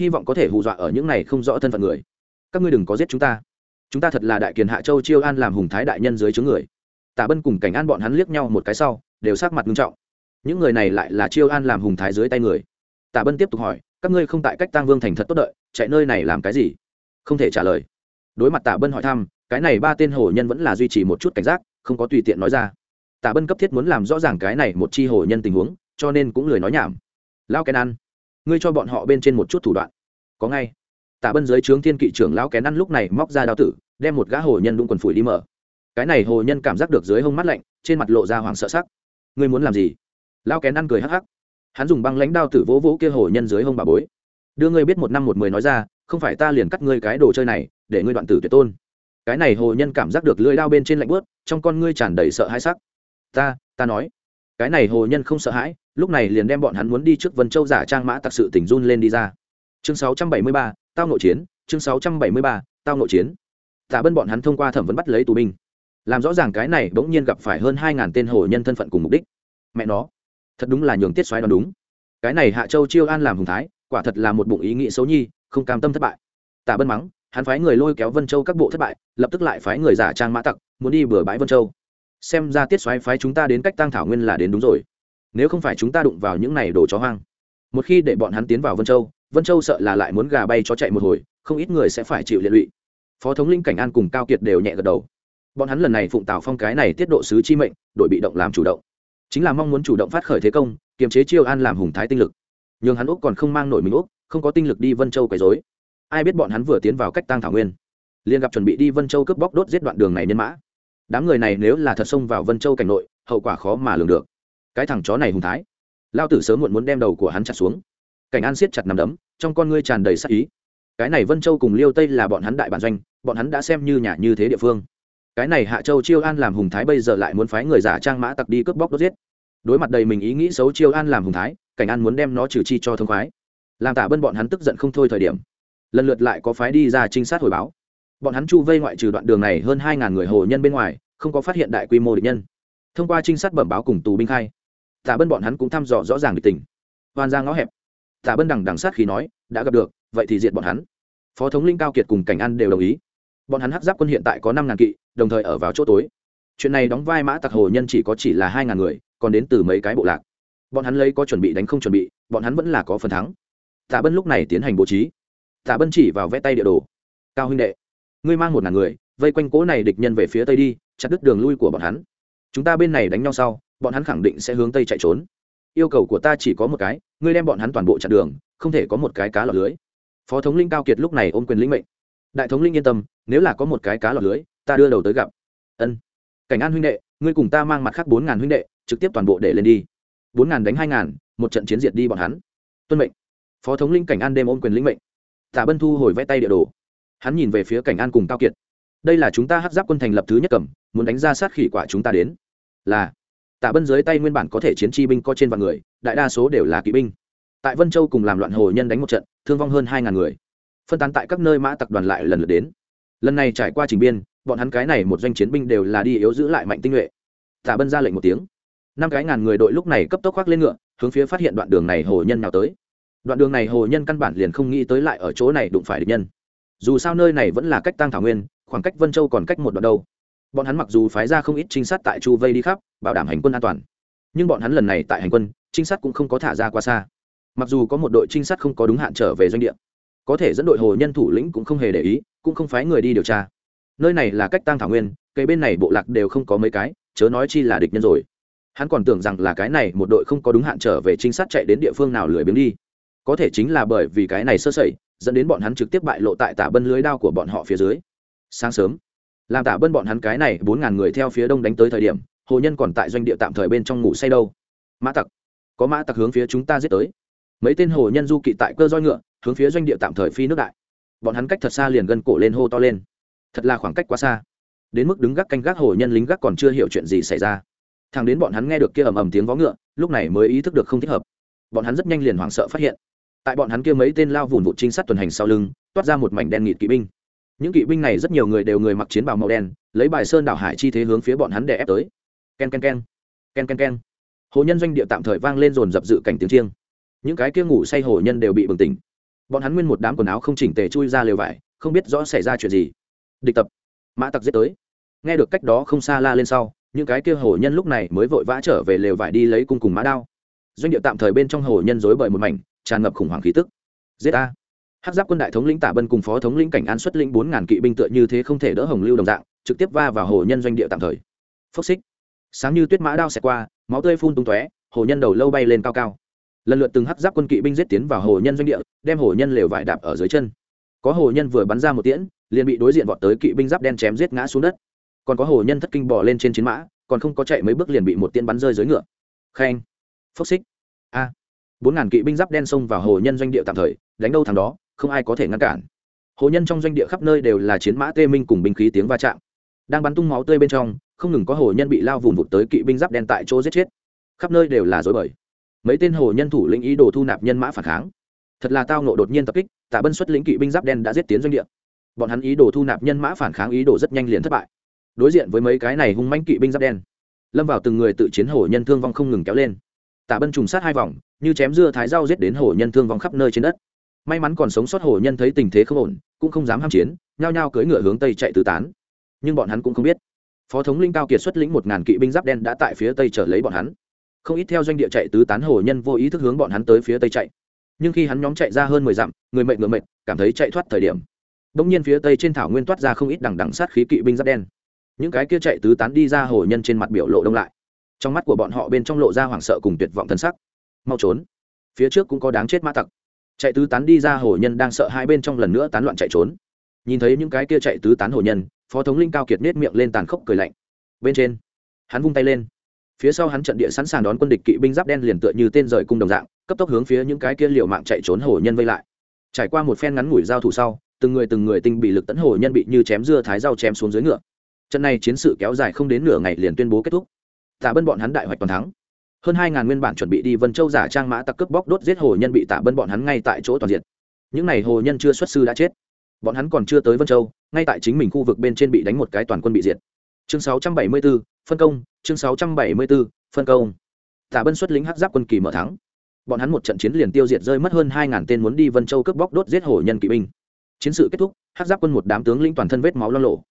Hy vọng có thể hù dọa ở những này không rõ thân phận người. Các ngươi đừng có giết chúng ta. Chúng ta thật là đại kiền hạ châu chiêu an làm hùng thái đại nhân dưới chướng người. Tả bân cùng cảnh an bọn hắn liếc nhau một cái sau, đều sát mặt nghiêm trọng. Những người này lại là chiêu an làm hùng thái dưới tay người. Tả bân tiếp tục hỏi, các ngươi không tại cách tăng vương thành thật tốt đợi, chạy nơi này làm cái gì? Không thể trả lời đối mặt Tạ bân hỏi thăm, cái này ba tên hồ nhân vẫn là duy trì một chút cảnh giác, không có tùy tiện nói ra. Tạ bân cấp thiết muốn làm rõ ràng cái này một chi hồ nhân tình huống, cho nên cũng lười nói nhảm. Lao kén ăn, ngươi cho bọn họ bên trên một chút thủ đoạn. Có ngay. Tạ bân dưới trướng thiên kỵ trưởng lão kén ăn lúc này móc ra đao tử, đem một gã hồ nhân đung quần phủi đi mở. Cái này hồ nhân cảm giác được dưới hông mắt lạnh, trên mặt lộ ra hoảng sợ sắc. Ngươi muốn làm gì? Lao kén ăn cười hắc hắc. Hắn dùng băng lãnh đao tử vỗ vỗ kia hồ nhân dưới hông bà bối. Đưa ngươi biết một năm một mười nói ra, không phải ta liền cắt ngươi cái đồ chơi này để ngươi đoạn tử tuyệt tôn. Cái này hồ nhân cảm giác được lưỡi đao bên trên lạnh bớt trong con ngươi tràn đầy sợ hãi sắc. Ta ta nói. Cái này hồ nhân không sợ hãi lúc này liền đem bọn hắn muốn đi trước vân châu giả trang mã tặc sự tỉnh run lên đi ra. Chương 673, tao nội chiến chương 673, tao nội chiến. Tạ bân bọn hắn thông qua thẩm vấn bắt lấy tù binh. Làm rõ ràng cái này bỗng nhiên gặp phải hơn hai ngàn tên hồ nhân thân phận cùng mục đích. Mẹ nó thật đúng là nhường tiết xoáy đoán đúng. Cái này hạ châu chiêu an làm hùng thái quả thật là một bụng ý nghĩ xấu nhi không cam tâm thất bại. Tạ bân mắng hắn phái người lôi kéo vân châu các bộ thất bại, lập tức lại phái người giả trang mã tặc, muốn đi bừa bãi vân châu. Xem ra tiết xoáy phái chúng ta đến cách tăng thảo nguyên là đến đúng rồi. Nếu không phải chúng ta đụng vào những này đồ chó hoang. Một khi để bọn hắn tiến vào vân châu vân châu sợ là lại muốn gà bay cho chạy một hồi, không ít người sẽ phải chịu liệt lụy. Phó thống linh cảnh an cùng cao kiệt đều nhẹ gật đầu. Bọn hắn lần này phụng tào phong cái này tiết độ sứ chi mệnh đội bị động làm chủ động. Chính là mong muốn chủ động phát khởi thế công, kiềm chế chiêu an làm hùng thái tinh lực. Nhưng hắn úc còn không mang nổi mình úc, không có tinh lực đi vân châu quấy dối ai biết bọn hắn vừa tiến vào cách tăng thảo nguyên. Liền gặp chuẩn bị đi vân châu cướp bóc đốt giết đoạn đường này nhân mã. Đám người này nếu là thật xông vào vân châu cảnh nội, hậu quả khó mà lường được. Cái thằng chó này hùng thái. Lao tử sớm muộn muốn đem đầu của hắn chặt xuống. Cảnh an siết chặt nằm đấm, trong con ngươi tràn đầy sắc ý. Cái này vân châu cùng liêu tây là bọn hắn đại bản doanh, bọn hắn đã xem như nhà như thế địa phương. Cái này hạ châu chiêu an làm hùng thái bây giờ lại muốn phái người giả trang mã tặc đi cướp bóc đốt giết. Đối mặt đầy mình ý nghĩ xấu chiêu an làm hùng thái, cảnh an muốn đem nó trừ chi cho thông khoái. Làm tả bân bọn hắn tức giận không thôi thời điểm lần lượt lại có phái đi ra trinh sát hồi báo. Bọn hắn chu vây ngoại trừ đoạn đường này hơn hai ngàn người hồ nhân bên ngoài, không có phát hiện đại quy mô địch nhân. Thông qua trinh sát bẩm báo cùng tù binh khai tả bân bọn hắn cũng thăm dò rõ ràng địch tình. Hoàn ra ngõ hẹp. Tả bân đằng đằng sát khi nói, đã gặp được, vậy thì diệt bọn hắn. Phó thống linh cao kiệt cùng cảnh an đều đồng ý. Bọn hắn hắc giáp quân hiện tại có năm ngàn kỵ, đồng thời ở vào chỗ tối. Chuyện này đóng vai mã tặc hồ nhân chỉ có chỉ là hai ngàn người, còn đến từ mấy cái bộ lạc. Bọn hắn lấy có chuẩn bị đánh không chuẩn bị, bọn hắn vẫn là có phần thắng. Tả bân lúc này tiến hành bố trí tả bân chỉ vào vẽ tay địa đồ. Cao huynh đệ, ngươi mang một ngàn người, vây quanh cố này địch nhân về phía tây đi, chặt đứt đường lui của bọn hắn. Chúng ta bên này đánh nhau sau, bọn hắn khẳng định sẽ hướng tây chạy trốn. Yêu cầu của ta chỉ có một cái, ngươi đem bọn hắn toàn bộ chặn đường, không thể có một cái cá lọt lưới. Phó thống linh cao kiệt lúc này ôm quyền lĩnh mệnh. Đại thống linh yên tâm, nếu là có một cái cá lọt lưới, ta đưa đầu tới gặp. Ân. Cảnh an huynh đệ, ngươi cùng ta mang mặt khác bốn ngàn huynh đệ, trực tiếp toàn bộ để lên đi. Bốn ngàn đánh hai ngàn, một trận chiến diệt đi bọn hắn. Tuân mệnh. Phó thống linh cảnh an đêm ôm quyền lĩnh mệnh tả bân thu hồi vẽ tay địa đồ. Hắn nhìn về phía cảnh an cùng cao kiệt. Đây là chúng ta hát giáp quân thành lập thứ nhất cầm, muốn đánh ra sát khỉ quả chúng ta đến. Là. Tả bân dưới tay nguyên bản có thể chiến chi binh có trên vạn người, đại đa số đều là kỵ binh. Tại vân châu cùng làm loạn hồ nhân đánh một trận, thương vong hơn hai ngàn người. Phân tán tại các nơi mã tặc đoàn lại lần lượt đến. Lần này trải qua trình biên, bọn hắn cái này một doanh chiến binh đều là đi yếu giữ lại mạnh tinh nhuệ. Tả bân ra lệnh một tiếng. Năm cái ngàn người đội lúc này cấp tốc khoác lên ngựa, hướng phía phát hiện đoạn đường này hồ nhân nào tới đoạn đường này hồ nhân căn bản liền không nghĩ tới lại ở chỗ này đụng phải địch nhân. Dù sao nơi này vẫn là cách tăng thảo nguyên, khoảng cách vân châu còn cách một đoạn đâu. Bọn hắn mặc dù phái ra không ít trinh sát tại chu vây đi khắp, bảo đảm hành quân an toàn. Nhưng bọn hắn lần này tại hành quân, trinh sát cũng không có thả ra quá xa. Mặc dù có một đội trinh sát không có đúng hạn trở về doanh địa, có thể dẫn đội hồ nhân thủ lĩnh cũng không hề để ý, cũng không phái người đi điều tra. Nơi này là cách tăng thảo nguyên cây bên này bộ lạc đều không có mấy cái, chớ nói chi là địch nhân rồi. Hắn còn tưởng rằng là cái này một đội không có đúng hạn trở về trinh sát chạy đến địa phương nào lười biếng đi có thể chính là bởi vì cái này sơ sẩy, dẫn đến bọn hắn trực tiếp bại lộ tại tả bân lưới đao của bọn họ phía dưới. Sáng sớm, làm tả bân bọn hắn cái này bốn ngàn người theo phía đông đánh tới thời điểm, hồ nhân còn tại doanh địa tạm thời bên trong ngủ say đâu. Mã tặc, có mã tặc hướng phía chúng ta giết tới. Mấy tên hồ nhân du kỵ tại cơ roi ngựa, hướng phía doanh địa tạm thời phi nước đại. Bọn hắn cách thật xa liền gân cổ lên hô to lên. Thật là khoảng cách quá xa. Đến mức đứng gác canh gác hồ nhân lính gác còn chưa hiểu chuyện gì xảy ra. Thằng đến bọn hắn nghe được kia ầm ầm tiếng vó ngựa, lúc này mới ý thức được không thích hợp. Bọn hắn rất nhanh liền hoảng sợ phát hiện tại bọn hắn kia mấy tên lao vùn vụt trinh sát tuần hành sau lưng, toát ra một mảnh đen nghịt kỵ binh. Những kỵ binh này rất nhiều người đều người mặc chiến bào màu đen, lấy bài sơn đảo hải chi thế hướng phía bọn hắn đè ép tới. K e n k e n k e n k e n k e n k e n hồ nhân doanh địa tạm thời vang lên dồn dập dự cảnh tiếng chiêng. Những cái kia ngủ say hồ nhân đều bị bừng tỉnh. Bọn hắn nguyên một đám quần áo không chỉnh tề chui ra lều vải, không biết rõ xảy ra chuyện gì. Địch tập. Mã tặc giết tới. Nghe được cách đó không xa la lên sau, những cái kia hồ nhân lúc này mới vội vã trở về lều vải đi lấy cung cùng mã đao. Doanh địa tạm thời bên trong hồ nhân dối bời một mảnh tràn ngập khủng hoảng khí tức. Giết a. Hát giáp quân đại thống lĩnh tả bân cùng phó thống lĩnh cảnh an xuất lĩnh bốn ngàn kỵ binh tựa như thế không thể đỡ hồng lưu đồng dạng, trực tiếp va vào hồ nhân doanh địa tạm thời. Phốc xích. Sáng như tuyết mã đao xẹt qua, máu tươi phun tung tóe, hồ nhân đầu lâu bay lên cao cao. Lần lượt từng hát giáp quân kỵ binh giết tiến vào hồ nhân doanh địa, đem hồ nhân lều vải đạp ở dưới chân. Có hồ nhân vừa bắn ra một tiễn, liền bị đối diện vọt tới kỵ binh giáp đen chém giết ngã xuống đất. Còn có hồ nhân thất kinh bò lên trên chiến mã, còn không có chạy mấy bước liền bị một tiễn bắn rơi dưới ngựa. Khen. Phốc xích. A bốn ngàn kỵ binh giáp đen xông vào hồ nhân doanh địa tạm thời, đánh đâu thằng đó, không ai có thể ngăn cản. Hồ nhân trong doanh địa khắp nơi đều là chiến mã tê minh cùng binh khí tiếng va chạm. Đang bắn tung máu tươi bên trong, không ngừng có hồ nhân bị lao vùng vụt tới kỵ binh giáp đen tại chỗ giết chết. Khắp nơi đều là dối bời. Mấy tên hồ nhân thủ lĩnh ý đồ thu nạp nhân mã phản kháng. Thật là tao nộ đột nhiên tập kích, tạ bân xuất lĩnh kỵ binh giáp đen đã giết tiến doanh địa. Bọn hắn ý đồ thu nạp nhân mã phản kháng ý đồ rất nhanh liền thất bại. Đối diện với mấy cái này hung manh kỵ binh giáp đen, lâm vào từng người tự chiến hồ nhân thương vong không ngừng kéo lên. Tạ bân trùng sát hai vòng như chém dưa thái rau giết đến hổ nhân thương vong khắp nơi trên đất. May mắn còn sống sót hổ nhân thấy tình thế không ổn, cũng không dám ham chiến, nhao nhao cưỡi ngựa hướng tây chạy tứ tán. Nhưng bọn hắn cũng không biết. Phó thống linh cao kiệt xuất lĩnh một ngàn kỵ binh giáp đen đã tại phía tây trở lấy bọn hắn. Không ít theo doanh địa chạy tứ tán hổ nhân vô ý thức hướng bọn hắn tới phía tây chạy. Nhưng khi hắn nhóm chạy ra hơn mười dặm, người mệt ngựa mệt, cảm thấy chạy thoát thời điểm. Đông nhiên phía tây trên thảo nguyên toát ra không ít đằng đằng sát khí kỵ binh giáp đen. Những cái kia chạy tứ tán đi ra hổ nhân trên mặt biểu lộ đông lại. Trong mắt của bọn họ bên trong lộ ra hoảng sợ cùng tuyệt vọng thân sắc mau trốn. Phía trước cũng có đáng chết mã tặc. Chạy tứ tán đi ra hồ nhân đang sợ hai bên trong lần nữa tán loạn chạy trốn. Nhìn thấy những cái kia chạy tứ tán hồ nhân, phó thống linh cao kiệt nết miệng lên tàn khốc cười lạnh. Bên trên, hắn vung tay lên. Phía sau hắn trận địa sẵn sàng đón quân địch kỵ binh giáp đen liền tựa như tên rời cung đồng dạng, cấp tốc hướng phía những cái kia liều mạng chạy trốn hổ nhân vây lại. Trải qua một phen ngắn ngủi giao thủ sau, từng người từng người tinh bị lực tấn hổ nhân bị như chém dưa thái dao chém xuống dưới ngựa. Trận này chiến sự kéo dài không đến nửa ngày liền tuyên bố kết thúc. Tạ bân bọn hắn đại hoạch toàn thắng hơn hai ngàn nguyên bản chuẩn bị đi vân châu giả trang mã tặc cướp bóc đốt giết hồ nhân bị tạ bân bọn hắn ngay tại chỗ toàn diện những n à y hồ nhân chưa xuất sư đã chết. Bọn hắn còn chưa tới vân châu ngay tại chính mình khu vực bên trên bị đánh một cái toàn quân bị diệt. Chương 674, phân công chương 674, phân công. Tạ bân xuất lính hắc giáp quân kỳ mở thắng. Bọn hắn một trận chiến liền tiêu diệt rơi mất hơn hai ngàn tên muốn đi vân châu cướp bóc đốt giết hồ nhân kỵ binh. Chiến sự kết thúc hát giáp quân một đám tướng lĩnh toàn thân vết máu lo lộ.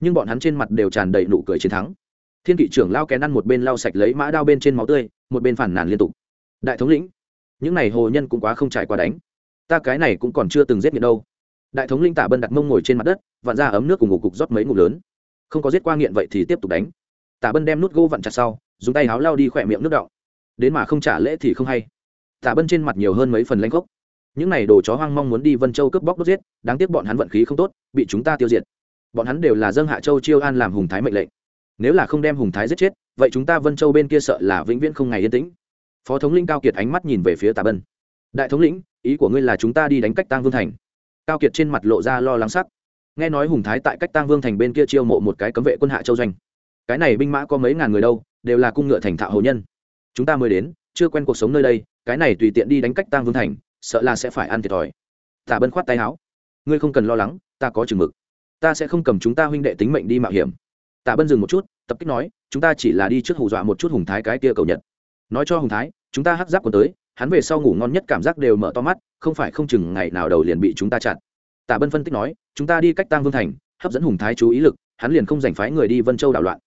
Nhưng bọn hắn trên mặt đều tràn đầy nụ cười chiến thắng. Thiên kỵ trưởng lao kén ăn một bên lau sạch lấy mã đao bên trên máu tươi một bên phản nàn liên tục. Đại thống lĩnh, những n à y hồ nhân cũng quá không trải qua đánh. Ta cái này cũng còn chưa từng giết nghiện đâu. Đại thống linh tả bân đặt mông ngồi trên mặt đất, vặn ra ấm nước cùng ngục cục rót mấy ngục lớn. Không có giết qua nghiện vậy thì tiếp tục đánh. Tả bân đem nút gỗ vặn chặt sau, dùng tay háo lao đi khỏe miệng nước đọng. Đến mà không trả lễ thì không hay. Tả bân trên mặt nhiều hơn mấy phần lanh gốc những n à y đồ chó hoang mong muốn đi vân châu cướp bóc đốt giết, đáng tiếc bọn hắn vận khí không tốt, bị chúng ta tiêu diệt. Bọn hắn đều là dân hạ châu chiêu an làm hùng thái mệnh lệnh. Nếu là không đem hùng thái giết chết vậy chúng ta vân châu bên kia sợ là vĩnh viễn không ngày yên tĩnh phó thống linh cao kiệt ánh mắt nhìn về phía tà bân đại thống lĩnh ý của ngươi là chúng ta đi đánh cách tăng vương thành cao kiệt trên mặt lộ ra lo lắng sắc nghe nói hùng thái tại cách tăng vương thành bên kia chiêu mộ một cái cấm vệ quân hạ châu doanh cái này binh mã có mấy ngàn người đâu đều là cung ngựa thành thạo hồ nhân chúng ta mới đến chưa quen cuộc sống nơi đây cái này tùy tiện đi đánh cách tăng vương thành sợ là sẽ phải ăn thiệt thòi tả bân khoát tay áo ngươi không cần lo lắng ta có chừng mực ta sẽ không cầm chúng ta huynh đệ tính mệnh đi mạo hiểm tạ bân dừng một chút tập kích nói chúng ta chỉ là đi trước hù dọa một chút hùng thái cái kia cầu nhật. Nói cho hùng thái, chúng ta hắc giáp còn tới, hắn về sau ngủ ngon nhất cảm giác đều mở to mắt, không phải không chừng ngày nào đầu liền bị chúng ta chặn. Tạ bân phân tích nói, chúng ta đi cách tang vương thành, hấp dẫn hùng thái chú ý lực, hắn liền không giành phái người đi vân châu đảo loạn.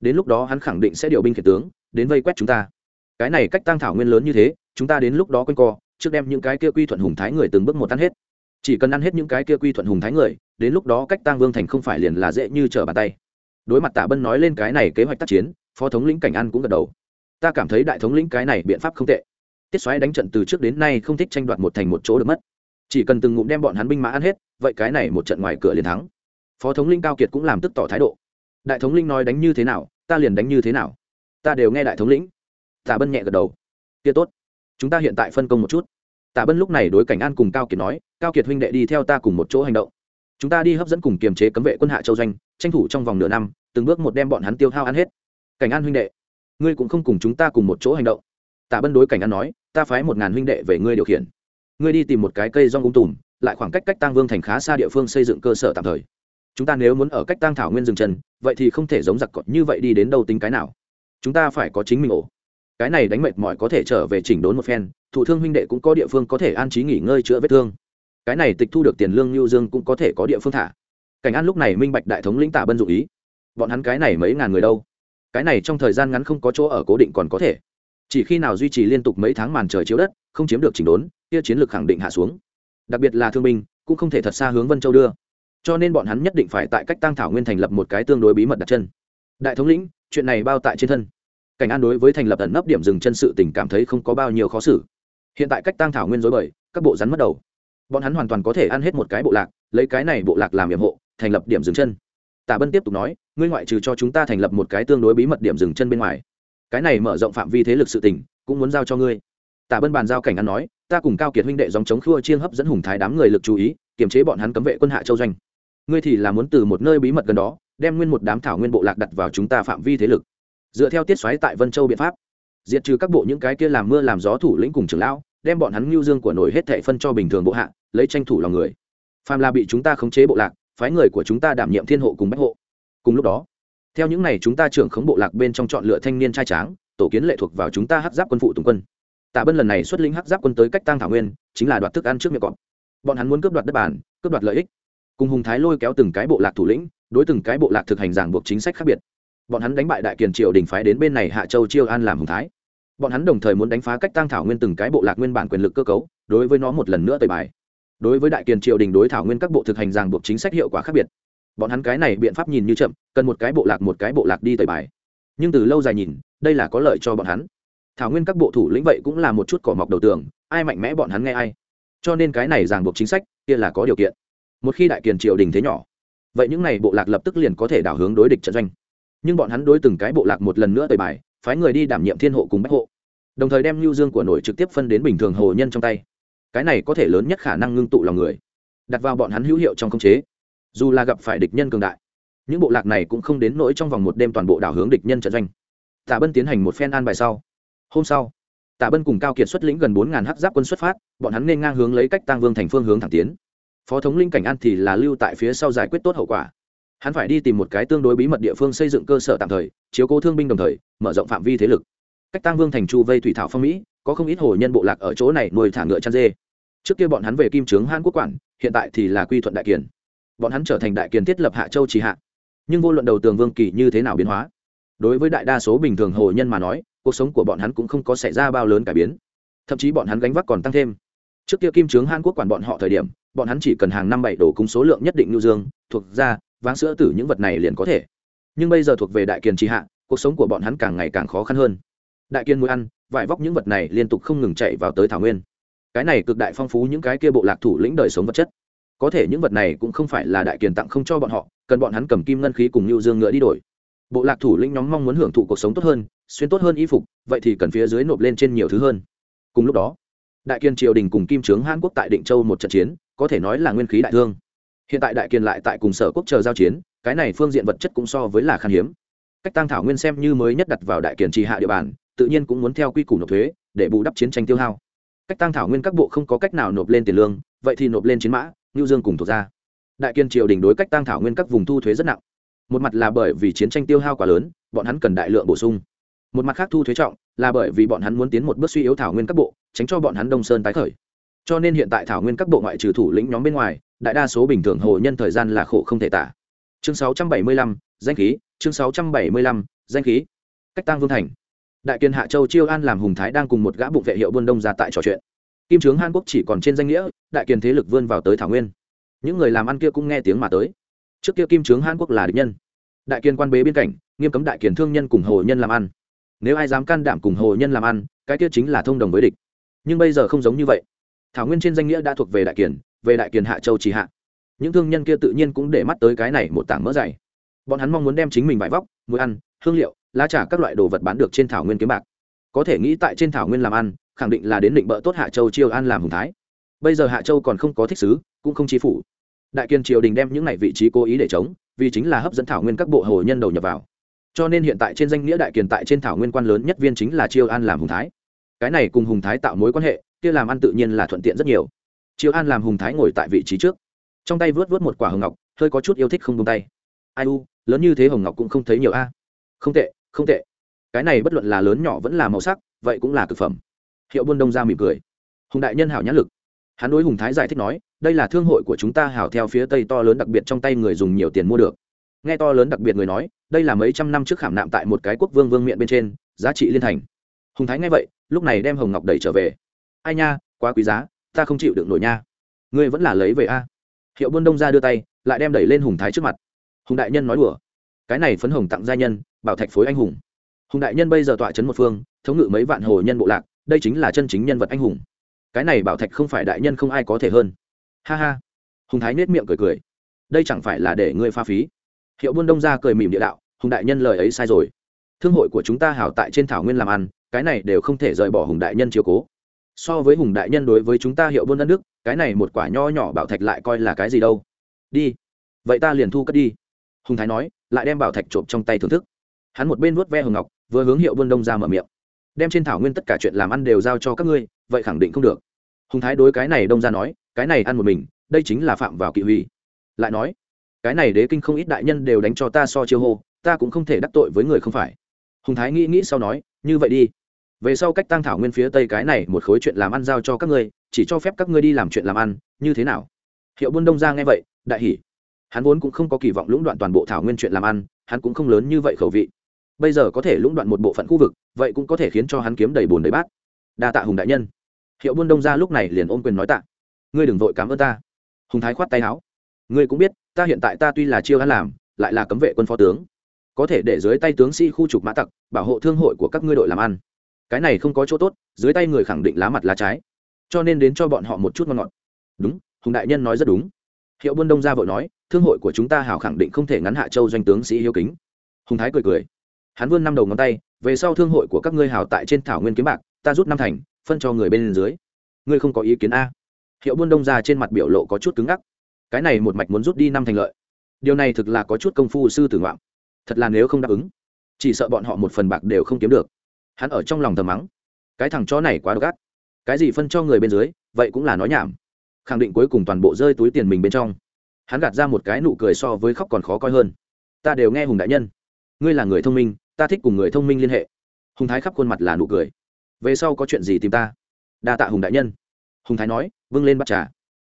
Đến lúc đó hắn khẳng định sẽ điều binh khiển tướng, đến vây quét chúng ta. Cái này cách tăng thảo nguyên lớn như thế, chúng ta đến lúc đó quanh co, trước đem những cái kia quy thuận hùng thái người từng bước một tan hết. Chỉ cần ăn hết những cái kia quy thuận hùng thái người, đến lúc đó cách tăng vương thành không phải liền là dễ như trở bàn tay đối mặt tạ bân nói lên cái này kế hoạch tác chiến, phó thống lĩnh cảnh an cũng gật đầu. Ta cảm thấy đại thống lĩnh cái này biện pháp không tệ. Tiết xoáy đánh trận từ trước đến nay không thích tranh đoạt một thành một chỗ được mất. Chỉ cần từng ngụm đem bọn hắn binh mã ăn hết, vậy cái này một trận ngoài cửa liền thắng. Phó thống linh cao kiệt cũng làm tức tỏ thái độ. Đại thống linh nói đánh như thế nào, ta liền đánh như thế nào. Ta đều nghe đại thống lĩnh. Tạ bân nhẹ gật đầu. Kia tốt. Chúng ta hiện tại phân công một chút. Tạ bân lúc này đối cảnh an cùng cao kiệt nói, cao kiệt huynh đệ đi theo ta cùng một chỗ hành động chúng ta đi hấp dẫn cùng kiềm chế cấm vệ quân hạ châu doanh, tranh thủ trong vòng nửa năm, từng bước một đem bọn hắn tiêu hao ăn hết. Cảnh an huynh đệ, ngươi cũng không cùng chúng ta cùng một chỗ hành động. Tạ bân đối cảnh an nói, ta phái một ngàn huynh đệ về ngươi điều khiển. Ngươi đi tìm một cái cây rong ung tùm, lại khoảng cách cách tăng vương thành khá xa địa phương xây dựng cơ sở tạm thời. Chúng ta nếu muốn ở cách tăng thảo nguyên rừng trần vậy thì không thể giống giặc cọt như vậy đi đến đâu tính cái nào. Chúng ta phải có chính mình ổ. Cái này đánh mệt mỏi có thể trở về chỉnh đốn một phen thủ thương huynh đệ cũng có địa phương có thể an trí nghỉ ngơi chữa vết thương cái này tịch thu được tiền lương lưu dương cũng có thể có địa phương thả. Cảnh an lúc này minh bạch đại thống lĩnh tả bân dụ ý. Bọn hắn cái này mấy ngàn người đâu? Cái này trong thời gian ngắn không có chỗ ở cố định còn có thể. Chỉ khi nào duy trì liên tục mấy tháng màn trời chiếu đất, không chiếm được chỉnh đốn, kia chiến lược khẳng định hạ xuống. Đặc biệt là thương binh, cũng không thể thật xa hướng vân châu đưa. Cho nên bọn hắn nhất định phải tại cách tăng thảo nguyên thành lập một cái tương đối bí mật đặt chân. Đại thống lĩnh, chuyện này bao tại trên thân. Cảnh an đối với thành lập ẩn nấp điểm dừng chân sự tình cảm thấy không có bao nhiêu khó xử. Hiện tại cách tăng thảo nguyên dối bời, các bộ rắn mất đầu bọn hắn hoàn toàn có thể ăn hết một cái bộ lạc, lấy cái này bộ lạc làm nhiệm hộ, thành lập điểm dừng chân. Tạ bân tiếp tục nói, ngươi ngoại trừ cho chúng ta thành lập một cái tương đối bí mật điểm dừng chân bên ngoài, cái này mở rộng phạm vi thế lực sự tình, cũng muốn giao cho ngươi. Tạ bân bàn giao cảnh ăn nói, ta cùng cao kiệt huynh đệ dòng chống khua chiêng hấp dẫn hùng thái đám người lực chú ý, kiềm chế bọn hắn cấm vệ quân hạ châu doanh. Ngươi thì là muốn từ một nơi bí mật gần đó, đem nguyên một đám thảo nguyên bộ lạc đặt vào chúng ta phạm vi thế lực. Dựa theo tiết xoáy tại vân châu biện pháp, diệt trừ các bộ những cái kia làm mưa làm gió thủ lĩnh cùng trưởng lão đem bọn hắn lưu dương của nổi hết thệ phân cho bình thường bộ hạ, lấy tranh thủ lòng người. Phàm là bị chúng ta khống chế bộ lạc, phái người của chúng ta đảm nhiệm thiên hộ cùng bách hộ. Cùng lúc đó, theo những này chúng ta trưởng khống bộ lạc bên trong chọn lựa thanh niên trai tráng, tổ kiến lệ thuộc vào chúng ta hắc giáp quân phụ tùng quân. Tạ bân lần này xuất lĩnh hắc giáp quân tới cách tăng thảo nguyên, chính là đoạt thức ăn trước miệng cọp. Bọn hắn muốn cướp đoạt đất bản cướp đoạt lợi ích. Cùng hùng thái lôi kéo từng cái bộ lạc thủ lĩnh, đối từng cái bộ lạc thực hành giảng buộc chính sách khác biệt. Bọn hắn đánh bại đại kiền triều đình phái đến bên này hạ châu chiêu an làm hùng thái bọn hắn đồng thời muốn đánh phá cách tăng thảo nguyên từng cái bộ lạc nguyên bản quyền lực cơ cấu, đối với nó một lần nữa tời bài. Đối với đại kiền triều đình đối thảo nguyên các bộ thực hành ràng buộc chính sách hiệu quả khác biệt. Bọn hắn cái này biện pháp nhìn như chậm, cần một cái bộ lạc một cái bộ lạc đi tời bài. Nhưng từ lâu dài nhìn, đây là có lợi cho bọn hắn. Thảo nguyên các bộ thủ lĩnh vậy cũng là một chút cỏ mọc đầu tường, ai mạnh mẽ bọn hắn nghe ai. Cho nên cái này ràng buộc chính sách, kia là có điều kiện. Một khi đại kiền triều đình thế nhỏ, vậy những n à y bộ lạc lập tức liền có thể đảo hướng đối địch trận doanh. Nhưng bọn hắn đối từng cái bộ lạc một lần nữa tời bài phái người đi đảm nhiệm thiên hộ cùng bách hộ, đồng thời đem lưu dương của nổi trực tiếp phân đến bình thường hồ nhân trong tay. Cái này có thể lớn nhất khả năng ngưng tụ lòng người, đặt vào bọn hắn hữu hiệu trong khống chế. Dù là gặp phải địch nhân cường đại, những bộ lạc này cũng không đến nỗi trong vòng một đêm toàn bộ đảo hướng địch nhân trận doanh. Tạ bân tiến hành một phen an bài sau. Hôm sau, tạ bân cùng cao kiệt xuất lĩnh gần bốn ngàn hắc giáp quân xuất phát, bọn hắn nên ngang hướng lấy cách tăng vương thành phương hướng thẳng tiến. Phó thống linh cảnh an thì là lưu tại phía sau giải quyết tốt hậu quả hắn phải đi tìm một cái tương đối bí mật địa phương xây dựng cơ sở tạm thời, chiếu cố thương binh đồng thời, mở rộng phạm vi thế lực. Cách tăng vương thành chu vây thủy thảo phong mỹ, có không ít hồ nhân bộ lạc ở chỗ này nuôi thả ngựa chăn dê. Trước kia bọn hắn về kim trướng hãn quốc quản, hiện tại thì là quy thuận đại kiền. Bọn hắn trở thành đại kiền thiết lập hạ châu trì hạ. Nhưng vô luận đầu tường vương kỳ như thế nào biến hóa, đối với đại đa số bình thường hồ nhân mà nói, cuộc sống của bọn hắn cũng không có xảy ra bao lớn cải biến. Thậm chí bọn hắn gánh vác còn tăng thêm trước kia kim trướng hàn quốc quản bọn họ thời điểm, bọn hắn chỉ cần hàng năm bảy đổ cúng số lượng nhất định nhu dương, thuộc ra, váng sữa tử những vật này liền có thể. Nhưng bây giờ thuộc về đại kiền trì hạ, cuộc sống của bọn hắn càng ngày càng khó khăn hơn. Đại kiên muối ăn, vải vóc những vật này liên tục không ngừng chạy vào tới thảo nguyên. Cái này cực đại phong phú những cái kia bộ lạc thủ lĩnh đời sống vật chất. Có thể những vật này cũng không phải là đại kiền tặng không cho bọn họ, cần bọn hắn cầm kim ngân khí cùng nhu dương ngựa đi đổi. Bộ lạc thủ lĩnh nhóm mong muốn hưởng thụ cuộc sống tốt hơn, xuyên tốt hơn y phục, vậy thì cần phía dưới nộp lên trên nhiều thứ hơn. Cùng lúc đó đại kiên triều đình cùng kim trướng hàn quốc tại định châu một trận chiến, có thể nói là nguyên khí đại thương. Hiện tại đại kiên lại tại cùng sở quốc chờ giao chiến, cái này phương diện vật chất cũng so với là khan hiếm. Cách tăng thảo nguyên xem như mới nhất đặt vào đại kiền trì hạ địa bàn, tự nhiên cũng muốn theo quy củ nộp thuế, để bù đắp chiến tranh tiêu hao. Cách tăng thảo nguyên các bộ không có cách nào nộp lên tiền lương, vậy thì nộp lên chiến mã, ngưu dương cùng thuộc ra đại kiên triều đình đối cách tăng thảo nguyên các vùng thu thuế rất nặng. Một mặt là bởi vì chiến tranh tiêu hao quá lớn, bọn hắn cần đại lượng bổ sung một mặt khác thu thuế trọng là bởi vì bọn hắn muốn tiến một bước suy yếu thảo nguyên các bộ tránh cho bọn hắn đông sơn tái khởi. Cho nên hiện tại thảo nguyên các bộ ngoại trừ thủ lĩnh nhóm bên ngoài đại đa số bình thường hồ nhân thời gian là khổ không thể tả. Chương 675, danh khí chương 675, danh khí. Cách tăng vương thành. Đại kiên hạ châu chiêu an làm hùng thái đang cùng một gã bụng vệ hiệu buôn đông ra tại trò chuyện. Kim trướng hàn quốc chỉ còn trên danh nghĩa đại kiên thế lực vươn vào tới thảo nguyên. Những người làm ăn kia cũng nghe tiếng mà tới. Trước kia kim trướng hàn quốc là địch nhân. Đại kiên quan bế biên cảnh nghiêm cấm đại kiên thương nhân cùng hồ nhân làm ăn nếu ai dám can đảm cùng hồ nhân làm ăn, cái kia chính là thông đồng với địch. Nhưng bây giờ không giống như vậy. Thảo nguyên trên danh nghĩa đã thuộc về đại kiền, về đại kiền hạ châu chỉ hạ. Những thương nhân kia tự nhiên cũng để mắt tới cái này một tảng mỡ dày. Bọn hắn mong muốn đem chính mình vải vóc, muối ăn, hương liệu, lá trà các loại đồ vật bán được trên thảo nguyên kiếm bạc. Có thể nghĩ tại trên thảo nguyên làm ăn, khẳng định là đến định bỡ tốt hạ châu chiêu an làm hùng thái. Bây giờ hạ châu còn không có thích sứ cũng không chi phủ. Đại kiên triều đình đem những này vị trí cố ý để chống, vì chính là hấp dẫn thảo nguyên các bộ hồ nhân đầu nhập vào cho nên hiện tại trên danh nghĩa đại kiền tại trên thảo nguyên quan lớn nhất viên chính là chiêu an làm hùng thái. Cái này cùng hùng thái tạo mối quan hệ, kia làm ăn tự nhiên là thuận tiện rất nhiều. Chiêu an làm hùng thái ngồi tại vị trí trước. Trong tay vớt vớt một quả hồng ngọc, hơi có chút yêu thích không tung tay. Ai u, lớn như thế hồng ngọc cũng không thấy nhiều a. Không tệ không tệ. Cái này bất luận là lớn nhỏ vẫn là màu sắc, vậy cũng là thực phẩm. Hiệu buôn đông ra mỉm cười. Hùng đại nhân hảo nhãn lực. Hắn đối hùng thái giải thích nói, đây là thương hội của chúng ta hảo theo phía tây to lớn đặc biệt trong tay người dùng nhiều tiền mua được. Nghe to lớn đặc biệt người nói đây là mấy trăm năm trước khảm nạm tại một cái quốc vương vương miện bên trên, giá trị liên thành. Hùng thái nghe vậy, lúc này đem hồng ngọc đẩy trở về. Ai nha, quá quý giá, ta không chịu được nổi nha. Ngươi vẫn là lấy về a. Hiệu buôn đông ra đưa tay, lại đem đẩy lên hùng thái trước mặt. Hùng đại nhân nói đùa. Cái này phấn hồng tặng gia nhân, bảo thạch phối anh hùng. Hùng đại nhân bây giờ tọa chấn một phương, thống ngự mấy vạn hồ nhân bộ lạc, đây chính là chân chính nhân vật anh hùng. Cái này bảo thạch không phải đại nhân không ai có thể hơn. Ha ha. Hùng thái nết miệng cười cười. Đây chẳng phải là để ngươi pha phí hiệu buôn đông ra cười mỉm địa đạo, hùng đại nhân lời ấy sai rồi. Thương hội của chúng ta hảo tại trên thảo nguyên làm ăn, cái này đều không thể rời bỏ hùng đại nhân chiều cố. So với hùng đại nhân đối với chúng ta hiệu buôn đất nước, cái này một quả nho nhỏ bảo thạch lại coi là cái gì đâu. Đi. Vậy ta liền thu cất đi. Hùng thái nói, lại đem bảo thạch trộm trong tay thưởng thức. Hắn một bên vuốt ve hồng ngọc, vừa hướng hiệu buôn đông ra mở miệng. Đem trên thảo nguyên tất cả chuyện làm ăn đều giao cho các ngươi, vậy khẳng định không được. Hùng thái đối cái này đông ra nói, cái này ăn một mình, đây chính là phạm vào kỵ huy. Lại nói cái này đế kinh không ít đại nhân đều đánh cho ta so chiêu hô, ta cũng không thể đắc tội với người không phải. Hùng thái nghĩ nghĩ sau nói, như vậy đi. Về sau cách tăng thảo nguyên phía tây cái này một khối chuyện làm ăn giao cho các ngươi, chỉ cho phép các ngươi đi làm chuyện làm ăn, như thế nào? Hiệu buôn đông ra nghe vậy, đại hỉ. Hắn vốn cũng không có kỳ vọng lũng đoạn toàn bộ thảo nguyên chuyện làm ăn, hắn cũng không lớn như vậy khẩu vị. Bây giờ có thể lũng đoạn một bộ phận khu vực, vậy cũng có thể khiến cho hắn kiếm đầy bùn đầy bát. Đa tạ hùng đại nhân. Hiệu buôn đông ra lúc này liền ôm quyền nói tạ. Ngươi đừng vội cảm ơn ta. Hùng thái khoát tay áo ngươi cũng biết, ta hiện tại ta tuy là chiêu hắn làm, lại là cấm vệ quân phó tướng. Có thể để dưới tay tướng sĩ khu trục mã tặc, bảo hộ thương hội của các ngươi đội làm ăn. Cái này không có chỗ tốt, dưới tay người khẳng định lá mặt lá trái. Cho nên đến cho bọn họ một chút ngon ngọt. Đúng, hùng đại nhân nói rất đúng. Hiệu buôn đông gia vội nói, thương hội của chúng ta hảo khẳng định không thể ngắn hạ châu doanh tướng sĩ hiếu kính. Hùng thái cười cười. Hắn vươn năm đầu ngón tay, về sau thương hội của các ngươi hào tại trên thảo nguyên kiếm bạc, ta rút năm thành, phân cho người bên dưới. Ngươi không có ý kiến a. Hiệu buôn đông gia trên mặt biểu lộ có chút cứng ngắc cái này một mạch muốn rút đi năm thành lợi. Điều này thực là có chút công phu sư tử ngoạm. Thật là nếu không đáp ứng, chỉ sợ bọn họ một phần bạc đều không kiếm được. Hắn ở trong lòng thầm mắng, cái thằng chó này quá độc ác. Cái gì phân cho người bên dưới, vậy cũng là nói nhảm. Khẳng định cuối cùng toàn bộ rơi túi tiền mình bên trong. Hắn gạt ra một cái nụ cười so với khóc còn khó coi hơn. Ta đều nghe hùng đại nhân. Ngươi là người thông minh, ta thích cùng người thông minh liên hệ. Hùng thái khắp khuôn mặt là nụ cười. Về sau có chuyện gì tìm ta? Đa tạ hùng đại nhân. Hùng thái nói vâng lên bắt trà.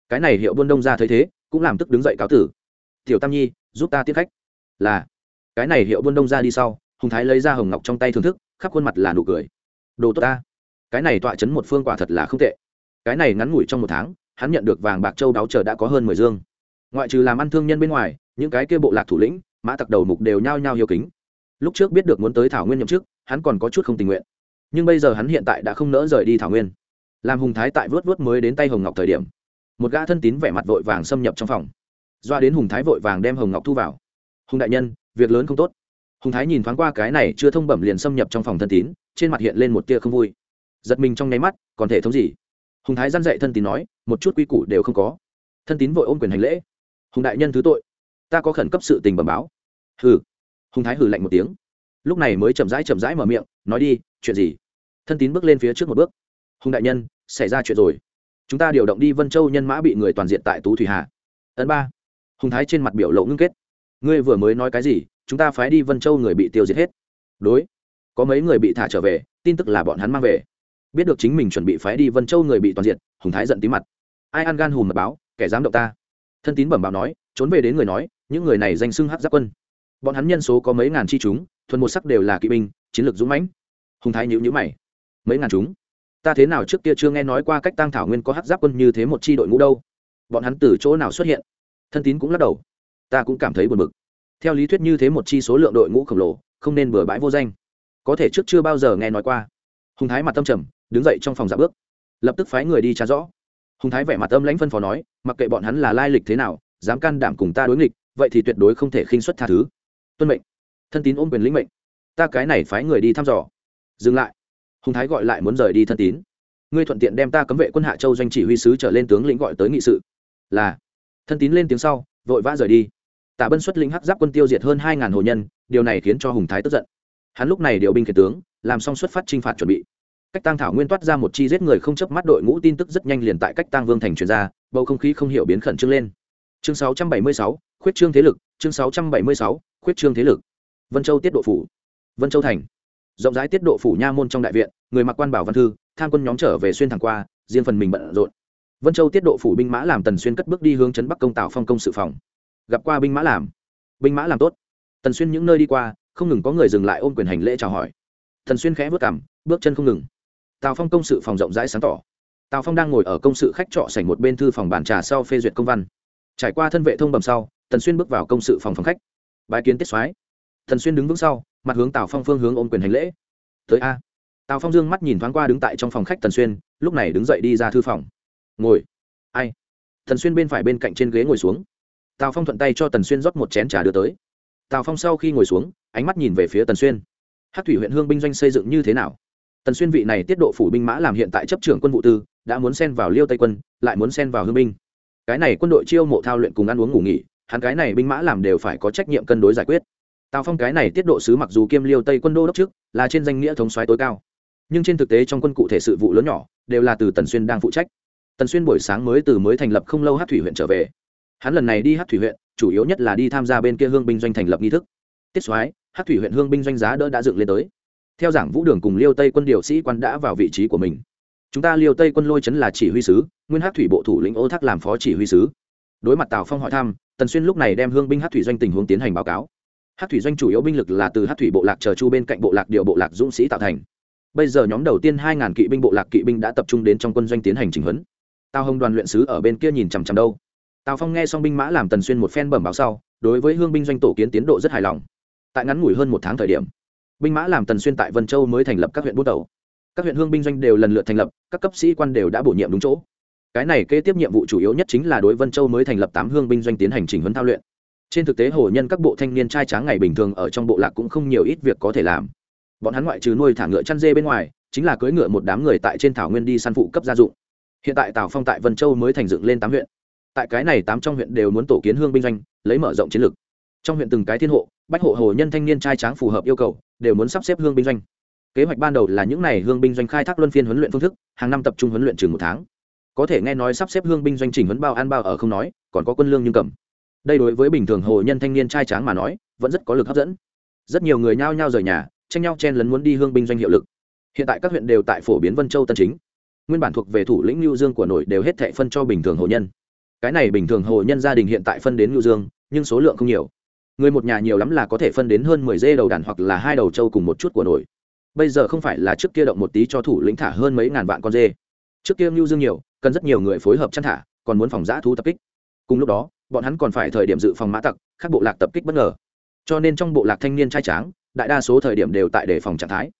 Cái này hiệu buôn đông ra thấy thế cũng làm tức đứng dậy cáo tử. Tiểu tam nhi, giúp ta tiếp khách. Là. Cái này hiệu buôn đông ra đi sau, hùng thái lấy ra hồng ngọc trong tay thưởng thức, khắp khuôn mặt là nụ cười. Đồ tốt ta. Cái này tọa chấn một phương quả thật là không tệ. Cái này ngắn ngủi trong một tháng, hắn nhận được vàng bạc châu đáo chờ đã có hơn mười dương. Ngoại trừ làm ăn thương nhân bên ngoài, những cái kia bộ lạc thủ lĩnh, mã tặc đầu mục đều nhao nhao hiếu kính. Lúc trước biết được muốn tới thảo nguyên nhậm chức, hắn còn có chút không tình nguyện. Nhưng bây giờ hắn hiện tại đã không nỡ rời đi thảo nguyên. Làm hùng thái tại vớt vớt mới đến tay hồng ngọc thời điểm một gã thân tín vẻ mặt vội vàng xâm nhập trong phòng. Doa đến hùng thái vội vàng đem hồng ngọc thu vào. Hùng đại nhân, việc lớn không tốt. Hùng thái nhìn thoáng qua cái này chưa thông bẩm liền xâm nhập trong phòng thân tín, trên mặt hiện lên một tia không vui. Giật mình trong nháy mắt, còn thể thống gì? Hùng thái dăn dạy thân tín nói, một chút quy củ đều không có. Thân tín vội ôm quyền hành lễ, hùng đại nhân thứ tội, ta có khẩn cấp sự tình bẩm báo. Hừ. Hùng thái hừ lạnh một tiếng. Lúc này mới chậm rãi chậm rãi mở miệng, nói đi, chuyện gì? Thân tín bước lên phía trước một bước. Hùng đại nhân, xảy ra chuyện rồi chúng ta điều động đi vân châu nhân mã bị người toàn diện tại tú thủy hà. Ấn ba. Hùng thái trên mặt biểu lộ ngưng kết. Ngươi vừa mới nói cái gì? Chúng ta phái đi vân châu người bị tiêu diệt hết. Đối. Có mấy người bị thả trở về, tin tức là bọn hắn mang về. Biết được chính mình chuẩn bị phái đi vân châu người bị toàn diện, hùng thái giận tí mặt. Ai ăn gan hùm mật báo, kẻ dám động ta. Thân tín bẩm báo nói, trốn về đến người nói, những người này danh xưng hát giáp quân. Bọn hắn nhân số có mấy ngàn chi chúng, thuần một sắc đều là kỵ binh, chiến lược dũng mãnh. Hùng thái nhữ nhữ mày. Mấy ngàn chúng? Ta thế nào trước kia chưa nghe nói qua cách tăng thảo nguyên có hát giáp quân như thế một chi đội ngũ đâu. Bọn hắn từ chỗ nào xuất hiện? Thân tín cũng lắc đầu. Ta cũng cảm thấy buồn bực. Theo lý thuyết như thế một chi số lượng đội ngũ khổng lồ, không nên bừa bãi vô danh. Có thể trước chưa bao giờ nghe nói qua. Hùng thái mặt tâm trầm, đứng dậy trong phòng giả bước. Lập tức phái người đi trả rõ. Hùng thái vẻ mặt âm lãnh phân phó nói, mặc kệ bọn hắn là lai lịch thế nào, dám can đảm cùng ta đối nghịch, vậy thì tuyệt đối không thể khinh xuất tha thứ. Tuân mệnh. Thân tín ôm quyền lĩnh mệnh. Ta cái này phái người đi thăm dò. Dừng lại hùng thái gọi lại muốn rời đi thân tín. Ngươi thuận tiện đem ta cấm vệ quân hạ châu doanh chỉ huy sứ trở lên tướng lĩnh gọi tới nghị sự. Là. Thân tín lên tiếng sau vội vã rời đi. Tạ bân xuất lĩnh hắc giáp quân tiêu diệt hơn hai ngàn hồ nhân điều này khiến cho hùng thái tức giận. Hắn lúc này điều binh khiển tướng làm xong xuất phát t r i n h phạt chuẩn bị. Cách tăng thảo nguyên toát ra một chi giết người không chấp mắt đội ngũ tin tức rất nhanh liền tại cách tăng vương thành truyền ra bầu không khí không hiểu biến khẩn trương lên. Chương 676, khuyết trương thế lực chương 676, khuyết trương thế lực. Vân châu tiết độ phủ. Vân châu thành rộng rãi tiết độ phủ nha môn trong đại viện, người mặc quan bảo văn thư, tham quân nhóm trở về xuyên thẳng qua, riêng phần mình bận rộn. Vân châu tiết độ phủ binh mã làm tần xuyên cất bước đi hướng trấn bắc công tào phong công sự phòng. Gặp qua binh mã làm. Binh mã làm tốt. Tần xuyên những nơi đi qua, không ngừng có người dừng lại ôm quyền hành lễ chào hỏi. Tần xuyên khẽ vớt cảm bước chân không ngừng. Tào phong công sự phòng rộng rãi sáng tỏ. Tào phong đang ngồi ở công sự khách trọ sảnh một bên thư phòng bàn trà sau phê duyệt công văn. Trải qua thân vệ thông bầm sau, tần xuyên bước vào công sự phòng phòng khách. Bài kiến tiết soái. Thần xuyên đứng vững sau mặt hướng tào phong phương hướng ôm quyền hành lễ tới a tào phong dương mắt nhìn thoáng qua đứng tại trong phòng khách tần xuyên lúc này đứng dậy đi ra thư phòng ngồi ai Tần xuyên bên phải bên cạnh trên ghế ngồi xuống tào phong thuận tay cho tần xuyên rót một chén trà đưa tới tào phong sau khi ngồi xuống ánh mắt nhìn về phía tần xuyên hát thủy huyện hương binh doanh xây dựng như thế nào tần xuyên vị này tiết độ phủ binh mã làm hiện tại chấp trưởng quân vụ tư đã muốn xen vào liêu tây quân lại muốn xen vào hương binh cái này quân đội chiêu mộ thao luyện cùng ăn uống ngủ nghỉ hắn cái này binh mã làm đều phải có trách nhiệm cân đối giải quyết tào phong cái này tiết độ sứ mặc dù kiêm liêu tây quân đô đốc trước, là trên danh nghĩa thống soái tối cao. Nhưng trên thực tế trong quân cụ thể sự vụ lớn nhỏ, đều là từ tần xuyên đang phụ trách. Tần xuyên buổi sáng mới từ mới thành lập không lâu hát thủy huyện trở về. Hắn lần này đi hát thủy huyện, chủ yếu nhất là đi tham gia bên kia hương binh doanh thành lập nghi thức. Tiết soái hát thủy huyện hương binh doanh giá đỡ đã dựng lên tới. Theo giảng vũ đường cùng liêu tây quân điều sĩ quan đã vào vị trí của mình. Chúng ta liêu tây quân lôi chấn là chỉ huy sứ, nguyên hát thủy bộ thủ lĩnh ô thác làm phó chỉ huy sứ. Đối mặt tào phong hỏi thăm, tần xuyên lúc này đem hương binh hát thủy doanh tình huống tiến hành báo cáo hát thủy doanh chủ yếu binh lực là từ hát thủy bộ lạc chờ chu bên cạnh bộ lạc điều bộ lạc dũng sĩ tạo thành bây giờ nhóm đầu tiên hai ngàn kỵ binh bộ lạc kỵ binh đã tập trung đến trong quân doanh tiến hành chỉnh huấn tào hồng đoàn luyện sứ ở bên kia nhìn chằm chằm đâu tào phong nghe xong binh mã làm tần xuyên một phen bẩm báo sau đối với hương binh doanh tổ kiến tiến độ rất hài lòng tại ngắn ngủi hơn một tháng thời điểm binh mã làm tần xuyên tại vân châu mới thành lập các huyện bút đầu các huyện hương binh doanh đều lần lượt thành lập các cấp sĩ quan đều đã bổ nhiệm đúng chỗ cái này kế tiếp nhiệm vụ chủ yếu nhất chính là đối vân châu mới thành lập tám hương binh doanh tiến hành chỉnh huấn thao luyện trên thực tế hồ nhân các bộ thanh niên trai tráng ngày bình thường ở trong bộ lạc cũng không nhiều ít việc có thể làm. Bọn hắn ngoại trừ nuôi thả ngựa chăn dê bên ngoài, chính là cưỡi ngựa một đám người tại trên thảo nguyên đi săn phụ cấp gia dụng. Hiện tại tào phong tại vân châu mới thành dựng lên tám huyện. Tại cái này tám trong huyện đều muốn tổ kiến hương binh doanh, lấy mở rộng chiến lược. Trong huyện từng cái thiên hộ, bách hộ hồ nhân thanh niên trai tráng phù hợp yêu cầu, đều muốn sắp xếp hương binh doanh. Kế hoạch ban đầu là những n à y hương binh doanh khai thác luân phiên huấn luyện phương thức, hàng năm tập trung huấn luyện chừng một tháng. Có thể nghe nói sắp xếp hương binh doanh trình huấn bao ăn bao ở không nói, còn có quân lương nhưng cầm đây đối với bình thường hồ nhân thanh niên trai tráng mà nói, vẫn rất có lực hấp dẫn. Rất nhiều người nhao nhao rời nhà, tranh nhau chen lấn muốn đi hương binh doanh hiệu lực. Hiện tại các huyện đều tại phổ biến vân châu tân chính. Nguyên bản thuộc về thủ lĩnh lưu dương của nội đều hết thệ phân cho bình thường hồ nhân. Cái này bình thường hồ nhân gia đình hiện tại phân đến lưu dương, nhưng số lượng không nhiều. Người một nhà nhiều lắm là có thể phân đến hơn mười dê đầu đàn hoặc là hai đầu trâu cùng một chút của nổi bây giờ không phải là trước kia động một tí cho thủ lĩnh thả hơn mấy ngàn vạn con dê. Trước kia lưu dương nhiều, cần rất nhiều người phối hợp chăn thả, còn muốn phòng giã thú tập kích. Cùng lúc đó bọn hắn còn phải thời điểm dự phòng mã tặc các bộ lạc tập kích bất ngờ. Cho nên trong bộ lạc thanh niên trai tráng, đại đa số thời điểm đều tại đề phòng trạng thái.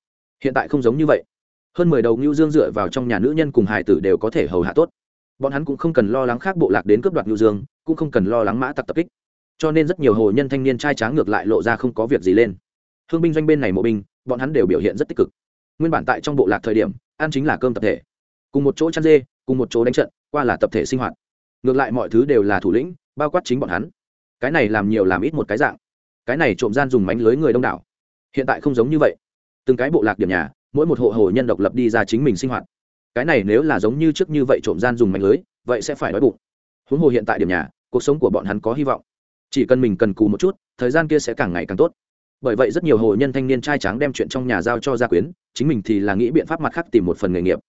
Hiện tại không giống như vậy. Hơn mười đầu ngưu dương dựa vào trong nhà nữ nhân cùng hài tử đều có thể hầu hạ tốt. Bọn hắn cũng không cần lo lắng khác bộ lạc đến cướp đoạt ngưu dương, cũng không cần lo lắng mã tặc tập kích. Cho nên rất nhiều hồ nhân thanh niên trai tráng ngược lại lộ ra không có việc gì lên. Hương binh doanh bên này mộ binh, bọn hắn đều biểu hiện rất tích cực. Nguyên bản tại trong bộ lạc thời điểm, ăn chính là cơm tập thể. Cùng một chỗ chăn dê, cùng một chỗ đánh trận, qua là tập thể sinh hoạt. Ngược lại mọi thứ đều là thủ lĩnh bao quát chính bọn hắn. Cái này làm nhiều làm ít một cái dạng. Cái này trộm gian dùng mánh lưới người đông đảo. Hiện tại không giống như vậy. Từng cái bộ lạc điểm nhà, mỗi một hộ hồ nhân độc lập đi ra chính mình sinh hoạt. Cái này nếu là giống như trước như vậy trộm gian dùng mánh lưới, vậy sẽ phải đói bụng. Huống hồ hiện tại điểm nhà, cuộc sống của bọn hắn có hy vọng. Chỉ cần mình cần cù một chút, thời gian kia sẽ càng ngày càng tốt. Bởi vậy rất nhiều hồ nhân thanh niên trai tráng đem chuyện trong nhà giao cho gia quyến, chính mình thì là nghĩ biện pháp mặt khác tìm một phần nghề nghiệp.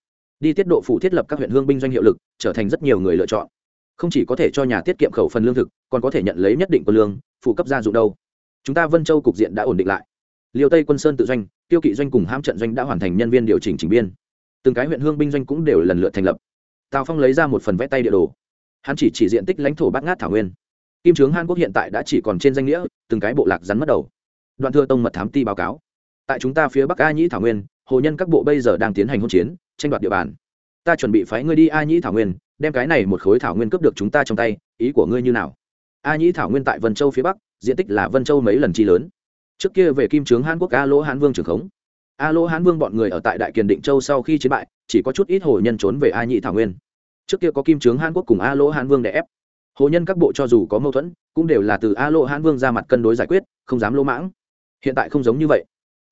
Đi tiết độ phủ thiết lập các huyện hương binh doanh hiệu lực, trở thành rất nhiều người lựa chọn không chỉ có thể cho nhà tiết kiệm khẩu phần lương thực, còn có thể nhận lấy nhất định quân lương, phụ cấp gia dụng đâu. Chúng ta vân châu cục diện đã ổn định lại. Liêu tây quân sơn tự doanh, tiêu kỵ doanh cùng hãm trận doanh đã hoàn thành nhân viên điều chỉnh chỉnh biên. Từng cái huyện hương binh doanh cũng đều lần lượt thành lập. Tào phong lấy ra một phần vẽ tay địa đồ. Hắn chỉ chỉ diện tích lãnh thổ bát ngát thảo nguyên. Kim trướng hàn quốc hiện tại đã chỉ còn trên danh nghĩa, từng cái bộ lạc rắn mất đầu. Đoạn thừa tông mật thám ti báo cáo. Tại chúng ta phía bắc a nhĩ thảo nguyên, hồ nhân các bộ bây giờ đang tiến hành hỗn chiến, tranh đoạt địa bàn. Ta chuẩn bị phái ngươi đi a nhĩ thảo nguyên đem cái này một khối thảo nguyên cướp được chúng ta trong tay, ý của ngươi như nào? A nhĩ thảo nguyên tại vân châu phía bắc, diện tích là vân châu mấy lần chi lớn. Trước kia về kim trướng hàn quốc a lỗ hán vương trưởng khống. A lỗ hán vương bọn người ở tại đại kiền định châu sau khi chiến bại, chỉ có chút ít hồ nhân trốn về a nhĩ thảo nguyên. Trước kia có kim trướng hàn quốc cùng a lỗ hán vương đè ép. Hồ nhân các bộ cho dù có mâu thuẫn, cũng đều là từ a lỗ hán vương ra mặt cân đối giải quyết, không dám lỗ mãng. Hiện tại không giống như vậy.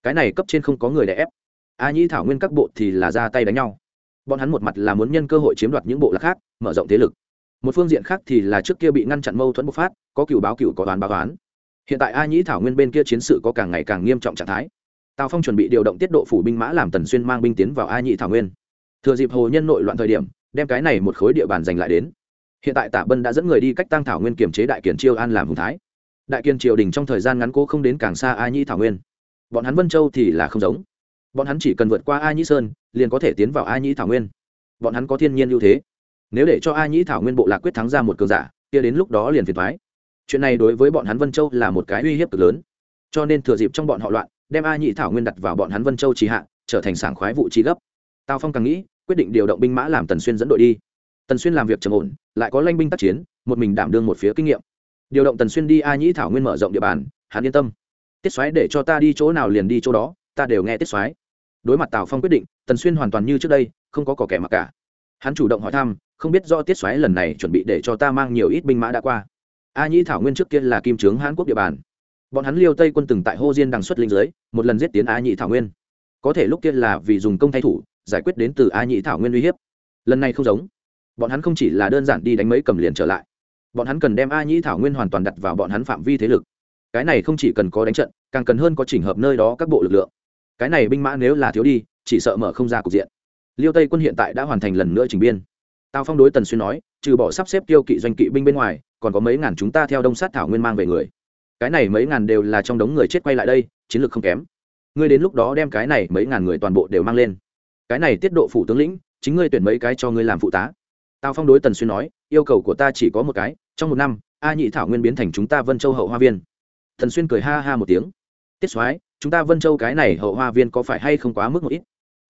Cái này cấp trên không có người đè ép. A nhĩ thảo nguyên các bộ thì là ra tay đánh nhau bọn hắn một mặt là muốn nhân cơ hội chiếm đoạt những bộ lạc khác, mở rộng thế lực. Một phương diện khác thì là trước kia bị ngăn chặn mâu thuẫn bộc phát, có cựu báo cựu có toán báo toán hiện tại a nhĩ thảo nguyên bên kia chiến sự có càng ngày càng nghiêm trọng trạng thái. Tào phong chuẩn bị điều động tiết độ phủ binh mã làm tần xuyên mang binh tiến vào a nhĩ thảo nguyên. Thừa dịp hồ nhân nội loạn thời điểm, đem cái này một khối địa bàn giành lại đến. Hiện tại tả bân đã dẫn người đi cách tăng thảo nguyên kiềm chế đại kiển chiêu an làm hùng thái. Đại kiên triều đình trong thời gian ngắn cố không đến càng xa a nhĩ thảo nguyên. Bọn hắn vân châu thì là không giống bọn hắn chỉ cần vượt qua a nhĩ sơn, liền có thể tiến vào a nhĩ thảo nguyên. Bọn hắn có thiên nhiên ưu thế. Nếu để cho a nhĩ thảo nguyên bộ lạc quyết thắng ra một cường giả, kia đến lúc đó liền phiền thoái chuyện này đối với bọn hắn vân châu là một cái uy hiếp cực lớn. Cho nên thừa dịp trong bọn họ loạn, đem a nhĩ thảo nguyên đặt vào bọn hắn vân châu trì hạ, trở thành sảng khoái vụ trí gấp. Tào phong càng nghĩ, quyết định điều động binh mã làm tần xuyên dẫn đội đi. Tần xuyên làm việc trầm ổn, lại có lanh binh tác chiến, một mình đảm đương một phía kinh nghiệm. Điều động tần xuyên đi a nhĩ thảo nguyên mở rộng địa bàn, hắn yên tâm. Tiết xoáy để cho ta đi chỗ nào liền đi chỗ đó, ta đều nghe tiết xoáy đối mặt tào phong quyết định, tần xuyên hoàn toàn như trước đây, không có cỏ kẻ mặc cả. Hắn chủ động hỏi thăm, không biết do tiết xoáy lần này chuẩn bị để cho ta mang nhiều ít binh mã đã qua. A nhĩ thảo nguyên trước kia là kim trướng hãn quốc địa bàn. Bọn hắn liêu tây quân từng tại hô diên đằng xuất linh giới một lần giết tiến a nhĩ thảo nguyên. Có thể lúc kia là vì dùng công thay thủ, giải quyết đến từ a nhĩ thảo nguyên uy hiếp. Lần này không giống. Bọn hắn không chỉ là đơn giản đi đánh mấy cầm liền trở lại. Bọn hắn cần đem a nhĩ thảo nguyên hoàn toàn đặt vào bọn hắn phạm vi thế lực. Cái này không chỉ cần có đánh trận, càng cần hơn có chỉnh hợp nơi đó các bộ lực lượng cái này binh mã nếu là thiếu đi, chỉ sợ mở không ra cục diện. Liêu tây quân hiện tại đã hoàn thành lần nữa trình biên. Tào phong đối tần xuyên nói, trừ bỏ sắp xếp tiêu kỵ doanh kỵ binh bên ngoài, còn có mấy ngàn chúng ta theo đông sát thảo nguyên mang về người. Cái này mấy ngàn đều là trong đống người chết quay lại đây, chiến lược không kém. Ngươi đến lúc đó đem cái này mấy ngàn người toàn bộ đều mang lên. Cái này tiết độ phủ tướng lĩnh, chính ngươi tuyển mấy cái cho ngươi làm phụ tá. Tào phong đối tần xuyên nói, yêu cầu của ta chỉ có một cái, trong một năm, a nhị thảo nguyên biến thành chúng ta vân châu hậu hoa viên. Thần xuyên cười ha ha một tiếng. Tiết soái chúng ta vân châu cái này hậu hoa viên có phải hay không quá mức một ít?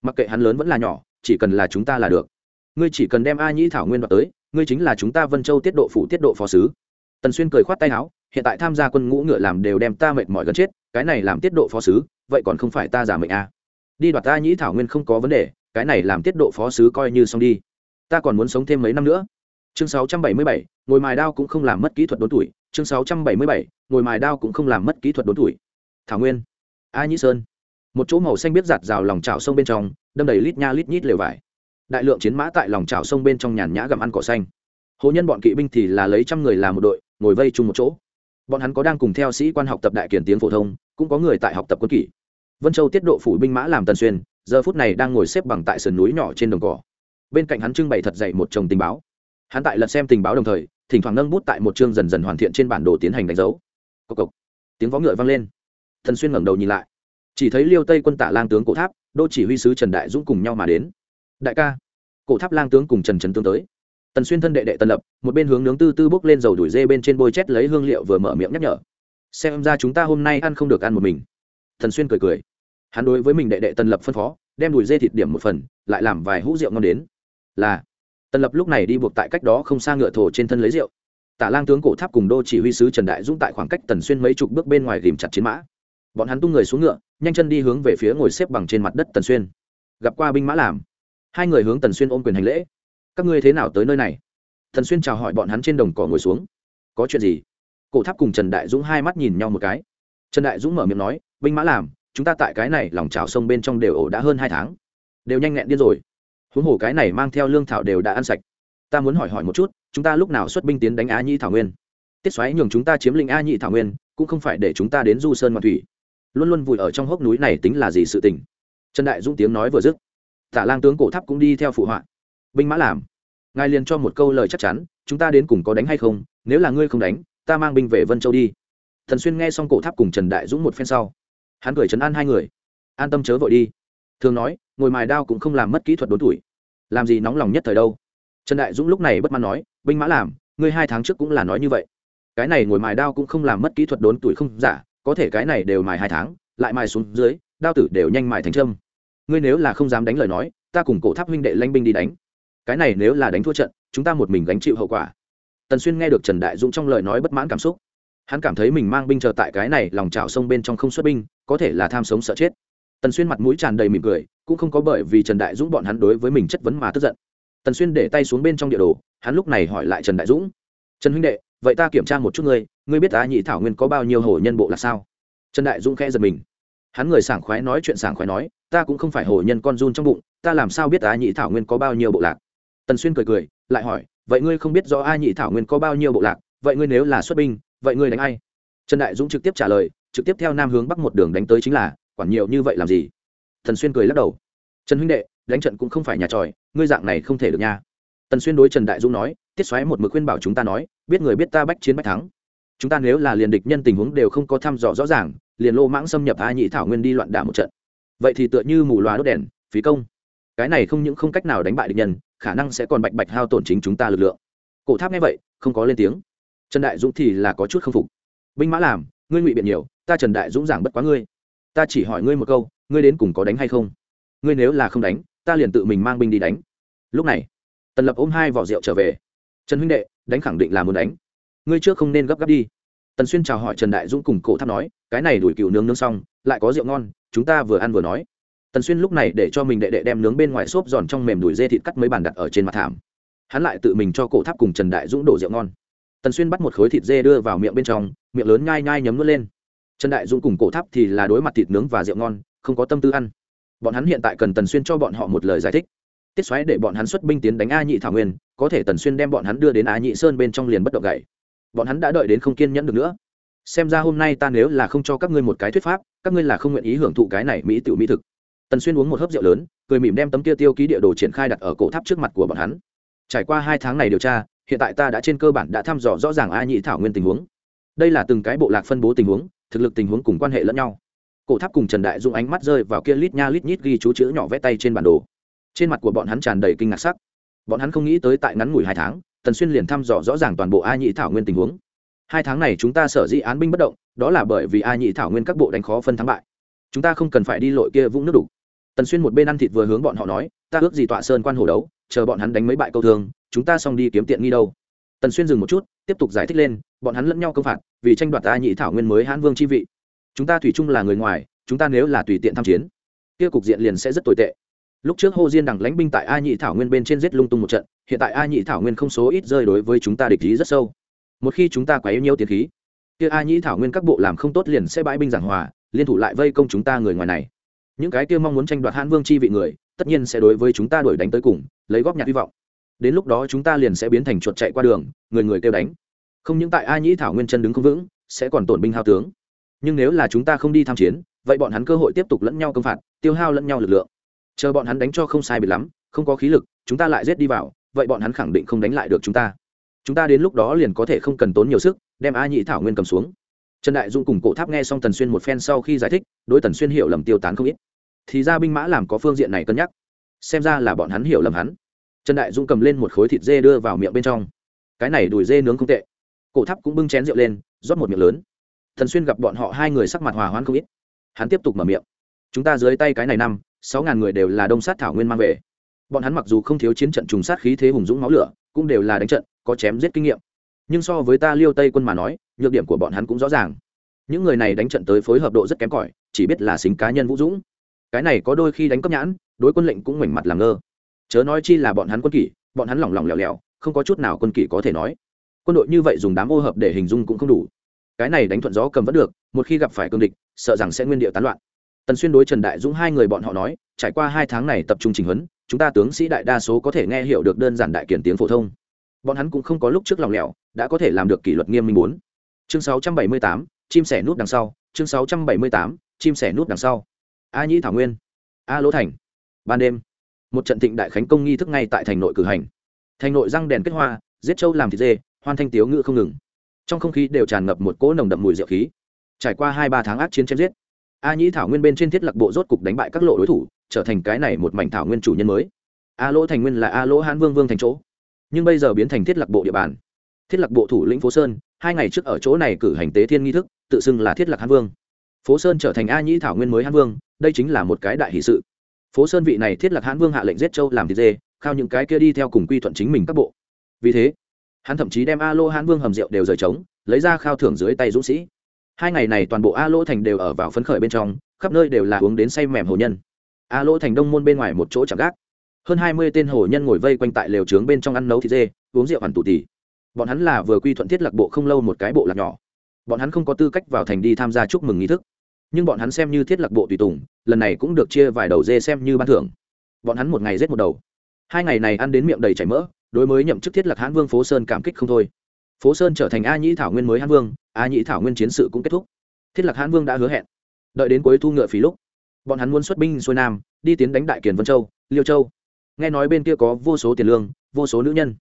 Mặc kệ hắn lớn vẫn là nhỏ chỉ cần là chúng ta là được. Ngươi chỉ cần đem a nhĩ thảo nguyên đoạt tới ngươi chính là chúng ta vân châu tiết độ phủ tiết độ phó sứ. Tần xuyên cười khoát tay áo hiện tại tham gia quân ngũ ngựa làm đều đem ta mệt mỏi gần chết cái này làm tiết độ phó sứ vậy còn không phải ta giả mệnh à. đi đoạt ta nhĩ thảo nguyên không có vấn đề cái này làm tiết độ phó sứ coi như xong đi. Ta còn muốn sống thêm mấy năm nữa. Chương 677, ngồi mài đao cũng không làm mất kỹ thuật đốn tuổi. Chương 677, ngồi mài đao cũng không làm mất kỹ thuật đốn tuổi. Thảo nguyên a nhĩ sơn. Một chỗ màu xanh biết giạt rào lòng trào sông bên trong, đâm đầy lít nha lít nhít lều vải. Đại lượng chiến mã tại lòng trào sông bên trong nhàn nhã gặm ăn cỏ xanh. Hồ nhân bọn kỵ binh thì là lấy trăm người làm một đội, ngồi vây chung một chỗ. Bọn hắn có đang cùng theo sĩ quan học tập đại kiển tiếng phổ thông, cũng có người tại học tập quân kỷ. Vân châu tiết độ phủ binh mã làm tần xuyên, giờ phút này đang ngồi xếp bằng tại sườn núi nhỏ trên đồng cỏ. Bên cạnh hắn trưng bày thật dậy một chồng tình báo. Hắn tại lật xem tình báo đồng thời, thỉnh thoảng nâng bút tại một chương dần dần hoàn thiện trên bản đồ tiến hành đánh dấu. Cộc cộc. Tiếng vó ngựa vang lên thần xuyên ngẩng đầu nhìn lại. Chỉ thấy liêu tây quân Tả lang tướng cổ tháp, đô chỉ huy sứ trần đại dũng cùng nhau mà đến. Đại ca, cổ tháp lang tướng cùng trần trần tướng tới. Tần xuyên thân đệ đệ tân lập, một bên hướng nướng tư tư bốc lên dầu đuổi dê bên trên bôi chét lấy hương liệu vừa mở miệng nhắc nhở. Xem ra chúng ta hôm nay ăn không được ăn một mình. Thần xuyên cười cười. Hắn đối với mình đệ đệ tân lập phân phó, đem đùi dê thịt điểm một phần, lại làm vài hũ rượu ngon đến. Là tân lập lúc này đi buộc tại cách đó không xa ngựa thổ trên thân lấy rượu. Tả lang tướng cổ tháp cùng đô chỉ huy sứ trần đại dũng tại khoảng cách tần xuyên mấy chục bước bên ngoài ghìm chặt chiến mã bọn hắn tung người xuống ngựa, nhanh chân đi hướng về phía ngồi xếp bằng trên mặt đất tần xuyên. Gặp qua binh mã làm. Hai người hướng tần xuyên ôm quyền hành lễ. Các ngươi thế nào tới nơi này? Tần xuyên chào hỏi bọn hắn trên đồng cỏ ngồi xuống. Có chuyện gì? Cổ tháp cùng trần đại dũng hai mắt nhìn nhau một cái. Trần đại dũng mở miệng nói, binh mã làm, chúng ta tại cái này lòng trào sông bên trong đều ổ đã hơn hai tháng. Đều nhanh nhẹn điên rồi. Huống hồ cái này mang theo lương thảo đều đã ăn sạch. Ta muốn hỏi hỏi một chút, chúng ta lúc nào xuất binh tiến đánh á nhĩ thảo nguyên? Tiết xoáy nhường chúng ta chiếm lĩnh a nhị thảo nguyên, cũng không phải để chúng ta đến du sơn ngoạn thủy luôn luôn vùi ở trong hốc núi này tính là gì sự tình. Trần đại dũng tiếng nói vừa dứt, tả lang tướng cổ tháp cũng đi theo phụ họa. Binh mã làm, ngài liền cho một câu lời chắc chắn, chúng ta đến cùng có đánh hay không, nếu là ngươi không đánh, ta mang binh về vân châu đi. Thần xuyên nghe xong cổ tháp cùng trần đại dũng một phen sau, hắn cười trấn an hai người. An tâm chớ vội đi. Thường nói, ngồi mài đao cũng không làm mất kỹ thuật đốn tuổi. Làm gì nóng lòng nhất thời đâu. Trần đại dũng lúc này bất mãn nói, binh mã làm, ngươi hai tháng trước cũng là nói như vậy. Cái này ngồi mài đao cũng không làm mất kỹ thuật đốn tuổi không giả có thể cái này đều mài hai tháng, lại mài xuống dưới, đao tử đều nhanh mài thành trâm ngươi nếu là không dám đánh lời nói, ta cùng cổ tháp huynh đệ lanh binh đi đánh. Cái này nếu là đánh thua trận, chúng ta một mình gánh chịu hậu quả. Tần xuyên nghe được trần đại dũng trong lời nói bất mãn cảm xúc. Hắn cảm thấy mình mang binh chờ tại cái này lòng trào sông bên trong không xuất binh, có thể là tham sống sợ chết. Tần xuyên mặt mũi tràn đầy mỉm cười, cũng không có bởi vì trần đại dũng bọn hắn đối với mình chất vấn mà tức giận. Tần xuyên để tay xuống bên trong địa đồ, hắn lúc này hỏi lại trần đại dũng. Trần huynh đệ vậy ta kiểm tra một chút ngươi ngươi biết ta nhị thảo nguyên có bao nhiêu hồ nhân bộ là sao? Trần đại dũng khẽ giật mình. Hắn người sảng khoái nói chuyện sảng khoái nói, ta cũng không phải hồ nhân con run trong bụng, ta làm sao biết ta nhị thảo nguyên có bao nhiêu bộ lạc? Tần xuyên cười cười, lại hỏi, vậy ngươi không biết rõ a nhị thảo nguyên có bao nhiêu bộ lạc, vậy ngươi nếu là xuất binh, vậy ngươi đánh ai? Trần đại dũng trực tiếp trả lời, trực tiếp theo nam hướng bắc một đường đánh tới chính là, quản nhiều như vậy làm gì? Thần xuyên cười lắc đầu. Trần huynh đệ, đánh trận cũng không phải nhà tròi, ngươi dạng này không thể được nha. Tần xuyên đối trần đại dũng nói, tiết xoáy một mực khuyên bảo chúng ta nói biết người biết ta bách chiến bách thắng. Chúng ta nếu là liền địch nhân tình huống đều không có thăm dò rõ ràng, liền lô mãng xâm nhập a nhị thảo nguyên đi loạn đả một trận. Vậy thì tựa như mù loà đốt đèn, phí công. Cái này không những không cách nào đánh bại địch nhân, khả năng sẽ còn bạch bạch hao tổn chính chúng ta lực lượng. Cổ tháp nghe vậy, không có lên tiếng. Trần đại dũng thì là có chút k phục. Binh mã làm, ngươi ngụy biện nhiều, ta trần đại dũng giảng bất quá ngươi. Ta chỉ hỏi ngươi một câu, ngươi đến cùng có đánh hay không? Ngươi nếu là không đánh, ta liền tự mình mang binh đi đánh. Lúc này, tần lập ôm hai vỏ rượu trở về trần huynh đệ, đánh khẳng định là muốn đánh. Ngươi trước không nên gấp gáp đi. Tần xuyên chào hỏi trần đại dũng cùng cổ tháp nói, cái này đuổi cựu nướng nướng xong, lại có rượu ngon, chúng ta vừa ăn vừa nói. Tần xuyên lúc này để cho mình đệ đệ đem nướng bên ngoài xốp giòn trong mềm đùi dê thịt cắt mấy bàn đặt ở trên mặt thảm. Hắn lại tự mình cho cổ tháp cùng trần đại dũng đổ rượu ngon. Tần xuyên bắt một khối thịt dê đưa vào miệng bên trong, miệng lớn nhai nhai nhấm nuốt lên. Trần đại dũng cùng cổ tháp thì là đối mặt thịt nướng và rượu ngon, không có tâm tư ăn. Bọn hắn hiện tại cần tần xuyên cho bọn họ một lời giải thích tiết xoáy để bọn hắn xuất binh tiến đánh a nhị thảo nguyên, có thể tần xuyên đem bọn hắn đưa đến a nhị sơn bên trong liền bất động gậy. Bọn hắn đã đợi đến không kiên nhẫn được nữa. Xem ra hôm nay ta nếu là không cho các ngươi một cái thuyết pháp, các ngươi là không nguyện ý hưởng thụ cái này mỹ tiểu mỹ thực. Tần xuyên uống một hớp rượu lớn, cười mỉm đem tấm kia tiêu ký địa đồ triển khai đặt ở cổ tháp trước mặt của bọn hắn. Trải qua hai tháng này điều tra, hiện tại ta đã trên cơ bản đã thăm dò rõ ràng a nhị thảo nguyên tình huống. Đây là từng cái bộ lạc phân bố tình huống, thực lực tình huống cùng quan hệ lẫn nhau. Cổ tháp cùng trần đại dung ánh mắt rơi vào kia lít nha lít nhít ghi chú chữ nhỏ vẽ tay trên bản đồ trên mặt của bọn hắn tràn đầy kinh ngạc sắc. Bọn hắn không nghĩ tới tại ngắn ngủi hai tháng, tần xuyên liền thăm dò rõ ràng toàn bộ a nhị thảo nguyên tình huống. Hai tháng này chúng ta sở dĩ án binh bất động, đó là bởi vì a nhị thảo nguyên các bộ đánh khó phân thắng bại. Chúng ta không cần phải đi lội kia vũng nước đục. Tần xuyên một bên ăn thịt vừa hướng bọn họ nói, ta ước gì tọa sơn quan hồ đấu, chờ bọn hắn đánh mấy bại câu thương chúng ta xong đi kiếm tiện nghi đâu. Tần xuyên dừng một chút, tiếp tục giải thích lên, bọn hắn lẫn nhau công phạt, vì tranh đoạt a nhị thảo nguyên mới hãn vương chi vị. Chúng ta thủy chung là người ngoài, chúng ta nếu là tùy tiện tham chiến, kia cục diện liền sẽ rất tồi tệ lúc trước hô diên đằng lãnh binh tại a nhị thảo nguyên bên trên giết lung tung một trận, hiện tại a nhị thảo nguyên không số ít rơi đối với chúng ta địch ý rất sâu. Một khi chúng ta quá yếu nhiều tiền khí, kia a nhị thảo nguyên các bộ làm không tốt liền sẽ bãi binh giảng hòa, liên thủ lại vây công chúng ta người ngoài này. Những cái kia mong muốn tranh đoạt hãn vương chi vị người, tất nhiên sẽ đối với chúng ta đuổi đánh tới cùng, lấy góp nhặt hy vọng. Đến lúc đó chúng ta liền sẽ biến thành chuột chạy qua đường, người người kêu đánh. Không những tại a nhĩ thảo nguyên chân đứng không vững, sẽ còn tổn binh hao tướng. Nhưng nếu là chúng ta không đi tham chiến, vậy bọn hắn cơ hội tiếp tục lẫn nhau công phạt, tiêu hao lẫn nhau lực lượng chờ bọn hắn đánh cho không sai bị lắm, không có khí lực, chúng ta lại rết đi vào, vậy bọn hắn khẳng định không đánh lại được chúng ta. Chúng ta đến lúc đó liền có thể không cần tốn nhiều sức, đem a nhị thảo nguyên cầm xuống. Trần đại dung cùng cổ tháp nghe xong tần xuyên một phen sau khi giải thích, đối tần xuyên hiểu lầm tiêu tán không ít. Thì ra binh mã làm có phương diện này cân nhắc. Xem ra là bọn hắn hiểu lầm hắn. Trần đại dung cầm lên một khối thịt dê đưa vào miệng bên trong. Cái này đùi dê nướng không tệ. Cổ tháp cũng bưng chén rượu lên, rót một miệng lớn. Thần xuyên gặp bọn họ hai người sắc mặt hòa hoãn không ít. Hắn tiếp tục mở miệng. Chúng ta dưới tay cái này năm sáu ngàn người đều là đông sát thảo nguyên mang về. Bọn hắn mặc dù không thiếu chiến trận trùng sát khí thế hùng dũng máu lửa, cũng đều là đánh trận, có chém giết kinh nghiệm. Nhưng so với ta liêu tây quân mà nói, nhược điểm của bọn hắn cũng rõ ràng. Những người này đánh trận tới phối hợp độ rất kém cỏi, chỉ biết là xính cá nhân vũ dũng. Cái này có đôi khi đánh cấp nhãn, đối quân lệnh cũng ngoảnh mặt làm ngơ. Chớ nói chi là bọn hắn quân kỷ, bọn hắn lỏng lỏng lẻo lẻo, không có chút nào quân kỷ có thể nói. Quân đội như vậy dùng đám ô hợp để hình dung cũng không đủ. Cái này đánh thuận gió cầm vẫn được, một khi gặp phải cương địch, sợ rằng sẽ nguyên điệu tán loạn tần xuyên đối trần đại dũng hai người bọn họ nói trải qua hai tháng này tập trung trình huấn chúng ta tướng sĩ đại đa số có thể nghe hiểu được đơn giản đại kiển tiếng phổ thông. Bọn hắn cũng không có lúc trước lòng lẻo đã có thể làm được kỷ luật nghiêm minh bốn. Chương 678, chim sẻ nút đằng sau chương 678, chim sẻ nút đằng sau. A nhĩ thảo nguyên. A lỗ thành. Ban đêm một trận thịnh đại khánh công nghi thức ngay tại thành nội cử hành. Thành nội răng đèn kết hoa giết trâu làm thịt dê hoan thanh tiếu ngự không ngừng. Trong không khí đều tràn ngập một cỗ nồng đậm mùi rượu khí. Trải qua hai ba tháng ác chiến chém giết a nhĩ thảo nguyên bên trên thiết lập bộ rốt cục đánh bại các lộ đối thủ, trở thành cái này một mảnh thảo nguyên chủ nhân mới. A lỗ thành nguyên là a lỗ hãn vương vương thành chỗ. Nhưng bây giờ biến thành thiết lập bộ địa bàn. Thiết lập bộ thủ lĩnh phố sơn, hai ngày trước ở chỗ này cử hành tế thiên nghi thức, tự xưng là thiết lập hãn vương. Phố sơn trở thành a nhĩ thảo nguyên mới hãn vương, đây chính là một cái đại hỷ sự. Phố sơn vị này thiết lập hãn vương hạ lệnh giết châu làm thịt dê, khao những cái kia đi theo cùng quy thuận chính mình các bộ. Vì thế, hắn thậm chí đem a lô hãn vương hầm rượu đều rời trống, lấy ra khao thưởng dưới tay dũng sĩ hai ngày này toàn bộ a lỗ thành đều ở vào phấn khởi bên trong, khắp nơi đều là uống đến say mềm hồ nhân. A lỗ thành đông môn bên ngoài một chỗ chạm gác. Hơn hai mươi tên hồ nhân ngồi vây quanh tại lều trướng bên trong ăn nấu thịt dê, uống rượu hoàn tù tỉ bọn hắn là vừa quy thuận thiết lạc bộ không lâu một cái bộ lạc nhỏ. Bọn hắn không có tư cách vào thành đi tham gia chúc mừng nghi thức. Nhưng bọn hắn xem như thiết lạc bộ tùy tùng, lần này cũng được chia vài đầu dê xem như ban thưởng. Bọn hắn một ngày giết một đầu. Hai ngày này ăn đến miệng đầy chảy mỡ, đối mới nhậm chức thiết lạc hãn vương phố sơn cảm kích không thôi phố sơn trở thành a nhĩ thảo nguyên mới hãn vương a nhĩ thảo nguyên chiến sự cũng kết thúc thiết lạc hãn vương đã hứa hẹn đợi đến cuối thu ngựa phí lúc bọn hắn muốn xuất binh xuôi nam đi tiến đánh đại kiền vân châu liêu châu nghe nói bên kia có vô số tiền lương vô số nữ nhân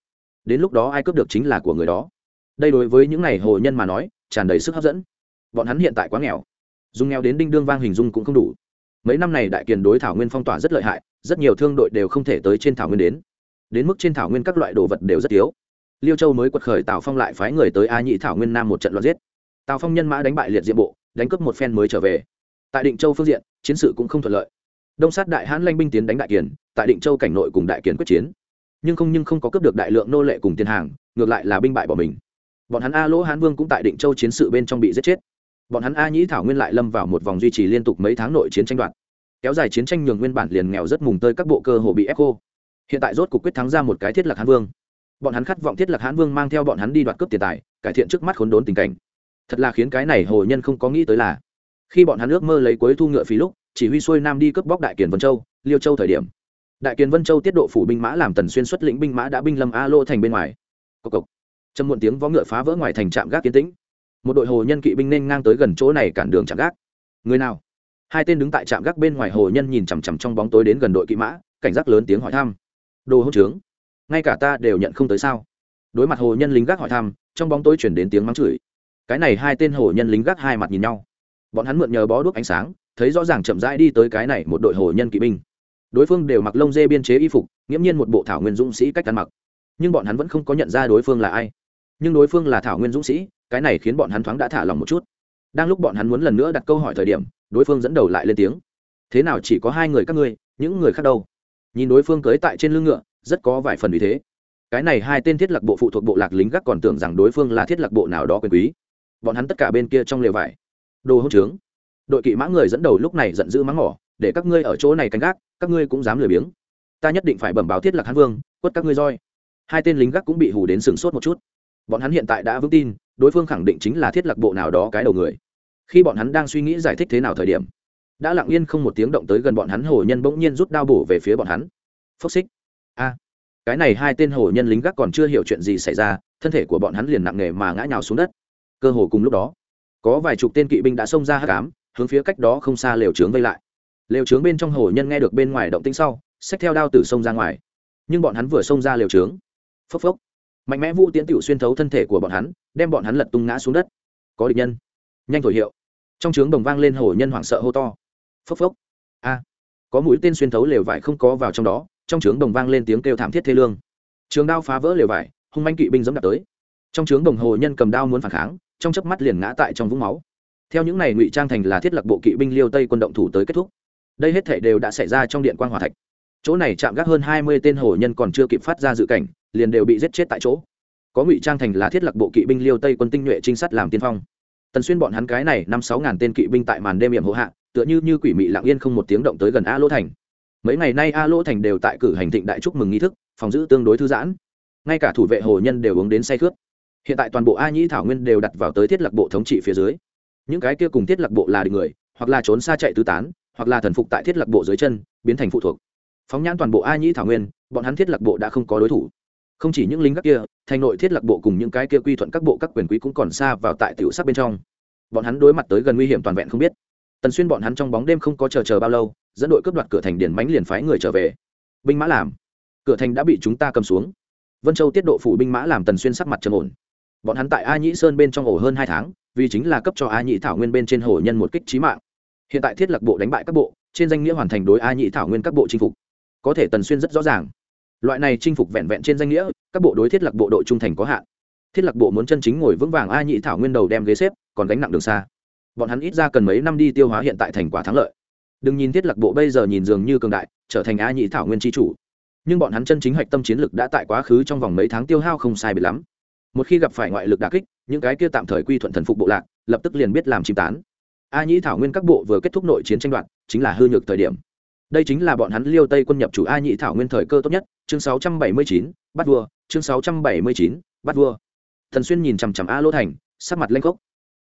đến lúc đó ai cướp được chính là của người đó đây đối với những n à y hồ nhân mà nói tràn đầy sức hấp dẫn bọn hắn hiện tại quá nghèo dùng nghèo đến đinh đương vang hình dung cũng không đủ mấy năm này đại kiền đối thảo nguyên phong tỏa rất lợi hại rất nhiều thương đội đều không thể tới trên thảo nguyên đến đến mức trên thảo nguyên các loại đồ vật đều rất yếu liêu châu mới quật khởi tào phong lại phái người tới a nhị thảo nguyên nam một trận loạt giết. Tào phong nhân mã đánh bại liệt diện bộ, đánh cướp một phen mới trở về. Tại định châu phương diện, chiến sự cũng không thuận lợi. Đông sát đại hãn lanh binh tiến đánh đại kiền, tại định châu cảnh nội cùng đại kiền quyết chiến. Nhưng không nhưng không có cướp được đại lượng nô lệ cùng tiền hàng, ngược lại là binh bại bỏ mình. Bọn hắn a lỗ hán vương cũng tại định châu chiến sự bên trong bị giết chết. Bọn hắn a nhĩ thảo nguyên lại lâm vào một vòng duy trì liên tục mấy tháng nội chiến tranh đoạt. Kéo dài chiến tranh nhường nguyên bản liền nghèo rất mùng tơi các bộ cơ hồ bị ép cô hiện tại rốt cuộc quyết thắng ra một cái thiết lạc hán vương bọn hắn khát vọng thiết lạc hãn vương mang theo bọn hắn đi đoạt cướp tiền tài, cải thiện trước mắt khốn đốn tình cảnh. Thật là khiến cái này hồ nhân không có nghĩ tới là, khi bọn hắn ước mơ lấy cuối thu ngựa phí lúc, chỉ huy xuôi nam đi cướp bóc đại kiền vân châu, liêu châu thời điểm. Đại kiền vân châu tiết độ phủ binh mã làm tần xuyên xuất lĩnh binh mã đã binh lâm a lô thành bên ngoài. Cộc cộc. Trầm muộn tiếng vó ngựa phá vỡ ngoài thành trạm gác kiến tĩnh. Một đội hồ nhân kỵ binh nên ngang tới gần chỗ này cản đường trạm gác. Người nào? Hai tên đứng tại trạm gác bên ngoài hồ nhân nhìn chằm chằm trong bóng tối đến gần đội kỵ mã, cảnh giác lớn tiếng hỏi thăm. Đồ hỗn trướng ngay cả ta đều nhận không tới sao? Đối mặt hồ nhân lính gác hỏi thăm, trong bóng tối chuyển đến tiếng mắng chửi. Cái này hai tên hồ nhân lính gác hai mặt nhìn nhau. Bọn hắn mượn nhờ bó đuốc ánh sáng, thấy rõ ràng chậm rãi đi tới cái này một đội hồ nhân kỵ binh. Đối phương đều mặc lông dê biên chế y phục, nghiễm nhiên một bộ thảo nguyên dũng sĩ cách ăn mặc. Nhưng bọn hắn vẫn không có nhận ra đối phương là ai. Nhưng đối phương là thảo nguyên dũng sĩ, cái này khiến bọn hắn thoáng đã thả lòng một chút. Đang lúc bọn hắn muốn lần nữa đặt câu hỏi thời điểm, đối phương dẫn đầu lại lên tiếng. Thế nào chỉ có hai người các ngươi, những người khác đâu? Nhìn đối phương cưới tại trên lưng ngựa rất có vài phần vì thế. Cái này hai tên thiết lạc bộ phụ thuộc bộ lạc lính gác còn tưởng rằng đối phương là thiết lạc bộ nào đó quyền quý. Bọn hắn tất cả bên kia trong lều vải. Đồ hỗn trướng. Đội kỵ mã người dẫn đầu lúc này giận dữ mắng mỏ, để các ngươi ở chỗ này canh gác, các ngươi cũng dám lười biếng. Ta nhất định phải bẩm báo thiết lạc hán vương, quất các ngươi roi. Hai tên lính gác cũng bị hù đến sừng sốt một chút. Bọn hắn hiện tại đã vững tin, đối phương khẳng định chính là thiết lạc bộ nào đó cái đầu người. Khi bọn hắn đang suy nghĩ giải thích thế nào thời điểm, đã lặng yên không một tiếng động tới gần bọn hắn, hồ nhân bỗng nhiên rút đao bổ về phía bọn hắn. Phốc xích a, cái này hai tên hổ nhân lính gác còn chưa hiểu chuyện gì xảy ra, thân thể của bọn hắn liền nặng nề mà ngã nhào xuống đất. Cơ hồ cùng lúc đó, có vài chục tên kỵ binh đã xông ra hát cám hướng phía cách đó không xa lều trướng vây lại. Lều trướng bên trong hổ nhân nghe được bên ngoài động tĩnh sau, xách theo đao từ sông ra ngoài. Nhưng bọn hắn vừa xông ra lều trướng, phốc phốc, mạnh mẽ vũ tiến tiểu xuyên thấu thân thể của bọn hắn, đem bọn hắn lật tung ngã xuống đất. Có địch nhân, nhanh thổi hiệu. Trong trướng đồng vang lên hổ nhân hoảng sợ hô to. Phốc phốc. A, có mũi tên xuyên thấu lều vải không có vào trong đó trong trướng đồng vang lên tiếng kêu thảm thiết thê lương. Trường đao phá vỡ lều vải, hung manh kỵ binh dẫm đạp tới. Trong trướng đồng hồ nhân cầm đao muốn phản kháng, trong chớp mắt liền ngã tại trong vũng máu. Theo những này ngụy trang thành là thiết lập bộ kỵ binh liêu tây quân động thủ tới kết thúc. Đây hết thể đều đã xảy ra trong điện quan hòa thạch. Chỗ này chạm gác hơn hai mươi tên hồ nhân còn chưa kịp phát ra dự cảnh, liền đều bị giết chết tại chỗ. Có ngụy trang thành là thiết lập bộ kỵ binh liêu tây quân tinh nhuệ trinh sát làm tiên phong. Tần xuyên bọn hắn cái này năm sáu ngàn tên kỵ binh tại màn đêm hiểm hộ hạ, tựa như như quỷ mị lặng yên không một tiếng động tới gần a lỗ thành mấy ngày nay a lỗ thành đều tại cử hành thịnh đại chúc mừng nghi thức, phòng giữ tương đối thư giãn. Ngay cả thủ vệ hồ nhân đều uống đến say khướt. Hiện tại toàn bộ a nhĩ thảo nguyên đều đặt vào tới thiết lập bộ thống trị phía dưới. Những cái kia cùng thiết lập bộ là địch người, hoặc là trốn xa chạy tứ tán, hoặc là thần phục tại thiết lập bộ dưới chân, biến thành phụ thuộc. Phóng nhãn toàn bộ a nhĩ thảo nguyên, bọn hắn thiết lập bộ đã không có đối thủ. Không chỉ những lính các kia, thành nội thiết lập bộ cùng những cái kia quy thuận các bộ các quyền quý cũng còn xa vào tại tiểu sắc bên trong. Bọn hắn đối mặt tới gần nguy hiểm toàn vẹn không biết tần xuyên bọn hắn trong bóng đêm không có chờ chờ bao lâu, dẫn đội cướp đoạt cửa thành điển mánh liền phái người trở về. Binh mã làm. Cửa thành đã bị chúng ta cầm xuống. Vân châu tiết độ phủ binh mã làm tần xuyên sắc mặt trầm ổn. Bọn hắn tại a nhĩ sơn bên trong ổ hơn hai tháng, vì chính là cấp cho a nhĩ thảo nguyên bên trên hồ nhân một kích trí mạng. Hiện tại thiết lập bộ đánh bại các bộ, trên danh nghĩa hoàn thành đối a nhĩ thảo nguyên các bộ chinh phục. Có thể tần xuyên rất rõ ràng. Loại này chinh phục vẹn vẹn trên danh nghĩa, các bộ đối thiết lập bộ đội trung thành có hạn. Thiết lập bộ muốn chân chính ngồi vững vàng a nhĩ thảo nguyên đầu đem ghế xếp, còn gánh nặng đường xa bọn hắn ít ra cần mấy năm đi tiêu hóa hiện tại thành quả thắng lợi. Đừng nhìn thiết lạc bộ bây giờ nhìn dường như cường đại trở thành a nhĩ thảo nguyên tri chủ. Nhưng bọn hắn chân chính hạch tâm chiến lực đã tại quá khứ trong vòng mấy tháng tiêu hao không sai biệt lắm. Một khi gặp phải ngoại lực đà kích những cái kia tạm thời quy thuận thần phục bộ lạc lập tức liền biết làm chim tán. A nhĩ thảo nguyên các bộ vừa kết thúc nội chiến tranh đoạt chính là hư nhược thời điểm. Đây chính là bọn hắn liêu tây quân nhập chủ a nhĩ thảo nguyên thời cơ tốt nhất chương 679, bắt vua chương 679, bắt vua. Thần xuyên nhìn chằm chằm a lỗ thành sắc mặt lanh cốc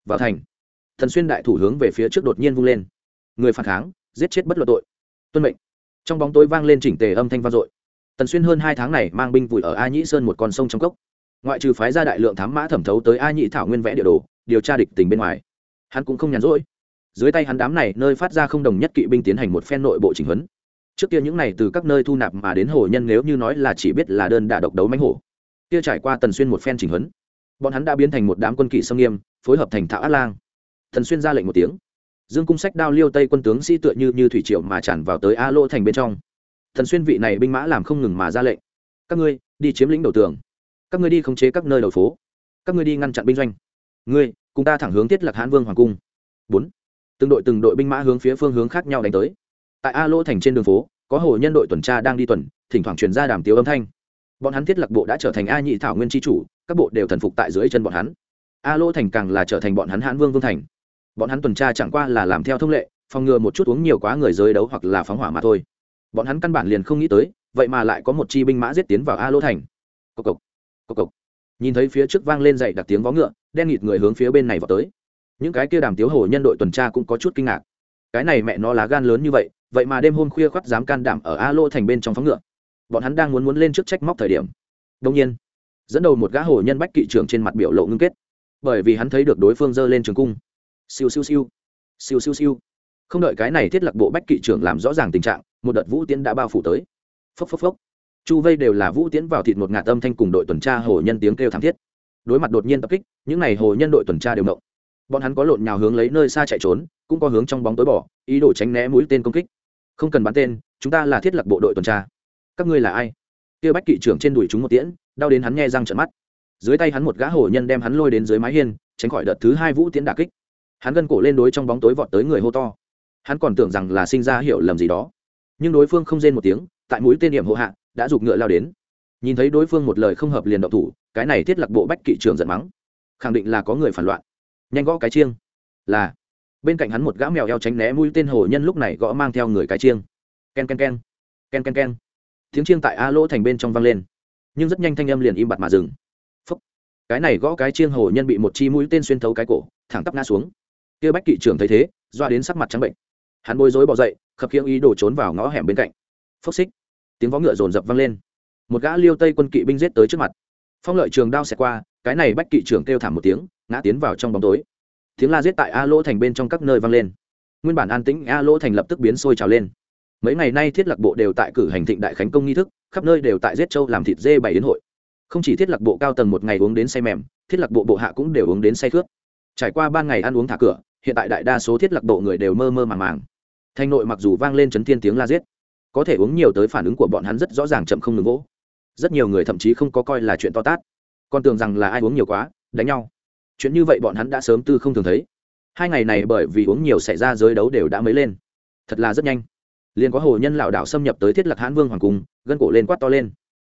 vào thành thần xuyên đại thủ hướng về phía trước đột nhiên vung lên. Người phản kháng, giết chết bất luận tội. Tuân mệnh. Trong bóng tối vang lên chỉnh tề âm thanh vang dội. Tần xuyên hơn hai tháng này mang binh vùi ở a nhĩ sơn một con sông trong cốc. Ngoại trừ phái ra đại lượng thám mã thẩm thấu tới a nhĩ thảo nguyên vẽ địa đồ, điều tra địch tình bên ngoài, hắn cũng không nhàn rỗi. Dưới tay hắn đám này nơi phát ra không đồng nhất kỵ binh tiến hành một phen nội bộ chỉnh huấn. Trước kia những này từ các nơi thu nạp mà đến hồ nhân nếu như nói là chỉ biết là đơn đả độc đấu mánh hổ. Kia trải qua tần xuyên một phen chỉnh huấn, bọn hắn đã biến thành một đám quân kỵ sông nghiêm, phối hợp thành thạo át lang thần xuyên ra lệnh một tiếng. Dương cung sách đao liêu tây quân tướng sĩ tựa như như thủy triệu mà tràn vào tới a lỗ thành bên trong. Thần xuyên vị này binh mã làm không ngừng mà ra lệnh. Các ngươi, đi chiếm lĩnh đầu tường. Các ngươi đi khống chế các nơi đầu phố. Các ngươi đi ngăn chặn binh doanh. Ngươi, cùng ta thẳng hướng thiết lập hãn vương hoàng cung. Bốn. Từng đội từng đội binh mã hướng phía phương hướng khác nhau đánh tới. Tại a lỗ thành trên đường phố, có hồ nhân đội tuần tra đang đi tuần, thỉnh thoảng truyền ra đàm tiếu âm thanh. Bọn hắn thiết lập bộ đã trở thành a nhị thảo nguyên tri chủ, các bộ đều thần phục tại dưới chân bọn hắn. A lỗ thành càng là trở thành bọn hắn hãn vương vương thành bọn hắn tuần tra chẳng qua là làm theo thông lệ, phòng ngừa một chút uống nhiều quá người giới đấu hoặc là phóng hỏa mà thôi. Bọn hắn căn bản liền không nghĩ tới, vậy mà lại có một chi binh mã giết tiến vào a lỗ thành. Cộc cộc cộc cộc. Nhìn thấy phía trước vang lên dậy đặc tiếng vó ngựa, đen nghịt người hướng phía bên này vào tới. Những cái kia đàm tiếu hổ nhân đội tuần tra cũng có chút kinh ngạc. Cái này mẹ nó lá gan lớn như vậy vậy mà đêm hôm khuya khoắt dám can đảm ở a lô thành bên trong phóng ngựa. Bọn hắn đang muốn muốn lên trước trách móc thời điểm. Đông nhiên, dẫn đầu một gã hổ nhân bách kỵ trưởng trên mặt biểu lộ ngưng kết. Bởi vì hắn thấy được đối phương giơ lên trường cung siêu siêu siêu. Siêu siêu siêu. Không đợi cái này thiết lập bộ bách kỵ trưởng làm rõ ràng tình trạng, một đợt vũ tiến đã bao phủ tới. Phốc phốc phốc. Chu vây đều là vũ tiến vào thịt một ngạt âm thanh cùng đội tuần tra hồ nhân tiếng kêu thảm thiết. Đối mặt đột nhiên tập kích, những n à y hồ nhân đội tuần tra đều động. Bọn hắn có lộn nhào hướng lấy nơi xa chạy trốn, cũng có hướng trong bóng tối bỏ, ý đồ tránh né mũi tên công kích. Không cần bắn tên, chúng ta là thiết lập bộ đội tuần tra. Các ngươi là ai? Kia bách kỵ trưởng trên đùi chúng một tiễn, đau đến hắn nghe răng trận mắt. Dưới tay hắn một gã hồ nhân đem hắn lôi đến dưới mái hiên, tránh khỏi đợt thứ hai vũ tiễn đà kích hắn gân cổ lên đối trong bóng tối vọt tới người hô to. Hắn còn tưởng rằng là sinh ra hiểu lầm gì đó. Nhưng đối phương không rên một tiếng, tại mũi tên điểm hộ hạ, đã giục ngựa lao đến. Nhìn thấy đối phương một lời không hợp liền động thủ, cái này thiết lập bộ bách kỵ trưởng giận mắng. Khẳng định là có người phản loạn. Nhanh gõ cái chiêng. Là. Bên cạnh hắn một gã mèo eo tránh né mũi tên hồ nhân lúc này gõ mang theo người cái chiêng. Ken ken ken. Ken ken ken. Tiếng chiêng tại a lỗ thành bên trong vang lên. Nhưng rất nhanh thanh âm liền im bặt mà dừng. Phúc. cái này gõ cái chiêng hồ nhân bị một chi mũi tên xuyên thấu cái cổ, thẳng tắp ngã xuống kia bách kỵ trưởng thấy thế, doa đến sắc mặt trắng bệnh. Hắn bối rối bỏ dậy, khập khiễng ý đổ trốn vào ngõ hẻm bên cạnh. Phốc xích. Tiếng vó ngựa rồn rập vang lên. Một gã liêu tây quân kỵ binh giết tới trước mặt. Phong lợi trường đao xẹt qua, cái này bách kỵ trưởng kêu thảm một tiếng, ngã tiến vào trong bóng tối. Tiếng la giết tại a lỗ thành bên trong các nơi vang lên. Nguyên bản an tĩnh, a lỗ thành lập tức biến sôi trào lên. Mấy ngày nay thiết lạc bộ đều tại cử hành thịnh đại khánh công nghi thức, khắp nơi đều tại giết châu làm thịt dê bảy đến hội. Không chỉ thiết lạc bộ cao tầng một ngày uống đến say mềm, thiết lạc bộ bộ hạ cũng đều uống đến say khướt. Trải qua ba ngày ăn uống thả cửa hiện tại đại đa số thiết lạc độ người đều mơ mơ màng màng. Thanh nội mặc dù vang lên chấn thiên tiếng la giết, có thể uống nhiều tới phản ứng của bọn hắn rất rõ ràng chậm không ngừng gỗ rất nhiều người thậm chí không có coi là chuyện to tát. Còn tưởng rằng là ai uống nhiều quá, đánh nhau. Chuyện như vậy bọn hắn đã sớm tư không thường thấy. Hai ngày này bởi vì uống nhiều xảy ra giới đấu đều đã mới lên. Thật là rất nhanh. Liền có hồ nhân lảo đảo xâm nhập tới thiết lập hãn vương hoàng cung, gân cổ lên quát to lên.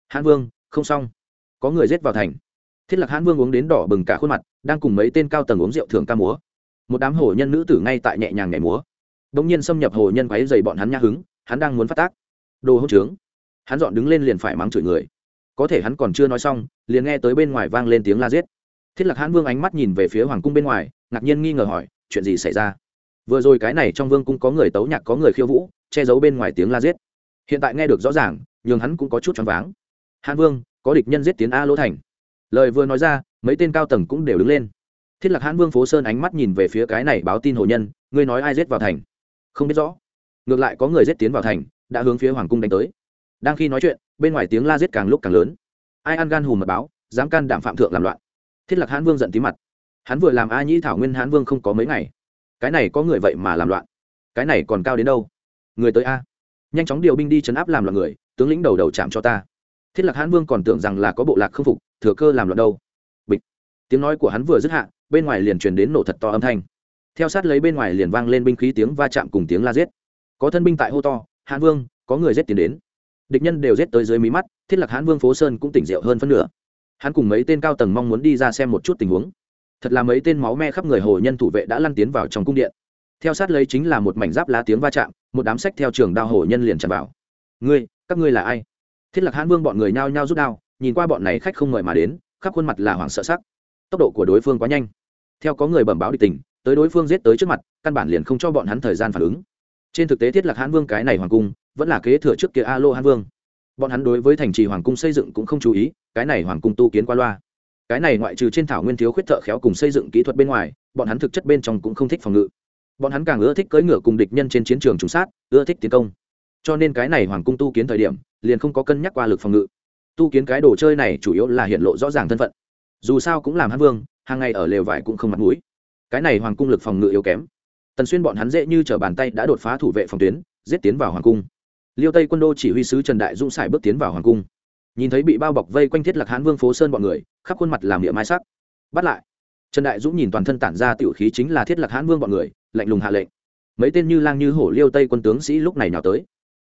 Hãn vương, không xong. Có người rết vào thành. Thiết lập hãn vương uống đến đỏ bừng cả khuôn mặt, đang cùng mấy tên cao tầng uống rượu thường ca múa một đám hồ nhân nữ tử ngay tại nhẹ nhàng nhảy múa. Đ ỗ n g nhiên xâm nhập hồ nhân quáy dày bọn hắn nhã hứng, hắn đang muốn phát tác. Đồ hỗn trướng. Hắn dọn đứng lên liền phải mắng chửi người. Có thể hắn còn chưa nói xong, liền nghe tới bên ngoài vang lên tiếng la giết. Thiết lạc hãn vương ánh mắt nhìn về phía hoàng cung bên ngoài, ngạc nhiên nghi ngờ hỏi, chuyện gì xảy ra? Vừa rồi cái này trong vương cung có người tấu nhạc, có người khiêu vũ, che giấu bên ngoài tiếng la giết. Hiện tại nghe được rõ ràng, nhường hắn cũng có chút choáng váng. Hãn vương, có địch nhân giết tiến a lỗ thành. Lời vừa nói ra, mấy tên cao tầng cũng đều đứng lên thiết lạc hãn vương phố sơn ánh mắt nhìn về phía cái này báo tin hồ nhân, ngươi nói ai giết vào thành? Không biết rõ. Ngược lại có người giết tiến vào thành, đã hướng phía hoàng cung đánh tới. Đang khi nói chuyện, bên ngoài tiếng la giết càng lúc càng lớn. Ai ăn gan hùm mật báo, dám can đảm phạm thượng làm loạn. Thiết lạc hãn vương giận tí mặt. Hắn vừa làm a nhĩ thảo nguyên hãn vương không có mấy ngày. Cái này có người vậy mà làm loạn. Cái này còn cao đến đâu? Người tới a. Nhanh chóng điều binh đi chấn áp làm loạn người, tướng lĩnh đầu đầu chạm cho ta. Thiết lạc hãn vương còn tưởng rằng là có bộ lạc không phục, thừa cơ làm loạn đâu tiếng nói của hắn vừa dứt hạ, bên ngoài liền truyền đến nổ thật to âm thanh. Theo sát lấy bên ngoài liền vang lên binh khí tiếng va chạm cùng tiếng la giết. Có thân binh tại hô to hãn vương, có người giết tiến đến. Địch nhân đều giết tới dưới mí mắt, thiết lạc hãn vương phố sơn cũng tỉnh rượu hơn phân nửa. Hắn cùng mấy tên cao tầng mong muốn đi ra xem một chút tình huống. Thật là mấy tên máu me khắp người hồ nhân thủ vệ đã lăn tiến vào trong cung điện. Theo sát lấy chính là một mảnh giáp lá tiếng va chạm, một đám sách theo trường đao hồ nhân liền chạm vào. Ngươi, các ngươi là ai? Thiết lạc hãn vương bọn người nhao nhao rút đao, nhìn qua bọn này khách không mời mà đến, khắp khuôn mặt là hoảng sợ sắc tốc độ của đối phương quá nhanh. Theo có người bẩm báo địch tình, tới đối phương giết tới trước mặt, căn bản liền không cho bọn hắn thời gian phản ứng. Trên thực tế thiết lạc hãn vương cái này hoàng cung, vẫn là kế thừa trước kia a lô hãn vương. Bọn hắn đối với thành trì hoàng cung xây dựng cũng không chú ý, cái này hoàng cung tu kiến qua loa. Cái này ngoại trừ trên thảo nguyên thiếu khuyết thợ khéo cùng xây dựng kỹ thuật bên ngoài, bọn hắn thực chất bên trong cũng không thích phòng ngự. Bọn hắn càng ưa thích cưỡi ngựa cùng địch nhân trên chiến trường trùng sát, ưa thích tiến công. Cho nên cái này hoàng cung tu kiến thời điểm, liền không có cân nhắc qua lực phòng ngự. Tu kiến cái đồ chơi này chủ yếu là hiện lộ rõ ràng thân phận dù sao cũng làm hắn vương, hàng ngày ở lều vải cũng không mặt mũi. Cái này hoàng cung lực phòng ngự yếu kém. Tần xuyên bọn hắn dễ như t bàn tay đã đột phá thủ vệ phòng tuyến, giết tiến vào hoàng cung. Liêu tây quân đô chỉ huy sứ trần đại dũng sải bước tiến vào hoàng cung. Nhìn thấy bị bao bọc vây quanh thiết lạc hán vương phố sơn bọn người, khắp khuôn mặt làm địa mai sắc. Bắt lại. Trần đại dũng nhìn toàn thân tản ra tiểu khí chính là thiết lạc hán vương bọn người, lạnh lùng hạ lệnh. Mấy tên như lang như hổ liêu tây quân tướng sĩ lúc này nào tới.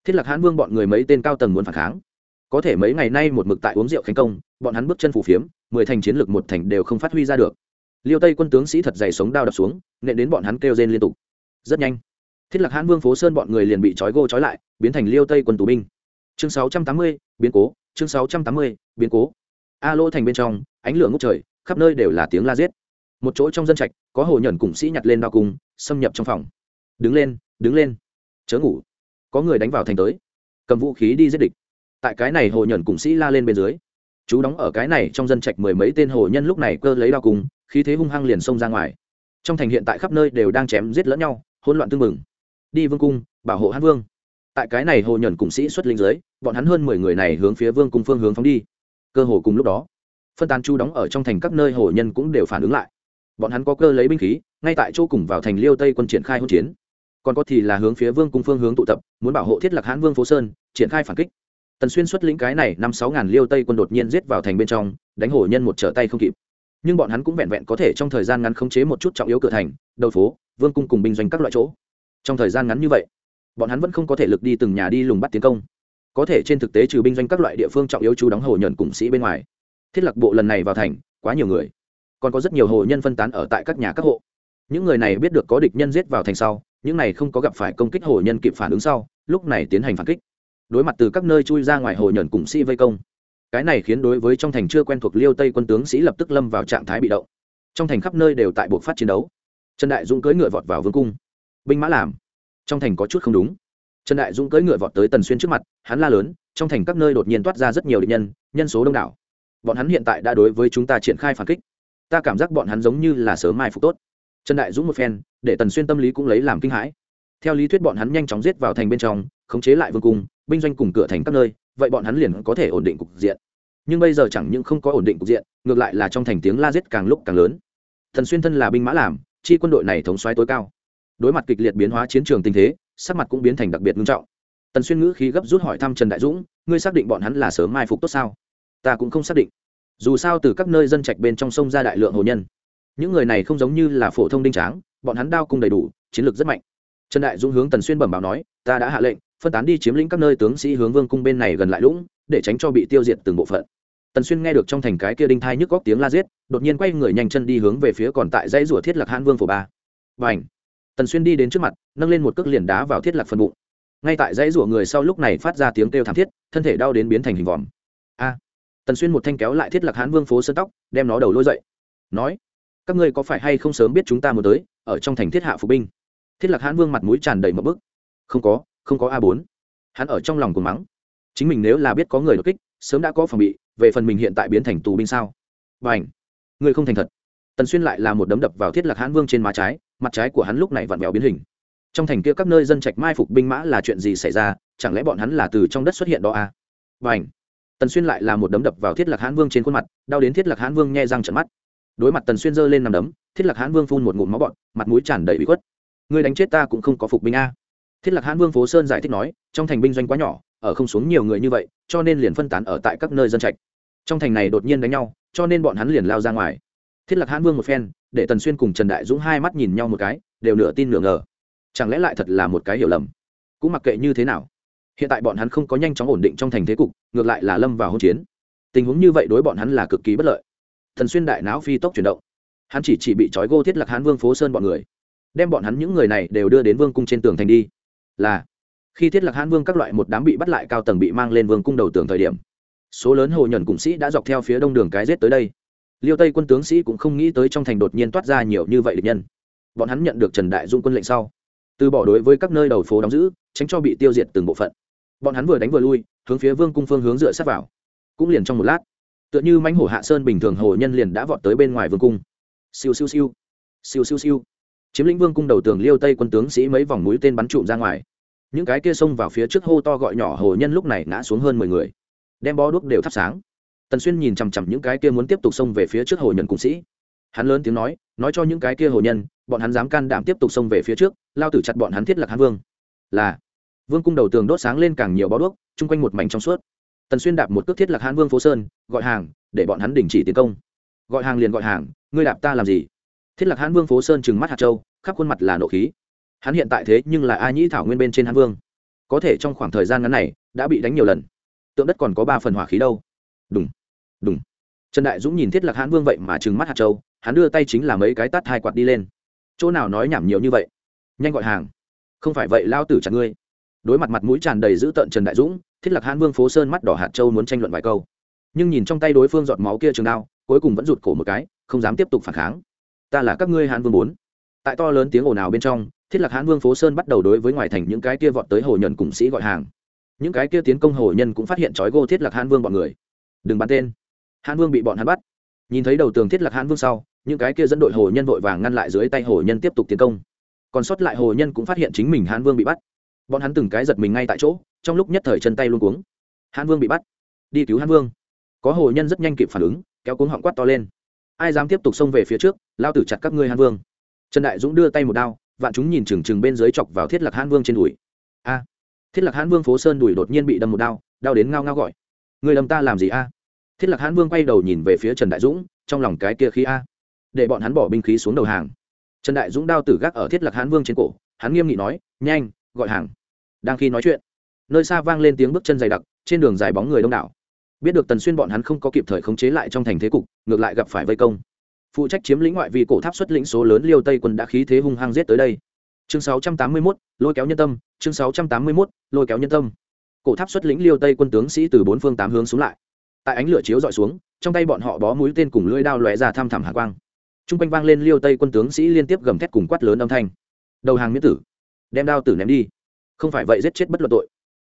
Thiết lạc hán vương bọn người mấy tên cao tầng muốn phản kháng có thể mấy ngày nay một mực tại uống rượu khánh công, bọn hắn bước chân phủ phiếm, mười thành chiến lược một thành đều không phát huy ra được. Liêu tây quân tướng sĩ thật dày sống đao đập xuống, nện đến bọn hắn kêu rên liên tục. Rất nhanh, thiết lạc hãn vương phố sơn bọn người liền bị trói gô trói lại, biến thành liêu tây quân tù binh. Chương sáu trăm tám mươi, biến cố, chương sáu trăm tám mươi, biến cố. A lô thành bên trong, ánh lửa ngốc trời, khắp nơi đều là tiếng la giết. Một chỗ trong dân trạch, có hồ nhẫn cùng sĩ nhặt lên đao cung, xâm nhập trong phòng. Đứng lên đứng lên, chớ ngủ. Có người đánh vào thành tới. Cầm vũ khí đi giết địch tại cái này hồ nhẫn cùng sĩ la lên bên dưới. Chú đóng ở cái này trong dân trạch mười mấy tên hồ nhân lúc này cơ lấy đao cung khí thế hung hăng liền xông ra ngoài. Trong thành hiện tại khắp nơi đều đang chém giết lẫn nhau, hỗn loạn tương mừng. Đi vương cung, bảo hộ hán vương. Tại cái này hồ nhẫn cùng sĩ xuất linh giới, bọn hắn hơn mười người này hướng phía vương cung phương hướng phóng đi. Cơ hồ cùng lúc đó, phân tán chú đóng ở trong thành các nơi hồ nhân cũng đều phản ứng lại. Bọn hắn có cơ lấy binh khí, ngay tại chỗ cùng vào thành liêu tây quân triển khai hỗn chiến. Còn có thì là hướng phía vương cung phương hướng tụ tập, muốn bảo hộ thiết lạc hãn vương phố sơn, triển khai phản kích tần xuyên xuất lĩnh cái này năm sáu ngàn liêu tây quân đột nhiên giết vào thành bên trong, đánh hổ nhân một trở tay không kịp. Nhưng bọn hắn cũng vẹn vẹn có thể trong thời gian ngắn khống chế một chút trọng yếu cửa thành, đầu phố, vương cung cùng binh doanh các loại chỗ. Trong thời gian ngắn như vậy, bọn hắn vẫn không có thể lực đi từng nhà đi lùng bắt tiến công. Có thể trên thực tế trừ binh doanh các loại địa phương trọng yếu chú đóng hồ nhận cùng sĩ bên ngoài, thiết lập bộ lần này vào thành, quá nhiều người. Còn có rất nhiều hồ nhân phân tán ở tại các nhà các hộ. Những người này biết được có địch nhân giết vào thành sau, những này không có gặp phải công kích hồ nhân kịp phản ứng sau, lúc này tiến hành phản kích đối mặt từ các nơi chui ra ngoài hồ nhẫn cùng sĩ vây công. Cái này khiến đối với trong thành chưa quen thuộc liêu tây quân tướng sĩ lập tức lâm vào trạng thái bị động. Trong thành khắp nơi đều tại buộc phát chiến đấu. Trần đại dũng cưỡi ngựa vọt vào vương cung. Binh mã làm. Trong thành có chút không đúng. Trần đại dũng cưỡi ngựa vọt tới tần xuyên trước mặt, hắn la lớn, trong thành các nơi đột nhiên toát ra rất nhiều địch nhân nhân số đông đảo. Bọn hắn hiện tại đã đối với chúng ta triển khai phản kích. Ta cảm giác bọn hắn giống như là sớm mai phục tốt. Trần đại dũng một phen, để tần xuyên tâm lý cũng lấy làm kinh hãi. Theo lý thuyết bọn hắn nhanh chóng giết vào thành bên trong khống chế lại vương cung, binh doanh cùng cửa thành các nơi, vậy bọn hắn liền có thể ổn định cục diện. Nhưng bây giờ chẳng những không có ổn định cục diện, ngược lại là trong thành tiếng la giết càng lúc càng lớn. Thần xuyên thân là binh mã làm, chi quân đội này thống xoáy tối cao. Đối mặt kịch liệt biến hóa chiến trường tình thế, sắc mặt cũng biến thành đặc biệt nghiêm trọng. Tần xuyên ngữ khí gấp rút hỏi thăm trần đại dũng, ngươi xác định bọn hắn là sớm mai phục tốt sao? Ta cũng không xác định. Dù sao từ các nơi dân trạch bên trong sông ra đại lượng hồ nhân, những người này không giống như là phổ thông đinh tráng, bọn hắn đao cung đầy đủ, chiến lược rất mạnh. Trần đại dũng hướng tần xuyên bẩm báo nói, ta đã hạ lệnh phân tán đi chiếm lĩnh các nơi tướng sĩ hướng vương cung bên này gần lại lũng, để tránh cho bị tiêu diệt từng bộ phận. Tần xuyên nghe được trong thành cái kia đinh thai nhức góc tiếng la giết, đột nhiên quay người nhanh chân đi hướng về phía còn tại dãy rủa thiết lạc hãn vương phổ ba. Và ảnh tần xuyên đi đến trước mặt, nâng lên một cước liền đá vào thiết lạc phần bụng. Ngay tại dãy rủa người sau lúc này phát ra tiếng kêu thảm thiết, thân thể đau đến biến thành hình vòm. A! Tần xuyên một thanh kéo lại thiết lạc hãn vương phố sơn tóc, đem nó đầu lôi dậy. Nói, các ngươi có phải hay không sớm biết chúng ta muốn tới, ở trong thành thiết hạ phục binh? Thiết lạc hãn vương mặt mũi tràn đầy một bức. Không có không có a bốn. Hắn ở trong lòng cùng mắng. Chính mình nếu là biết có người đột kích, sớm đã có phòng bị, về phần mình hiện tại biến thành tù binh sao? Và ảnh người không thành thật. Tần xuyên lại là một đấm đập vào thiết lạc hãn vương trên má trái, mặt trái của hắn lúc này vặn vẹo biến hình. Trong thành kia các nơi dân trạch mai phục binh mã là chuyện gì xảy ra, chẳng lẽ bọn hắn là từ trong đất xuất hiện đó à? và ảnh tần xuyên lại là một đấm đập vào thiết lạc hãn vương trên khuôn mặt, đau đến thiết lạc hãn vương nghe răng trận mắt. Đối mặt tần xuyên giơ lên nằm đấm, thiết lạc hãn vương phun một ngụm máu bọn mặt mũi tràn đầy bị khuất. Người đánh chết ta cũng không có phục binh a thiết lạc hãn vương phố sơn giải thích nói, trong thành binh doanh quá nhỏ, ở không xuống nhiều người như vậy, cho nên liền phân tán ở tại các nơi dân trạch. Trong thành này đột nhiên đánh nhau, cho nên bọn hắn liền lao ra ngoài. Thiết lạc hãn vương một phen, để tần xuyên cùng trần đại dũng hai mắt nhìn nhau một cái, đều nửa tin nửa ngờ. Chẳng lẽ lại thật là một cái hiểu lầm? Cũng mặc kệ như thế nào, hiện tại bọn hắn không có nhanh chóng ổn định trong thành thế cục, ngược lại là lâm vào hỗn chiến. Tình huống như vậy đối bọn hắn là cực kỳ bất lợi. Thần xuyên đại não phi tốc chuyển động. Hắn chỉ chỉ bị trói gô thiết lạc hán vương phố sơn bọn người, đem bọn hắn những người này đều đưa đến vương cung trên tường thành đi là khi thiết lạc hãn vương các loại một đám bị bắt lại cao tầng bị mang lên vương cung đầu tường thời điểm, số lớn hồ nhuận cùng sĩ đã dọc theo phía đông đường cái rết tới đây. Liêu tây quân tướng sĩ cũng không nghĩ tới trong thành đột nhiên toát ra nhiều như vậy địch nhân. Bọn hắn nhận được trần đại dung quân lệnh sau, từ bỏ đối với các nơi đầu phố đóng giữ, tránh cho bị tiêu diệt từng bộ phận. Bọn hắn vừa đánh vừa lui, hướng phía vương cung phương hướng dựa sát vào. Cũng liền trong một lát, tựa như mánh hổ hạ sơn bình thường hồ nhân liền đã vọt tới bên ngoài vương cung. Siêu siêu siêu. Siêu siêu siêu chiếm lĩnh vương cung đầu tường liêu tây quân tướng sĩ mấy vòng mũi tên bắn trụm ra ngoài. Những cái kia xông vào phía trước hô to gọi nhỏ hồ nhân lúc này ngã xuống hơn mười người. Đem bó đuốc đều thắp sáng. Tần xuyên nhìn chằm chằm những cái kia muốn tiếp tục xông về phía trước hồ nhân cùng sĩ. Hắn lớn tiếng nói nói cho những cái kia hồ nhân, bọn hắn dám can đảm tiếp tục xông về phía trước, lao tử chặt bọn hắn thiết lạc hán vương. Là, vương cung đầu tường đốt sáng lên càng nhiều bó đuốc, chung quanh một mảnh trong suốt. Tần xuyên đạp một cước thiết lạc hán vương phố sơn, gọi hàng, để bọn hắn đình chỉ tiến công. Gọi hàng liền gọi hàng, ngươi đạp ta làm gì? Thiết lạc hãn vương phố sơn trừng mắt hạt châu, khắp khuôn mặt là nộ khí. Hắn hiện tại thế nhưng là a nhĩ thảo nguyên bên trên hãn vương. Có thể trong khoảng thời gian ngắn này, đã bị đánh nhiều lần. Tượng đất còn có ba phần hỏa khí đâu. Đúng đúng trần đại dũng nhìn thiết lạc hãn vương vậy mà trừng mắt hạt châu, hắn đưa tay chính là mấy cái tát hai quạt đi lên. Chỗ nào nói nhảm nhiều như vậy? Nhanh gọi hàng. Không phải vậy lao tử chặt ngươi. Đối mặt mặt mũi tràn đầy dữ tợn trần đại dũng, thiết lạc hãn vương phố sơn mắt đỏ hạt châu muốn tranh luận vài câu. Nhưng nhìn trong tay đối phương giọt máu kia trường đao, cuối cùng vẫn rụt cổ một cái, không dám tiếp tục phản kháng ta là các ngươi hán vương bốn. Tại to lớn tiếng ồn ào bên trong, thiết lạc hán vương phố sơn bắt đầu đối với ngoài thành những cái kia vọt tới hồ nhân cùng sĩ gọi hàng. Những cái kia tiến công hồ nhân cũng phát hiện trói gô thiết lạc hán vương bọn người. Đừng bắn tên. Hán vương bị bọn hắn bắt. Nhìn thấy đầu tường thiết lạc hán vương sau, những cái kia dẫn đội hồ nhân vội vàng ngăn lại dưới tay hồ nhân tiếp tục tiến công. Còn sót lại hồ nhân cũng phát hiện chính mình hán vương bị bắt. Bọn hắn từng cái giật mình ngay tại chỗ, trong lúc nhất thời chân tay luôn cuống. Hán vương bị bắt. Đi cứu hán vương. Có hồ nhân rất nhanh kịp phản ứng, kéo cuống họng quát to lên ai dám tiếp tục xông về phía trước, lao tử chặt các ngươi hán vương. Trần đại dũng đưa tay một đao, vạn chúng nhìn chừng chừng bên dưới chọc vào thiết lạc hán vương trên đùi. A! Thiết lạc hán vương phố sơn đùi đột nhiên bị đâm một đao, đau đến ngao ngao gọi. Người đâm ta làm gì a? Thiết lạc hán vương quay đầu nhìn về phía trần đại dũng, trong lòng cái kia khí a. Để bọn hắn bỏ binh khí xuống đầu hàng. Trần đại dũng đao tử gác ở thiết lạc hán vương trên cổ, hắn nghiêm nghị nói, nhanh, gọi hàng. Đang khi nói chuyện, nơi xa vang lên tiếng bước chân dày đặc, trên đường dài bóng người đông đảo biết được tần xuyên bọn hắn không có kịp thời khống chế lại trong thành thế cục ngược lại gặp phải vây công. Phụ trách chiếm lĩnh ngoại vi cổ tháp xuất lĩnh số lớn liêu tây quân đã khí thế hung hăng giết tới đây. Chương 681, lôi kéo nhân tâm chương 681, lôi kéo nhân tâm. Cổ tháp xuất lĩnh liêu tây quân tướng sĩ từ bốn phương tám hướng xuống lại. Tại ánh lửa chiếu dọi xuống trong tay bọn họ bó mũi tên cùng lưỡi đao lóe ra tham thẳm hạ quang. T r u n g quanh vang lên liêu tây quân tướng sĩ liên tiếp gầm thét cùng quát lớn âm thanh. Đầu hàng miễn tử đem đao tử ném đi. Không phải vậy giết chết bất luận tội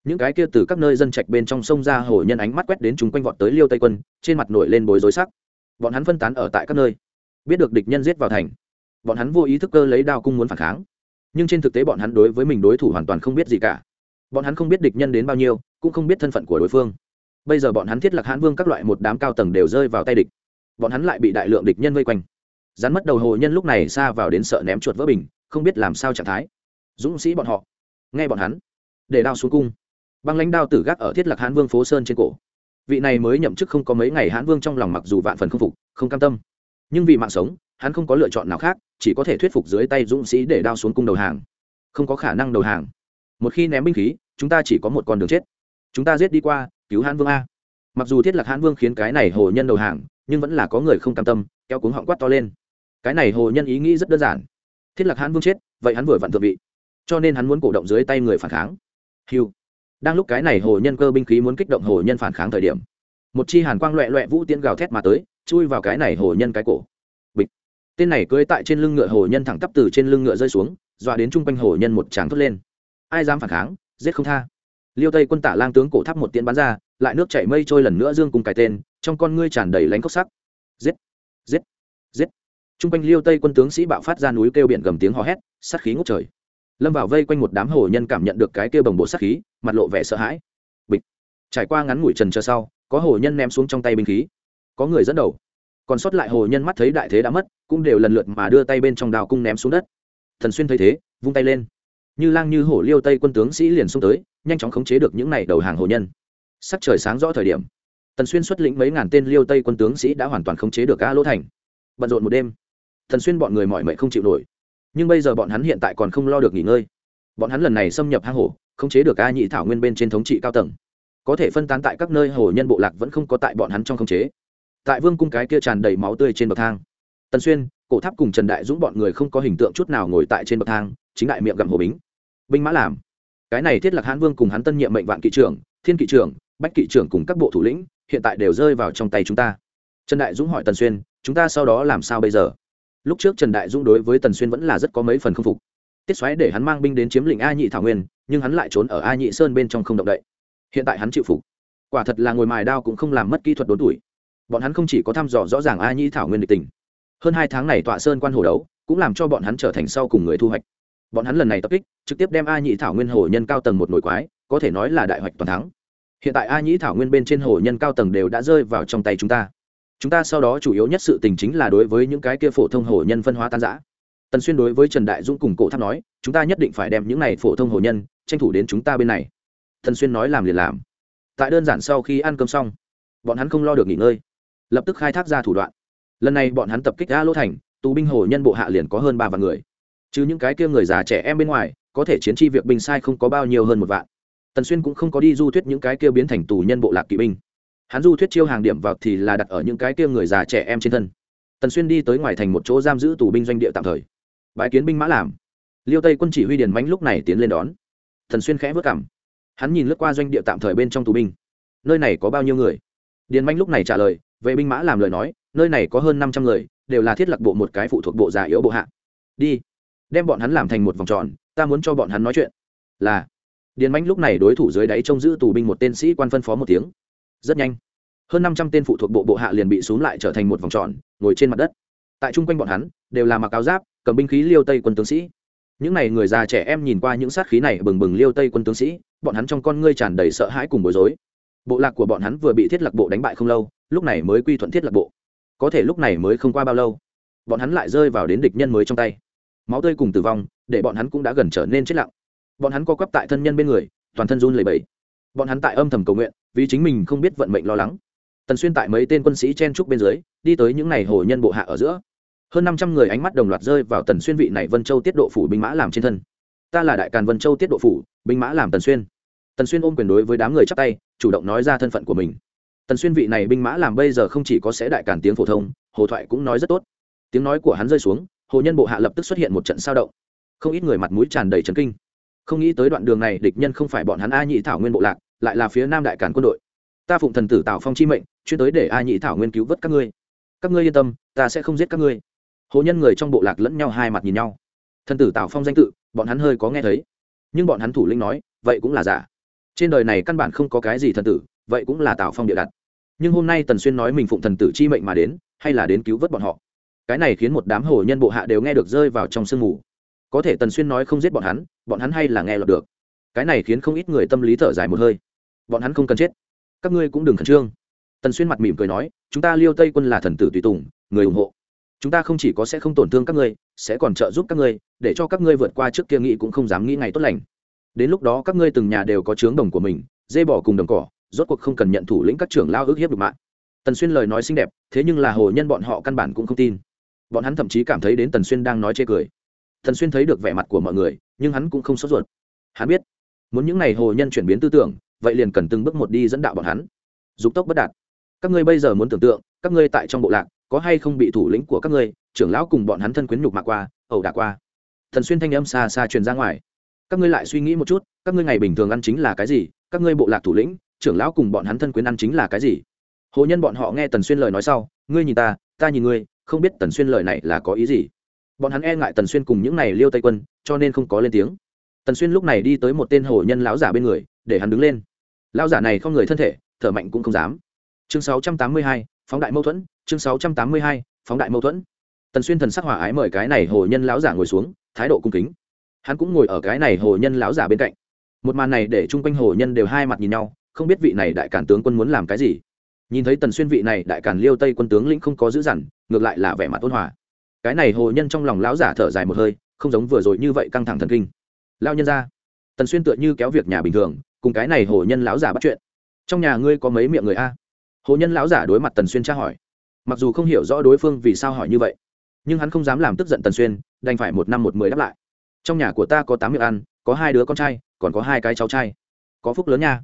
những cái kia từ các nơi dân trạch bên trong sông ra hồ nhân ánh mắt quét đến chúng quanh vọt tới liêu tây quân, trên mặt nổi lên bối rối sắc. Bọn hắn phân tán ở tại các nơi, biết được địch nhân giết vào thành. Bọn hắn vô ý thức cơ lấy đao cung muốn phản kháng. Nhưng trên thực tế bọn hắn đối với mình đối thủ hoàn toàn không biết gì cả. Bọn hắn không biết địch nhân đến bao nhiêu, cũng không biết thân phận của đối phương. Bây giờ bọn hắn thiết lập hãn vương các loại một đám cao tầng đều rơi vào tay địch. Bọn hắn lại bị đại lượng địch nhân vây quanh. Rắn mất đầu hồ nhân lúc này xa vào đến sợ ném chuột vỡ bình, không biết làm sao trạng thái. Dũng sĩ bọn họ, nghe bọn hắn, để đao xuống cung băng lãnh đao tử gác ở thiết lạc hãn vương phố sơn trên cổ. Vị này mới nhậm chức không có mấy ngày hãn vương trong lòng mặc dù vạn phần không phục, không cam tâm. Nhưng vì mạng sống, hắn không có lựa chọn nào khác, chỉ có thể thuyết phục dưới tay dũng sĩ để đao xuống cung đầu hàng. Không có khả năng đầu hàng. Một khi ném binh khí, chúng ta chỉ có một con đường chết. Chúng ta giết đi qua, cứu hãn vương a. Mặc dù thiết lạc hãn vương khiến cái này hồ nhân đầu hàng, nhưng vẫn là có người không cam tâm, kéo cuống họng quát to lên. Cái này hồ nhân ý nghĩ rất đơn giản. Thiết lạc hãn vương chết, vậy hắn vừa vặn thượng vị. Cho nên hắn muốn cổ động dưới tay người phản kháng. Hiu đang lúc cái này hồ nhân cơ binh khí muốn kích động hồ nhân phản kháng thời điểm, một chi hàn quang loẹ loẹ vũ tiễn gào thét mà tới, chui vào cái này hồ nhân cái cổ. Bịch. Tên này cưỡi tại trên lưng ngựa hồ nhân thẳng tắp từ trên lưng ngựa rơi xuống, dọa đến chung quanh hồ nhân một tràng thốt lên. Ai dám phản kháng, giết không tha. Liêu tây quân tả lang tướng cổ tháp một tiễn bắn ra, lại nước chảy mây trôi lần nữa dương cùng cái tên, trong con ngươi tràn đầy lánh cốc sắc. Giết giết giết. Chung quanh liêu tây quân tướng sĩ bạo phát ra núi kêu biển gầm tiếng hò hét, sát khí ngốc trời. Lâm vào vây quanh một đám hồ nhân cảm nhận được cái kêu bồng bộ sát khí mặt lộ vẻ sợ hãi. Bịch. Trải qua ngắn ngủi trần chờ sau, có hồ nhân ném xuống trong tay binh khí. Có người dẫn đầu. Còn sót lại hồ nhân mắt thấy đại thế đã mất, cũng đều lần lượt mà đưa tay bên trong đào cung ném xuống đất. Thần xuyên thấy thế, vung tay lên. Như lang như hổ liêu tây quân tướng sĩ liền xông tới, nhanh chóng khống chế được những này đầu hàng hồ nhân. Sắc trời sáng rõ thời điểm tần xuyên xuất lĩnh mấy ngàn tên liêu tây quân tướng sĩ đã hoàn toàn khống chế được a lỗ thành. Bận rộn một đêm, thần xuyên bọn người mọi mệnh không chịu nổi. Nhưng bây giờ bọn hắn hiện tại còn không lo được nghỉ ngơi. Bọn hắn lần này xâm nhập hang hổ khống chế được a nhị thảo nguyên bên trên thống trị cao tầng. Có thể phân tán tại các nơi hồ nhân bộ lạc vẫn không có tại bọn hắn trong khống chế. Tại vương cung cái kia tràn đầy máu tươi trên bậc thang. Tần xuyên, cổ tháp cùng trần đại dũng bọn người không có hình tượng chút nào ngồi tại trên bậc thang, chính đại miệng gặm hồ bính. Binh mã làm. Cái này thiết Lạc hãn vương cùng hắn tân nhiệm mệnh vạn kỵ trưởng, thiên kỵ trưởng, bách kỵ trưởng cùng các bộ thủ lĩnh, hiện tại đều rơi vào trong tay chúng ta. Trần đại dũng hỏi tần xuyên, chúng ta sau đó làm sao bây giờ? Lúc trước trần đại dũng đối với tần xuyên vẫn là rất có mấy phần không phục. Tiết xoáy để hắn mang binh đến chiếm lĩnh a nhị thảo nguyên nhưng hắn lại trốn ở a nhị sơn bên trong không động đậy. Hiện tại hắn chịu phục. Quả thật là ngồi mài đao cũng không làm mất kỹ thuật đốn tuổi. Bọn hắn không chỉ có thăm dò rõ ràng a nhị thảo nguyên địch tình, hơn hai tháng này tọa sơn quan hồ đấu cũng làm cho bọn hắn trở thành sau cùng người thu hoạch. Bọn hắn lần này tập kích, trực tiếp đem a nhị thảo nguyên hồ nhân cao tầng một nổi quái, có thể nói là đại hoạch toàn thắng. Hiện tại a nhĩ thảo nguyên bên trên hồ nhân cao tầng đều đã rơi vào trong tay chúng ta. Chúng ta sau đó chủ yếu nhất sự tình chính là đối với những cái kia phổ thông hồ nhân phân hóa tan giã tần xuyên đối với trần đại dũng cùng cổ tháp nói, chúng ta nhất định phải đem những này phổ thông hồ nhân tranh thủ đến chúng ta bên này. Thần xuyên nói làm liền làm. Tại đơn giản sau khi ăn cơm xong, bọn hắn không lo được nghỉ ngơi, lập tức khai thác ra thủ đoạn. Lần này bọn hắn tập kích a lỗ thành, tù binh hồ nhân bộ hạ liền có hơn ba vạn người. Chứ những cái kia người già trẻ em bên ngoài, có thể chiến tri việc binh sai không có bao nhiêu hơn một vạn. Tần xuyên cũng không có đi du thuyết những cái kia biến thành tù nhân bộ lạc kỵ binh. Hắn du thuyết chiêu hàng điểm vào thì là đặt ở những cái kia người già trẻ em trên thân. Tần xuyên đi tới ngoài thành một chỗ giam giữ tù binh doanh địa tạm thời. Bãi kiến binh mã làm. Liêu tây quân chỉ huy điền mánh lúc này tiến lên đón thần xuyên khẽ vất cảm. Hắn nhìn lướt qua doanh địa tạm thời bên trong tù binh. Nơi này có bao nhiêu người? Điền manh lúc này trả lời vệ binh mã làm lời nói, nơi này có hơn năm trăm người, đều là thiết lập bộ một cái phụ thuộc bộ già yếu bộ hạ. Đi, đem bọn hắn làm thành một vòng tròn, ta muốn cho bọn hắn nói chuyện. Là, điền manh lúc này đối thủ dưới đáy trông giữ tù binh một tên sĩ quan phân phó một tiếng. Rất nhanh, hơn năm trăm tên phụ thuộc bộ bộ hạ liền bị xuống lại trở thành một vòng tròn, ngồi trên mặt đất. Tại chung quanh bọn hắn, đều là mặc áo giáp, cầm binh khí liêu tây quân tướng sĩ những n à y người già trẻ em nhìn qua những sát khí này bừng bừng liêu tây quân tướng sĩ, bọn hắn trong con ngươi tràn đầy sợ hãi cùng bối rối. Bộ lạc của bọn hắn vừa bị thiết lập bộ đánh bại không lâu, lúc này mới quy thuận thiết lập bộ. Có thể lúc này mới không qua bao lâu, bọn hắn lại rơi vào đến địch nhân mới trong tay. Máu tươi cùng tử vong, để bọn hắn cũng đã gần trở nên chết lặng. Bọn hắn co quắp tại thân nhân bên người, toàn thân run lẩy bẩy. Bọn hắn tại âm thầm cầu nguyện, vì chính mình không biết vận mệnh lo lắng. Tần xuyên tại mấy tên quân sĩ chen trúc bên dưới, đi tới những n à y hồ nhân bộ hạ ở giữa hơn năm trăm người ánh mắt đồng loạt rơi vào tần xuyên vị này vân châu tiết độ phủ binh mã làm trên thân. Ta là đại càn vân châu tiết độ phủ, binh mã làm tần xuyên. Tần xuyên ôm quyền đối với đám người chắp tay, chủ động nói ra thân phận của mình. Tần xuyên vị này binh mã làm bây giờ không chỉ có sẽ đại càn tiếng phổ thông, hồ thoại cũng nói rất tốt. Tiếng nói của hắn rơi xuống, hồ nhân bộ hạ lập tức xuất hiện một trận sao động. Không ít người mặt mũi tràn đầy trấn kinh. Không nghĩ tới đoạn đường này, địch nhân không phải bọn hắn a nhị thảo nguyên bộ lạc, lại là phía nam đại càn quân đội. Ta phụng thần tử tạo phong chi mệnh, chuyên tới để a nhị thảo nguyên cứu vớt các ngươi. Các ngươi yên tâm, ta sẽ không giết các ngươi hồ nhân người trong bộ lạc lẫn nhau hai mặt nhìn nhau. Thân tử Tào phong danh tự, bọn hắn hơi có nghe thấy. Nhưng bọn hắn thủ lĩnh nói, vậy cũng là giả. Trên đời này căn bản không có cái gì thần tử, vậy cũng là Tào phong địa đặt. Nhưng hôm nay tần xuyên nói mình phụng thần tử chi mệnh mà đến, hay là đến cứu vớt bọn họ. Cái này khiến một đám hồ nhân bộ hạ đều nghe được rơi vào trong sương mù. Có thể tần xuyên nói không giết bọn hắn bọn hắn hay là nghe lọt được. Cái này khiến không ít người tâm lý thở dài một hơi. Bọn hắn không cần chết. Các ngươi cũng đừng khẩn trương. Tần xuyên mặt mỉm cười nói, chúng ta liêu tây quân là thần tử tùy tùng, người ủng hộ chúng ta không chỉ có sẽ không tổn thương các ngươi, sẽ còn trợ giúp các ngươi, để cho các ngươi vượt qua trước kia nghĩ cũng không dám nghĩ ngày tốt lành. Đến lúc đó các ngươi từng nhà đều có trướng đồng của mình, dê bỏ cùng đồng cỏ, rốt cuộc không cần nhận thủ lĩnh các trưởng lao ước hiếp được mạng. Tần xuyên lời nói xinh đẹp, thế nhưng là hồ nhân bọn họ căn bản cũng không tin. Bọn hắn thậm chí cảm thấy đến tần xuyên đang nói chê cười. Tần xuyên thấy được vẻ mặt của mọi người, nhưng hắn cũng không sốt ruột. Hắn biết, muốn những n à y hồ nhân chuyển biến tư tưởng, vậy liền cần từng bước một đi dẫn đạo bọn hắn. Dục tốc bất đạt. Các ngươi bây giờ muốn tưởng tượng, các ngươi tại trong bộ lạc có hay không bị thủ lĩnh của các ngươi trưởng lão cùng bọn hắn thân quyến nhục mạ qua ẩu đả qua. Thần xuyên thanh âm xa xa truyền ra ngoài. Các ngươi lại suy nghĩ một chút các ngươi ngày bình thường ăn chính là cái gì các ngươi bộ lạc thủ lĩnh trưởng lão cùng bọn hắn thân quyến ăn chính là cái gì? Hồ nhân bọn họ nghe tần xuyên lời nói sau ngươi nhìn ta ta nhìn ngươi không biết tần xuyên lời này là có ý gì. Bọn hắn e ngại tần xuyên cùng những này liêu tây quân cho nên không có lên tiếng. Tần xuyên lúc này đi tới một tên hồ nhân lão giả bên người để hắn đứng lên. Lão giả này không người thân thể thở mạnh cũng không dám. Chương 682, phóng đại mâu thuẫn chương 682, phóng đại mâu thuẫn. Tần xuyên thần sắc hòa ái mời cái này hồ nhân lão giả ngồi xuống thái độ cung kính. Hắn cũng ngồi ở cái này hồ nhân lão giả bên cạnh. Một màn này để chung quanh hồ nhân đều hai mặt nhìn nhau không biết vị này đại cản tướng quân muốn làm cái gì. Nhìn thấy tần xuyên vị này đại cản liêu tây quân tướng lĩnh không có giữ dằn ngược lại là vẻ mặt ôn hòa. Cái này hồ nhân trong lòng lão giả thở dài một hơi không giống vừa rồi như vậy căng thẳng thần kinh. Lao nhân ra tần xuyên tựa như kéo việc nhà bình thường cùng cái này hồ nhân lão giả bắt chuyện. Trong nhà ngươi có mấy miệng người a? Hồ nhân lão giả đối mặt tần xuyên tra hỏi mặc dù không hiểu rõ đối phương vì sao hỏi như vậy, nhưng hắn không dám làm tức giận tần xuyên, đành phải một năm một mười đáp lại. Trong nhà của ta có tám miệng ăn, có hai đứa con trai, còn có hai cái cháu trai. Có phúc lớn nha.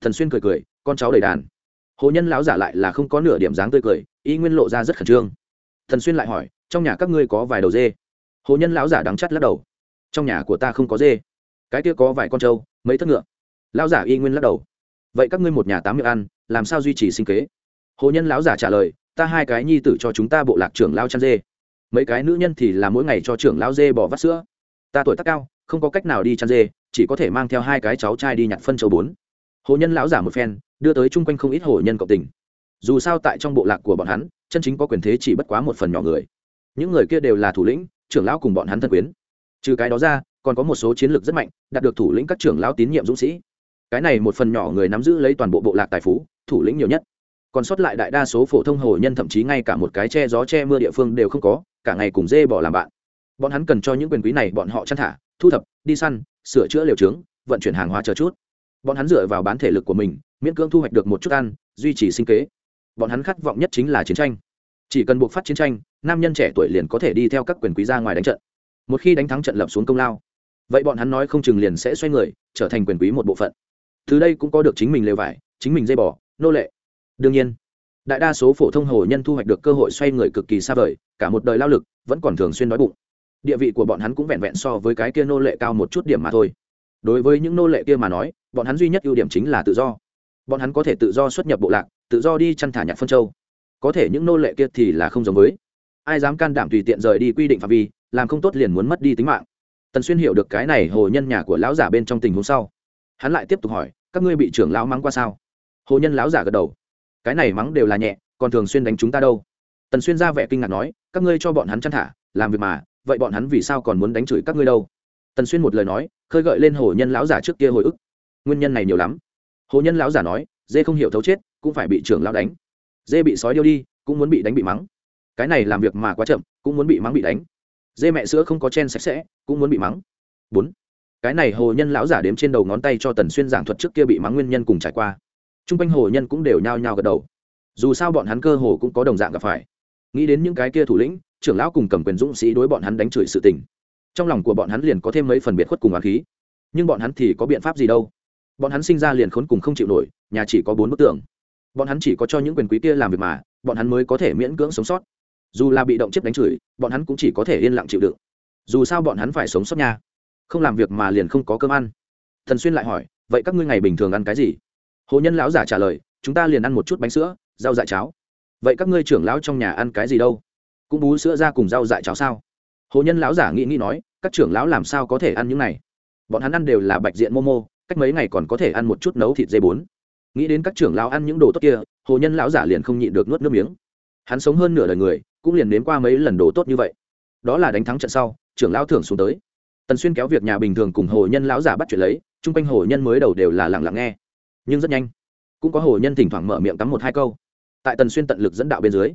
Thần xuyên cười cười, con cháu đầy đàn. Hồ nhân lão giả lại là không có nửa điểm dáng tươi cười y nguyên lộ ra rất khẩn trương. Thần xuyên lại hỏi, trong nhà các ngươi có vài đầu dê? Hồ nhân lão giả đắng chắt lắc đầu, trong nhà của ta không có dê. Cái kia có vài con trâu, mấy thất ngựa. Lão giả y nguyên lắc đầu, vậy các ngươi một nhà tám miệng ăn, làm sao duy trì sinh kế? Hồ nhân lão giả trả lời ta hai cái nhi tử cho chúng ta bộ lạc trưởng lao chăn dê. Mấy cái nữ nhân thì là mỗi ngày cho trưởng lao dê bỏ vắt sữa. Ta tuổi tác cao, không có cách nào đi chăn dê, chỉ có thể mang theo hai cái cháu trai đi nhặt phân châu bốn. Hồ nhân lão giả một phen, đưa tới chung quanh không ít hồ nhân cộng tình. Dù sao tại trong bộ lạc của bọn hắn, chân chính có quyền thế chỉ bất quá một phần nhỏ người. Những người kia đều là thủ lĩnh, trưởng lão cùng bọn hắn thân quyến. Trừ cái đó ra, còn có một số chiến lược rất mạnh, đạt được thủ lĩnh các trưởng lão tín nhiệm dũng sĩ. Cái này một phần nhỏ người nắm giữ lấy toàn bộ bộ lạc tài phú, thủ lĩnh nhiều nhất còn sót lại đại đa số phổ thông hồ nhân, thậm chí ngay cả một cái che gió che mưa địa phương đều không có, cả ngày cùng dê bỏ làm bạn. Bọn hắn cần cho những quyền quý này bọn họ chăn thả, thu thập, đi săn, sửa chữa liều trướng, vận chuyển hàng hóa chờ chút. Bọn hắn dựa vào bán thể lực của mình, miễn cưỡng thu hoạch được một chút ăn, duy trì sinh kế. Bọn hắn khát vọng nhất chính là chiến tranh. Chỉ cần buộc phát chiến tranh, nam nhân trẻ tuổi liền có thể đi theo các quyền quý ra ngoài đánh trận. Một khi đánh thắng trận lập xuống công lao, vậy bọn hắn nói không chừng liền sẽ xoay người, trở thành quyền quý một bộ phận. Từ đây cũng có được chính mình lều vải, chính mình dây bỏ nô lệ đương nhiên, đại đa số phổ thông hồ nhân thu hoạch được cơ hội xoay người cực kỳ xa vời, cả một đời lao lực vẫn còn thường xuyên đói bụng. Địa vị của bọn hắn cũng vẹn vẹn so với cái kia nô lệ cao một chút điểm mà thôi. Đối với những nô lệ kia mà nói, bọn hắn duy nhất ưu điểm chính là tự do. Bọn hắn có thể tự do xuất nhập bộ lạc, tự do đi chăn thả nhạc phân châu. Có thể những nô lệ kia thì là không giống với. Ai dám can đảm tùy tiện rời đi quy định phạm vi, làm không tốt liền muốn mất đi tính mạng. Tần xuyên hiểu được cái này hồ nhân nhà của lão giả bên trong tình huống sau. Hắn lại tiếp tục hỏi, các ngươi bị trưởng lão mắng qua sao? Hồ nhân lão giả gật đầu cái này mắng đều là nhẹ, còn thường xuyên đánh chúng ta đâu. Tần xuyên ra vẻ kinh ngạc nói, các ngươi cho bọn hắn chăn thả, làm việc mà, vậy bọn hắn vì sao còn muốn đánh chửi các ngươi đâu? Tần xuyên một lời nói, khơi gợi lên hồ nhân lão giả trước kia hồi ức. Nguyên nhân này nhiều lắm. Hồ nhân lão giả nói, dê không hiểu thấu chết, cũng phải bị trưởng lão đánh. Dê bị sói điêu đi, cũng muốn bị đánh bị mắng. Cái này làm việc mà quá chậm, cũng muốn bị mắng bị đánh. Dê mẹ sữa không có chen sạch sẽ, cũng muốn bị mắng. Bốn. Cái này hồ nhân lão giả đếm trên đầu ngón tay cho tần xuyên giảng thuật trước kia bị mắng nguyên nhân cùng trải qua t r u n g quanh hồ nhân cũng đều nhao nhao gật đầu. Dù sao bọn hắn cơ hồ cũng có đồng dạng gặp phải. Nghĩ đến những cái kia thủ lĩnh, trưởng lão cùng cầm quyền dũng sĩ đối bọn hắn đánh chửi sự tình. Trong lòng của bọn hắn liền có thêm mấy phần biệt khuất cùng á khí. Nhưng bọn hắn thì có biện pháp gì đâu? Bọn hắn sinh ra liền khốn cùng không chịu nổi, nhà chỉ có bốn bức tường. Bọn hắn chỉ có cho những quyền quý kia làm việc mà, bọn hắn mới có thể miễn cưỡng sống sót. Dù là bị động chiếc đánh chửi, bọn hắn cũng chỉ có thể yên lặng chịu đựng. Dù sao bọn hắn phải sống sót nha. Không làm việc mà liền không có cơm ăn. Thần xuyên lại hỏi, vậy các ngươi ngày bình thường ăn cái gì? Hồ nhân lão giả trả lời, chúng ta liền ăn một chút bánh sữa, rau dại cháo. Vậy các ngươi trưởng lão trong nhà ăn cái gì đâu? Cũng bú sữa ra cùng rau dại cháo sao? Hồ nhân lão giả nghĩ nghĩ nói, các trưởng lão làm sao có thể ăn những này? Bọn hắn ăn đều là bạch diện momo, cách mấy ngày còn có thể ăn một chút nấu thịt dây bốn nghĩ đến các trưởng lão ăn những đồ tốt kia, hồ nhân lão giả liền không nhịn được nuốt nước miếng. Hắn sống hơn nửa đời người, cũng liền nếm qua mấy lần đồ tốt như vậy. Đó là đánh thắng trận sau, trưởng lão thưởng xuống tới. Tần xuyên kéo việc nhà bình thường cùng hồ nhân lão giả bắt chuyện lấy, chung quanh hồ nhân mới đầu đều là lặng lặng nghe nhưng rất nhanh cũng có hồ nhân thỉnh thoảng mở miệng cắm một hai câu tại tần xuyên tận lực dẫn đạo bên dưới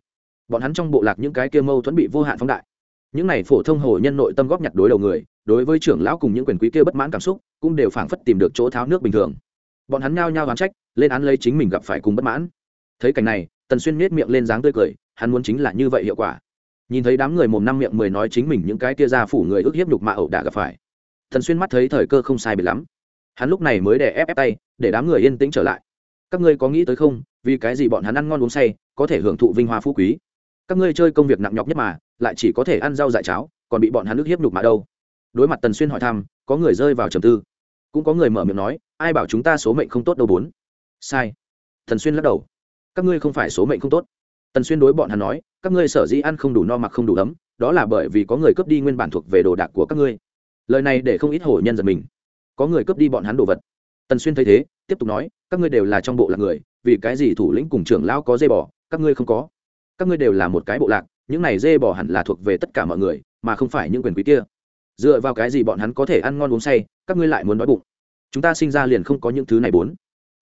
bọn hắn trong bộ lạc những cái kia mâu thuẫn bị vô hạn phóng đại những này phổ thông hồ nhân nội tâm góp nhặt đối đầu người đối với trưởng lão cùng những quyền quý kia bất mãn cảm xúc cũng đều phảng phất tìm được chỗ tháo nước bình thường bọn hắn nhao nhao oán trách lên án lấy chính mình gặp phải cùng bất mãn thấy cảnh này tần xuyên nhếch miệng lên dáng tươi cười hắn muốn chính là như vậy hiệu quả nhìn thấy đám người mồm năm miệng mười nói chính mình những cái kia ra phủ người ức hiếp nhục mạ ẩu đả gặp phải tần xuyên mắt thấy thời cơ không sai biệt lắm hắn lúc này mới để ép ép tay, để đám người yên tĩnh trở lại. Các ngươi có nghĩ tới không? Vì cái gì bọn hắn ăn ngon uống say, có thể hưởng thụ vinh hoa phú quý? Các ngươi chơi công việc nặng nhọc nhất mà, lại chỉ có thể ăn rau dại cháo, còn bị bọn hắn nước hiếp nhục mà đâu. Đối mặt tần xuyên hỏi thăm, có người rơi vào trầm tư. Cũng có người mở miệng nói, ai bảo chúng ta số mệnh không tốt đâu bốn? Sai. Thần xuyên lắc đầu. Các ngươi không phải số mệnh không tốt. Tần xuyên đối bọn hắn nói, các ngươi sở dĩ ăn không đủ no mặc không đủ ấm, đó là bởi vì có người cướp đi nguyên bản thuộc về đồ đạc của các ngươi. Lời này để không ít hổ nhân giật mình có người cướp đi bọn hắn đồ vật. Tần xuyên thấy thế, tiếp tục nói, các ngươi đều là trong bộ lạc người, vì cái gì thủ lĩnh cùng trưởng lão có dê bò, các ngươi không có. Các ngươi đều là một cái bộ lạc, những này dê bò hẳn là thuộc về tất cả mọi người, mà không phải những quyền quý kia. Dựa vào cái gì bọn hắn có thể ăn ngon uống say, các ngươi lại muốn đói bụng. Chúng ta sinh ra liền không có những thứ này bốn.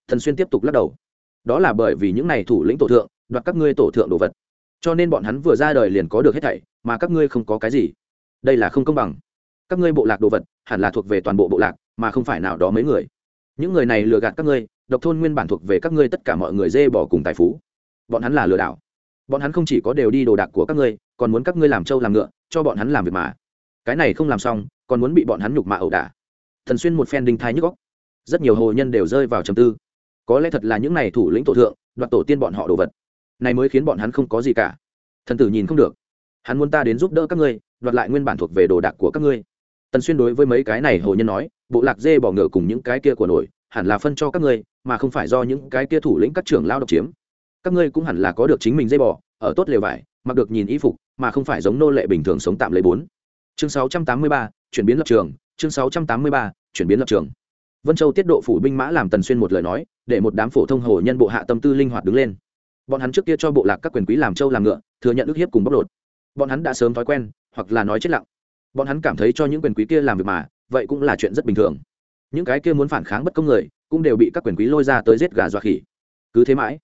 Thần xuyên tiếp tục lắc đầu. Đó là bởi vì những này thủ lĩnh tổ thượng, đoạt các ngươi tổ thượng đồ vật. Cho nên bọn hắn vừa ra đời liền có được hết thảy, mà các ngươi không có cái gì. Đây là không công bằng các ngươi bộ lạc đồ vật, hẳn là thuộc về toàn bộ bộ lạc, mà không phải nào đó mấy người. Những người này lừa gạt các ngươi, độc thôn nguyên bản thuộc về các ngươi tất cả mọi người dê bỏ cùng tài phú. Bọn hắn là lừa đảo. Bọn hắn không chỉ có đều đi đồ đạc của các ngươi, còn muốn các ngươi làm trâu làm ngựa, cho bọn hắn làm việc mà. Cái này không làm xong, còn muốn bị bọn hắn nhục mạ ẩu đả. Thần xuyên một phen đinh thai nhức góc rất nhiều hồ nhân đều rơi vào trầm tư. Có lẽ thật là những này thủ lĩnh tổ thượng, đoạt tổ tiên bọn họ đồ vật. Này mới khiến bọn hắn không có gì cả. Thần tử nhìn không được. Hắn muốn ta đến giúp đỡ các ngươi, đoạt lại nguyên bản thuộc về đồ đạc của các ngươi tần xuyên đối với mấy cái này hồ nhân nói bộ lạc dê bỏ ngựa cùng những cái kia của nổi hẳn là phân cho các ngươi mà không phải do những cái kia thủ lĩnh các trưởng lao độc chiếm. Các ngươi cũng hẳn là có được chính mình dây bò ở tốt lều vải mặc được nhìn y phục mà không phải giống nô lệ bình thường sống tạm lấy bốn. Chương 683, chuyển biến lập trường. Chương 683, chuyển biến lập trường. Vân châu tiết độ phủ binh mã làm tần xuyên một lời nói để một đám phổ thông hồ nhân bộ hạ tâm tư linh hoạt đứng lên. Bọn hắn trước kia cho bộ lạc các quyền quý làm châu làm ngựa thừa nhận ức hiếp cùng bóc lột. Bọn hắn đã sớm thói quen hoặc là nói chết lặng bọn hắn cảm thấy cho những quyền quý kia làm việc mà, vậy cũng là chuyện rất bình thường. Những cái kia muốn phản kháng bất công người, cũng đều bị các quyền quý lôi ra tới giết gà dọa khỉ. Cứ thế mãi,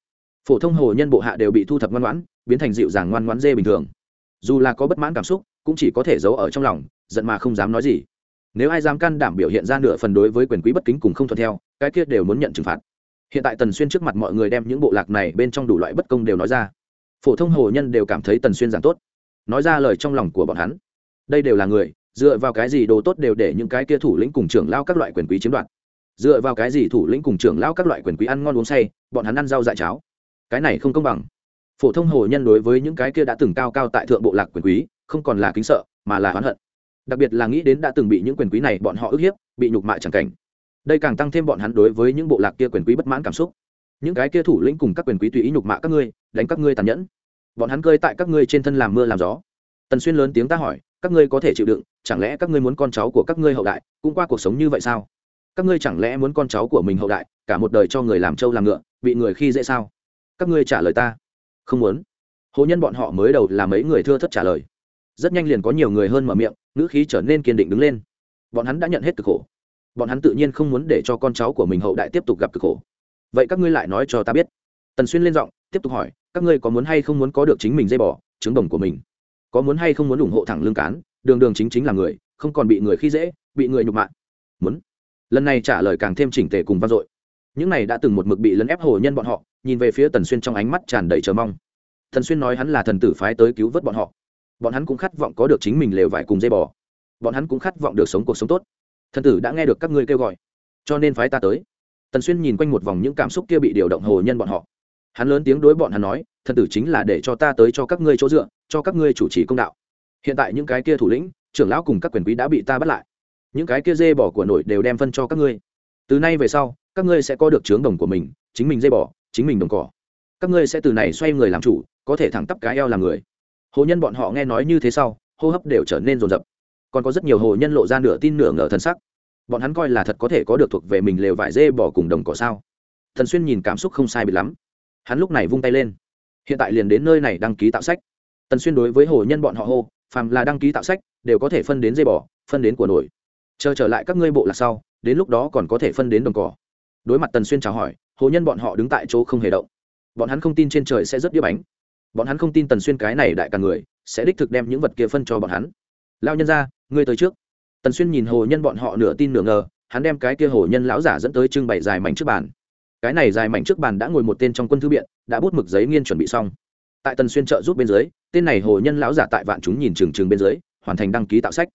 phổ thông hồ nhân bộ hạ đều bị thu thập ngoan ngoãn, biến thành dịu dàng ngoan ngoãn dê bình thường. Dù là có bất mãn cảm xúc, cũng chỉ có thể giấu ở trong lòng, giận mà không dám nói gì. Nếu ai dám can đảm biểu hiện ra nửa phần đối với quyền quý bất kính cùng không thuận theo, cái kia đều muốn nhận trừng phạt. Hiện tại tần xuyên trước mặt mọi người đem những bộ lạc này bên trong đủ loại bất công đều nói ra. Phổ thông hồ nhân đều cảm thấy tần xuyên giảng tốt. Nói ra lời trong lòng của bọn hắn đây đều là người, dựa vào cái gì đồ tốt đều để những cái kia thủ lĩnh cùng trưởng lao các loại quyền quý chiếm đoạt. Dựa vào cái gì thủ lĩnh cùng trưởng lao các loại quyền quý ăn ngon uống say, bọn hắn ăn rau dại cháo. Cái này không công bằng. Phổ thông hồ nhân đối với những cái kia đã từng cao cao tại thượng bộ lạc quyền quý, không còn là kính sợ, mà là oán hận. Đặc biệt là nghĩ đến đã từng bị những quyền quý này bọn họ ức hiếp, bị nhục mại chẳng cảnh. Đây càng tăng thêm bọn hắn đối với những bộ lạc kia quyền quý bất mãn cảm xúc. Những cái kia thủ lĩnh cùng các quyền quý tùy ý nhục mạ các ngươi, đánh các ngươi tàn nhẫn. Bọn hắn cơi tại các ngươi trên thân làm mưa làm gió. Tần xuyên lớn tiếng ta hỏi các ngươi có thể chịu đựng, chẳng lẽ các ngươi muốn con cháu của các ngươi hậu đại, cũng qua cuộc sống như vậy sao? Các ngươi chẳng lẽ muốn con cháu của mình hậu đại, cả một đời cho người làm trâu làm ngựa, bị người khi dễ sao? Các ngươi trả lời ta. Không muốn. Hồ nhân bọn họ mới đầu là mấy người thưa thất trả lời. Rất nhanh liền có nhiều người hơn mở miệng, ngữ khí trở nên kiên định đứng lên. Bọn hắn đã nhận hết cực khổ. Bọn hắn tự nhiên không muốn để cho con cháu của mình hậu đại tiếp tục gặp cực khổ. Vậy các ngươi lại nói cho ta biết. Tần xuyên lên giọng, tiếp tục hỏi, các ngươi có muốn hay không muốn có được chính mình dây bỏ trứng đồng của mình? Có muốn hay không muốn ủng hộ thẳng lương cán, đường đường chính chính là người, không còn bị người khi dễ, bị người nhục mạ. Muốn. Lần này trả lời càng thêm chỉnh tề cùng vang dội. Những này đã từng một mực bị lấn ép hồ nhân bọn họ, nhìn về phía tần xuyên trong ánh mắt tràn đầy chờ mong. Thần xuyên nói hắn là thần tử phái tới cứu vớt bọn họ. Bọn hắn cũng khát vọng có được chính mình lều vải cùng dây bò. Bọn hắn cũng khát vọng được sống cuộc sống tốt. Thần tử đã nghe được các ngươi kêu gọi, cho nên phái ta tới. Tần xuyên nhìn quanh một vòng những cảm xúc kia bị điều động hồ nhân bọn họ hắn lớn tiếng đối bọn hắn nói, thần tử chính là để cho ta tới cho các ngươi chỗ dựa, cho các ngươi chủ trì công đạo. Hiện tại những cái kia thủ lĩnh, trưởng lão cùng các quyền quý đã bị ta bắt lại. Những cái kia dê bỏ của nội đều đem phân cho các ngươi. Từ nay về sau, các ngươi sẽ có được trướng đồng của mình, chính mình dê bỏ chính mình đồng cỏ. Các ngươi sẽ từ này xoay người làm chủ, có thể thẳng tắp cái eo làm người. Hồ nhân bọn họ nghe nói như thế sau, hô hấp đều trở nên rồn rập. Còn có rất nhiều hồ nhân lộ ra nửa tin nửa ngờ thân sắc. Bọn hắn coi là thật có thể có được thuộc về mình lều vải dê bỏ cùng đồng cỏ sao? Thần xuyên nhìn cảm xúc không sai bị lắm hắn lúc này vung tay lên. Hiện tại liền đến nơi này đăng ký tạo sách. Tần xuyên đối với hồ nhân bọn họ hô, phàm là đăng ký tạo sách, đều có thể phân đến dây bò, phân đến của nổi. Chờ trở lại các ngươi bộ là sau, đến lúc đó còn có thể phân đến đồng cỏ. Đối mặt tần xuyên chào hỏi, hồ nhân bọn họ đứng tại chỗ không hề động. Bọn hắn không tin trên trời sẽ rất đĩa bánh. Bọn hắn không tin tần xuyên cái này đại cả người sẽ đích thực đem những vật kia phân cho bọn hắn. Lao nhân ra ngươi tới trước. Tần xuyên nhìn hồ nhân bọn họ nửa tin nửa ngờ, hắn đem cái kia hồ nhân lão giả dẫn tới trưng bày dài mảnh trước bàn cái này dài mảnh trước bàn đã ngồi một tên trong quân thư biện, đã bút mực giấy nghiên chuẩn bị xong. Tại tần xuyên trợ giúp bên dưới, tên này hồ nhân lão giả tại vạn chúng nhìn trừng trừng bên dưới, hoàn thành đăng ký tạo sách.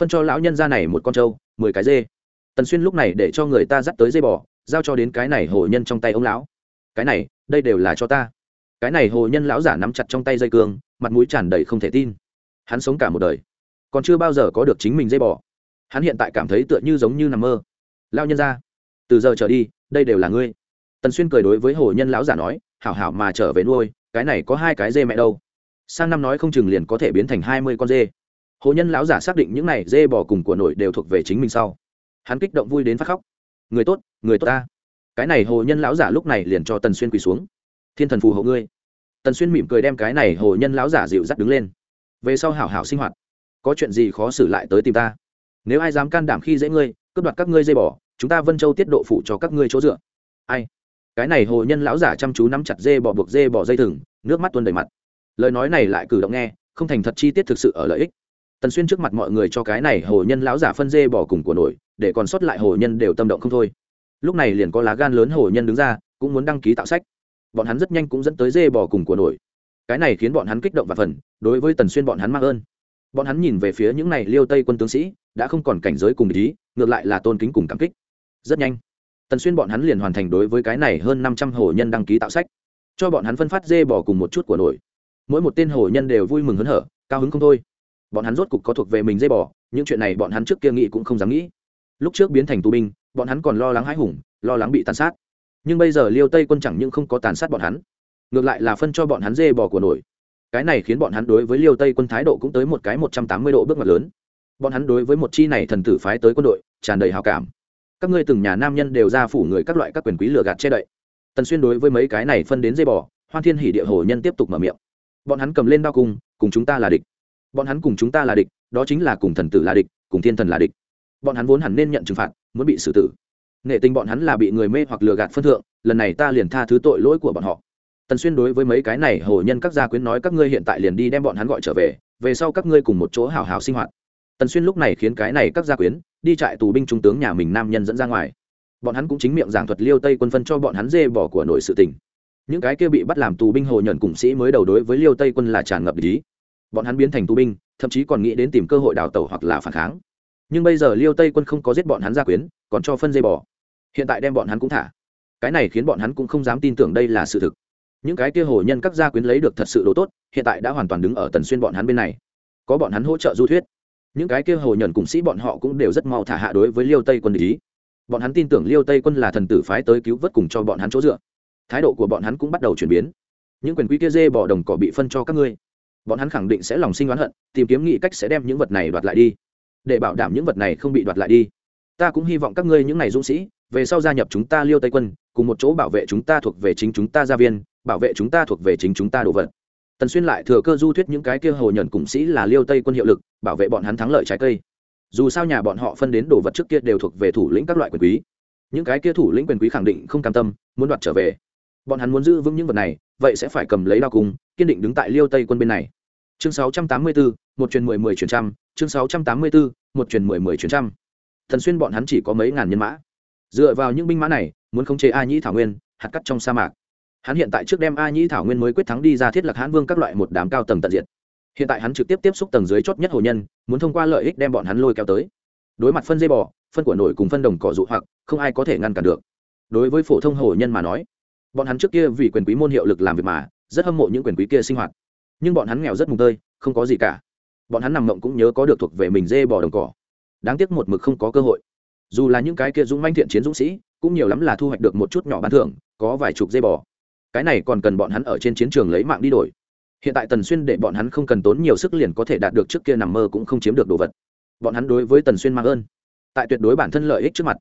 Phân cho lão nhân ra này một con trâu, mười cái dê. Tần xuyên lúc này để cho người ta dắt tới dây bò, giao cho đến cái này hồ nhân trong tay ông lão. Cái này, đây đều là cho ta. Cái này hồ nhân lão giả nắm chặt trong tay dây cương, mặt mũi tràn đầy không thể tin. Hắn sống cả một đời, còn chưa bao giờ có được chính mình dây bò. Hắn hiện tại cảm thấy tựa như giống như nằm mơ. Lao nhân ra, từ giờ trở đi, đây đều là ngươi tần xuyên cười đối với hồ nhân lão giả nói, hảo hảo mà trở về nuôi, cái này có hai cái dê mẹ đâu. Sang năm nói không chừng liền có thể biến thành hai mươi con dê. Hồ nhân lão giả xác định những này dê bò cùng của nội đều thuộc về chính mình sau. Hắn kích động vui đến phát khóc. Người tốt người tốt ta. Cái này hồ nhân lão giả lúc này liền cho tần xuyên quỳ xuống. Thiên thần phù hộ ngươi. Tần xuyên mỉm cười đem cái này hồ nhân lão giả dịu dắt đứng lên. Về sau hảo hảo sinh hoạt. Có chuyện gì khó xử lại tới tìm ta. Nếu ai dám can đảm khi dễ ngươi, cướp đoạt các ngươi dây bỏ chúng ta vân châu tiết độ phụ cho các ngươi chỗ dựa. Ai? Cái này hồ nhân lão giả chăm chú nắm chặt dê bỏ buộc dê bỏ dây thừng, nước mắt tuôn đầy mặt. Lời nói này lại cử động nghe, không thành thật chi tiết thực sự ở lợi ích. Tần xuyên trước mặt mọi người cho cái này hồ nhân lão giả phân dê bỏ cùng của nổi, để còn sót lại hồ nhân đều tâm động không thôi. Lúc này liền có lá gan lớn hồ nhân đứng ra, cũng muốn đăng ký tạo sách. Bọn hắn rất nhanh cũng dẫn tới dê bỏ cùng của nổi. Cái này khiến bọn hắn kích động và phần, đối với tần xuyên bọn hắn mang ơn. Bọn hắn nhìn về phía những này liêu tây quân tướng sĩ, đã không còn cảnh giới cùng ý, ngược lại là tôn kính cùng cảm kích. Rất nhanh tần xuyên bọn hắn liền hoàn thành đối với cái này hơn năm trăm hồ nhân đăng ký tạo sách. Cho bọn hắn phân phát dê bỏ cùng một chút của nổi. Mỗi một tên hồ nhân đều vui mừng hớn hở, cao hứng không thôi. Bọn hắn rốt cục có thuộc về mình dê bỏ những chuyện này bọn hắn trước kia nghĩ cũng không dám nghĩ. Lúc trước biến thành tù binh, bọn hắn còn lo lắng hãi hùng, lo lắng bị tàn sát. Nhưng bây giờ liêu tây quân chẳng những không có tàn sát bọn hắn, ngược lại là phân cho bọn hắn dê bò của nổi. Cái này khiến bọn hắn đối với liêu tây quân thái độ cũng tới một cái một trăm tám mươi độ bước ngoặt lớn. Bọn hắn đối với một chi này thần tử phái tới quân đội, tràn đầy hào cảm các ngươi từng nhà nam nhân đều ra phủ người các loại các quyền quý lừa gạt che đậy. Tần xuyên đối với mấy cái này phân đến dây bò, hoan thiên hỉ địa hồ nhân tiếp tục mở miệng. Bọn hắn cầm lên đao cung, cùng chúng ta là địch. Bọn hắn cùng chúng ta là địch, đó chính là cùng thần tử là địch, cùng thiên thần là địch. Bọn hắn vốn hẳn nên nhận trừng phạt, muốn bị xử tử. Nghệ tình bọn hắn là bị người mê hoặc lừa gạt phân thượng, lần này ta liền tha thứ tội lỗi của bọn họ. Tần xuyên đối với mấy cái này hồ nhân các gia quyến nói các ngươi hiện tại liền đi đem bọn hắn gọi trở về về sau các ngươi cùng một chỗ hào hào sinh hoạt tần xuyên lúc này khiến cái này các gia quyến đi trại tù binh trung tướng nhà mình nam nhân dẫn ra ngoài. Bọn hắn cũng chính miệng giảng thuật liêu tây quân phân cho bọn hắn dê bỏ của nội sự tình. Những cái kia bị bắt làm tù binh hồ nhận cùng sĩ mới đầu đối với liêu tây quân là tràn ngập lý bọn hắn biến thành tù binh, thậm chí còn nghĩ đến tìm cơ hội đào tẩu hoặc là phản kháng. Nhưng bây giờ liêu tây quân không có giết bọn hắn gia quyến, còn cho phân dây bò hiện tại đem bọn hắn cũng thả. Cái này khiến bọn hắn cũng không dám tin tưởng đây là sự thực. Những cái kia hồ nhân các gia quyến lấy được thật sự đồ tốt, hiện tại đã hoàn toàn đứng ở tần xuyên bọn hắn bên này. Có bọn hắn hỗ trợ du thuyết những cái kia hồ nhận cùng sĩ bọn họ cũng đều rất mau thả hạ đối với liêu tây quân ý. Bọn hắn tin tưởng liêu tây quân là thần tử phái tới cứu vớt cùng cho bọn hắn chỗ dựa. Thái độ của bọn hắn cũng bắt đầu chuyển biến. Những quyền quý kia dê bỏ đồng cỏ bị phân cho các ngươi. Bọn hắn khẳng định sẽ lòng sinh oán hận, tìm kiếm nghị cách sẽ đem những vật này đoạt lại đi. Để bảo đảm những vật này không bị đoạt lại đi. Ta cũng hy vọng các ngươi những n à y dũng sĩ, về sau gia nhập chúng ta liêu tây quân, cùng một chỗ bảo vệ chúng ta thuộc về chính chúng ta gia viên, bảo vệ chúng ta thuộc về chính chúng ta đồ vật tần xuyên lại thừa cơ du thuyết những cái kia hồ nhận cùng sĩ là liêu tây quân hiệu lực bảo vệ bọn hắn thắng lợi trái cây. Dù sao nhà bọn họ phân đến đồ vật trước kia đều thuộc về thủ lĩnh các loại quyền quý. Những cái kia thủ lĩnh quyền quý khẳng định không cam tâm muốn đoạt trở về. Bọn hắn muốn giữ vững những vật này vậy sẽ phải cầm lấy đao cung kiên định đứng tại liêu tây quân bên này. Chương 684, một truyền mười mười truyền trăm chương 684, một truyền mười mười truyền trăm. Thần xuyên bọn hắn chỉ có mấy ngàn nhân mã. Dựa vào những binh mã này muốn khống chế a nhĩ thảo nguyên hạt cắt trong sa mạc hắn hiện tại trước đem a nhĩ thảo nguyên mới quyết thắng đi ra thiết lập hãn vương các loại một đám cao tầng tận diện hiện tại hắn trực tiếp tiếp xúc tầng dưới chót nhất hồ nhân, muốn thông qua lợi ích đem bọn hắn lôi kéo tới. Đối mặt phân dây bò, phân của nổi cùng phân đồng cỏ dụ hoặc, không ai có thể ngăn cản được. Đối với phổ thông hồ nhân mà nói, bọn hắn trước kia vì quyền quý môn hiệu lực làm việc mà, rất hâm mộ những quyền quý kia sinh hoạt. Nhưng bọn hắn nghèo rất mùng tơi, không có gì cả. Bọn hắn nằm mộng cũng nhớ có được thuộc về mình dê bò đồng cỏ. Đáng tiếc một mực không có cơ hội. Dù là những cái kia dũng manh thiện chiến dũng sĩ, cũng nhiều lắm là thu hoạch được một chút nhỏ bán thưởng, có vài chục dê bò cái này còn cần bọn hắn ở trên chiến trường lấy mạng đi đổi. Hiện tại tần xuyên để bọn hắn không cần tốn nhiều sức liền có thể đạt được trước kia nằm mơ cũng không chiếm được đồ vật. Bọn hắn đối với tần xuyên mang ơn. Tại tuyệt đối bản thân lợi ích trước mặt,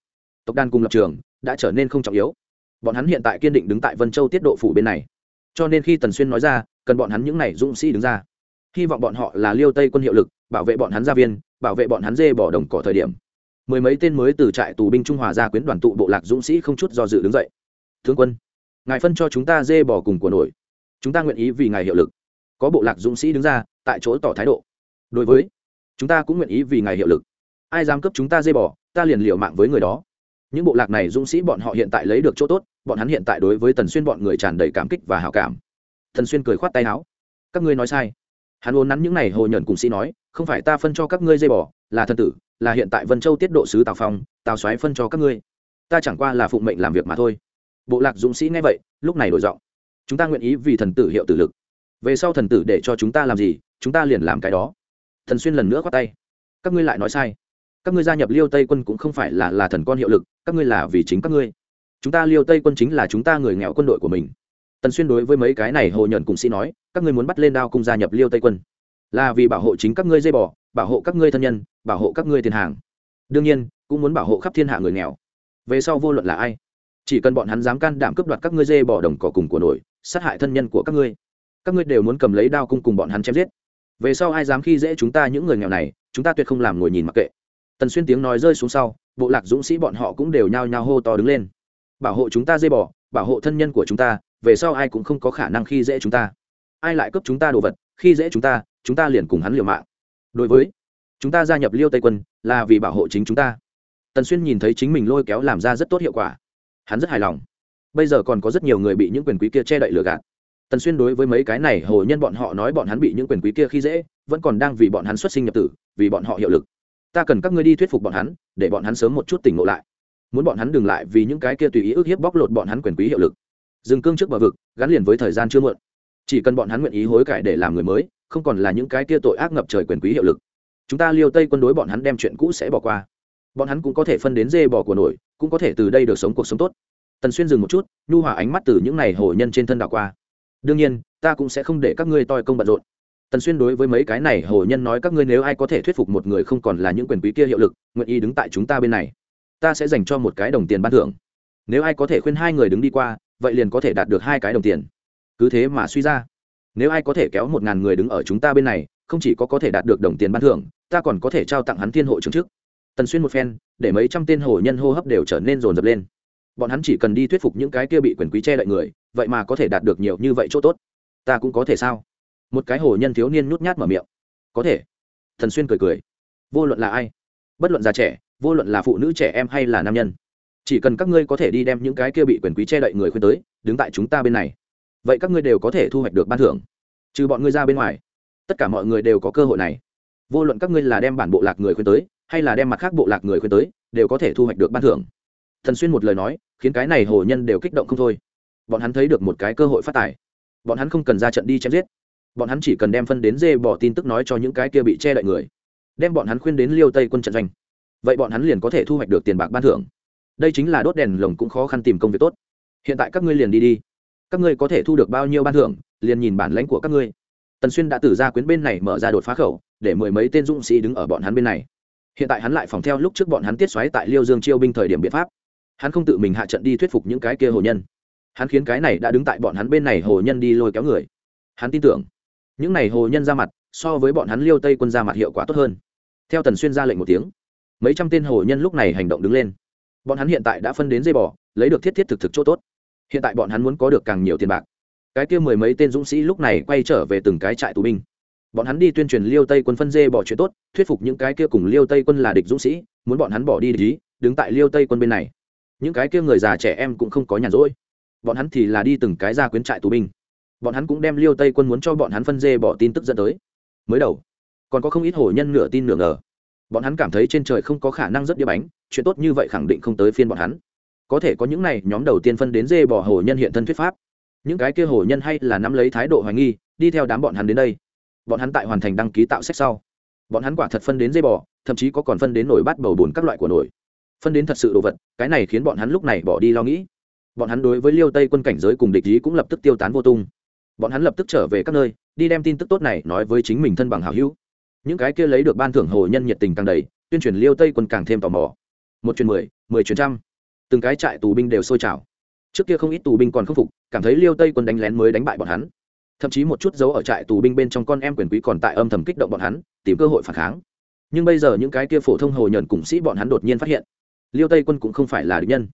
tộc đan cùng lập trường đã trở nên không trọng yếu. Bọn hắn hiện tại kiên định đứng tại vân châu tiết độ phủ bên này. Cho nên khi tần xuyên nói ra, cần bọn hắn những n à y dũng sĩ đứng ra. Hy vọng bọn họ là liêu tây quân hiệu lực, bảo vệ bọn hắn gia viên, bảo vệ bọn hắn dê bỏ đồng cỏ thời điểm. Mười mấy tên mới từ trại tù binh trung hòa ra quyến đoàn tụ bộ lạc dũng sĩ không chút do dự đứng dậy. Thương quân ngài phân cho chúng ta dê bỏ cùng của nổi. Chúng ta nguyện ý vì ngài hiệu lực. Có bộ lạc dũng sĩ đứng ra, tại chỗ tỏ thái độ. Đối với, chúng ta cũng nguyện ý vì ngài hiệu lực. Ai dám cấp chúng ta dê bỏ ta liền liều mạng với người đó. Những bộ lạc này dũng sĩ bọn họ hiện tại lấy được chỗ tốt, bọn hắn hiện tại đối với tần xuyên bọn người tràn đầy cảm kích và hào cảm. Thần xuyên cười khoát tay áo. Các ngươi nói sai. Hắn ôn nắn những n à y hồ nhuận cùng sĩ nói, không phải ta phân cho các ngươi dây bỏ là thần tử, là hiện tại vân châu tiết độ sứ tào phong, tào xoáy phân cho các ngươi. Ta chẳng qua là phụng mệnh làm việc mà thôi bộ lạc dũng sĩ nghe vậy, lúc này đổi giọng. Chúng ta nguyện ý vì thần tử hiệu tử lực. Về sau thần tử để cho chúng ta làm gì, chúng ta liền làm cái đó. Thần xuyên lần nữa khoát tay. Các ngươi lại nói sai. Các ngươi gia nhập liêu tây quân cũng không phải là là thần con hiệu lực, các ngươi là vì chính các ngươi. Chúng ta liêu tây quân chính là chúng ta người nghèo quân đội của mình. Tần xuyên đối với mấy cái này hồ nhuận cùng sĩ nói, các ngươi muốn bắt lên đao cung gia nhập liêu tây quân. Là vì bảo hộ chính các ngươi dây bò, bảo hộ các ngươi thân nhân, bảo hộ các ngươi tiền hàng. Đương nhiên, cũng muốn bảo hộ khắp thiên hạ người nghèo. Về sau vô luận là ai chỉ cần bọn hắn dám can đảm cướp đoạt các ngươi dê bỏ đồng cỏ cùng của nổi, sát hại thân nhân của các ngươi các ngươi đều muốn cầm lấy đao cung cùng bọn hắn chém giết. Về sau ai dám khi dễ chúng ta những người nghèo này, chúng ta tuyệt không làm ngồi nhìn mặc kệ. Tần xuyên tiếng nói rơi xuống sau, bộ lạc dũng sĩ bọn họ cũng đều nhao nhao hô to đứng lên. Bảo hộ chúng ta dê bỏ bảo hộ thân nhân của chúng ta, về sau ai cũng không có khả năng khi dễ chúng ta. Ai lại cướp chúng ta đồ vật, khi dễ chúng ta chúng ta liền cùng hắn liều mạng. Đối với, chúng ta gia nhập liêu tây quân là vì bảo hộ chính chúng ta. Tần xuyên nhìn thấy chính mình lôi kéo làm ra rất tốt hiệu quả hắn rất hài lòng. Bây giờ còn có rất nhiều người bị những quyền quý kia che đậy lừa gạt. Tần xuyên đối với mấy cái này, hồ nhân bọn họ nói bọn hắn bị những quyền quý kia khi dễ, vẫn còn đang vì bọn hắn xuất sinh nhập tử, vì bọn họ hiệu lực. Ta cần các ngươi đi thuyết phục bọn hắn, để bọn hắn sớm một chút tỉnh ngộ lại. Muốn bọn hắn đừng lại vì những cái kia tùy ý ức hiếp bóc lột bọn hắn quyền quý hiệu lực. Dừng cương trước bờ vực, gắn liền với thời gian chưa muộn. Chỉ cần bọn hắn nguyện ý hối cải để làm người mới, không còn là những cái kia tội ác ngập trời quyền quý hiệu lực. Chúng ta liêu tây quân đối bọn hắn đem chuyện cũ sẽ bỏ qua. Bọn hắn cũng có thể phân đến dê bò của nổi cũng có thể từ đây được sống cuộc sống tốt. Tần xuyên dừng một chút, nhu hòa ánh mắt từ những n à y hổ nhân trên thân đảo qua. Đương nhiên, ta cũng sẽ không để các ngươi toi công bận rộn. Tần xuyên đối với mấy cái này hổ nhân nói, các ngươi nếu ai có thể thuyết phục một người không còn là những quyền quý kia hiệu lực, nguyện ý đứng tại chúng ta bên này, ta sẽ dành cho một cái đồng tiền ban thưởng. Nếu ai có thể khuyên hai người đứng đi qua, vậy liền có thể đạt được hai cái đồng tiền. Cứ thế mà suy ra. Nếu ai có thể kéo một ngàn người đứng ở chúng ta bên này, không chỉ có có thể đạt được đồng tiền ban thưởng, ta còn có thể trao tặng hắn thiên hộ trưởng chức tần xuyên một phen, để mấy trăm tên hồ nhân hô hấp đều trở nên rồn rập lên. Bọn hắn chỉ cần đi thuyết phục những cái kia bị quyền quý che đậy người, vậy mà có thể đạt được nhiều như vậy chỗ tốt. Ta cũng có thể sao? Một cái hồ nhân thiếu niên nhút nhát mở miệng. Có thể. Thần xuyên cười cười. Vô luận là ai? Bất luận già trẻ, vô luận là phụ nữ trẻ em hay là nam nhân. Chỉ cần các ngươi có thể đi đem những cái kia bị quyền quý che đậy người khuyên tới, đứng tại chúng ta bên này. Vậy các ngươi đều có thể thu hoạch được ban thưởng. Trừ bọn ngươi ra bên ngoài, tất cả mọi người đều có cơ hội này. Vô luận các ngươi là đem bản bộ lạc người khuyên tới hay là đem mặt khác bộ lạc người khuyên tới, đều có thể thu hoạch được ban thưởng. Thần xuyên một lời nói, khiến cái này hồ nhân đều kích động không thôi. Bọn hắn thấy được một cái cơ hội phát tài. Bọn hắn không cần ra trận đi chém giết. Bọn hắn chỉ cần đem phân đến dê bỏ tin tức nói cho những cái kia bị che đậy người. Đem bọn hắn khuyên đến liêu tây quân trận doanh. Vậy bọn hắn liền có thể thu hoạch được tiền bạc ban thưởng. Đây chính là đốt đèn lồng cũng khó khăn tìm công việc tốt. Hiện tại các ngươi liền đi đi. Các ngươi có thể thu được bao nhiêu ban thưởng, liền nhìn bản lãnh của các ngươi. Tần xuyên đã từ ra quyến bên này mở ra đột phá khẩu, để mười mấy tên dũng sĩ đứng ở bọn hắn bên này hiện tại hắn lại phòng theo lúc trước bọn hắn tiết xoáy tại liêu dương chiêu binh thời điểm biện pháp. Hắn không tự mình hạ trận đi thuyết phục những cái kia hồ nhân. Hắn khiến cái này đã đứng tại bọn hắn bên này hồ nhân đi lôi kéo người. Hắn tin tưởng, những này hồ nhân ra mặt, so với bọn hắn liêu tây quân ra mặt hiệu quả tốt hơn. Theo tần xuyên ra lệnh một tiếng, mấy trăm tên hồ nhân lúc này hành động đứng lên. Bọn hắn hiện tại đã phân đến dây bò, lấy được thiết thiết thực thực chỗ tốt. Hiện tại bọn hắn muốn có được càng nhiều tiền bạc. Cái kia mười mấy tên dũng sĩ lúc này quay trở về từng cái trại tù binh bọn hắn đi tuyên truyền liêu tây quân phân dê bỏ chuyện tốt, thuyết phục những cái kia cùng liêu tây quân là địch dũng sĩ, muốn bọn hắn bỏ đi địch ý, đứng tại liêu tây quân bên này. Những cái kia người già trẻ em cũng không có nhàn rỗi. Bọn hắn thì là đi từng cái ra quyến trại tù binh. Bọn hắn cũng đem liêu tây quân muốn cho bọn hắn phân dê bỏ tin tức dẫn tới. Mới đầu, còn có không ít hồ nhân nửa tin nửa ngờ. Bọn hắn cảm thấy trên trời không có khả năng rất đĩa bánh, chuyện tốt như vậy khẳng định không tới phiên bọn hắn. Có thể có những này nhóm đầu tiên phân đến dê bỏ hồ nhân hiện thân thuyết pháp. Những cái kia hồ nhân hay là nắm lấy thái độ hoài nghi, đi theo đám bọn hắn đến đây bọn hắn tại hoàn thành đăng ký tạo sách sau. Bọn hắn quả thật phân đến dây bò, thậm chí có còn phân đến nổi bát bầu bùn các loại của nổi phân đến thật sự đồ vật, cái này khiến bọn hắn lúc này bỏ đi lo nghĩ. Bọn hắn đối với liêu tây quân cảnh giới cùng địch ý cũng lập tức tiêu tán vô tung. Bọn hắn lập tức trở về các nơi, đi đem tin tức tốt này nói với chính mình thân bằng hảo hữu. Những cái kia lấy được ban thưởng hồ nhân nhiệt tình càng đầy, tuyên truyền liêu tây quân càng thêm tò mò. Một chuyến mười mười chuyến trăm. Từng cái trại tù binh đều sôi trào. Trước kia không ít tù binh còn không phục, cảm thấy liêu tây quân đánh lén mới đánh bại bọn hắn thậm chí một chút dấu ở trại tù binh bên trong con em quyền quý còn tại âm thầm kích động bọn hắn, tìm cơ hội phản kháng. Nhưng bây giờ những cái kia phổ thông hồ nhẫn cùng sĩ bọn hắn đột nhiên phát hiện, liêu tây quân cũng không phải là địch nhân.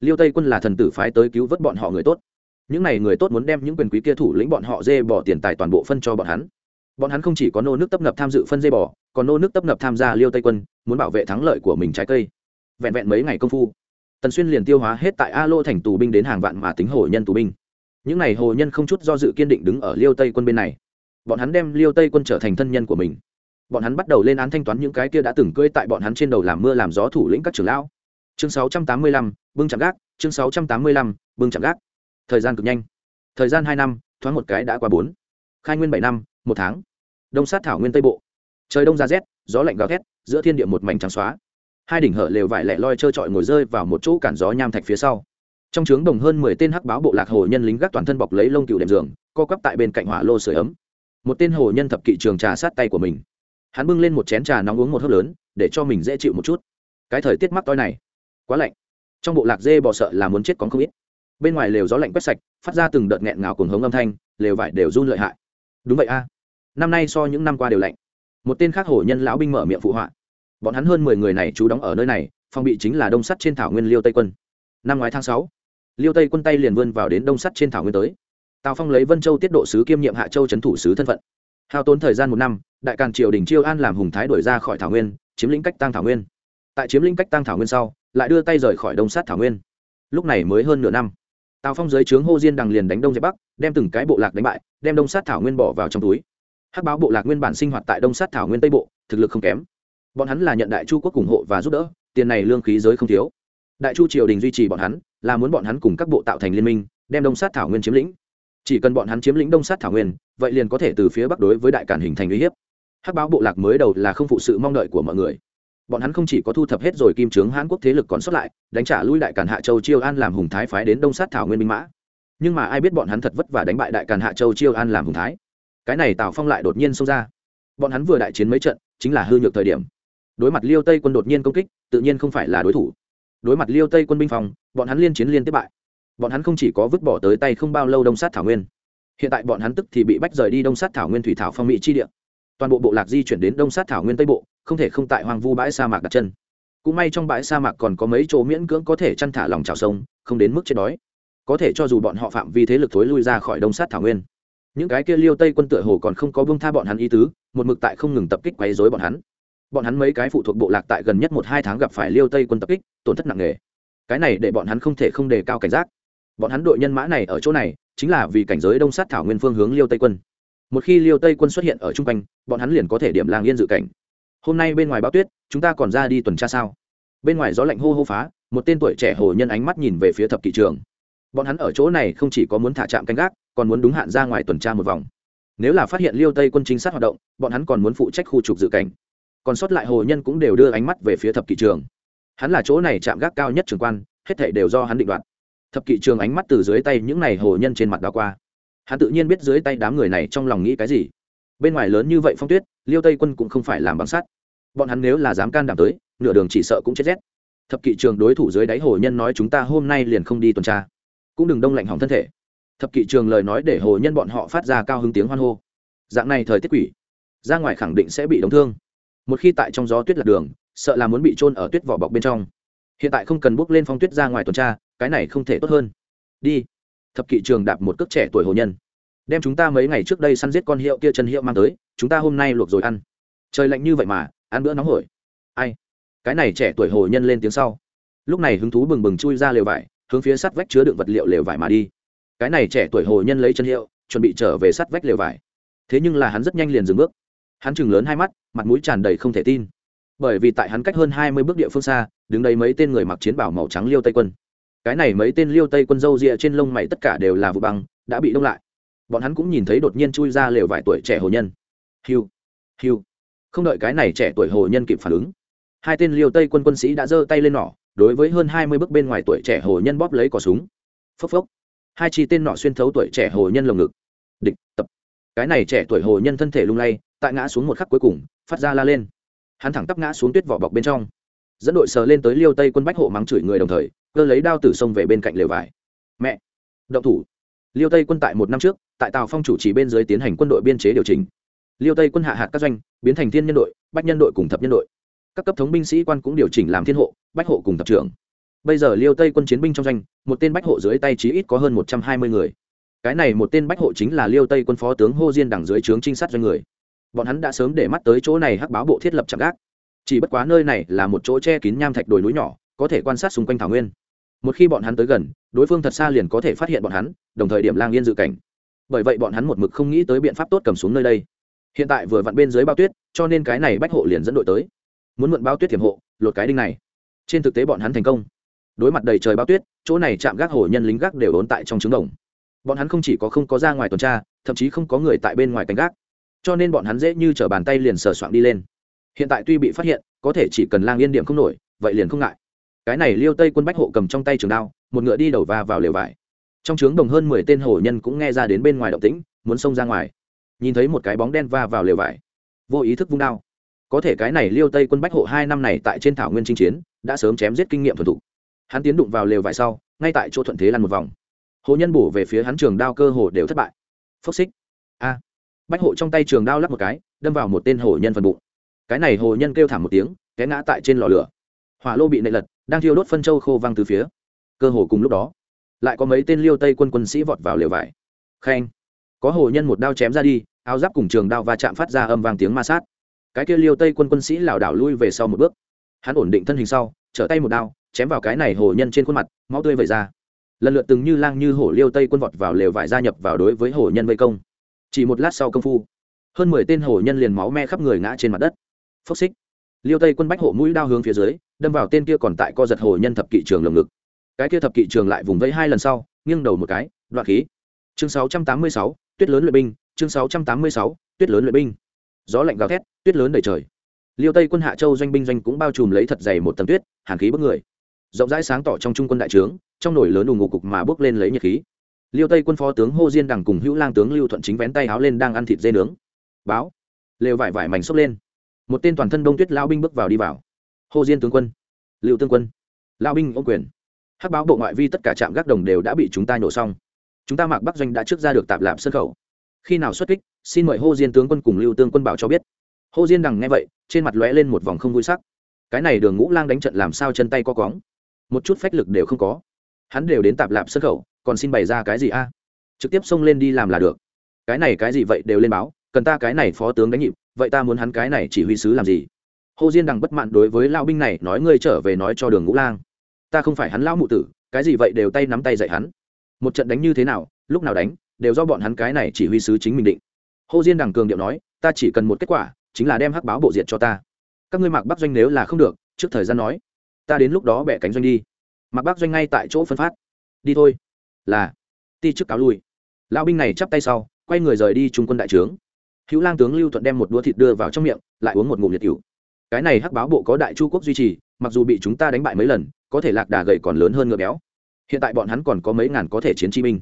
Liêu tây quân là thần tử phái tới cứu vớt bọn họ người tốt. Những n à y người tốt muốn đem những quyền quý kia thủ lĩnh bọn họ dê bỏ tiền tài toàn bộ phân cho bọn hắn. Bọn hắn không chỉ có nô nước tấp nập tham dự phân dê bỏ còn nô nước tấp nập tham gia liêu tây quân, muốn bảo vệ thắng lợi của mình trái cây. Vẹn vẹn mấy ngày công phu, tần xuyên liền tiêu hóa hết tại a lô thành tù binh đến hàng vạn mà tính hồ nhân tù binh những n à y hồ nhân không chút do dự kiên định đứng ở liêu tây quân bên này. Bọn hắn đem liêu tây quân trở thành thân nhân của mình. Bọn hắn bắt đầu lên án thanh toán những cái kia đã từng cưỡi tại bọn hắn trên đầu làm mưa làm gió thủ lĩnh các trưởng lão. Chương 685, bưng chạm gác. Chương 685, bưng chạm gác. Thời gian cực nhanh. Thời gian hai năm thoáng một cái đã qua bốn. Khai nguyên bảy năm một tháng. Đông sát thảo nguyên tây bộ. Trời đông ra rét gió lạnh gào thét giữa thiên địa một mảnh trắng xóa. Hai đỉnh hở lều vải lẻ loi trơ trọi ngồi rơi vào một chỗ cản gió nham thạch phía sau trong trướng đồng hơn mười tên hắc báo bộ lạc hồ nhân lính gác toàn thân bọc lấy lông cựu đệm giường, co quắp tại bên cạnh hỏa lô sưởi ấm. Một tên hồ nhân thập kỵ trường trà sát tay của mình. Hắn bưng lên một chén trà nóng uống một hớp lớn, để cho mình dễ chịu một chút. Cái thời tiết mắc toi này, quá lạnh. Trong bộ lạc dê bò sợ là muốn chết còn không ít. Bên ngoài lều gió lạnh quét sạch, phát ra từng đợt nghẹn ngào cuồng hống âm thanh, lều vải đều run lợi hại. Đúng vậy a. Năm nay so những năm qua đều lạnh. Một tên khác hổ nhân lão binh mở miệng phụ họa. Bọn hắn hơn mười người này trú đóng ở nơi này, phòng bị chính là đông sắt trên thảo nguyên liêu tây quân. Năm ngoái tháng sáu liêu tây quân tay liền vươn vào đến đông sắt trên thảo nguyên tới. Tào phong lấy vân châu tiết độ sứ kiêm nhiệm hạ châu trấn thủ sứ thân phận. Hao tốn thời gian một năm, đại càn triều đình chiêu an làm hùng thái đổi ra khỏi thảo nguyên, chiếm lĩnh cách tăng thảo nguyên. Tại chiếm lĩnh cách tăng thảo nguyên sau, lại đưa tay rời khỏi đông sát thảo nguyên. Lúc này mới hơn nửa năm, tào phong dưới trướng hô diên đằng liền đánh đông dẹp bắc, đem từng cái bộ lạc đánh bại, đem đông sát thảo nguyên bỏ vào trong túi. Hắc báo bộ lạc nguyên bản sinh hoạt tại đông sát thảo nguyên tây bộ, thực lực không kém. Bọn hắn là nhận đại chu quốc ủng hộ và giúp đỡ, tiền này lương khí giới không thiếu. Đại chu triều đình duy trì bọn hắn là muốn bọn hắn cùng các bộ tạo thành liên minh, đem đông sát thảo nguyên chiếm lĩnh. Chỉ cần bọn hắn chiếm lĩnh đông sát thảo nguyên, vậy liền có thể từ phía bắc đối với đại cản hình thành uy hiếp. Hắc báo bộ lạc mới đầu là không phụ sự mong đợi của mọi người. Bọn hắn không chỉ có thu thập hết rồi kim trướng hãn quốc thế lực còn sót lại, đánh trả lui đại càn hạ châu chiêu an làm hùng thái phái đến đông sát thảo nguyên binh mã. Nhưng mà ai biết bọn hắn thật vất vả đánh bại đại càn hạ châu chiêu an làm hùng thái. Cái này tào phong lại đột nhiên xông ra. Bọn hắn vừa đại chiến mấy trận, chính là hư nhược thời điểm. Đối mặt liêu tây quân đột nhiên công kích, tự nhiên không phải là đối thủ đối mặt liêu tây quân binh phòng, bọn hắn liên chiến liên tiếp bại. Bọn hắn không chỉ có vứt bỏ tới tay không bao lâu đông sát thảo nguyên. Hiện tại bọn hắn tức thì bị bách rời đi đông sát thảo nguyên thủy thảo phong mỹ chi địa. Toàn bộ bộ lạc di chuyển đến đông sát thảo nguyên tây bộ, không thể không tại hoang vu bãi sa mạc đặt chân. Cũng may trong bãi sa mạc còn có mấy chỗ miễn cưỡng có thể chăn thả lòng trào sông, không đến mức chết đói. Có thể cho dù bọn họ phạm vi thế lực thối lui ra khỏi đông sát thảo nguyên. Những cái kia liêu tây quân tựa hồ còn không có bông tha bọn hắn ý tứ, một mực tại không ngừng tập kích quấy dối bọn hắn bọn hắn mấy cái phụ thuộc bộ lạc tại gần nhất một hai tháng gặp phải liêu tây quân tập kích, tổn thất nặng nề. Cái này để bọn hắn không thể không đề cao cảnh giác. Bọn hắn đội nhân mã này ở chỗ này, chính là vì cảnh giới đông sát thảo nguyên phương hướng liêu tây quân. Một khi liêu tây quân xuất hiện ở chung quanh, bọn hắn liền có thể điểm làng yên dự cảnh. Hôm nay bên ngoài bão tuyết, chúng ta còn ra đi tuần tra sao? Bên ngoài gió lạnh hô hô phá, một tên tuổi trẻ hồ nhân ánh mắt nhìn về phía thập kỷ trường. Bọn hắn ở chỗ này không chỉ có muốn thả trạm canh gác, còn muốn đúng hạn ra ngoài tuần tra một vòng. Nếu là phát hiện liêu tây quân chính sát hoạt động, bọn hắn còn muốn phụ trách khu trục dự cảnh còn sót lại hồ nhân cũng đều đưa ánh mắt về phía thập kỵ trường. Hắn là chỗ này chạm gác cao nhất trường quan, hết thể đều do hắn định đoạt. Thập kỵ trường ánh mắt từ dưới tay những n à y hồ nhân trên mặt đ qua. Hắn tự nhiên biết dưới tay đám người này trong lòng nghĩ cái gì. Bên ngoài lớn như vậy phong tuyết, liêu tây quân cũng không phải làm bằng sắt. Bọn hắn nếu là dám can đảm tới, nửa đường chỉ sợ cũng chết rét. Thập kỵ trường đối thủ dưới đáy hồ nhân nói chúng ta hôm nay liền không đi tuần tra. Cũng đừng đông lạnh hỏng thân thể. Thập kỵ trường lời nói để hồ nhân bọn họ phát ra cao hứng tiếng hoan hô. Dạng này thời tiết quỷ, ra ngoài khẳng định sẽ bị đóng thương một khi tại trong gió tuyết lạc đường, sợ là muốn bị trôn ở tuyết vỏ bọc bên trong. Hiện tại không cần bước lên phong tuyết ra ngoài tuần tra, cái này không thể tốt hơn. Đi. Thập kỵ trường đạp một cước trẻ tuổi hồ nhân. Đem chúng ta mấy ngày trước đây săn giết con hiệu kia chân hiệu mang tới, chúng ta hôm nay luộc rồi ăn. Trời lạnh như vậy mà, ăn bữa nóng hổi. Ai? Cái này trẻ tuổi hồ nhân lên tiếng sau. Lúc này hứng thú bừng bừng chui ra lều vải, hướng phía sắt vách chứa đựng vật liệu lều vải mà đi. Cái này trẻ tuổi hồ nhân lấy chân hiệu, chuẩn bị trở về sắt vách lều vải. Thế nhưng là hắn rất nhanh liền dừng bước hắn chừng lớn hai mắt, mặt mũi tràn đầy không thể tin. Bởi vì tại hắn cách hơn hai mươi bước địa phương xa, đứng đây mấy tên người mặc chiến bảo màu trắng liêu tây quân. Cái này mấy tên liêu tây quân dâu rịa trên lông mày tất cả đều là vụ băng, đã bị đông lại. Bọn hắn cũng nhìn thấy đột nhiên chui ra lều vài tuổi trẻ hồ nhân. Hiu hiu. Không đợi cái này trẻ tuổi hồ nhân kịp phản ứng, hai tên liêu tây quân quân sĩ đã giơ tay lên nỏ, đối với hơn hai mươi bước bên ngoài tuổi trẻ hồ nhân bóp lấy cò súng. Phốc phốc. Hai chi tên nọ xuyên thấu tuổi trẻ hồ nhân lồng ngực. Địch, tập cái này trẻ tuổi hồ nhân thân thể lung lay, tại ngã xuống một khắc cuối cùng, phát ra la lên. Hắn thẳng tắp ngã xuống tuyết vỏ bọc bên trong. Dẫn đội sờ lên tới liêu tây quân bách hộ mắng chửi người đồng thời, cơ lấy đao tử sông về bên cạnh lều vải. Mẹ, động thủ. Liêu tây quân tại một năm trước, tại tàu phong chủ trì bên dưới tiến hành quân đội biên chế điều chỉnh. Liêu tây quân hạ hạt các doanh, biến thành thiên nhân đội, bách nhân đội cùng thập nhân đội. Các cấp thống binh sĩ quan cũng điều chỉnh làm thiên hộ, bách hộ cùng thập trưởng. Bây giờ liêu tây quân chiến binh trong doanh, một tên bách hộ dưới tay chí ít có hơn một trăm hai mươi người cái này một tên bách hộ chính là liêu tây quân phó tướng hô diên đằng dưới trướng trinh sát doanh người. Bọn hắn đã sớm để mắt tới chỗ này hắc báo bộ thiết lập chạm gác. Chỉ bất quá nơi này là một chỗ che kín nham thạch đồi núi nhỏ, có thể quan sát xung quanh thảo nguyên. Một khi bọn hắn tới gần, đối phương thật xa liền có thể phát hiện bọn hắn, đồng thời điểm lang yên dự cảnh. Bởi vậy bọn hắn một mực không nghĩ tới biện pháp tốt cầm xuống nơi đây. Hiện tại vừa vặn bên dưới bao tuyết, cho nên cái này bách hộ liền dẫn đội tới. Muốn mượn bao tuyết tiềm hộ, lột cái đinh này. Trên thực tế bọn hắn thành công. Đối mặt đầy trời bao tuyết, chỗ này chạm gác hổ nhân lính gác đều ốn tại trong trứng đồng bọn hắn không chỉ có không có ra ngoài tuần tra, thậm chí không có người tại bên ngoài canh gác. Cho nên bọn hắn dễ như t r ở bàn tay liền sờ soạn đi lên. Hiện tại tuy bị phát hiện, có thể chỉ cần lang yên điểm không nổi, vậy liền không ngại. Cái này liêu tây quân bách hộ cầm trong tay trường đao, một ngựa đi đầu va vào lều vải. Trong trướng đồng hơn mười tên hổ nhân cũng nghe ra đến bên ngoài động tĩnh, muốn xông ra ngoài. Nhìn thấy một cái bóng đen va vào lều vải. Vô ý thức vung đao. Có thể cái này liêu tây quân bách hộ hai năm này tại trên thảo nguyên chinh chiến, đã sớm chém giết kinh nghiệm thuần thục. Hắn tiến đụng vào lều vải sau, ngay tại chỗ thuận thế lăn một vòng hồ nhân bổ về phía hắn trường đao cơ hồ đều thất bại. Phốc xích. A. Bách hộ trong tay trường đao lắp một cái, đâm vào một tên hồ nhân phần bụng. Cái này hồ nhân kêu thảm một tiếng, té ngã tại trên lò lửa. Hỏa lô bị nệ lật, đang thiêu đốt phân châu khô văng từ phía. Cơ hồ cùng lúc đó, lại có mấy tên liêu tây quân quân sĩ vọt vào lều vải. Khen. Có hồ nhân một đao chém ra đi, áo giáp cùng trường đao va chạm phát ra âm vang tiếng ma sát. Cái kia liêu tây quân quân sĩ lảo đảo lui về sau một bước. Hắn ổn định thân hình sau, trở tay một đao, chém vào cái này hồ nhân trên khuôn mặt, máu tươi vẩy ra lần lượt từng như lang như hổ liêu tây quân vọt vào lều vải gia nhập vào đối với hổ nhân vây công. Chỉ một lát sau công phu, hơn mười tên hổ nhân liền máu me khắp người ngã trên mặt đất. Phốc xích. Liêu tây quân bách hộ mũi đao hướng phía dưới, đâm vào tên kia còn tại co giật hổ nhân thập kỵ trường lồng ngực. Cái kia thập kỵ trường lại vùng vẫy hai lần sau, nghiêng đầu một cái, đoạn khí. Chương sáu trăm tám mươi sáu, tuyết lớn luyện binh. Chương sáu trăm tám mươi sáu, tuyết lớn luyện binh. Gió lạnh gào thét, tuyết lớn đầy trời. Liêu tây quân hạ châu doanh binh doanh cũng bao trùm lấy thật dày một tầng tuyết, hàn khí bức người rộng rãi sáng tỏ trong trung quân đại trướng, trong nồi lớn đủ ngục cục mà bước lên lấy nhiệt khí. Liêu tây quân phó tướng hô diên đằng cùng hữu lang tướng lưu thuận chính vén tay háo lên đang ăn thịt dê nướng. Báo. Lều vải vải mảnh xốc lên. Một tên toàn thân đông tuyết lao binh bước vào đi vào. Hô diên tướng quân. Lưu tương quân. Lao binh ô quyền. Hắc báo bộ ngoại vi tất cả trạm gác đồng đều đã bị chúng ta nhổ xong. Chúng ta mặc bắc doanh đã trước ra được tạp lạp sân khẩu. Khi nào xuất kích, xin mời hô diên tướng quân cùng lưu tương quân bảo cho biết. Hô diên đằng nghe vậy, trên mặt lóe lên một vòng không vui sắc. Cái này đường ngũ lang đánh trận làm sao chân tay co cóng? Một chút phách lực đều không có. Hắn đều đến tạp lạp sân khẩu, còn xin bày ra cái gì a? Trực tiếp xông lên đi làm là được. Cái này cái gì vậy đều lên báo, cần ta cái này phó tướng đánh nhịp, vậy ta muốn hắn cái này chỉ huy sứ làm gì? Hồ diên đằng bất mãn đối với lão binh này nói ngươi trở về nói cho đường ngũ lang. Ta không phải hắn lão mụ tử, cái gì vậy đều tay nắm tay dạy hắn. Một trận đánh như thế nào, lúc nào đánh, đều do bọn hắn cái này chỉ huy sứ chính mình định. Hồ diên đằng cường điệu nói, ta chỉ cần một kết quả, chính là đem hắc báo bộ diệt cho ta. Các ngươi mặc bắc doanh nếu là không được, trước thời gian nói ta đến lúc đó bẻ cánh doanh đi. Mặc bắc doanh ngay tại chỗ phân phát. Đi thôi. Là. Ti trước cáo lui. Lão binh này chắp tay sau, quay người rời đi trung quân đại trướng. Hữu lang tướng lưu thuận đem một đũa thịt đưa vào trong miệng, lại uống một ngụm liệt cựu cái này hắc báo bộ có đại chu quốc duy trì, mặc dù bị chúng ta đánh bại mấy lần, có thể lạc đà gậy còn lớn hơn ngựa béo. Hiện tại bọn hắn còn có mấy ngàn có thể chiến chi binh.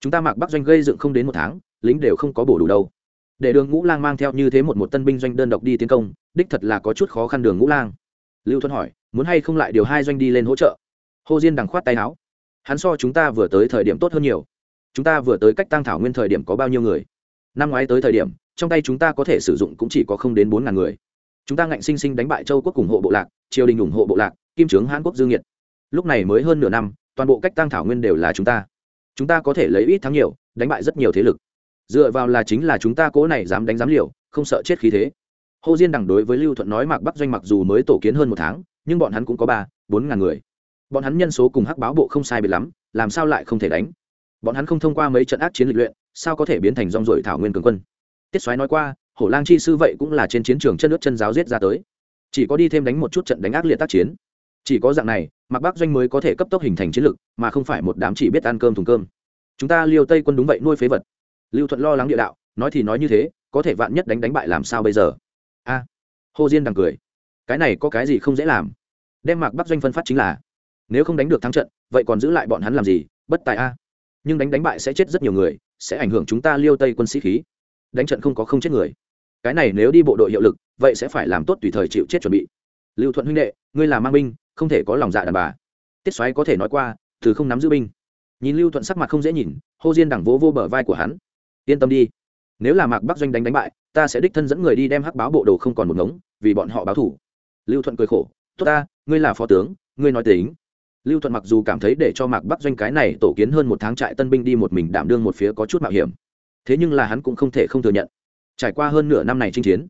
Chúng ta mặc bắc doanh gây dựng không đến một tháng, lính đều không có bổ đủ đâu. Để đường ngũ lang mang theo như thế một một tân binh doanh đơn độc đi tiến công, đích thật là có chút khó khăn đường ngũ lang lưu thuận hỏi, muốn hay không lại điều hai doanh đi lên hỗ trợ? Hồ diên đằng khoát tay áo, hắn so chúng ta vừa tới thời điểm tốt hơn nhiều. Chúng ta vừa tới cách tăng thảo nguyên thời điểm có bao nhiêu người? Năm ngoái tới thời điểm, trong tay chúng ta có thể sử dụng cũng chỉ có không đến bốn ngàn người. Chúng ta ngạnh sinh sinh đánh bại châu quốc ủng hộ bộ lạc, triều đình ủng hộ bộ lạc, kim trướng hãn quốc dương nhiệt. Lúc này mới hơn nửa năm, toàn bộ cách tăng thảo nguyên đều là chúng ta. Chúng ta có thể lấy ít thắng nhiều, đánh bại rất nhiều thế lực. Dựa vào là chính là chúng ta cố này dám đánh dám liều, không sợ chết khí thế hồ diên đằng đối với lưu thuận nói mạc bắc doanh mặc dù mới tổ kiến hơn một tháng, nhưng bọn hắn cũng có ba, bốn ngàn người. Bọn hắn nhân số cùng hắc báo bộ không sai biệt lắm, làm sao lại không thể đánh? Bọn hắn không thông qua mấy trận ác chiến lịch luyện, sao có thể biến thành rong rổi thảo nguyên cường quân? Tiết xoáy nói qua, hổ lang chi sư vậy cũng là trên chiến trường chân nước chân giáo giết ra tới. Chỉ có đi thêm đánh một chút trận đánh ác liệt tác chiến. Chỉ có dạng này mặc bắc doanh mới có thể cấp tốc hình thành chiến lực, mà không phải một đám chỉ biết ăn cơm thùng cơm. Chúng ta liêu tây quân đúng vậy nuôi phế vật. Lưu thuận lo lắng địa đạo, nói thì nói như thế, có thể vạn nhất đánh đánh bại làm sao bây giờ? Hồ diên đằng cười. Cái này có cái gì không dễ làm? Đem mạc bắc doanh phân phát chính là, nếu không đánh được thắng trận, vậy còn giữ lại bọn hắn làm gì? Bất tài a. Nhưng đánh đánh bại sẽ chết rất nhiều người, sẽ ảnh hưởng chúng ta liêu tây quân sĩ khí. Đánh trận không có không chết người. Cái này nếu đi bộ đội hiệu lực, vậy sẽ phải làm tốt tùy thời chịu chết chuẩn bị. Lưu thuận huynh đệ, ngươi là mang binh, không thể có lòng dạ đàn bà. Tiết xoáy có thể nói qua, từ không nắm giữ binh. Nhìn lưu thuận sắc mặt không dễ nhìn hô diên đẳng vỗ vô bờ vai của hắn. Yên tâm đi nếu là mạc bắc doanh đánh đánh bại, ta sẽ đích thân dẫn người đi đem hắc báo bộ đồ không còn một ngống, vì bọn họ báo thủ. Lưu thuận cười khổ, tốt ta, ngươi là phó tướng, ngươi nói tính. Lưu thuận mặc dù cảm thấy để cho mạc bắc doanh cái này tổ kiến hơn một tháng trại tân binh đi một mình đảm đương một phía có chút mạo hiểm. Thế nhưng là hắn cũng không thể không thừa nhận. Trải qua hơn nửa năm này chinh chiến,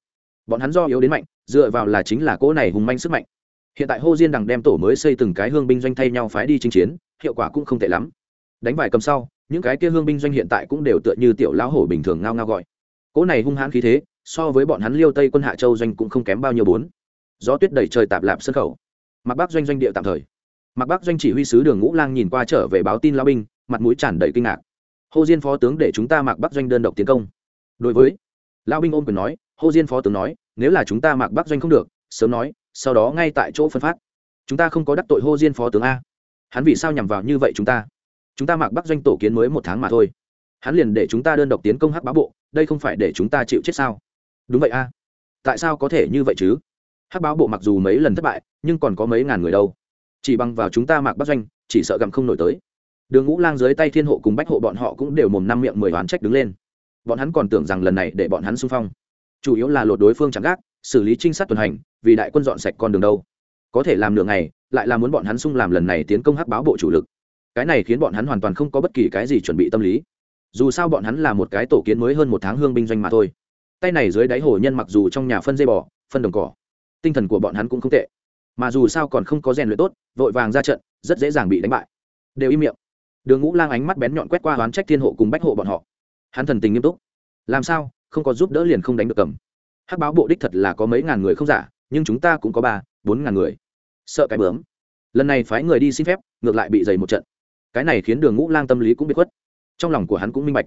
bọn hắn do yếu đến mạnh, dựa vào là chính là cỗ này hùng manh sức mạnh. Hiện tại hô diên đằng đem tổ mới xây từng cái hương binh doanh thay nhau phái đi chinh chiến, hiệu quả cũng không tệ lắm. Đánh vài cầm sau những cái kia hương binh doanh hiện tại cũng đều tựa như tiểu lão hổ bình thường ngao ngao gọi. Cỗ này hung hãn khí thế, so với bọn hắn liêu tây quân hạ châu doanh cũng không kém bao nhiêu bốn. Gió tuyết đầy trời tạp lạp sân khẩu. Mặc bác doanh doanh địa tạm thời. Mặc bác doanh chỉ huy sứ đường ngũ lang nhìn qua trở về báo tin lao binh, mặt mũi tràn đầy kinh ngạc. Hô diên phó tướng để chúng ta mặc bắc doanh đơn độc tiến công. Đối với lao binh ôm quyền nói, hô diên phó tướng nói, nếu là chúng ta mặc bắc doanh không được, sớm nói, sau đó ngay tại chỗ phân phát. Chúng ta không có đắc tội hô diên phó tướng a. Hắn vì sao nhằm vào như vậy chúng ta? Chúng ta mặc bắc doanh tổ kiến mới một tháng mà thôi. Hắn liền để chúng ta đơn độc tiến công hắc bá bộ, đây không phải để chúng ta chịu chết sao? Đúng vậy a. Tại sao có thể như vậy chứ? Hắc báo bộ mặc dù mấy lần thất bại, nhưng còn có mấy ngàn người đâu. Chỉ bằng vào chúng ta mạc bắc doanh, chỉ sợ gặm không nổi tới. Đường ngũ lang dưới tay thiên hộ cùng bách hộ bọn họ cũng đều mồm năm miệng mười oán trách đứng lên. Bọn hắn còn tưởng rằng lần này để bọn hắn xung phong. Chủ yếu là lột đối phương chẳng gác, xử lý trinh sát tuần hành, vì đại quân dọn sạch con đường đâu. Có thể làm nửa ngày, lại là muốn bọn hắn xung làm lần này tiến công hắc báo bộ chủ lực cái này khiến bọn hắn hoàn toàn không có bất kỳ cái gì chuẩn bị tâm lý. Dù sao bọn hắn là một cái tổ kiến mới hơn một tháng hương binh doanh mà thôi. Tay này dưới đáy hồ nhân mặc dù trong nhà phân dây bò, phân đồng cỏ, tinh thần của bọn hắn cũng không tệ. Mà dù sao còn không có rèn luyện tốt, vội vàng ra trận, rất dễ dàng bị đánh bại. Đều im miệng. Đường ngũ lang ánh mắt bén nhọn quét qua hoán trách thiên hộ cùng bách hộ bọn họ. Hắn thần tình nghiêm túc. Làm sao, không có giúp đỡ liền không đánh được cầm. Hắc báo bộ đích thật là có mấy ngàn người không giả, nhưng chúng ta cũng có ba, bốn ngàn người. Sợ cái bướm. Lần này phái người đi xin phép, ngược lại bị dày một trận cái này khiến đường ngũ lang tâm lý cũng bị khuất. Trong lòng của hắn cũng minh bạch.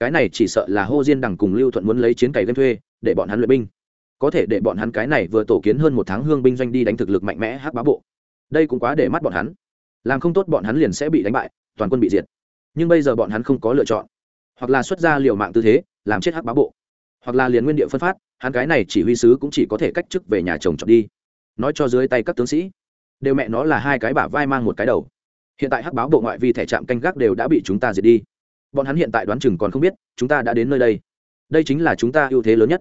Cái này chỉ sợ là hô diên đằng cùng lưu thuận muốn lấy chiến cày game thuê, để bọn hắn luyện binh. Có thể để bọn hắn cái này vừa tổ kiến hơn một tháng hương binh doanh đi đánh thực lực mạnh mẽ hắc bá bộ. Đây cũng quá để mắt bọn hắn. Làm không tốt bọn hắn liền sẽ bị đánh bại, toàn quân bị diệt. Nhưng bây giờ bọn hắn không có lựa chọn. Hoặc là xuất ra liều mạng tư thế, làm chết hắc bá bộ. Hoặc là liền nguyên địa phân phát, hắn cái này chỉ huy sứ cũng chỉ có thể cách chức về nhà chồng chọn đi. Nói cho dưới tay các tướng sĩ. Đều mẹ nó là hai cái bả vai mang một cái đầu hiện tại hắc báo bộ ngoại vi thẻ trạm canh gác đều đã bị chúng ta diệt đi. Bọn hắn hiện tại đoán chừng còn không biết, chúng ta đã đến nơi đây. Đây chính là chúng ta ưu thế lớn nhất.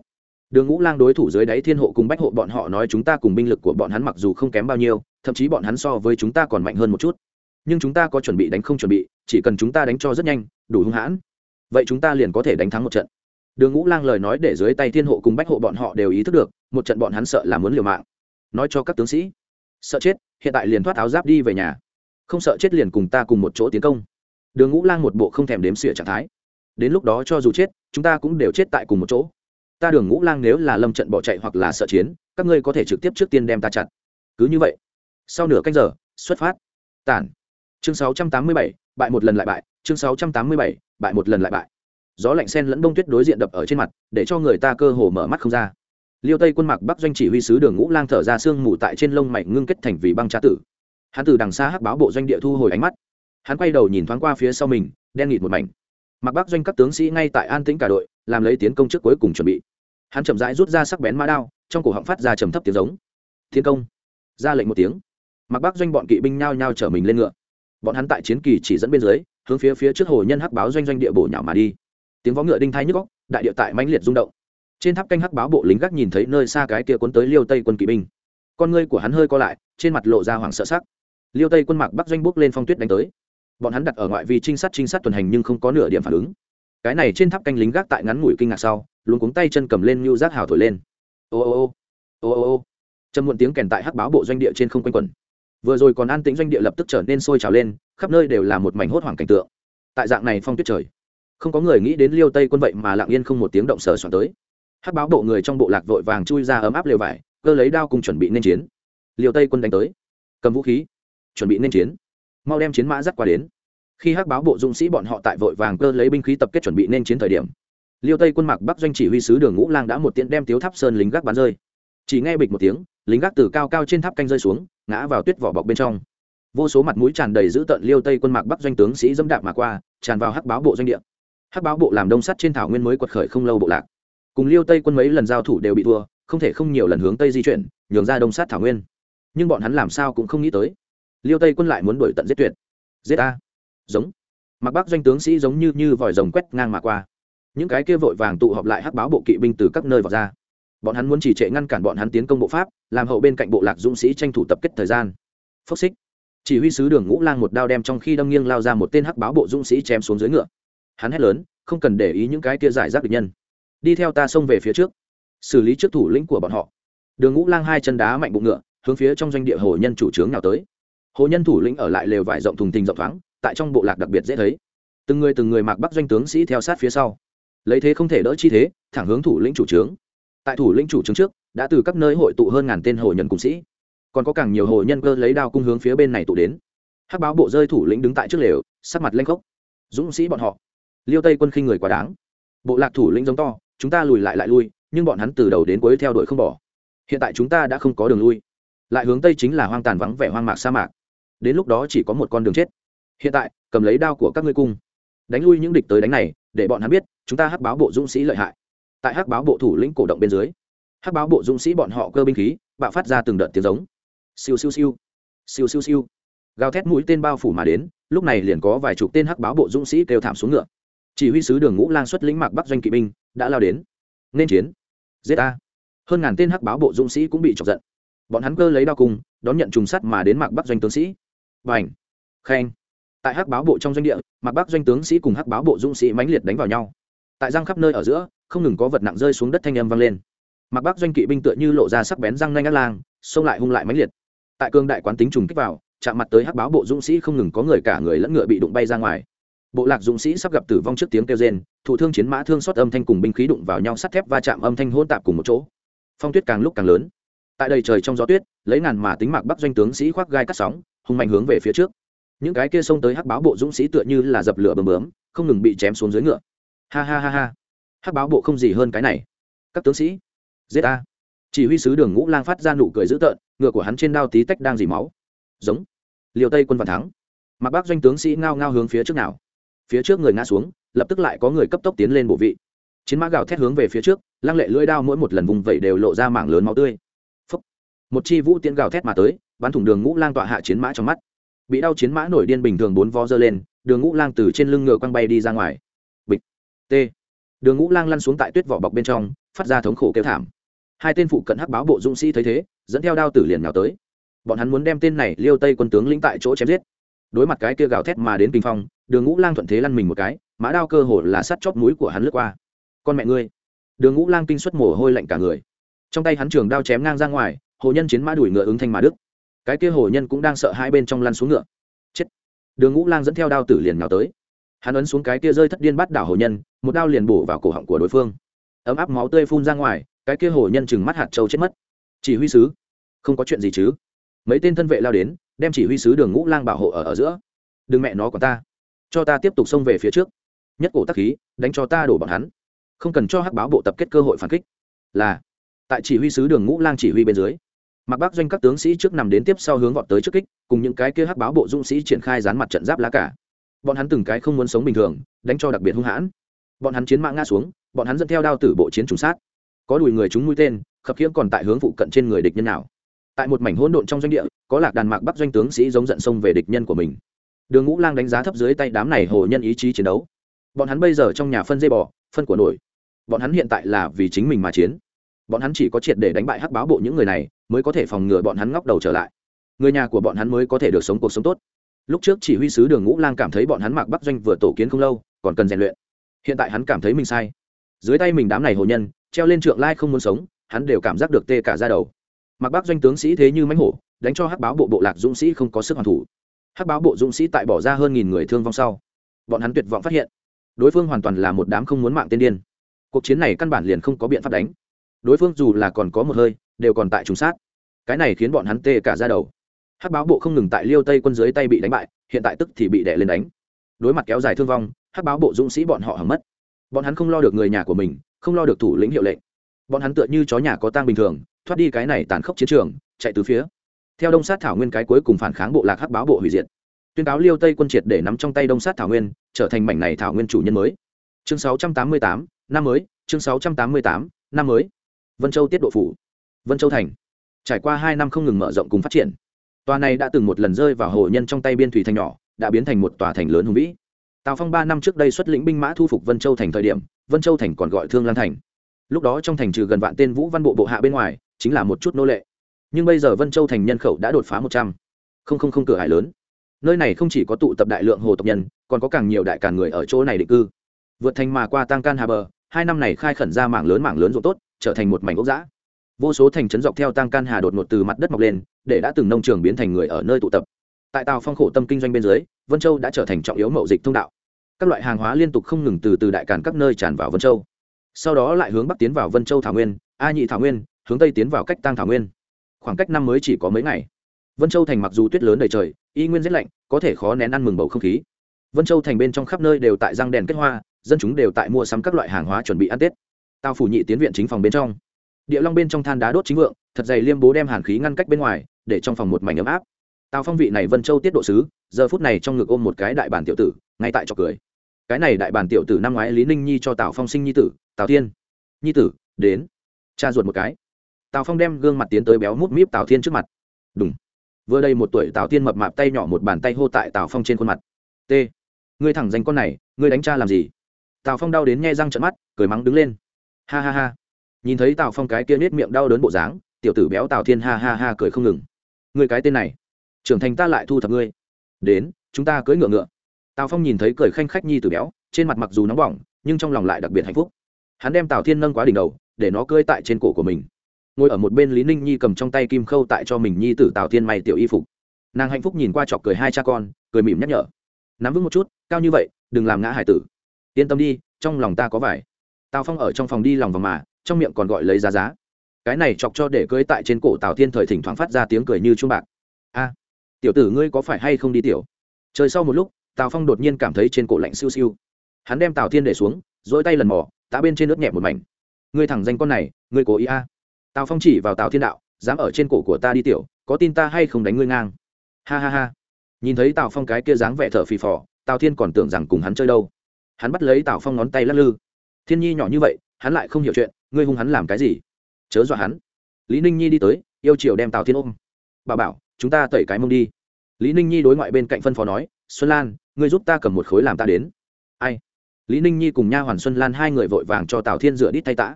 Đường ngũ lang đối thủ dưới đáy thiên hộ cùng bách hộ bọn họ nói chúng ta cùng binh lực của bọn hắn mặc dù không kém bao nhiêu, thậm chí bọn hắn so với chúng ta còn mạnh hơn một chút. Nhưng chúng ta có chuẩn bị đánh không chuẩn bị, chỉ cần chúng ta đánh cho rất nhanh, đủ hung hãn, vậy chúng ta liền có thể đánh thắng một trận. Đường ngũ lang lời nói để dưới tay thiên hộ cùng bách hộ bọn họ đều ý thức được, một trận bọn hắn sợ là muốn liều mạng. Nói cho các tướng sĩ, sợ chết, hiện tại liền thoát áo giáp đi về nhà không sợ chết liền cùng ta cùng một chỗ tiến công. Đường ngũ lang một bộ không thèm đếm xỉa trạng thái. Đến lúc đó cho dù chết chúng ta cũng đều chết tại cùng một chỗ. Ta đường ngũ lang nếu là lâm trận bỏ chạy hoặc là sợ chiến các ngươi có thể trực tiếp trước tiên đem ta chặt. Cứ như vậy sau nửa canh giờ xuất phát. Tản. Chương 687, bại một lần lại bại. Chương 687, bại một lần lại bại. Gió lạnh sen lẫn đông tuyết đối diện đập ở trên mặt để cho người ta cơ hồ mở mắt không ra. Liêu tây quân mặc bắc doanh chỉ huy sứ đường ngũ lang thở ra sương mù tại trên lông mày ngưng kết thành vì băng trá tử hắn từ đằng xa hắc báo bộ doanh địa thu hồi ánh mắt. Hắn quay đầu nhìn thoáng qua phía sau mình, đen nghịt một mảnh. Mặc bắc doanh các tướng sĩ ngay tại an tĩnh cả đội, làm lấy tiến công trước cuối cùng chuẩn bị. Hắn chậm rãi rút ra sắc bén mã đao, trong cổ họng phát ra trầm thấp tiếng giống. Thiên công! ra lệnh một tiếng. Mặc bắc doanh bọn kỵ binh nhao nhao chở mình lên ngựa. Bọn hắn tại chiến kỳ chỉ dẫn bên dưới, hướng phía phía trước hồ nhân hắc báo doanh doanh địa bổ nhảo mà đi. Tiếng vó ngựa đinh thai nhức góc đại địa tại mãnh liệt rung động. Trên tháp canh hắc báo bộ lính gác nhìn thấy nơi xa cái kia cuốn tới liêu tây quân kỵ binh. Con ngươi của hắn hơi co lại, trên mặt lộ ra hoảng sợ sắc liêu tây quân mạc bắc doanh bốc lên phong tuyết đánh tới. Bọn hắn đặt ở ngoại vi trinh sát trinh sát tuần hành nhưng không có nửa điểm phản ứng. Cái này trên tháp canh lính gác tại ngắn ngủi kinh ngạc sau luôn cuống tay chân cầm lên như rác hào thổi lên. Ô ô ô ô ô ô. Trầm muộn tiếng kèn tại hắc báo bộ doanh địa trên không quanh quẩn. Vừa rồi còn an tĩnh doanh địa lập tức trở nên sôi trào lên, khắp nơi đều là một mảnh hốt hoảng cảnh tượng. Tại dạng này phong tuyết trời, không có người nghĩ đến liêu tây quân vậy mà lặng yên không một tiếng động sờ soạn tới. Hắc báo bộ người trong bộ lạc vội vàng chui ra ấm áp lều vải, cơ lấy đao cùng chuẩn bị nên chiến. Liêu tây quân đánh tới. Cầm vũ khí chuẩn bị nên chiến. Mau đem chiến mã dắt qua đến. Khi hắc báo bộ dũng sĩ bọn họ tại vội vàng cơ lấy binh khí tập kết chuẩn bị nên chiến thời điểm, liêu tây quân mạc bắc doanh chỉ huy sứ đường ngũ lang đã một tiện đem tiếu tháp sơn lính gác bắn rơi. Chỉ nghe bịch một tiếng, lính gác từ cao cao trên tháp canh rơi xuống, ngã vào tuyết vỏ bọc bên trong. Vô số mặt mũi tràn đầy dữ tợn liêu tây quân mạc bắc doanh tướng sĩ dẫm đạp mà qua, tràn vào hắc báo bộ doanh địa. Hắc báo bộ làm đông sắt trên thảo nguyên mới quật khởi không lâu bộ lạc. Cùng liêu tây quân mấy lần giao thủ đều bị thua, không thể không nhiều lần hướng tây di chuyển, nhường ra đông sát thảo nguyên. Nhưng bọn hắn làm sao cũng không nghĩ tới liêu tây quân lại muốn đuổi tận giết tuyệt. Giết ta, giống. Mặc bắc doanh tướng sĩ giống như như vòi rồng quét ngang mà qua. Những cái kia vội vàng tụ họp lại hắc báo bộ kỵ binh từ các nơi vào ra. Bọn hắn muốn chỉ trệ ngăn cản bọn hắn tiến công bộ pháp làm hậu bên cạnh bộ lạc dũng sĩ tranh thủ tập kết thời gian. Phốc xích. Chỉ huy sứ đường ngũ lang một đao đem trong khi đâm nghiêng lao ra một tên hắc báo bộ dũng sĩ chém xuống dưới ngựa. Hắn hét lớn không cần để ý những cái kia giải rác địch nhân. Đi theo ta xông về phía trước. Xử lý trước thủ lĩnh của bọn họ. Đường ngũ lang hai chân đá mạnh bụng ngựa hướng phía trong doanh địa hồ nhân chủ trướng nào tới hồ nhân thủ lĩnh ở lại lều vải rộng thùng thình rộng thoáng, tại trong bộ lạc đặc biệt dễ thấy. Từng người từng người mặc bắc doanh tướng sĩ theo sát phía sau. Lấy thế không thể đỡ chi thế, thẳng hướng thủ lĩnh chủ trướng. Tại thủ lĩnh chủ trướng trước, đã từ các nơi hội tụ hơn ngàn tên hồ nhân cùng sĩ. Còn có càng nhiều hồ nhân cơ lấy đao cung hướng phía bên này tụ đến. Hắc báo bộ rơi thủ lĩnh đứng tại trước lều, sắc mặt lanh khốc. Dũng sĩ bọn họ. Liêu tây quân khinh người quá đáng. Bộ lạc thủ lĩnh giống to, chúng ta lùi lại lại lui, nhưng bọn hắn từ đầu đến cuối theo đuổi không bỏ. Hiện tại chúng ta đã không có đường lui. Lại hướng tây chính là hoang tàn vắng vẻ hoang mạc sa mạc đến lúc đó chỉ có một con đường chết. Hiện tại, cầm lấy đao của các ngươi cung. Đánh lui những địch tới đánh này, để bọn hắn biết, chúng ta hắc báo bộ dũng sĩ lợi hại. Tại hắc báo bộ thủ lĩnh cổ động bên dưới, hắc báo bộ dũng sĩ bọn họ cơ binh khí, bạo phát ra từng đợt tiếng giống. Siêu siêu siêu. Siêu siêu siêu. Gào thét mũi tên bao phủ mà đến, lúc này liền có vài chục tên hắc báo bộ dũng sĩ kêu thảm xuống ngựa. Chỉ huy sứ đường ngũ lang xuất lĩnh mạc bắc doanh kỵ binh, đã lao đến. Nên chiến. Giết a hơn ngàn tên hắc báo bộ dũng sĩ cũng bị chọc giận. Bọn hắn cơ lấy đao cung đón nhận trùng sắt mà đến mạc bắc doanh tướng sĩ và ảnh khen tại hắc báo bộ trong doanh địa mặc bắc doanh tướng sĩ cùng hắc báo bộ dũng sĩ mãnh liệt đánh vào nhau. Tại răng khắp nơi ở giữa, không ngừng có vật nặng rơi xuống đất thanh âm vang lên. Mặc bắc doanh kỵ binh tựa như lộ ra sắc bén răng nanh ác lang, xông lại hung lại mãnh liệt. Tại cương đại quán tính trùng kích vào, chạm mặt tới hắc báo bộ dũng sĩ không ngừng có người cả người lẫn ngựa bị đụng bay ra ngoài. Bộ lạc dũng sĩ sắp gặp tử vong trước tiếng kêu rên, thủ thương chiến mã thương xót âm thanh cùng binh khí đụng vào nhau sắt thép va chạm âm thanh hôn tạp cùng một chỗ. Phong tuyết càng lúc càng lớn. Tại đây trời trong gió tuyết, lấy ngàn mà tính mạc bắc doanh tướng sĩ khoác gai cắt sóng hùng mạnh hướng về phía trước. Những cái kia xông tới hắc báo bộ dũng sĩ tựa như là dập lửa bầm bướm, không ngừng bị chém xuống dưới ngựa. Ha ha ha ha. Hắc báo bộ không gì hơn cái này. Các tướng sĩ, giết a chỉ huy sứ đường ngũ lang phát ra nụ cười dữ tợn, ngựa của hắn trên đao tí tách đang dì máu. Giống. Liều tây quân vạn thắng. Mặc bác doanh tướng sĩ ngao ngao hướng phía trước nào. Phía trước người ngã xuống, lập tức lại có người cấp tốc tiến lên bộ vị. Chiến mã gào thét hướng về phía trước, lăng lệ lưỡi đao mỗi một lần vùng vẩy đều lộ ra mảng lớn máu tươi. Phúc. một chi vũ tiến gào thét mà tới bắn thủng đường ngũ lang tọa hạ chiến mã trong mắt. Bị đau chiến mã nổi điên bình thường bốn vo dơ lên, đường ngũ lang từ trên lưng ngựa quăng bay đi ra ngoài. Bịch. T. Đường ngũ lang lăn xuống tại tuyết vỏ bọc bên trong, phát ra thống khổ kêu thảm. Hai tên phụ cận hắc báo bộ dũng sĩ thấy thế, dẫn theo đao tử liền nhào tới. Bọn hắn muốn đem tên này liêu tây quân tướng lĩnh tại chỗ chém giết. Đối mặt cái kia gào thét mà đến kinh phong, đường ngũ lang thuận thế lăn mình một cái, mã đao cơ hồ là sắt chóp mũi của hắn lướt qua. Con mẹ ngươi! Đường ngũ lang kinh xuất mồ hôi lạnh cả người. Trong tay hắn trường đao chém ngang ra ngoài, hồ nhân chiến mã đuổi ngựa ứng thanh mà đức cái kia hồ nhân cũng đang sợ hai bên trong lăn xuống ngựa. Chết. Đường ngũ lang dẫn theo đao tử liền nào tới. Hắn ấn xuống cái kia rơi thất điên bắt đảo hồ nhân, một đao liền bổ vào cổ họng của đối phương. Ấm áp máu tươi phun ra ngoài, cái kia hồ nhân chừng mắt hạt trâu chết mất. Chỉ huy sứ. Không có chuyện gì chứ? Mấy tên thân vệ lao đến, đem chỉ huy sứ đường ngũ lang bảo hộ ở ở giữa. Đừng mẹ nó của ta. Cho ta tiếp tục xông về phía trước. Nhất cổ tắc khí, đánh cho ta đổ bọn hắn. Không cần cho hắc báo bộ tập kết cơ hội phản kích. Là, tại chỉ huy sứ đường ngũ lang chỉ huy bên dưới mặc bác doanh các tướng sĩ trước nằm đến tiếp sau hướng vọt tới trước kích, cùng những cái kia hắc báo bộ dũng sĩ triển khai dán mặt trận giáp lá cả. Bọn hắn từng cái không muốn sống bình thường, đánh cho đặc biệt hung hãn. Bọn hắn chiến mạng ngã xuống, bọn hắn dẫn theo đao tử bộ chiến trùng sát. Có đùi người chúng mũi tên, khập khiễng còn tại hướng phụ cận trên người địch nhân nào. Tại một mảnh hỗn độn trong doanh địa, có lạc đàn mạc bắc doanh tướng sĩ giống giận sông về địch nhân của mình. Đường ngũ lang đánh giá thấp dưới tay đám này hồ nhân ý chí chiến đấu. Bọn hắn bây giờ trong nhà phân dây bò, phân của nổi. Bọn hắn hiện tại là vì chính mình mà chiến bọn hắn chỉ có triệt để đánh bại hắc báo bộ những người này, mới có thể phòng ngừa bọn hắn ngóc đầu trở lại. Người nhà của bọn hắn mới có thể được sống cuộc sống tốt. Lúc trước chỉ huy sứ đường ngũ lang cảm thấy bọn hắn mạc bắc doanh vừa tổ kiến không lâu, còn cần rèn luyện. Hiện tại hắn cảm thấy mình sai. Dưới tay mình đám này hồ nhân, treo lên trượng lai không muốn sống, hắn đều cảm giác được tê cả ra đầu. Mặc bác doanh tướng sĩ thế như mánh hổ, đánh cho hắc báo bộ bộ lạc dũng sĩ không có sức hoàn thủ. Hắc báo bộ dũng sĩ tại bỏ ra hơn nghìn người thương vong sau, bọn hắn tuyệt vọng phát hiện, đối phương hoàn toàn là một đám không muốn mạng tiên điên. Cuộc chiến này căn bản liền không có biện pháp đánh đối phương dù là còn có một hơi đều còn tại trùng sát. Cái này khiến bọn hắn tê cả ra đầu. Hắc báo bộ không ngừng tại liêu tây quân dưới tay bị đánh bại hiện tại tức thì bị đè lên đánh. Đối mặt kéo dài thương vong hắc báo bộ dũng sĩ bọn họ hầm mất. Bọn hắn không lo được người nhà của mình không lo được thủ lĩnh hiệu lệnh. Bọn hắn tựa như chó nhà có tang bình thường thoát đi cái này tàn khốc chiến trường chạy từ phía. Theo đông sát thảo nguyên cái cuối cùng phản kháng bộ lạc hắc báo bộ hủy diệt. Tuyên cáo liêu tây quân triệt để nắm trong tay đông sát thảo nguyên trở thành mảnh này thảo nguyên chủ nhân mới. Chương 688, năm mới chương 688, năm mới vân châu tiết độ phủ, vân châu thành. Trải qua hai năm không ngừng mở rộng cùng phát triển, tòa này đã từng một lần rơi vào hồ nhân trong tay biên thủy thành nhỏ, đã biến thành một tòa thành lớn hùng vĩ. Tào phong ba năm trước đây xuất lĩnh binh mã thu phục vân châu thành thời điểm, vân châu thành còn gọi thương lan thành. Lúc đó trong thành trừ gần vạn tên vũ văn bộ bộ hạ bên ngoài, chính là một chút nô lệ. Nhưng bây giờ vân châu thành nhân khẩu đã đột phá một trăm. Không không không cửa hải lớn. Nơi này không chỉ có tụ tập đại lượng hồ tộc nhân, còn có càng nhiều đại càn người ở chỗ này định cư. Vượt thành mà qua tăng can hà bờ, hai năm này khai khẩn ra mảng lớn mảng lớn ruộng tốt trở thành một mảnh ốc giã vô số thành trấn dọc theo tăng can hà đột ngột từ mặt đất mọc lên, để đã từng nông trường biến thành người ở nơi tụ tập. Tại tàu phong khổ tâm kinh doanh bên dưới, vân châu đã trở thành trọng yếu mậu dịch thông đạo. Các loại hàng hóa liên tục không ngừng từ từ đại càn các nơi tràn vào vân châu. Sau đó lại hướng bắc tiến vào vân châu thảo nguyên, a nhị thảo nguyên, hướng tây tiến vào cách tăng thảo nguyên. Khoảng cách năm mới chỉ có mấy ngày. Vân châu thành mặc dù tuyết lớn đầy trời, y nguyên rét lạnh, có thể khó nén ăn mừng bầu không khí. Vân châu thành bên trong khắp nơi đều tại răng đèn kết hoa, dân chúng đều tại mua sắm các loại hàng hóa chuẩn bị ăn tết tao phủ nhị tiến viện chính phòng bên trong. Địa long bên trong than đá đốt chính vượng, thật dày liêm bố đem hàn khí ngăn cách bên ngoài, để trong phòng một mảnh ấm áp. Tào phong vị này vân châu tiết độ sứ, giờ phút này trong ngực ôm một cái đại bản tiểu tử, ngay tại trò cười. Cái này đại bản tiểu tử năm ngoái lý ninh nhi cho tào phong sinh nhi tử, tào thiên. Nhi tử, đến. Cha ruột một cái. Tào phong đem gương mặt tiến tới béo mút míp tào thiên trước mặt. Đúng vừa đây một tuổi tào thiên mập mạp tay nhỏ một bàn tay hô tại tào phong trên khuôn mặt. T ngươi thẳng danh con này, ngươi đánh cha làm gì? Tào phong đau đến nghe răng trận mắt, cười mắng đứng lên ha ha ha. Nhìn thấy tào phong cái kia nết miệng đau đớn bộ dáng, tiểu tử béo tào thiên ha ha ha cười không ngừng. Người cái tên này, trưởng thành ta lại thu thập ngươi. Đến, chúng ta cưỡi ngựa ngựa. Tào phong nhìn thấy cười khanh khách nhi Tử béo, trên mặt mặc dù nóng bỏng, nhưng trong lòng lại đặc biệt hạnh phúc. Hắn đem tào thiên nâng quá đỉnh đầu, để nó cưỡi tại trên cổ của mình. Ngồi ở một bên lý ninh nhi cầm trong tay kim khâu tại cho mình nhi tử tào thiên may tiểu y phục. Nàng hạnh phúc nhìn qua chọc cười hai cha con, cười mỉm nhắc nhở. Nắm vững một chút, cao như vậy, đừng làm ngã hải tử. Yên tâm đi, trong lòng ta có vải tào phong ở trong phòng đi lòng vòng mà, trong miệng còn gọi lấy giá giá. Cái này chọc cho để cưới tại trên cổ tào thiên thời thỉnh thoảng phát ra tiếng cười như chuông bạc. A, tiểu tử ngươi có phải hay không đi tiểu? Trời sau một lúc, tào phong đột nhiên cảm thấy trên cổ lạnh siêu siêu. Hắn đem tào thiên để xuống dỗi tay lần mò, tá bên trên nước nhẹ một mảnh. Ngươi thẳng danh con này, ngươi cố ý a. Tào phong chỉ vào tào thiên đạo, dám ở trên cổ của ta đi tiểu, có tin ta hay không đánh ngươi ngang? Ha ha ha. Nhìn thấy tào phong cái kia dáng vẻ thở phì phò, tào thiên còn tưởng rằng cùng hắn chơi đâu. Hắn bắt lấy tào phong ngón tay lắc lư thiên nhi nhỏ như vậy, hắn lại không hiểu chuyện, ngươi hung hắn làm cái gì? Chớ dọa hắn. Lý ninh nhi đi tới, yêu chiều đem tào thiên ôm. Bà bảo, chúng ta tẩy cái mông đi. Lý ninh nhi đối ngoại bên cạnh phân phó nói, xuân lan, ngươi giúp ta cầm một khối làm ta đến. Ai? Lý ninh nhi cùng nha hoàn xuân lan hai người vội vàng cho tào thiên rửa đít tay tã.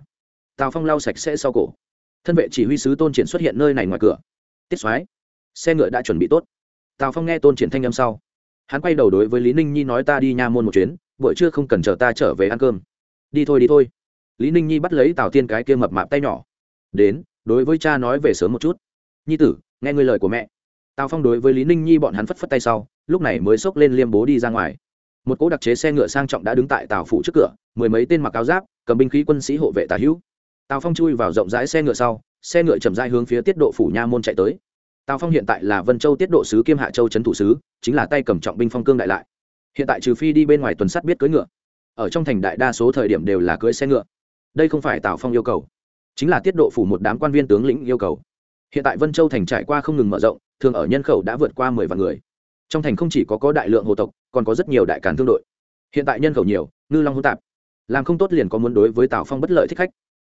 Tào phong lau sạch sẽ sau cổ. Thân vệ chỉ huy sứ tôn triển xuất hiện nơi này ngoài cửa. Tiết soái, xe ngựa đã chuẩn bị tốt. Tào phong nghe tôn triển thanh âm sau. Hắn quay đầu đối với lý ninh nhi nói, ta đi nha môn một chuyến, buổi trưa không cần chờ ta trở về ăn cơm đi thôi đi thôi. Lý ninh nhi bắt lấy tào thiên cái kia mập mạp tay nhỏ. Đến, đối với cha nói về sớm một chút. Nhi tử, nghe ngươi lời của mẹ. Tào phong đối với lý ninh nhi bọn hắn phất phất tay sau, lúc này mới xốc lên liêm bố đi ra ngoài. Một cỗ đặc chế xe ngựa sang trọng đã đứng tại tào phủ trước cửa, mười mấy tên mặc áo giáp, cầm binh khí quân sĩ hộ vệ tà hữu. Tào phong chui vào rộng rãi xe ngựa sau, xe ngựa chậm dai hướng phía tiết độ phủ nha môn chạy tới. Tào phong hiện tại là vân châu tiết độ sứ kiêm hạ châu trấn thủ sứ, chính là tay cầm trọng binh phong cương đại lại. Hiện tại trừ phi đi bên ngoài tuần sắt biết cưỡi ngựa ở trong thành đại đa số thời điểm đều là cưỡi xe ngựa. Đây không phải tào phong yêu cầu, chính là tiết độ phủ một đám quan viên tướng lĩnh yêu cầu. Hiện tại vân châu thành trải qua không ngừng mở rộng, thường ở nhân khẩu đã vượt qua mười vạn người. Trong thành không chỉ có có đại lượng hồ tộc, còn có rất nhiều đại càn thương đội. Hiện tại nhân khẩu nhiều, ngư long hỗn tạp. Làm không tốt liền có muốn đối với tào phong bất lợi thích khách.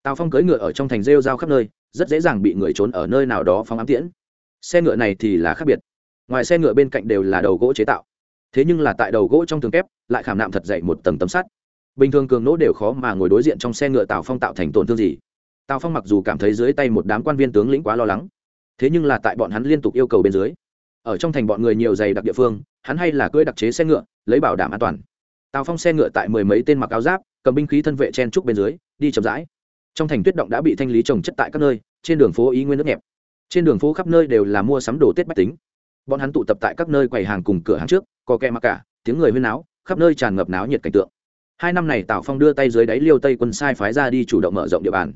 Tào phong cưỡi ngựa ở trong thành rêu rao khắp nơi, rất dễ dàng bị người trốn ở nơi nào đó phóng ám tiễn. Xe ngựa này thì là khác biệt. Ngoài xe ngựa bên cạnh đều là đầu gỗ chế tạo thế nhưng là tại đầu gỗ trong tường kép, lại khảm nạm thật dậy một tầng tấm sắt. Bình thường cường nỗ đều khó mà ngồi đối diện trong xe ngựa tào phong tạo thành tổn thương gì. Tào phong mặc dù cảm thấy dưới tay một đám quan viên tướng lĩnh quá lo lắng, thế nhưng là tại bọn hắn liên tục yêu cầu bên dưới, ở trong thành bọn người nhiều dày đặc địa phương, hắn hay là cưỡi đặc chế xe ngựa, lấy bảo đảm an toàn. Tào phong xe ngựa tại mười mấy tên mặc áo giáp, cầm binh khí thân vệ chen trúc bên dưới, đi chậm rãi. Trong thành tuyết động đã bị thanh lý trồng chất tại các nơi, trên đường phố ý nguyên nước nhẹp. Trên đường phố khắp nơi đều là mua sắm đồ tết bách tính. Bọn hắn tụ tập tại các nơi quầy hàng cùng cửa hàng trước có kẹ mặc cả, tiếng người huyên náo, khắp nơi tràn ngập náo nhiệt cảnh tượng. Hai năm này tào phong đưa tay dưới đáy liêu tây quân sai phái ra đi chủ động mở rộng địa bàn.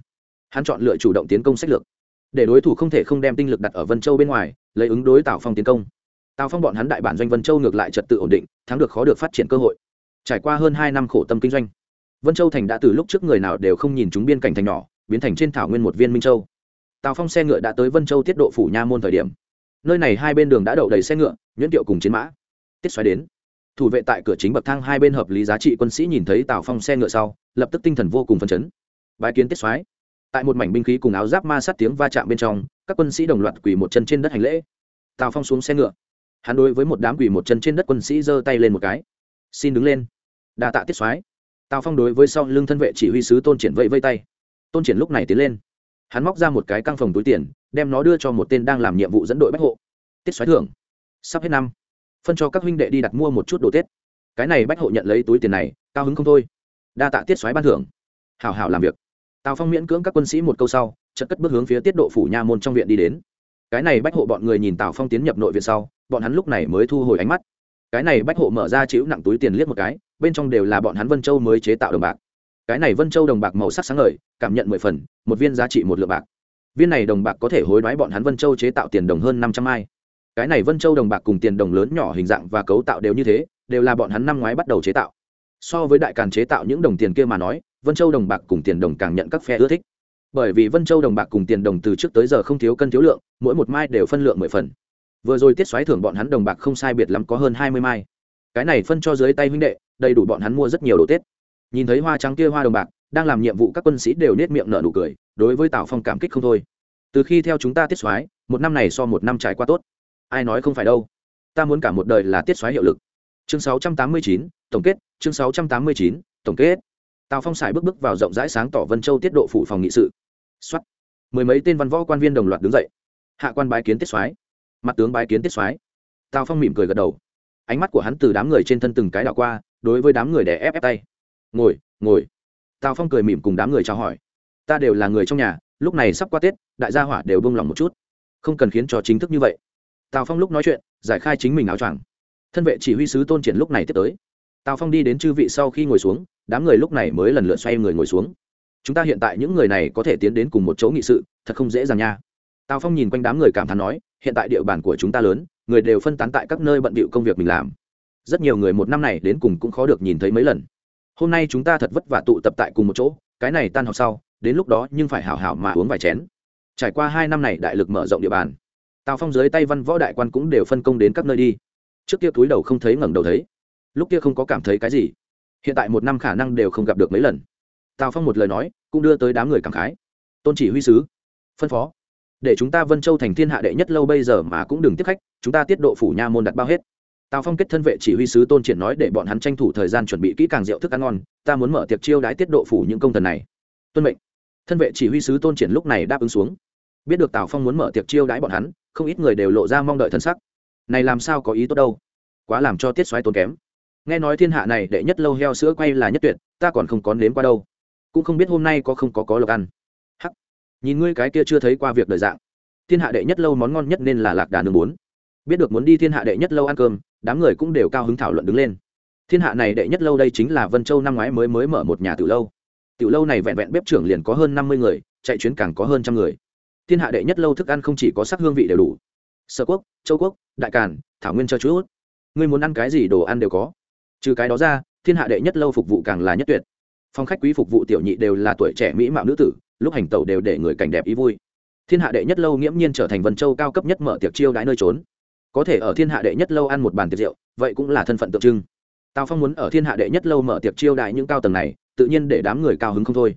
Hắn chọn lựa chủ động tiến công sách lược, để đối thủ không thể không đem tinh lực đặt ở vân châu bên ngoài, lấy ứng đối tào phong tiến công. Tào phong bọn hắn đại bản doanh vân châu ngược lại trật tự ổn định, thắng được khó được phát triển cơ hội. Trải qua hơn hai năm khổ tâm kinh doanh, vân châu thành đã từ lúc trước người nào đều không nhìn chúng biên cảnh thành nhỏ, biến thành trên thảo nguyên một viên minh châu. Tào phong xe ngựa đã tới vân châu tiết độ phủ nha môn thời điểm. Nơi này hai bên đường đã đậu đầy xe ngựa, nhuyễn tiệu cùng chiến mã tiết xoáy đến. Thủ vệ tại cửa chính bậc thang hai bên hợp lý giá trị quân sĩ nhìn thấy tào phong xe ngựa sau, lập tức tinh thần vô cùng phấn chấn. Bái kiến tiết xoáy. Tại một mảnh binh khí cùng áo giáp ma sát tiếng va chạm bên trong, các quân sĩ đồng loạt quỳ một chân trên đất hành lễ. Tào phong xuống xe ngựa. Hắn đối với một đám quỳ một chân trên đất quân sĩ giơ tay lên một cái. Xin đứng lên. Đa tạ tiết xoáy. Tào phong đối với sau lưng thân vệ chỉ huy sứ tôn triển vẫy vây tay. Tôn triển lúc này tiến lên. Hắn móc ra một cái căng phòng túi tiền, đem nó đưa cho một tên đang làm nhiệm vụ dẫn đội bách hộ. Tiết xoáy thưởng. Sắp hết năm phân cho các huynh đệ đi đặt mua một chút đồ tết. Cái này bách hộ nhận lấy túi tiền này, cao hứng không thôi. Đa tạ tiết xoáy ban thưởng. Hào hào làm việc. Tào phong miễn cưỡng các quân sĩ một câu sau, chợt cất bước hướng phía tiết độ phủ nha môn trong viện đi đến. Cái này bách hộ bọn người nhìn tào phong tiến nhập nội viện sau, bọn hắn lúc này mới thu hồi ánh mắt. Cái này bách hộ mở ra chữ nặng túi tiền liếc một cái, bên trong đều là bọn hắn vân châu mới chế tạo đồng bạc. Cái này vân châu đồng bạc màu sắc sáng ngời, cảm nhận mười phần, một viên giá trị một lượng bạc. Viên này đồng bạc có thể hối đoái bọn hắn vân châu chế tạo tiền đồng hơn năm trăm ai cái này vân châu đồng bạc cùng tiền đồng lớn nhỏ hình dạng và cấu tạo đều như thế, đều là bọn hắn năm ngoái bắt đầu chế tạo. So với đại càn chế tạo những đồng tiền kia mà nói, vân châu đồng bạc cùng tiền đồng càng nhận các phe ưa thích. Bởi vì vân châu đồng bạc cùng tiền đồng từ trước tới giờ không thiếu cân thiếu lượng, mỗi một mai đều phân lượng mười phần. Vừa rồi tiết xoáy thưởng bọn hắn đồng bạc không sai biệt lắm có hơn hai mươi mai. Cái này phân cho dưới tay huynh đệ, đầy đủ bọn hắn mua rất nhiều đồ tết. Nhìn thấy hoa trắng kia hoa đồng bạc, đang làm nhiệm vụ các quân sĩ đều nết miệng nở nụ cười, đối với tào phong cảm kích không thôi. Từ khi theo chúng ta tiết xoáy, một năm này so một năm trải qua tốt ai nói không phải đâu. Ta muốn cả một đời là tiết xoáy hiệu lực. Chương 689, tổng kết chương 689, tổng kết. Tào phong xài bước bước vào rộng rãi sáng tỏ vân châu tiết độ phủ phòng nghị sự. Xuất mười mấy tên văn võ quan viên đồng loạt đứng dậy. Hạ quan bái kiến tiết soái mặt tướng bái kiến tiết soái tào phong mỉm cười gật đầu. Ánh mắt của hắn từ đám người trên thân từng cái đảo qua đối với đám người đè ép ép tay. Ngồi ngồi. Tào phong cười mỉm cùng đám người chào hỏi. Ta đều là người trong nhà lúc này sắp qua tết đại gia hỏa đều bông lòng một chút. Không cần khiến cho chính thức như vậy tào phong lúc nói chuyện, giải khai chính mình áo choàng. Thân vệ chỉ huy sứ tôn triển lúc này tiếp tới. Tào phong đi đến chư vị sau khi ngồi xuống, đám người lúc này mới lần lượt xoay người ngồi xuống. Chúng ta hiện tại những người này có thể tiến đến cùng một chỗ nghị sự, thật không dễ dàng nha. Tào phong nhìn quanh đám người cảm thán nói, hiện tại địa bàn của chúng ta lớn, người đều phân tán tại các nơi bận bịu công việc mình làm. Rất nhiều người một năm này đến cùng cũng khó được nhìn thấy mấy lần. Hôm nay chúng ta thật vất vả tụ tập tại cùng một chỗ, cái này tan học sau, đến lúc đó nhưng phải hảo hảo mà uống vài chén. Trải qua hai năm này đại lực mở rộng địa bàn tào phong dưới tay văn võ đại quan cũng đều phân công đến các nơi đi. Trước kia túi đầu không thấy ngẩng đầu thấy. Lúc kia không có cảm thấy cái gì. Hiện tại một năm khả năng đều không gặp được mấy lần. Tào phong một lời nói, cũng đưa tới đám người cảm khái. Tôn chỉ huy sứ, phân phó. Để chúng ta vân châu thành thiên hạ đệ nhất lâu bây giờ mà cũng đừng tiếp khách, chúng ta tiết độ phủ nha môn đặt bao hết. Tào phong kết thân vệ chỉ huy sứ tôn triển nói để bọn hắn tranh thủ thời gian chuẩn bị kỹ càng rượu thức ăn ngon, ta muốn mở tiệc chiêu đái tiết độ phủ những công thần này. Tuân mệnh. Thân vệ chỉ huy sứ tôn triển lúc này đáp ứng xuống. Biết được tào phong muốn mở tiệc chiêu đái bọn hắn không ít người đều lộ ra mong đợi thân sắc. Này làm sao có ý tốt đâu? Quá làm cho tiết xoáy tốn kém. Nghe nói thiên hạ này đệ nhất lâu heo sữa quay là nhất tuyệt, ta còn không có nếm qua đâu. Cũng không biết hôm nay có không có có lộc ăn. Hắc. Nhìn ngươi cái kia chưa thấy qua việc đời dạng. Thiên hạ đệ nhất lâu món ngon nhất nên là lạc đà nương bốn biết được muốn đi thiên hạ đệ nhất lâu ăn cơm, đám người cũng đều cao hứng thảo luận đứng lên. Thiên hạ này đệ nhất lâu đây chính là vân châu năm ngoái mới mới mở một nhà tiểu lâu. Tiểu lâu này vẹn vẹn bếp trưởng liền có hơn năm mươi người, chạy chuyến càng có hơn trăm người thiên hạ đệ nhất lâu thức ăn không chỉ có sắc hương vị đều đủ. Sở quốc, châu quốc, đại càn, thảo nguyên cho chút ngươi muốn ăn cái gì đồ ăn đều có. Trừ cái đó ra, thiên hạ đệ nhất lâu phục vụ càng là nhất tuyệt. Phong khách quý phục vụ tiểu nhị đều là tuổi trẻ mỹ mạo nữ tử, lúc hành tẩu đều để người cảnh đẹp ý vui. Thiên hạ đệ nhất lâu nghiễm nhiên trở thành vân châu cao cấp nhất mở tiệc chiêu đãi nơi trốn. Có thể ở thiên hạ đệ nhất lâu ăn một bàn tiệc rượu, vậy cũng là thân phận tượng trưng. Tào phong muốn ở thiên hạ đệ nhất lâu mở tiệc chiêu đãi những cao tầng này, tự nhiên để đám người cao hứng không thôi.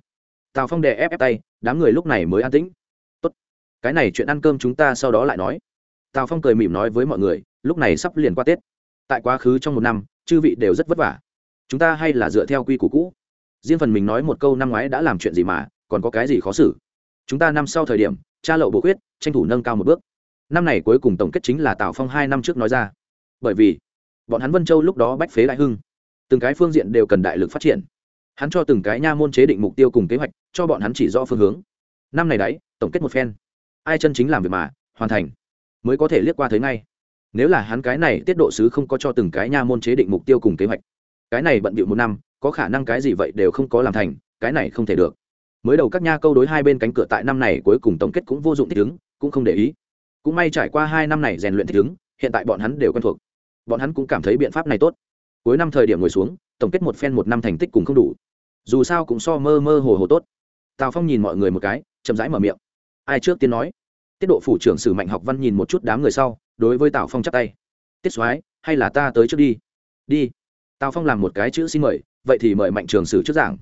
Tào phong đè ép ép tay, đám người lúc này mới an tĩnh cái này chuyện ăn cơm chúng ta sau đó lại nói. Tào phong cười mỉm nói với mọi người, lúc này sắp liền qua tết. Tại quá khứ trong một năm, chư vị đều rất vất vả. Chúng ta hay là dựa theo quy củ cũ. Riêng phần mình nói một câu năm ngoái đã làm chuyện gì mà, còn có cái gì khó xử? Chúng ta năm sau thời điểm, cha lậu bộ quyết tranh thủ nâng cao một bước. Năm này cuối cùng tổng kết chính là tào phong hai năm trước nói ra. Bởi vì, bọn hắn vân châu lúc đó bách phế đại hưng. Từng cái phương diện đều cần đại lực phát triển. Hắn cho từng cái nha môn chế định mục tiêu cùng kế hoạch, cho bọn hắn chỉ rõ phương hướng. Năm này đấy, tổng kết một phen ai chân chính làm việc mà, hoàn thành, mới có thể liếc qua thấy ngay. Nếu là hắn cái này tiết độ sứ không có cho từng cái nha môn chế định mục tiêu cùng kế hoạch, cái này bận bịu một năm, có khả năng cái gì vậy đều không có làm thành, cái này không thể được. Mới đầu các nha câu đối hai bên cánh cửa tại năm này cuối cùng tổng kết cũng vô dụng thích ứng, cũng không để ý. Cũng may trải qua hai năm này rèn luyện thích ứng, hiện tại bọn hắn đều quen thuộc. Bọn hắn cũng cảm thấy biện pháp này tốt. Cuối năm thời điểm ngồi xuống, tổng kết một phen một năm thành tích cũng không đủ. Dù sao cũng so mơ mơ hồ hồ tốt. Tào phong nhìn mọi người một cái, chậm rãi mở miệng ai trước tiên nói? Tiết độ phủ trưởng sử mạnh học văn nhìn một chút đám người sau, đối với tào phong chắp tay. Tiết soái, hay là ta tới trước đi? Đi. Tào phong làm một cái chữ xin mời, vậy thì mời mạnh trường sử trước giảng.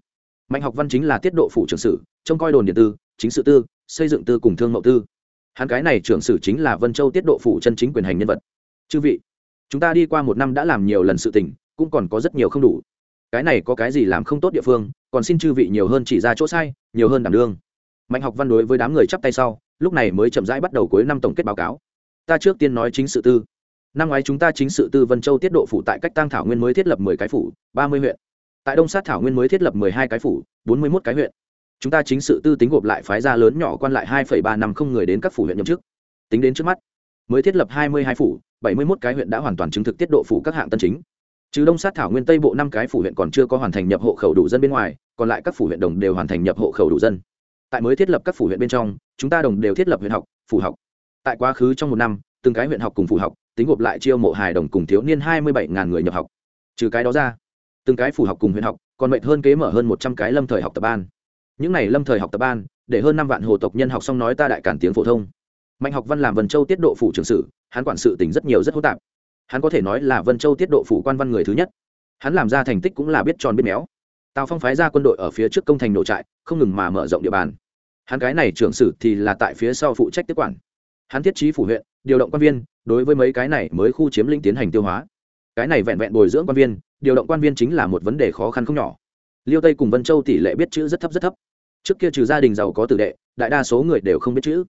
Mạnh học văn chính là tiết độ phủ trưởng sử, trông coi đồn điện tư, chính sự tư, xây dựng tư cùng thương mậu tư. Hắn cái này trưởng sử chính là vân châu tiết độ phủ chân chính quyền hành nhân vật. Chư vị, chúng ta đi qua một năm đã làm nhiều lần sự tình, cũng còn có rất nhiều không đủ. Cái này có cái gì làm không tốt địa phương, còn xin chư vị nhiều hơn chỉ ra chỗ sai, nhiều hơn đảm đương mạnh học văn đối với đám người chắp tay sau, lúc này mới chậm rãi bắt đầu cuối năm tổng kết báo cáo. Ta trước tiên nói chính sự tư. Năm ngoái chúng ta chính sự tư vân châu tiết độ phủ tại cách tăng thảo nguyên mới thiết lập mười cái phủ, ba mươi huyện. Tại đông sát thảo nguyên mới thiết lập mười hai cái phủ, bốn mươi mốt cái huyện. Chúng ta chính sự tư tính gộp lại phái gia lớn nhỏ quan lại hai phẩy ba năm không người đến các phủ huyện nhậm chức. Tính đến trước mắt, mới thiết lập hai mươi hai phủ, bảy mươi mốt cái huyện đã hoàn toàn chứng thực tiết độ phủ các hạng tân chính. Trừ đông sát thảo nguyên tây bộ năm cái phủ huyện còn chưa có hoàn thành nhập hộ khẩu đủ dân bên ngoài, còn lại các phủ huyện đồng đều hoàn thành nhập hộ khẩu đủ dân tại mới thiết lập các phủ huyện bên trong, chúng ta đồng đều thiết lập huyện học, phủ học. Tại quá khứ trong một năm, từng cái huyện học cùng phủ học, tính gộp lại chiêu mộ hài đồng cùng thiếu niên hai mươi bảy người nhập học. Trừ cái đó ra, từng cái phủ học cùng huyện học còn mệnh hơn kế mở hơn một trăm cái lâm thời học tập ban. Những n à y lâm thời học tập ban, để hơn năm vạn hồ tộc nhân học xong nói ta đại cản tiếng phổ thông. Mạnh học văn làm vân châu tiết độ phủ trường sử, hắn quản sự tỉnh rất nhiều rất hỗn tạp. Hắn có thể nói là vân châu tiết độ phủ quan văn người thứ nhất. Hắn làm ra thành tích cũng là biết tròn biết méo tào phong phái ra quân đội ở phía trước công thành nổ trại, không ngừng mà mở rộng địa bàn. Hắn cái này trưởng sử thì là tại phía sau phụ trách tiếp quản. Hắn thiết trí phủ huyện, điều động quan viên, đối với mấy cái này mới khu chiếm lĩnh tiến hành tiêu hóa. Cái này vẹn vẹn bồi dưỡng quan viên, điều động quan viên chính là một vấn đề khó khăn không nhỏ. Liêu tây cùng vân châu tỷ lệ biết chữ rất thấp rất thấp. Trước kia trừ gia đình giàu có tử đệ, đại đa số người đều không biết chữ.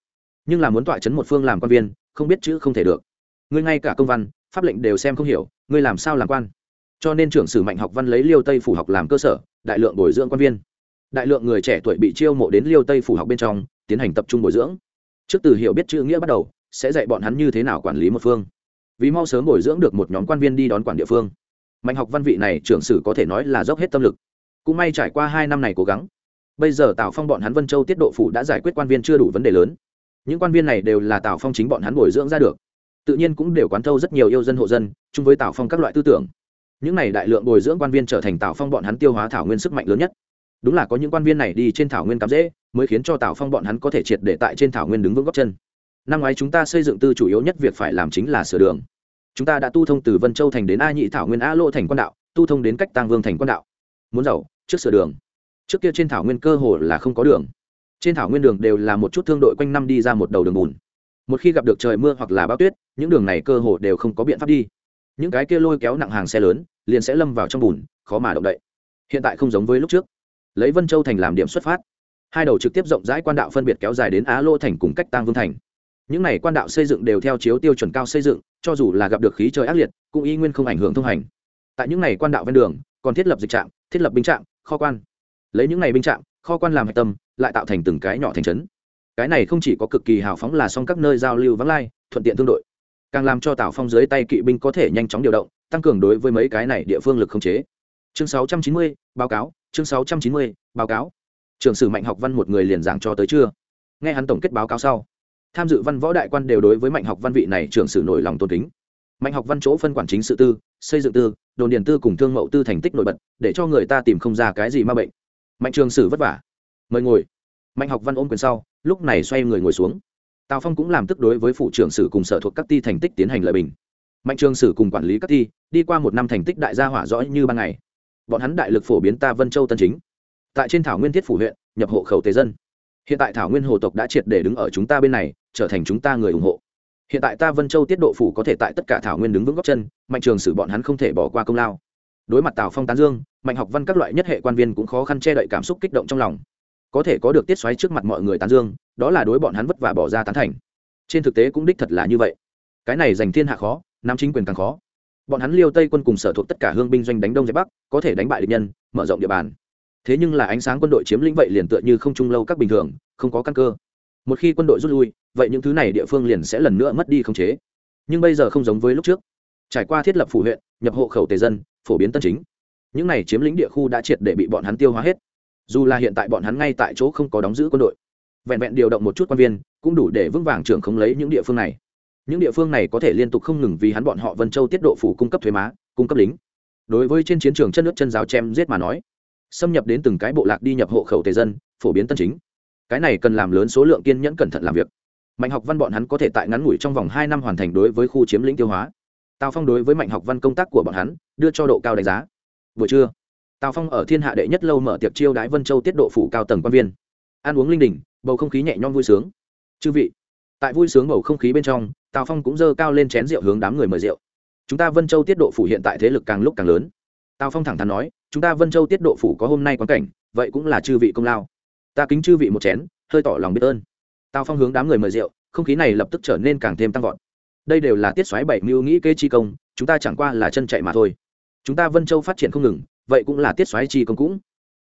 Nhưng là muốn tọa chấn một phương làm quan viên, không biết chữ không thể được. Ngươi ngay cả công văn, pháp lệnh đều xem không hiểu, ngươi làm sao làm quan? Cho nên trưởng sử mạnh học văn lấy liêu tây phủ học làm cơ sở đại lượng bồi dưỡng quan viên. Đại lượng người trẻ tuổi bị chiêu mộ đến liêu tây phủ học bên trong, tiến hành tập trung bồi dưỡng. Trước từ hiểu biết chữ nghĩa bắt đầu, sẽ dạy bọn hắn như thế nào quản lý một phương. Vì mau sớm bồi dưỡng được một nhóm quan viên đi đón quản địa phương. Mạnh học văn vị này trưởng sử có thể nói là dốc hết tâm lực. Cũng may trải qua hai năm này cố gắng. Bây giờ tào phong bọn hắn vân châu tiết độ phủ đã giải quyết quan viên chưa đủ vấn đề lớn. Những quan viên này đều là tào phong chính bọn hắn bồi dưỡng ra được. Tự nhiên cũng đều quán thâu rất nhiều yêu dân hộ dân, chung với tào phong các loại tư tưởng những này đại lượng bồi dưỡng quan viên trở thành tào phong bọn hắn tiêu hóa thảo nguyên sức mạnh lớn nhất. Đúng là có những quan viên này đi trên thảo nguyên cắm dễ mới khiến cho tào phong bọn hắn có thể triệt để tại trên thảo nguyên đứng vững góc chân. Năm ngoái chúng ta xây dựng tư chủ yếu nhất việc phải làm chính là sửa đường. Chúng ta đã tu thông từ vân châu thành đến a nhị thảo nguyên a lô thành quan đạo, tu thông đến cách tăng vương thành quan đạo. Muốn giàu, trước sửa đường. Trước kia trên thảo nguyên cơ hồ là không có đường. Trên thảo nguyên đường đều là một chút thương đội quanh năm đi ra một đầu đường bùn. Một khi gặp được trời mưa hoặc là bão tuyết, những đường này cơ hồ đều không có biện pháp đi những cái kia lôi kéo nặng hàng xe lớn, liền sẽ lâm vào trong bùn, khó mà động đậy. Hiện tại không giống với lúc trước. Lấy vân châu thành làm điểm xuất phát. Hai đầu trực tiếp rộng rãi quan đạo phân biệt kéo dài đến á lô thành cùng cách tăng vương thành. Những này quan đạo xây dựng đều theo chiếu tiêu chuẩn cao xây dựng, cho dù là gặp được khí trời ác liệt, cũng y nguyên không ảnh hưởng thông hành. Tại những này quan đạo ven đường, còn thiết lập dịch trạm, thiết lập binh trạm, kho quan. Lấy những này binh trạm, kho quan làm hạch tâm, lại tạo thành từng cái nhỏ thành trấn. Cái này không chỉ có cực kỳ hào phóng là xong các nơi giao lưu vắng lai, thuận tiện thương đội càng làm cho tào phong dưới tay kỵ binh có thể nhanh chóng điều động tăng cường đối với mấy cái này địa phương lực không chế. Chương 690, báo cáo chương 690, báo cáo. Trường sử mạnh học văn một người liền giảng cho tới chưa nghe hắn tổng kết báo cáo sau tham dự văn võ đại quan đều đối với mạnh học văn vị này trường sử nổi lòng tôn kính. Mạnh học văn chỗ phân quản chính sự tư xây dựng tư đồn điền tư cùng thương mậu tư thành tích nổi bật để cho người ta tìm không ra cái gì ma bệnh. Mạnh trường sử vất vả. Mời ngồi. Mạnh học văn ôm quyền sau lúc này xoay người ngồi xuống tào phong cũng làm tức đối với phụ trưởng sử cùng sở thuộc các ti thành tích tiến hành lợi bình. Mạnh trường sử cùng quản lý các thi đi qua một năm thành tích đại gia hỏa rõ như ban ngày. Bọn hắn đại lực phổ biến ta vân châu tân chính. Tại trên thảo nguyên thiết phủ huyện, nhập hộ khẩu tế dân. Hiện tại thảo nguyên hồ tộc đã triệt để đứng ở chúng ta bên này, trở thành chúng ta người ủng hộ. Hiện tại ta vân châu tiết độ phủ có thể tại tất cả thảo nguyên đứng vững góc chân, mạnh trường sử bọn hắn không thể bỏ qua công lao. Đối mặt tào phong tán dương, mạnh học văn các loại nhất hệ quan viên cũng khó khăn che đậy cảm xúc kích động trong lòng. Có thể có được tiết xoáy trước mặt mọi người tán dương đó là đối bọn hắn vất vả bỏ ra tán thành. Trên thực tế cũng đích thật là như vậy. Cái này giành thiên hạ khó, nắm chính quyền càng khó. Bọn hắn liêu tây quân cùng sở thuộc tất cả hương binh doanh đánh đông giải bắc, có thể đánh bại địch nhân, mở rộng địa bàn. Thế nhưng là ánh sáng quân đội chiếm lĩnh vậy liền tựa như không trung lâu các bình thường, không có căn cơ. Một khi quân đội rút lui, vậy những thứ này địa phương liền sẽ lần nữa mất đi khống chế. Nhưng bây giờ không giống với lúc trước. Trải qua thiết lập phủ huyện, nhập hộ khẩu tề dân, phổ biến tân chính. Những này chiếm lĩnh địa khu đã triệt để bị bọn hắn tiêu hóa hết. Dù là hiện tại bọn hắn ngay tại chỗ không có đóng giữ quân đội vẹn vẹn điều động một chút quan viên, cũng đủ để vững vàng trưởng không lấy những địa phương này. Những địa phương này có thể liên tục không ngừng vì hắn bọn họ vân châu tiết độ phủ cung cấp thuế má, cung cấp lính. Đối với trên chiến trường chân nước chân giáo chém giết mà nói, xâm nhập đến từng cái bộ lạc đi nhập hộ khẩu tề dân, phổ biến tân chính. Cái này cần làm lớn số lượng kiên nhẫn cẩn thận làm việc. Mạnh học văn bọn hắn có thể tại ngắn ngủi trong vòng hai năm hoàn thành đối với khu chiếm lĩnh tiêu hóa. Tào phong đối với mạnh học văn công tác của bọn hắn, đưa cho độ cao đánh giá. Buổi trưa, tào phong ở thiên hạ đệ nhất lâu mở tiệc chiêu đái vân châu tiết độ phủ cao tầng quan viên. Ăn uống linh đình bầu không khí nhẹ nhõm vui sướng. Chư vị, tại vui sướng bầu không khí bên trong, tào phong cũng dơ cao lên chén rượu hướng đám người mời rượu. Chúng ta vân châu tiết độ phủ hiện tại thế lực càng lúc càng lớn. Tào phong thẳng thắn nói, chúng ta vân châu tiết độ phủ có hôm nay quan cảnh, vậy cũng là chư vị công lao. Ta kính chư vị một chén, hơi tỏ lòng biết ơn. Tào phong hướng đám người mời rượu, không khí này lập tức trở nên càng thêm tăng vọt. Đây đều là tiết xoáy bảy mưu nghĩ kê chi công, chúng ta chẳng qua là chân chạy mà thôi. Chúng ta vân châu phát triển không ngừng, vậy cũng là tiết xoáy chi công cũng.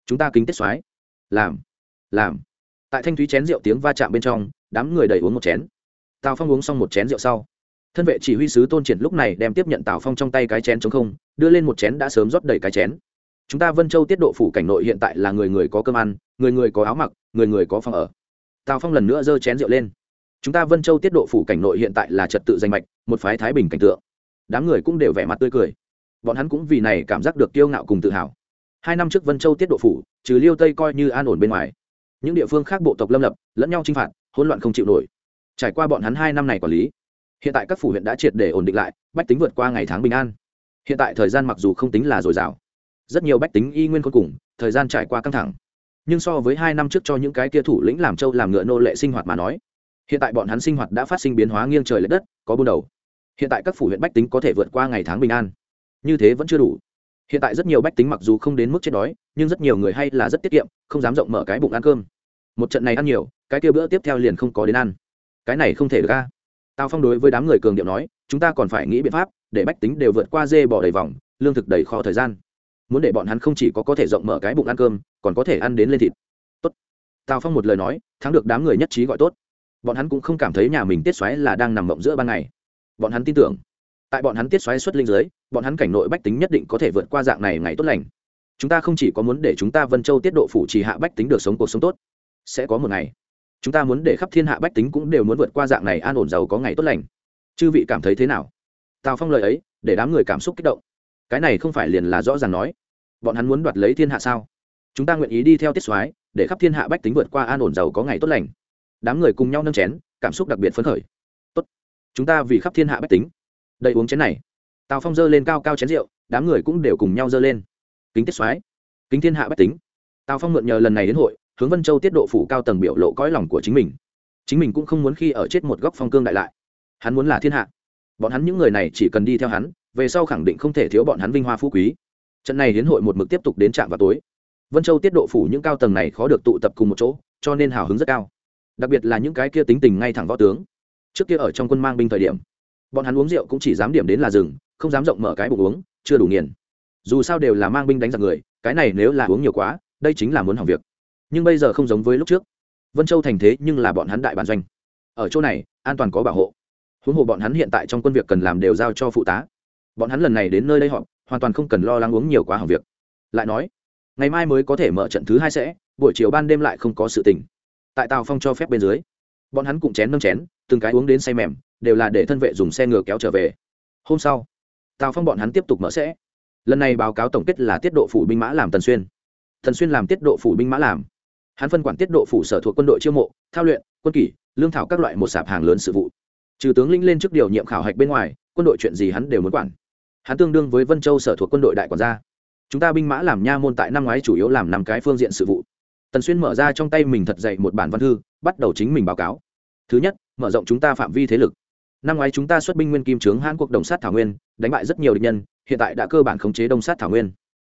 Chúng ta kính tiết xoáy. Làm làm tại thanh thúy chén rượu tiếng va chạm bên trong, đám người đầy uống một chén. Tào phong uống xong một chén rượu sau. Thân vệ chỉ huy sứ tôn triển lúc này đem tiếp nhận tào phong trong tay cái chén chống không, đưa lên một chén đã sớm rót đầy cái chén. Chúng ta vân châu tiết độ phủ cảnh nội hiện tại là người người có cơm ăn, người người có áo mặc, người người có phòng ở. Tào phong lần nữa giơ chén rượu lên. Chúng ta vân châu tiết độ phủ cảnh nội hiện tại là trật tự danh mạch, một phái thái bình cảnh tượng. Đám người cũng đều vẻ mặt tươi cười. Bọn hắn cũng vì này cảm giác được kiêu ngạo cùng tự hào. Hai năm trước vân châu tiết độ phủ, trừ liêu tây coi như an ổn bên ngoài những địa phương khác bộ tộc lâm lập, lẫn nhau chinh phạt, hỗn loạn không chịu nổi. Trải qua bọn hắn hai năm này quản lý, hiện tại các phủ huyện đã triệt để ổn định lại, bách tính vượt qua ngày tháng bình an. Hiện tại thời gian mặc dù không tính là dồi dào, rất nhiều bách tính y nguyên cuối cùng, thời gian trải qua căng thẳng. Nhưng so với hai năm trước cho những cái kia thủ lĩnh làm châu làm ngựa nô lệ sinh hoạt mà nói, hiện tại bọn hắn sinh hoạt đã phát sinh biến hóa nghiêng trời l ệ đất, có buôn đầu. Hiện tại các phủ huyện bách tính có thể vượt qua ngày tháng bình an. Như thế vẫn chưa đủ. Hiện tại rất nhiều bách tính mặc dù không đến mức chết đói, nhưng rất nhiều người hay là rất tiết kiệm, không dám rộng mở cái bụng ăn cơm một trận này ăn nhiều, cái kia bữa tiếp theo liền không có đến ăn. Cái này không thể được ca tào phong đối với đám người cường điệu nói, chúng ta còn phải nghĩ biện pháp, để bách tính đều vượt qua dê bỏ đầy vòng, lương thực đầy kho thời gian. Muốn để bọn hắn không chỉ có có thể rộng mở cái bụng ăn cơm, còn có thể ăn đến lên thịt. Tốt. Tào phong một lời nói, thắng được đám người nhất trí gọi tốt. Bọn hắn cũng không cảm thấy nhà mình tiết xoáy là đang nằm mộng giữa ban ngày. Bọn hắn tin tưởng, tại bọn hắn tiết xoáy xuất linh giới, bọn hắn cảnh nội bách tính nhất định có thể vượt qua dạng này ngày tốt lành. Chúng ta không chỉ có muốn để chúng ta vân châu tiết độ phủ trì hạ bách tính được sống cuộc sống tốt sẽ có một ngày. Chúng ta muốn để khắp thiên hạ bách tính cũng đều muốn vượt qua dạng này an ổn giàu có ngày tốt lành. Chư vị cảm thấy thế nào? Tào phong lời ấy, để đám người cảm xúc kích động. Cái này không phải liền là rõ ràng nói. Bọn hắn muốn đoạt lấy thiên hạ sao? Chúng ta nguyện ý đi theo tiết soái, để khắp thiên hạ bách tính vượt qua an ổn giàu có ngày tốt lành. Đám người cùng nhau nâng chén, cảm xúc đặc biệt phấn khởi. Tốt. Chúng ta vì khắp thiên hạ bách tính. Đây uống chén này. Tào phong dơ lên cao cao chén rượu, đám người cũng đều cùng nhau dơ lên. Kính tiết soái, kính thiên hạ bách tính. Tào phong mượn nhờ lần này đến hội hướng vân châu tiết độ phủ cao tầng biểu lộ cõi lòng của chính mình chính mình cũng không muốn khi ở chết một góc phong cương đại lại hắn muốn là thiên hạ bọn hắn những người này chỉ cần đi theo hắn về sau khẳng định không thể thiếu bọn hắn vinh hoa phú quý trận này hiến hội một mực tiếp tục đến trạm vào tối vân châu tiết độ phủ những cao tầng này khó được tụ tập cùng một chỗ cho nên hào hứng rất cao đặc biệt là những cái kia tính tình ngay thẳng võ tướng trước kia ở trong quân mang binh thời điểm bọn hắn uống rượu cũng chỉ dám điểm đến là rừng không dám rộng mở cái bụng uống chưa đủ nghiền dù sao đều là mang binh đánh giặc người cái này nếu là uống nhiều quá đây chính là muốn hỏng việc nhưng bây giờ không giống với lúc trước. Vân châu thành thế nhưng là bọn hắn đại bản doanh. Ở chỗ này, an toàn có bảo hộ. Huống hồ bọn hắn hiện tại trong quân việc cần làm đều giao cho phụ tá. Bọn hắn lần này đến nơi đây họ hoàn toàn không cần lo lắng uống nhiều quá hỏng việc. Lại nói, ngày mai mới có thể mở trận thứ hai sẽ, buổi chiều ban đêm lại không có sự tình. Tại tàu phong cho phép bên dưới, bọn hắn cũng chén nâng chén, từng cái uống đến say mềm, đều là để thân vệ dùng xe ngựa kéo trở về. Hôm sau tàu phong bọn hắn tiếp tục mở sẽ. Lần này báo cáo tổng kết là tiết độ phủ binh mã làm tần xuyên. Thần xuyên làm tiết độ phủ binh mã làm hắn phân quản tiết độ phủ sở thuộc quân đội chiêu mộ, thao luyện, quân kỷ, lương thảo các loại một sạp hàng lớn sự vụ. Trừ tướng lĩnh lên trước điều nhiệm khảo hạch bên ngoài, quân đội chuyện gì hắn đều muốn quản. Hắn tương đương với vân châu sở thuộc quân đội đại quản gia. Chúng ta binh mã làm nha môn tại năm ngoái chủ yếu làm năm cái phương diện sự vụ. Tần xuyên mở ra trong tay mình thật dạy một bản văn thư, bắt đầu chính mình báo cáo. Thứ nhất, mở rộng chúng ta phạm vi thế lực. Năm ngoái chúng ta xuất binh nguyên kim trướng hãn quốc đồng sát thảo nguyên, đánh bại rất nhiều địch nhân, hiện tại đã cơ bản khống chế đông sát thảo nguyên.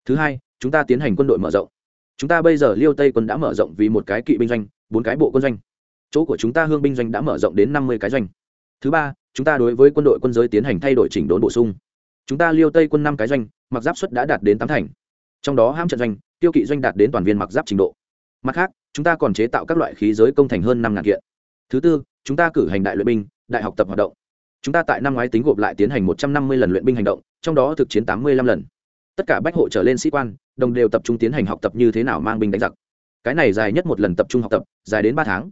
Thứ hai, chúng ta tiến hành quân đội mở rộng chúng ta bây giờ liêu tây quân đã mở rộng vì một cái kỵ binh doanh, bốn cái bộ quân doanh. Chỗ của chúng ta hương binh doanh đã mở rộng đến năm mươi cái doanh. Thứ ba, chúng ta đối với quân đội quân giới tiến hành thay đổi chỉnh đốn bổ sung. Chúng ta liêu tây quân năm cái doanh, mặc giáp suất đã đạt đến tám thành. Trong đó hãm trận doanh, tiêu kỵ doanh đạt đến toàn viên mặc giáp trình độ. Mặt khác, chúng ta còn chế tạo các loại khí giới công thành hơn năm ngàn kiện. Thứ tư, chúng ta cử hành đại luyện binh, đại học tập hoạt động. Chúng ta tại năm ngoái tính gộp lại tiến hành một trăm năm mươi lần luyện binh hành động, trong đó thực chiến tám mươi lăm lần tất cả bách hộ trở lên sĩ quan, đồng đều tập trung tiến hành học tập như thế nào mang binh đánh giặc. Cái này dài nhất một lần tập trung học tập, dài đến ba tháng.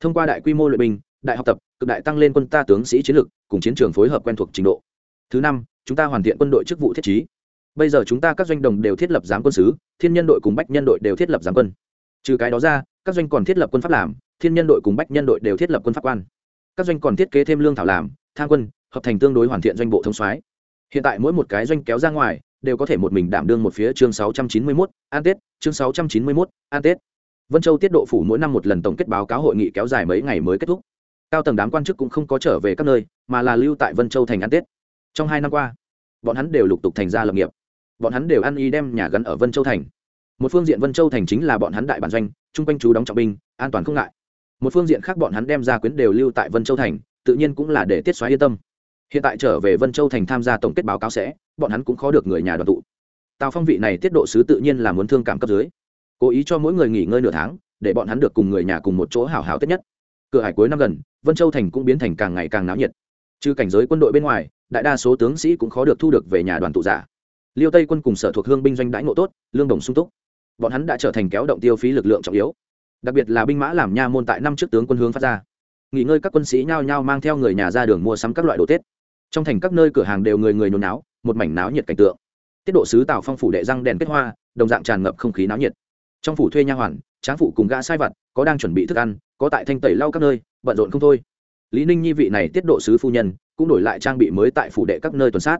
Thông qua đại quy mô luyện binh, đại học tập, cực đại tăng lên quân ta tướng sĩ chiến lược cùng chiến trường phối hợp quen thuộc trình độ. Thứ năm, chúng ta hoàn thiện quân đội chức vụ thiết trí. Bây giờ chúng ta các doanh đồng đều thiết lập giám quân sứ, thiên nhân đội cùng bách nhân đội đều thiết lập giám quân. Trừ cái đó ra, các doanh còn thiết lập quân pháp làm, thiên nhân đội cùng bách nhân đội đều thiết lập quân pháp quan. Các doanh còn thiết kế thêm lương thảo làm tham quân, hợp thành tương đối hoàn thiện doanh bộ thống soái. Hiện tại mỗi một cái doanh kéo ra ngoài đều có thể một mình đảm đương một phía chương 691, an tết chương 691, an tết. Vân châu tiết độ phủ mỗi năm một lần tổng kết báo cáo hội nghị kéo dài mấy ngày mới kết thúc. Cao tầng đám quan chức cũng không có trở về các nơi mà là lưu tại vân châu thành ăn tết. Trong hai năm qua bọn hắn đều lục tục thành ra lập nghiệp. Bọn hắn đều ăn y đem nhà gắn ở vân châu thành. Một phương diện vân châu thành chính là bọn hắn đại bản doanh trung quanh chú đóng trọng binh an toàn không ngại. Một phương diện khác bọn hắn đem ra quyến đều lưu tại vân châu thành tự nhiên cũng là để tiết xóa yên tâm hiện tại trở về vân châu thành tham gia tổng kết báo cáo sẽ, bọn hắn cũng khó được người nhà đoàn tụ. Tào phong vị này tiết độ sứ tự nhiên là muốn thương cảm cấp dưới. Cố ý cho mỗi người nghỉ ngơi nửa tháng, để bọn hắn được cùng người nhà cùng một chỗ hào hào tết nhất. Cửa hải cuối năm gần, vân châu thành cũng biến thành càng ngày càng náo nhiệt. Trừ cảnh giới quân đội bên ngoài, đại đa số tướng sĩ cũng khó được thu được về nhà đoàn tụ giả. Liêu tây quân cùng sở thuộc hương binh doanh đãi ngộ tốt, lương đồng sung túc. Bọn hắn đã trở thành kéo động tiêu phí lực lượng trọng yếu. Đặc biệt là binh mã làm nha môn tại năm trước tướng quân hướng phát ra. Nghỉ ngơi các quân sĩ nhao nhao mang theo người nhà ra đường mua sắm các loại đồ tết trong thành các nơi cửa hàng đều người người nhốn náo, một mảnh náo nhiệt cảnh tượng. Tiết độ sứ tào phong phủ đệ răng đèn kết hoa, đồng dạng tràn ngập không khí náo nhiệt. Trong phủ thuê nha hoàn, tráng phụ cùng gã sai vặt, có đang chuẩn bị thức ăn, có tại thanh tẩy lau các nơi, bận rộn không thôi. Lý ninh nhi vị này tiết độ sứ phu nhân, cũng đổi lại trang bị mới tại phủ đệ các nơi tuần sát.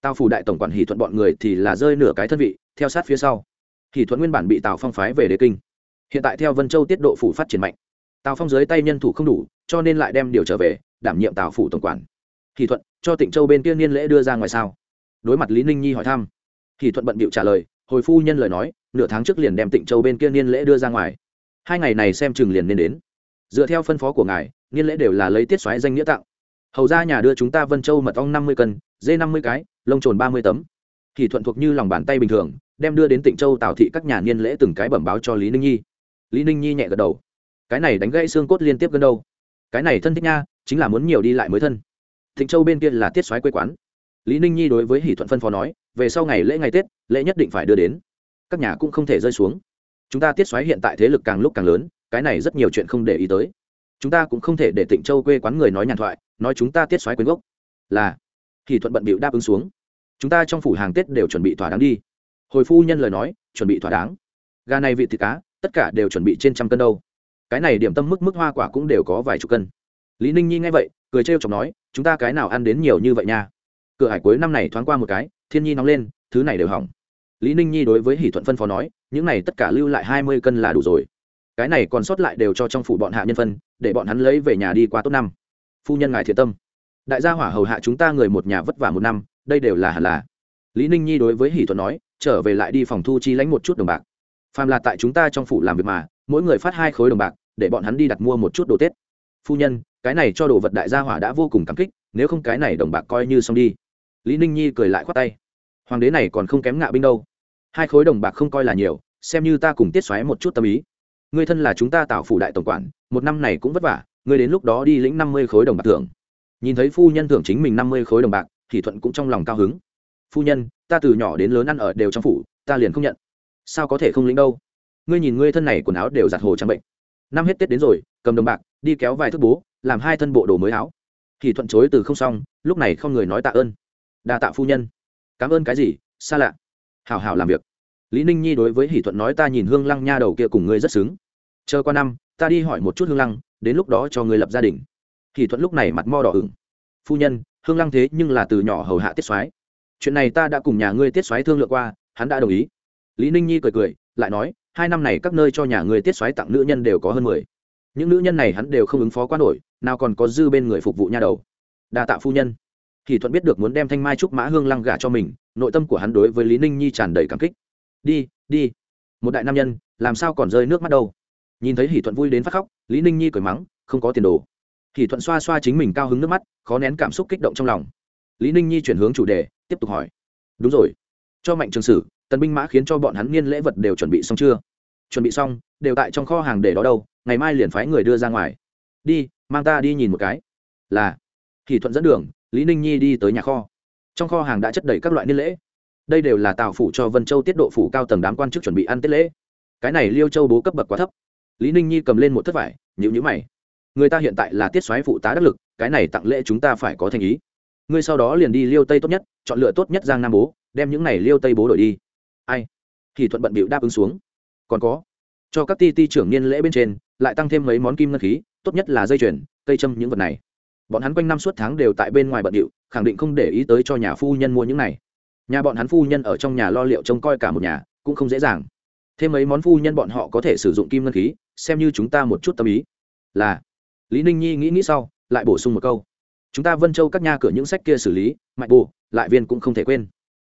Tào phủ đại tổng quản hỷ thuận bọn người thì là rơi nửa cái thân vị, theo sát phía sau. Hỷ thuận nguyên bản bị tào phong phái về đế kinh. Hiện tại theo vân châu tiết độ phủ phát triển mạnh. Tào phong dưới tay nhân thủ không đủ, cho nên lại đem điều trở về, đảm nhiệm tào phủ tổng quản. Hỷ thuận cho tịnh châu bên kia niên lễ đưa ra ngoài sao? Đối mặt lý ninh nhi hỏi thăm thì thuận bận bịu trả lời, hồi phu nhân lời nói, nửa tháng trước liền đem tịnh châu bên kia niên lễ đưa ra ngoài. Hai ngày này xem chừng liền nên đến. Dựa theo phân phó của ngài, niên lễ đều là lấy tiết xoáy danh nghĩa tặng. Hầu ra nhà đưa chúng ta vân châu mật ong năm mươi cân, dê năm mươi cái, lông trồn ba mươi tấm. Thì thuận thuộc như lòng bàn tay bình thường, đem đưa đến tịnh châu tào thị các nhà niên lễ từng cái bẩm báo cho lý ninh nhi. Lý ninh nhi nhẹ gật đầu. Cái này đánh gãy xương cốt liên tiếp gần đâu? Cái này thân thích nha, chính là muốn nhiều đi lại mới thân. Thịnh châu bên kia là tiết xoáy quê quán. Lý ninh nhi đối với hỷ thuận phân phó nói, về sau ngày lễ ngày tết, lễ nhất định phải đưa đến. Các nhà cũng không thể rơi xuống. Chúng ta tiết xoáy hiện tại thế lực càng lúc càng lớn, cái này rất nhiều chuyện không để ý tới. Chúng ta cũng không thể để tịnh châu quê quán người nói nhàn thoại, nói chúng ta tiết xoáy quyến gốc. Là, Hỷ thuận bận bịu đáp ứng xuống. Chúng ta trong phủ hàng tết đều chuẩn bị thỏa đáng đi. Hồi phu nhân lời nói, chuẩn bị thỏa đáng. Gà này vị thịt cá, tất cả đều chuẩn bị trên trăm cân đâu. Cái này điểm tâm mức mức hoa quả cũng đều có vài chục cân. Lý ninh nhi nghe vậy, cười trêu chọc nói chúng ta cái nào ăn đến nhiều như vậy nha. Cửa hải cuối năm này thoáng qua một cái, thiên nhi nóng lên, thứ này đều hỏng. Lý ninh nhi đối với hỷ thuận phân phó nói, những này tất cả lưu lại hai mươi cân là đủ rồi. Cái này còn sót lại đều cho trong phủ bọn hạ nhân phân, để bọn hắn lấy về nhà đi qua tốt năm. Phu nhân ngài thiệt tâm. Đại gia hỏa hầu hạ chúng ta người một nhà vất vả một năm, đây đều là hẳn là. Lý ninh nhi đối với hỷ thuận nói, trở về lại đi phòng thu chi lãnh một chút đồng bạc. Phàm là tại chúng ta trong phủ làm việc mà, mỗi người phát hai khối đồng bạc, để bọn hắn đi đặt mua một chút đồ tết. Phu nhân cái này cho đồ vật đại gia hỏa đã vô cùng cảm kích, nếu không cái này đồng bạc coi như xong đi. Lý ninh nhi cười lại khoát tay. Hoàng đế này còn không kém ngạo binh đâu. Hai khối đồng bạc không coi là nhiều, xem như ta cùng tiết xoáy một chút tâm ý. Người thân là chúng ta tạo phủ đại tổng quản, một năm này cũng vất vả, ngươi đến lúc đó đi lĩnh năm mươi khối đồng bạc thưởng. Nhìn thấy phu nhân thưởng chính mình năm mươi khối đồng bạc, thì thuận cũng trong lòng cao hứng. Phu nhân, ta từ nhỏ đến lớn ăn ở đều trong phủ, ta liền không nhận. Sao có thể không lĩnh đâu? Ngươi nhìn ngươi thân này quần áo đều giặt hồ trắng bệnh. Năm hết tết đến rồi, cầm đồng bạc, đi kéo vài thước bố làm hai thân bộ đồ mới áo. Thì thuận chối từ không xong, lúc này không người nói tạ ơn. Đa tạ phu nhân. Cảm ơn cái gì, xa lạ. Hảo hảo làm việc. Lý ninh nhi đối với hỷ thuận nói ta nhìn hương lăng nha đầu kia cùng ngươi rất xứng. Chờ qua năm, ta đi hỏi một chút hương lăng, đến lúc đó cho ngươi lập gia đình. Hỷ thuận lúc này mặt mo đỏ ửng. Phu nhân, hương lăng thế nhưng là từ nhỏ hầu hạ tiết soái. Chuyện này ta đã cùng nhà ngươi tiết soái thương lượng qua, hắn đã đồng ý. Lý ninh nhi cười cười, lại nói, hai năm này các nơi cho nhà ngươi tiết soái tặng nữ nhân đều có hơn mười. Những nữ nhân này hắn đều không ứng phó quá nổi nào còn có dư bên người phục vụ nha đầu. Đa tạ phu nhân. Thì thuận biết được muốn đem thanh mai trúc mã hương lăng gả cho mình, nội tâm của hắn đối với lý ninh nhi tràn đầy cảm kích. Đi đi. Một đại nam nhân, làm sao còn rơi nước mắt đâu? Nhìn thấy hỷ thuận vui đến phát khóc, lý ninh nhi cười mắng, không có tiền đồ. Hỷ thuận xoa xoa chính mình cao hứng nước mắt, khó nén cảm xúc kích động trong lòng. Lý ninh nhi chuyển hướng chủ đề, tiếp tục hỏi. Đúng rồi. Cho mạnh trường sử tần binh mã khiến cho bọn hắn niên lễ vật đều chuẩn bị xong chưa? Chuẩn bị xong, đều tại trong kho hàng để đó đâu, ngày mai liền phái người đưa ra ngoài đi, mang ta đi nhìn một cái. Là, hỷ thuận dẫn đường, lý ninh nhi đi tới nhà kho. Trong kho hàng đã chất đầy các loại niên lễ. Đây đều là tào phủ cho vân châu tiết độ phủ cao tầng đám quan chức chuẩn bị ăn tết lễ. Cái này liêu châu bố cấp bậc quá thấp. Lý ninh nhi cầm lên một thất vải nhữ nhữ mày. Người ta hiện tại là tiết xoáy phụ tá đắc lực, cái này tặng lễ chúng ta phải có thành ý. Ngươi sau đó liền đi liêu tây tốt nhất, chọn lựa tốt nhất giang nam bố, đem những này liêu tây bố đổi đi. Ai? Thì thuận bận bịu đáp ứng xuống. Còn có, cho các ti ti trưởng niên lễ bên trên, lại tăng thêm mấy món kim ngân khí tốt nhất là dây chuyền, cây châm những vật này. Bọn hắn quanh năm suốt tháng đều tại bên ngoài bận điệu, khẳng định không để ý tới cho nhà phu nhân mua những này. Nhà bọn hắn phu nhân ở trong nhà lo liệu trông coi cả một nhà, cũng không dễ dàng. Thêm mấy món phu nhân bọn họ có thể sử dụng kim ngân khí, xem như chúng ta một chút tâm ý. Là. Lý ninh nhi nghĩ nghĩ sau, lại bổ sung một câu. Chúng ta vân châu các nhà cửa những sách kia xử lý mạnh bù, lại viên cũng không thể quên.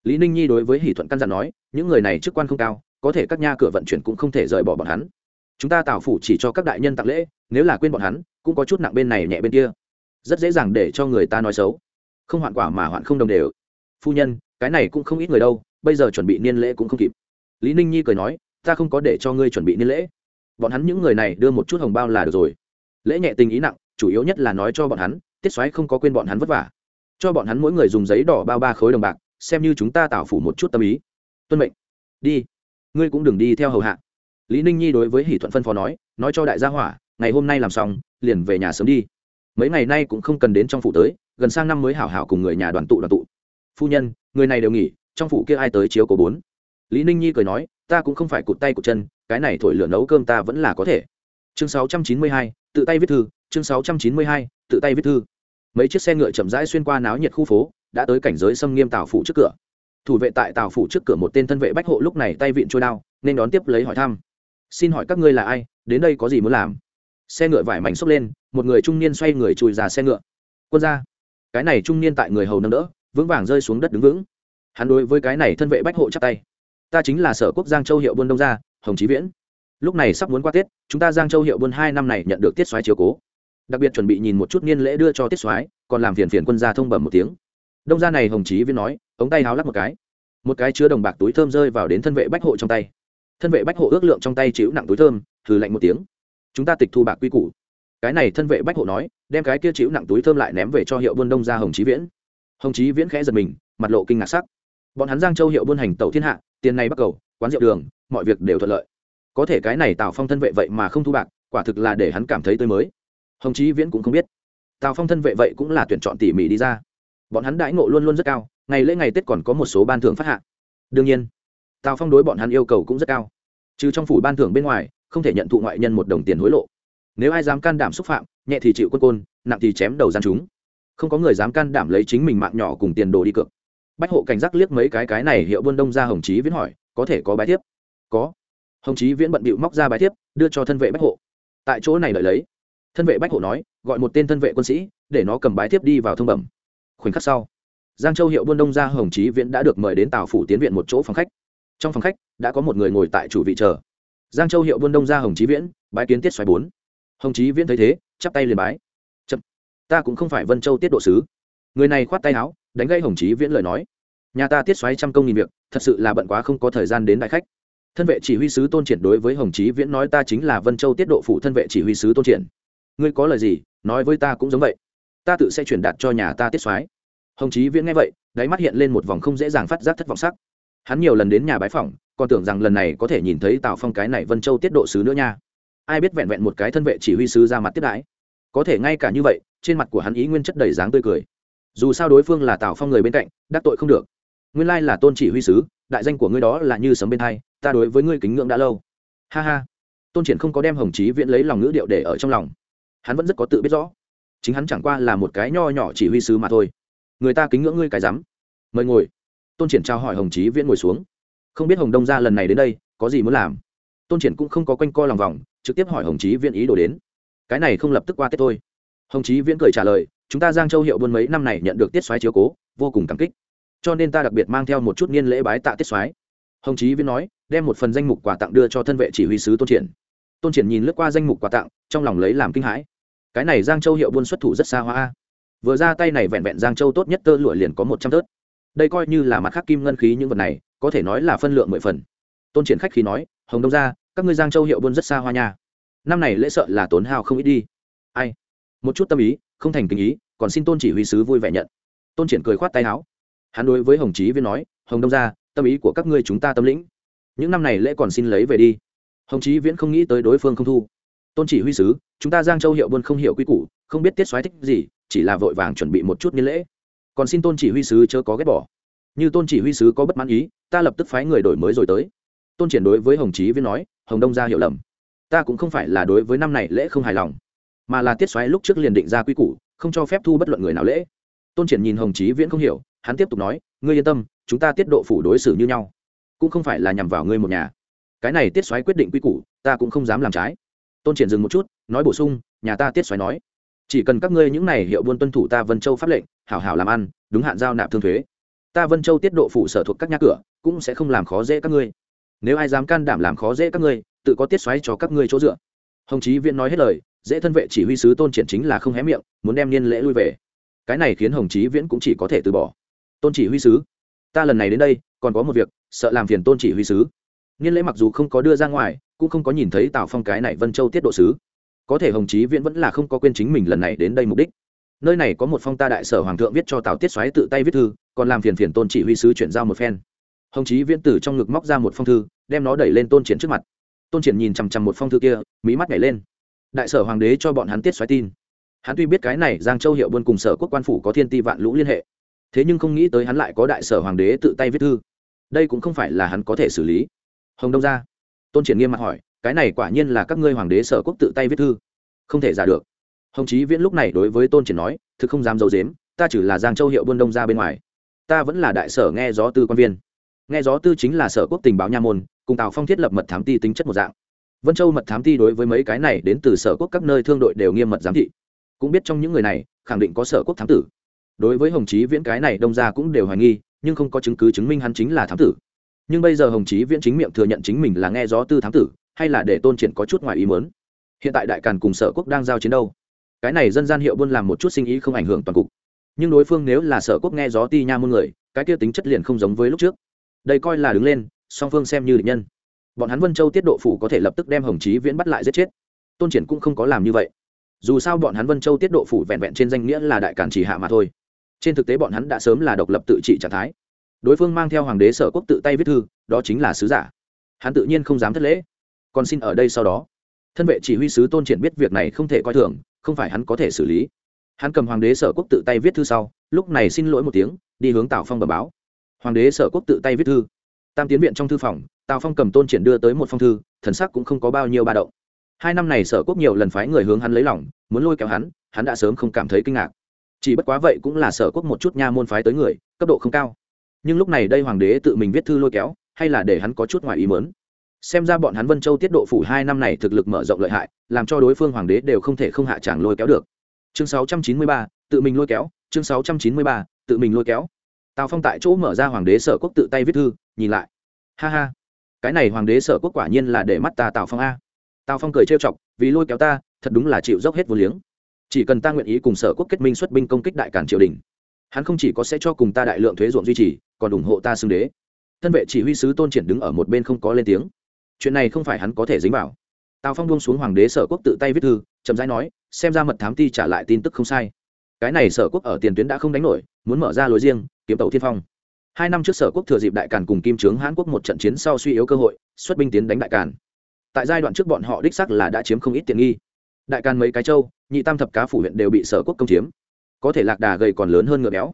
Lý ninh nhi đối với hỷ thuận căn dặn nói, những người này chức quan không cao, có thể các nhà cửa vận chuyển cũng không thể rời bỏ bọn hắn chúng ta tạo phủ chỉ cho các đại nhân tặng lễ, nếu là quên bọn hắn, cũng có chút nặng bên này nhẹ bên kia. Rất dễ dàng để cho người ta nói xấu. Không hoạn quả mà hoạn không đồng đều. Phu nhân, cái này cũng không ít người đâu, bây giờ chuẩn bị niên lễ cũng không kịp. Lý ninh nhi cười nói, ta không có để cho ngươi chuẩn bị niên lễ. Bọn hắn những người này đưa một chút hồng bao là được rồi. Lễ nhẹ tình ý nặng, chủ yếu nhất là nói cho bọn hắn, tiết xoáy không có quên bọn hắn vất vả. Cho bọn hắn mỗi người dùng giấy đỏ bao ba khối đồng bạc, xem như chúng ta tạo phủ một chút tâm ý. Tuân mệnh. Đi. Ngươi cũng đừng đi theo hầu hạ lý ninh nhi đối với hỷ thuận phân phó nói nói cho đại gia hỏa ngày hôm nay làm xong liền về nhà sớm đi. Mấy ngày nay cũng không cần đến trong phủ tới gần sang năm mới hảo hảo cùng người nhà đoàn tụ đoàn tụ. Phu nhân người này đều nghỉ trong phủ kia ai tới chiếu cố bốn? Lý ninh nhi cười nói ta cũng không phải cụt tay cụt chân cái này thổi lửa nấu cơm ta vẫn là có thể. Chương 692, tự tay viết thư. Chương 692, tự tay viết thư. Mấy chiếc xe ngựa chậm rãi xuyên qua náo nhiệt khu phố đã tới cảnh giới xâm nghiêm tào phủ trước cửa. Thủ vệ tại tào phủ trước cửa một tên thân vệ bách hộ lúc này tay vịn trôi đao nên đón tiếp lấy hỏi thăm xin hỏi các ngươi là ai, đến đây có gì muốn làm? Xe ngựa vải mảnh xốc lên, một người trung niên xoay người chùi ra xe ngựa. Quân ra. Cái này trung niên tại người hầu nâng đỡ, vững vàng rơi xuống đất đứng vững. Hắn đối với cái này thân vệ bách hộ chắc tay. Ta chính là sở quốc giang châu hiệu buôn đông gia, hồng chí viễn. Lúc này sắp muốn qua tết chúng ta giang châu hiệu buôn hai năm này nhận được tiết xoáy chiếu cố. Đặc biệt chuẩn bị nhìn một chút niên lễ đưa cho tiết xoáy còn làm phiền phiền quân gia thông bẩm một tiếng. Đông gia này hồng chí viễn nói, ống tay háo lắc một cái. Một cái chứa đồng bạc túi thơm rơi vào đến thân vệ bách hộ trong tay thân vệ bách hộ ước lượng trong tay chịu nặng túi thơm thử lạnh một tiếng. Chúng ta tịch thu bạc quy củ. Cái này thân vệ bách hộ nói, đem cái kia chịu nặng túi thơm lại ném về cho hiệu buôn đông gia hồng chí viễn. Hồng chí viễn khẽ giật mình, mặt lộ kinh ngạc sắc. Bọn hắn giang châu hiệu buôn hành tàu thiên hạ, tiền này bắt cầu, quán rượu đường, mọi việc đều thuận lợi. Có thể cái này tào phong thân vệ vậy mà không thu bạc, quả thực là để hắn cảm thấy tươi mới. Hồng chí viễn cũng không biết. Tào phong thân vệ vậy cũng là tuyển chọn tỉ mỉ đi ra. Bọn hắn đãi ngộ luôn luôn rất cao, ngày lễ ngày tết còn có một số ban thưởng phát hạ. Đương nhiên tào phong đối bọn hắn yêu cầu cũng rất cao. Trừ trong phủ ban thưởng bên ngoài, không thể nhận thụ ngoại nhân một đồng tiền hối lộ. Nếu ai dám can đảm xúc phạm, nhẹ thì chịu quân côn, nặng thì chém đầu gian chúng. Không có người dám can đảm lấy chính mình mạng nhỏ cùng tiền đồ đi cược. Bách hộ cảnh giác liếc mấy cái cái này hiệu buôn đông ra hồng chí viễn hỏi, có thể có bài thiếp? Có. Hồng chí viễn bận bịu móc ra bài thiếp, đưa cho thân vệ bách hộ. Tại chỗ này đợi lấy, thân vệ bách hộ nói, gọi một tên thân vệ quân sĩ, để nó cầm bái thiếp đi vào thông bẩm. Khoảnh khắc sau, giang châu hiệu buôn đông ra hồng chí viễn đã được mời đến tàu phủ tiến viện một chỗ phòng khách trong phòng khách, đã có một người ngồi tại chủ vị chờ. Giang châu hiệu buôn đông ra hồng chí viễn, bái kiến tiết xoáy bốn. Hồng chí viễn thấy thế, chắp tay liền bái. Chậm. Ta cũng không phải vân châu tiết độ sứ. Người này khoát tay áo, đánh gây hồng chí viễn lời nói. Nhà ta tiết xoáy trăm công nghìn việc, thật sự là bận quá không có thời gian đến đại khách. Thân vệ chỉ huy sứ tôn triển đối với hồng chí viễn nói ta chính là vân châu tiết độ phụ thân vệ chỉ huy sứ tôn triển. Ngươi có lời gì, nói với ta cũng giống vậy. Ta tự sẽ truyền đạt cho nhà ta tiết xoáy. Hồng chí viễn nghe vậy, đáy mắt hiện lên một vòng không dễ dàng phát giác thất vọng sắc hắn nhiều lần đến nhà bái phỏng còn tưởng rằng lần này có thể nhìn thấy tào phong cái này vân châu tiết độ sứ nữa nha. Ai biết vẹn vẹn một cái thân vệ chỉ huy sứ ra mặt tiếp đãi. Có thể ngay cả như vậy trên mặt của hắn ý nguyên chất đầy dáng tươi cười. Dù sao đối phương là tào phong người bên cạnh đắc tội không được. Nguyên lai là tôn chỉ huy sứ đại danh của ngươi đó là như sấm bên thay, ta đối với ngươi kính ngưỡng đã lâu. Ha ha. Tôn triển không có đem hồng chí viễn lấy lòng ngữ điệu để ở trong lòng. Hắn vẫn rất có tự biết rõ. Chính hắn chẳng qua là một cái nho nhỏ chỉ huy sứ mà thôi. Người ta kính ngưỡng ngươi cái rắm. Mời ngồi tôn triển trao hỏi hồng chí viễn ngồi xuống. Không biết hồng đông gia lần này đến đây, có gì muốn làm? Tôn triển cũng không có quanh co lòng vòng, trực tiếp hỏi hồng chí viễn ý đồ đến. Cái này không lập tức qua tết thôi. Hồng chí viễn cười trả lời, chúng ta giang châu hiệu buôn mấy năm này nhận được tiết xoáy chiếu cố, vô cùng cảm kích. Cho nên ta đặc biệt mang theo một chút niên lễ bái tạ tiết xoáy hồng chí viễn nói, đem một phần danh mục quà tặng đưa cho thân vệ chỉ huy sứ tôn triển. Tôn triển nhìn lướt qua danh mục quà tặng, trong lòng lấy làm kinh hãi. Cái này giang châu hiệu buôn xuất thủ rất xa hoa. Vừa ra tay này vẹn vẹn giang châu tốt nhất tơ lụa liền có một trăm tớt đây coi như là mặt khắc kim ngân khí những vật này, có thể nói là phân lượng mười phần. Tôn triển khách khí nói, hồng đông ra các ngươi giang châu hiệu buôn rất xa hoa nha. Năm này lễ sợ là tốn hao không ít đi. Ai? Một chút tâm ý, không thành tình ý, còn xin tôn chỉ huy sứ vui vẻ nhận. Tôn triển cười khoát tay áo. Hắn đối với hồng chí viên nói, hồng đông ra tâm ý của các ngươi chúng ta tâm lĩnh. Những năm này lễ còn xin lấy về đi. Hồng chí viễn không nghĩ tới đối phương không thu. Tôn chỉ huy sứ, chúng ta giang châu hiệu buôn không hiểu quy củ, không biết tiết xoáy thích gì, chỉ là vội vàng chuẩn bị một chút nghi lễ còn xin tôn chỉ huy sứ chớ có ghét bỏ. Như tôn chỉ huy sứ có bất mãn ý, ta lập tức phái người đổi mới rồi tới. Tôn triển đối với hồng chí viễn nói, hồng đông ra hiểu lầm. Ta cũng không phải là đối với năm này lễ không hài lòng, mà là tiết xoáy lúc trước liền định ra quy củ, không cho phép thu bất luận người nào lễ. Tôn triển nhìn hồng chí viễn không hiểu, hắn tiếp tục nói, ngươi yên tâm, chúng ta tiết độ phủ đối xử như nhau, cũng không phải là nhằm vào ngươi một nhà. Cái này tiết xoáy quyết định quy củ, ta cũng không dám làm trái. Tôn triển dừng một chút, nói bổ sung, nhà ta tiết xoáy nói chỉ cần các ngươi những này hiệu buôn tuân thủ ta vân châu pháp lệnh, hảo hảo làm ăn, đúng hạn giao nạp thương thuế. Ta vân châu tiết độ phủ sở thuộc các nhà cửa, cũng sẽ không làm khó dễ các ngươi. Nếu ai dám can đảm làm khó dễ các ngươi, tự có tiết xoáy cho các ngươi chỗ dựa. Hồng chí viễn nói hết lời, dễ thân vệ chỉ huy sứ tôn triển chính là không hé miệng, muốn đem niên lễ lui về. Cái này khiến hồng chí viễn cũng chỉ có thể từ bỏ. Tôn chỉ huy sứ, ta lần này đến đây, còn có một việc, sợ làm phiền tôn chỉ huy sứ. Niên lễ mặc dù không có đưa ra ngoài, cũng không có nhìn thấy tào phong cái này vân châu tiết độ sứ có thể hồng chí viễn vẫn là không có quên chính mình lần này đến đây mục đích. Nơi này có một phong ta đại sở hoàng thượng viết cho tào tiết xoáy tự tay viết thư, còn làm phiền phiền tôn chỉ huy sứ chuyển giao một phen. Hồng chí viễn tử trong ngực móc ra một phong thư, đem nó đẩy lên tôn triển trước mặt. Tôn triển nhìn chằm chằm một phong thư kia mỹ mắt nhảy lên. Đại sở hoàng đế cho bọn hắn tiết xoáy tin. Hắn tuy biết cái này giang châu hiệu buôn cùng sở quốc quan phủ có thiên ti vạn lũ liên hệ, thế nhưng không nghĩ tới hắn lại có đại sở hoàng đế tự tay viết thư. Đây cũng không phải là hắn có thể xử lý. Hồng đông ra. Tôn triển nghiêm mặt hỏi cái này quả nhiên là các ngươi hoàng đế sở quốc tự tay viết thư. Không thể giả được. Hồng chí viễn lúc này đối với tôn triển nói, thực không dám d i ấ u dếm ta chỉ là giang châu hiệu buôn đông ra bên ngoài, ta vẫn là đại sở nghe gió tư quan viên. Nghe gió tư chính là sở quốc tình báo nha môn, cùng tào phong thiết lập mật thám ti tính chất một dạng. Vân châu mật thám ti đối với mấy cái này đến từ sở quốc các nơi thương đội đều nghiêm mật giám thị. Cũng biết trong những người này, khẳng định có sở quốc thám tử. Đối với hồng chí viễn cái này đông ra cũng đều hoài nghi, nhưng không có chứng cứ chứng minh hắn chính là thám tử. Nhưng bây giờ hồng chí viễn chính miệng thừa nhận chính mình là nghe gió tư thám tử hay là để tôn triển có chút ngoài ý mớn hiện tại đại càn cùng sở quốc đang giao chiến đâu? Cái này dân gian hiệu buôn làm một chút sinh ý không ảnh hưởng toàn cục. Nhưng đối phương nếu là sở quốc nghe gió ti nha muôn người, cái kia tính chất liền không giống với lúc trước. Đây coi là đứng lên, song phương xem như địch nhân. Bọn hắn vân châu tiết độ phủ có thể lập tức đem hồng chí viễn bắt lại giết chết. Tôn triển cũng không có làm như vậy. Dù sao bọn hắn vân châu tiết độ phủ vẹn vẹn trên danh nghĩa là đại cản chỉ hạ mà thôi. Trên thực tế bọn hắn đã sớm là độc lập tự trị trạng thái. Đối phương mang theo hoàng đế sở quốc tự tay viết thư, đó chính là sứ giả. Hắn tự nhiên không dám thất lễ còn xin ở đây sau đó. Thân vệ chỉ huy sứ tôn triển biết việc này không thể coi thường, không phải hắn có thể xử lý. Hắn cầm hoàng đế sở quốc tự tay viết thư sau, lúc này xin lỗi một tiếng, đi hướng tào phong bờ báo. Hoàng đế sở quốc tự tay viết thư. Tam tiến viện trong thư phòng, tào phong cầm tôn triển đưa tới một phong thư, thần sắc cũng không có bao nhiêu ba động. Hai năm này sở quốc nhiều lần phái người hướng hắn lấy lòng, muốn lôi kéo hắn hắn đã sớm không cảm thấy kinh ngạc. Chỉ bất quá vậy cũng là sở quốc một chút nha môn phái tới người, cấp độ không cao. Nhưng lúc này đây hoàng đế tự mình viết thư lôi kéo, hay là để hắn có chút ngoài ý mớn xem ra bọn hắn vân châu tiết độ phủ hai năm này thực lực mở rộng lợi hại làm cho đối phương hoàng đế đều không thể không hạ tràng lôi kéo được. Chương 693, tự mình lôi kéo chương 693, tự mình lôi kéo. Tào phong tại chỗ mở ra hoàng đế sở quốc tự tay viết thư nhìn lại. Ha ha cái này hoàng đế sở quốc quả nhiên là để mắt ta tào phong a. Tào phong cười trêu chọc vì lôi kéo ta thật đúng là chịu dốc hết vô liếng. Chỉ cần ta nguyện ý cùng sở quốc kết minh xuất binh công kích đại cản triều đình hắn không chỉ có sẽ cho cùng ta đại lượng thuế ruộng duy trì còn ủng hộ ta xưng đế. Thân vệ chỉ huy sứ tôn triển đứng ở một bên không có lên tiếng chuyện này không phải hắn có thể dính vào. Tào phong buông xuống hoàng đế sở quốc tự tay viết thư, chậm rãi nói, xem ra mật thám ti trả lại tin tức không sai. Cái này sở quốc ở tiền tuyến đã không đánh nổi, muốn mở ra lối riêng, kiếm tàu thiên phong. Hai năm trước sở quốc thừa dịp đại càn cùng kim trướng hãn quốc một trận chiến sau suy yếu cơ hội, xuất binh tiến đánh đại càn. Tại giai đoạn trước bọn họ đích sắc là đã chiếm không ít tiện nghi. Đại càn mấy cái châu, nhị tam thập cá phủ huyện đều bị sở quốc công chiếm. Có thể lạc đà gầy còn lớn hơn ngựa béo.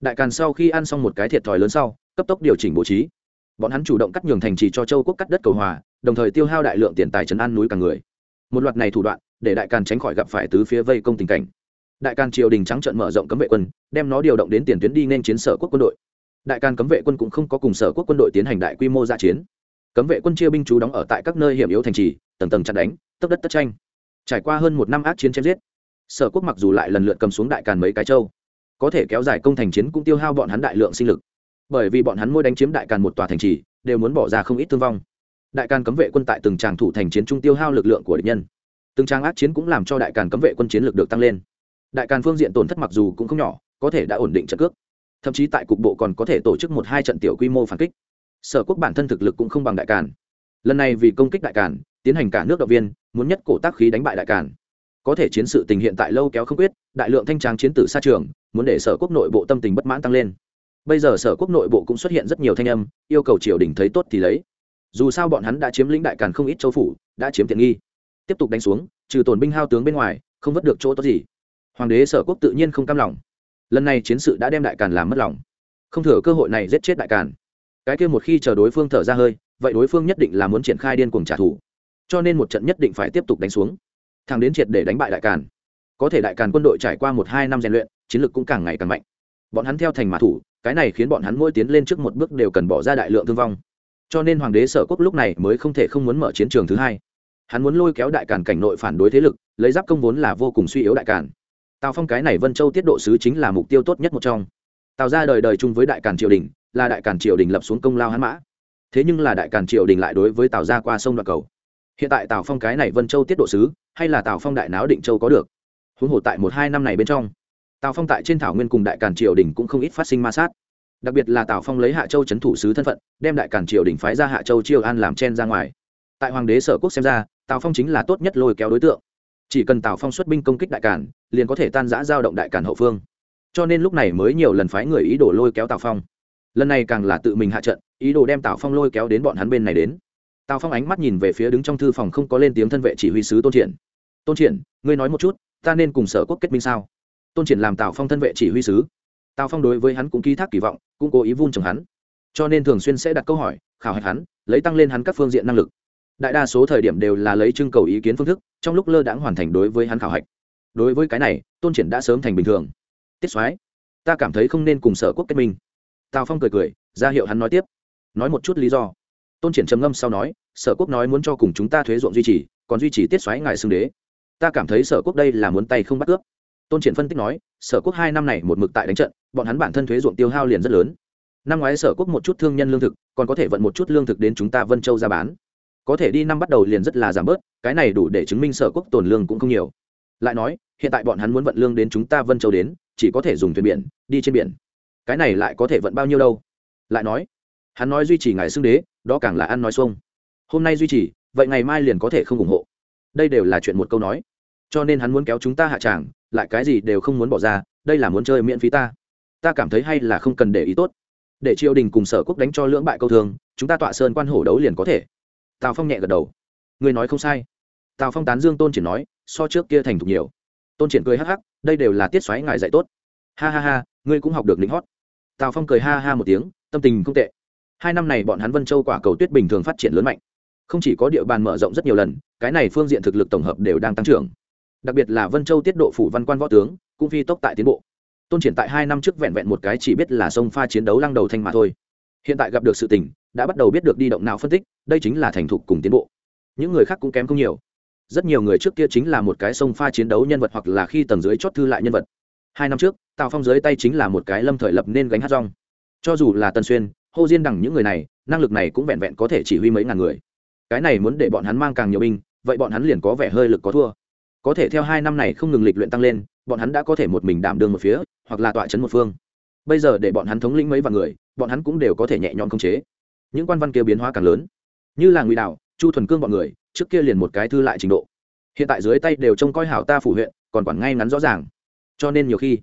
Đại càn sau khi ăn xong một cái thiệt thòi lớn sau, cấp tốc điều chỉnh bố trí. Bọn hắn chủ động cắt nhường thành trì cho châu quốc cắt đất cầu hòa đồng thời tiêu hao đại lượng tiền tài trấn an núi cả người. Một loạt này thủ đoạn, để đại càn tránh khỏi gặp phải tứ phía vây công tình cảnh. Đại càn triều đình trắng trợn mở rộng cấm vệ quân, đem nó điều động đến tiền tuyến đi nên chiến sở quốc quân đội. Đại càn cấm vệ quân cũng không có cùng sở quốc quân đội tiến hành đại quy mô gia chiến. Cấm vệ quân chia binh chú đóng ở tại các nơi hiểm yếu thành trì, tầng tầng chặt đánh, tấp đất tất tranh. Trải qua hơn một năm ác chiến chém giết, sở quốc mặc dù lại lần lượt cầm xuống đại càn mấy cái châu, có thể kéo dài công thành chiến cũng tiêu hao bọn hắn đại lượng sinh lực. Bởi vì bọn hắn mỗi đánh chiếm đại càn một tòa thành trì, đều muốn bỏ ra không ít thương vong đại càn cấm vệ quân tại từng tràng thủ thành chiến trung tiêu hao lực lượng của địch nhân. Từng trang ác chiến cũng làm cho đại càn cấm vệ quân chiến lực được tăng lên. Đại càn phương diện tổn thất mặc dù cũng không nhỏ, có thể đã ổn định trận cước. Thậm chí tại cục bộ còn có thể tổ chức một hai trận tiểu quy mô phản kích. Sở quốc bản thân thực lực cũng không bằng đại càn. Lần này vì công kích đại càn, tiến hành cả nước động viên, muốn nhất cổ tác khí đánh bại đại càn. Có thể chiến sự tình hiện tại lâu kéo không quyết, đại lượng thanh tráng chiến tử xa trường, muốn để sở quốc nội bộ tâm tình bất mãn tăng lên. Bây giờ sở quốc nội bộ cũng xuất hiện rất nhiều thanh âm, yêu cầu triều đình thấy tốt thì lấy dù sao bọn hắn đã chiếm lĩnh đại càn không ít châu phủ, đã chiếm tiện nghi. Tiếp tục đánh xuống, trừ tổn binh hao tướng bên ngoài, không vất được chỗ tốt gì. Hoàng đế sở quốc tự nhiên không cam lòng. Lần này chiến sự đã đem đại càn làm mất lòng. Không thừa cơ hội này giết chết đại càn. Cái kia một khi chờ đối phương thở ra hơi, vậy đối phương nhất định là muốn triển khai điên cuồng trả thù. Cho nên một trận nhất định phải tiếp tục đánh xuống. Thằng đến triệt để đánh bại đại càn. Có thể đại càn quân đội trải qua một hai năm rèn luyện, chiến lược cũng càng ngày càng mạnh. Bọn hắn theo thành mã thủ, cái này khiến bọn hắn mỗi tiến lên trước một bước đều cần bỏ ra đại lượng thương vong cho nên hoàng đế sở quốc lúc này mới không thể không muốn mở chiến trường thứ hai. Hắn muốn lôi kéo đại càn cảnh nội phản đối thế lực, lấy giáp công vốn là vô cùng suy yếu đại càn. Tào phong cái này vân châu tiết độ sứ chính là mục tiêu tốt nhất một trong. Tào ra đời đời chung với đại càn triều đình, là đại càn triều đình lập xuống công lao hắn mã. Thế nhưng là đại càn triều đình lại đối với tào ra qua sông đoạn cầu. Hiện tại tào phong cái này vân châu tiết độ sứ, hay là tào phong đại náo định châu có được? Huống hồ tại một hai năm này bên trong, tào phong tại trên thảo nguyên cùng đại càn triều đình cũng không ít phát sinh ma sát đặc biệt là tào phong lấy hạ châu c h ấ n thủ sứ thân phận đem đại càn triều đình phái ra hạ châu chiêu an làm chen ra ngoài tại hoàng đế sở quốc xem ra tào phong chính là tốt nhất lôi kéo đối tượng chỉ cần tào phong xuất binh công kích đại càn liền có thể tan giã giao động đại càn hậu phương cho nên lúc này mới nhiều lần phái người ý đồ lôi kéo tào phong lần này càng là tự mình hạ trận ý đồ đem tào phong lôi kéo đến bọn hắn bên này đến tào phong ánh mắt nhìn về phía đứng trong thư phòng không có lên tiếng thân vệ chỉ huy sứ tôn triển tôn triển ngươi nói một chút ta nên cùng sở quốc kết minh sao tôn triển làm tào phong thân vệ chỉ huy sứ tào phong đối với hắn cũng ký thác kỳ vọng, cũng cố ý vun trồng hắn. Cho nên thường xuyên sẽ đặt câu hỏi, khảo hạch hắn, lấy tăng lên hắn các phương diện năng lực. Đại đa số thời điểm đều là lấy trưng cầu ý kiến phương thức, trong lúc lơ đãng hoàn thành đối với hắn khảo hạch. Đối với cái này, tôn triển đã sớm thành bình thường. Tiết soái, ta cảm thấy không nên cùng sở quốc kết minh. Tào phong cười cười, ra hiệu hắn nói tiếp. Nói một chút lý do. Tôn triển trầm ngâm sau nói, sở quốc nói muốn cho cùng chúng ta thuế ruộng duy trì, còn duy trì tiết xoáy ngài xưng đế. Ta cảm thấy sở quốc đây là muốn tay không bắt cướp tôn triển phân tích nói, sở quốc hai năm này một mực tại đánh trận, bọn hắn bản thân thuế ruộng tiêu hao liền rất lớn. Năm ngoái sở quốc một chút thương nhân lương thực, còn có thể vận một chút lương thực đến chúng ta vân châu ra bán. Có thể đi năm bắt đầu liền rất là giảm bớt, cái này đủ để chứng minh sở quốc tồn lương cũng không nhiều. Lại nói, hiện tại bọn hắn muốn vận lương đến chúng ta vân châu đến, chỉ có thể dùng thuyền biển, đi trên biển. Cái này lại có thể vận bao nhiêu đâu? Lại nói, hắn nói duy trì ngài xưng đế, đó càng là ăn nói xuông. Hôm nay duy trì, vậy ngày mai liền có thể không ủng hộ. Đây đều là chuyện một câu nói. Cho nên hắn muốn kéo chúng ta hạ tràng lại cái gì đều không muốn bỏ ra đây là muốn chơi miễn phí ta. Ta cảm thấy hay là không cần để ý tốt. Để triều đình cùng sở quốc đánh cho lưỡng bại câu thường, chúng ta tọa sơn quan hổ đấu liền có thể. Tào phong nhẹ gật đầu. Người nói không sai. Tào phong tán dương tôn triển nói so trước kia thành thục nhiều. Tôn triển cười hắc hắc đây đều là tiết xoáy ngài dạy tốt. Ha ha ha ngươi cũng học được lính hót. Tào phong cười ha ha một tiếng tâm tình không tệ. Hai năm này bọn hắn vân châu quả cầu tuyết bình thường phát triển lớn mạnh. Không chỉ có địa bàn mở rộng rất nhiều lần cái này phương diện thực lực tổng hợp đều đang tăng trưởng đặc biệt là vân châu tiết độ phủ văn quan võ tướng, cũng phi tốc tại tiến bộ. Tôn triển tại hai năm trước vẹn vẹn một cái chỉ biết là sông pha chiến đấu lăng đầu thanh mà thôi. Hiện tại gặp được sự tình, đã bắt đầu biết được đi động nào phân tích, đây chính là thành thục cùng tiến bộ. Những người khác cũng kém không nhiều. Rất nhiều người trước kia chính là một cái sông pha chiến đấu nhân vật hoặc là khi tầng dưới chót thư lại nhân vật. Hai năm trước, tào phong dưới tay chính là một cái lâm thời lập nên gánh hát rong. Cho dù là tần xuyên, hô diên đằng những người này, năng lực này cũng vẹn vẹn có thể chỉ huy mấy ngàn người. Cái này muốn để bọn hắn mang càng nhiều binh, vậy bọn hắn liền có vẻ hơi lực có thua có thể theo hai năm này không ngừng lịch luyện tăng lên, bọn hắn đã có thể một mình đảm đương một phía, hoặc là tọa chấn một phương. Bây giờ để bọn hắn thống lĩnh mấy vạn người, bọn hắn cũng đều có thể nhẹ nhõm khống chế. Những quan văn kia biến hóa càng lớn. Như là ngụy đạo, chu thuần cương bọn người, trước kia liền một cái thư lại trình độ. Hiện tại dưới tay đều trông coi hảo ta phủ huyện, còn quản ngay ngắn rõ ràng. Cho nên nhiều khi,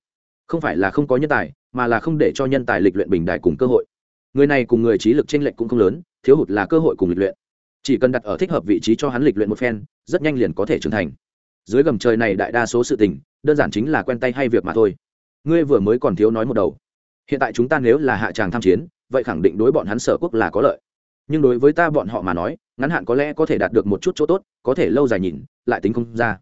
không phải là không có nhân tài, mà là không để cho nhân tài lịch luyện bình đại cùng cơ hội. Người này cùng người trí lực tranh lệch cũng không lớn, thiếu hụt là cơ hội cùng lịch luyện. Chỉ cần đặt ở thích hợp vị trí cho hắn lịch luyện một phen, rất nhanh liền có thể trưởng thành dưới gầm trời này đại đa số sự tình, đơn giản chính là quen tay hay việc mà thôi. Ngươi vừa mới còn thiếu nói một đầu. Hiện tại chúng ta nếu là hạ tràng tham chiến, vậy khẳng định đối bọn hắn sở quốc là có lợi. Nhưng đối với ta bọn họ mà nói, ngắn hạn có lẽ có thể đạt được một chút chỗ tốt, có thể lâu dài nhìn, lại tính không ra.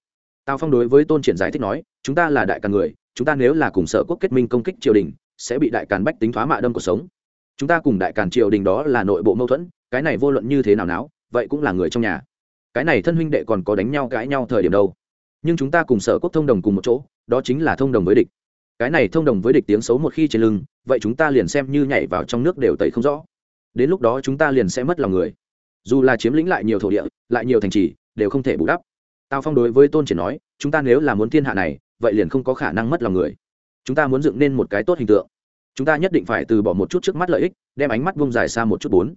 Tào phong đối với tôn triển giải thích nói, chúng ta là đại càng người, chúng ta nếu là cùng sở quốc kết minh công kích triều đình, sẽ bị đại càn bách tính thoá mạ đâm cuộc sống. Chúng ta cùng đại càn triều đình đó là nội bộ mâu thuẫn, cái này vô luận như thế nào náo, vậy cũng là người trong nhà. Cái này thân huynh đệ còn có đánh nhau cãi nhau thời điểm đâu nhưng chúng ta cùng sở quốc thông đồng cùng một chỗ, đó chính là thông đồng với địch. Cái này thông đồng với địch tiếng xấu một khi trên lưng, vậy chúng ta liền xem như nhảy vào trong nước đều tẩy không rõ. Đến lúc đó chúng ta liền sẽ mất lòng người. Dù là chiếm lĩnh lại nhiều thổ địa, lại nhiều thành trì, đều không thể bù đắp. Tào phong đối với tôn triển nói, chúng ta nếu là muốn thiên hạ này, vậy liền không có khả năng mất lòng người. Chúng ta muốn dựng nên một cái tốt hình tượng. Chúng ta nhất định phải từ bỏ một chút trước mắt lợi ích, đem ánh mắt vung dài xa một chút bốn.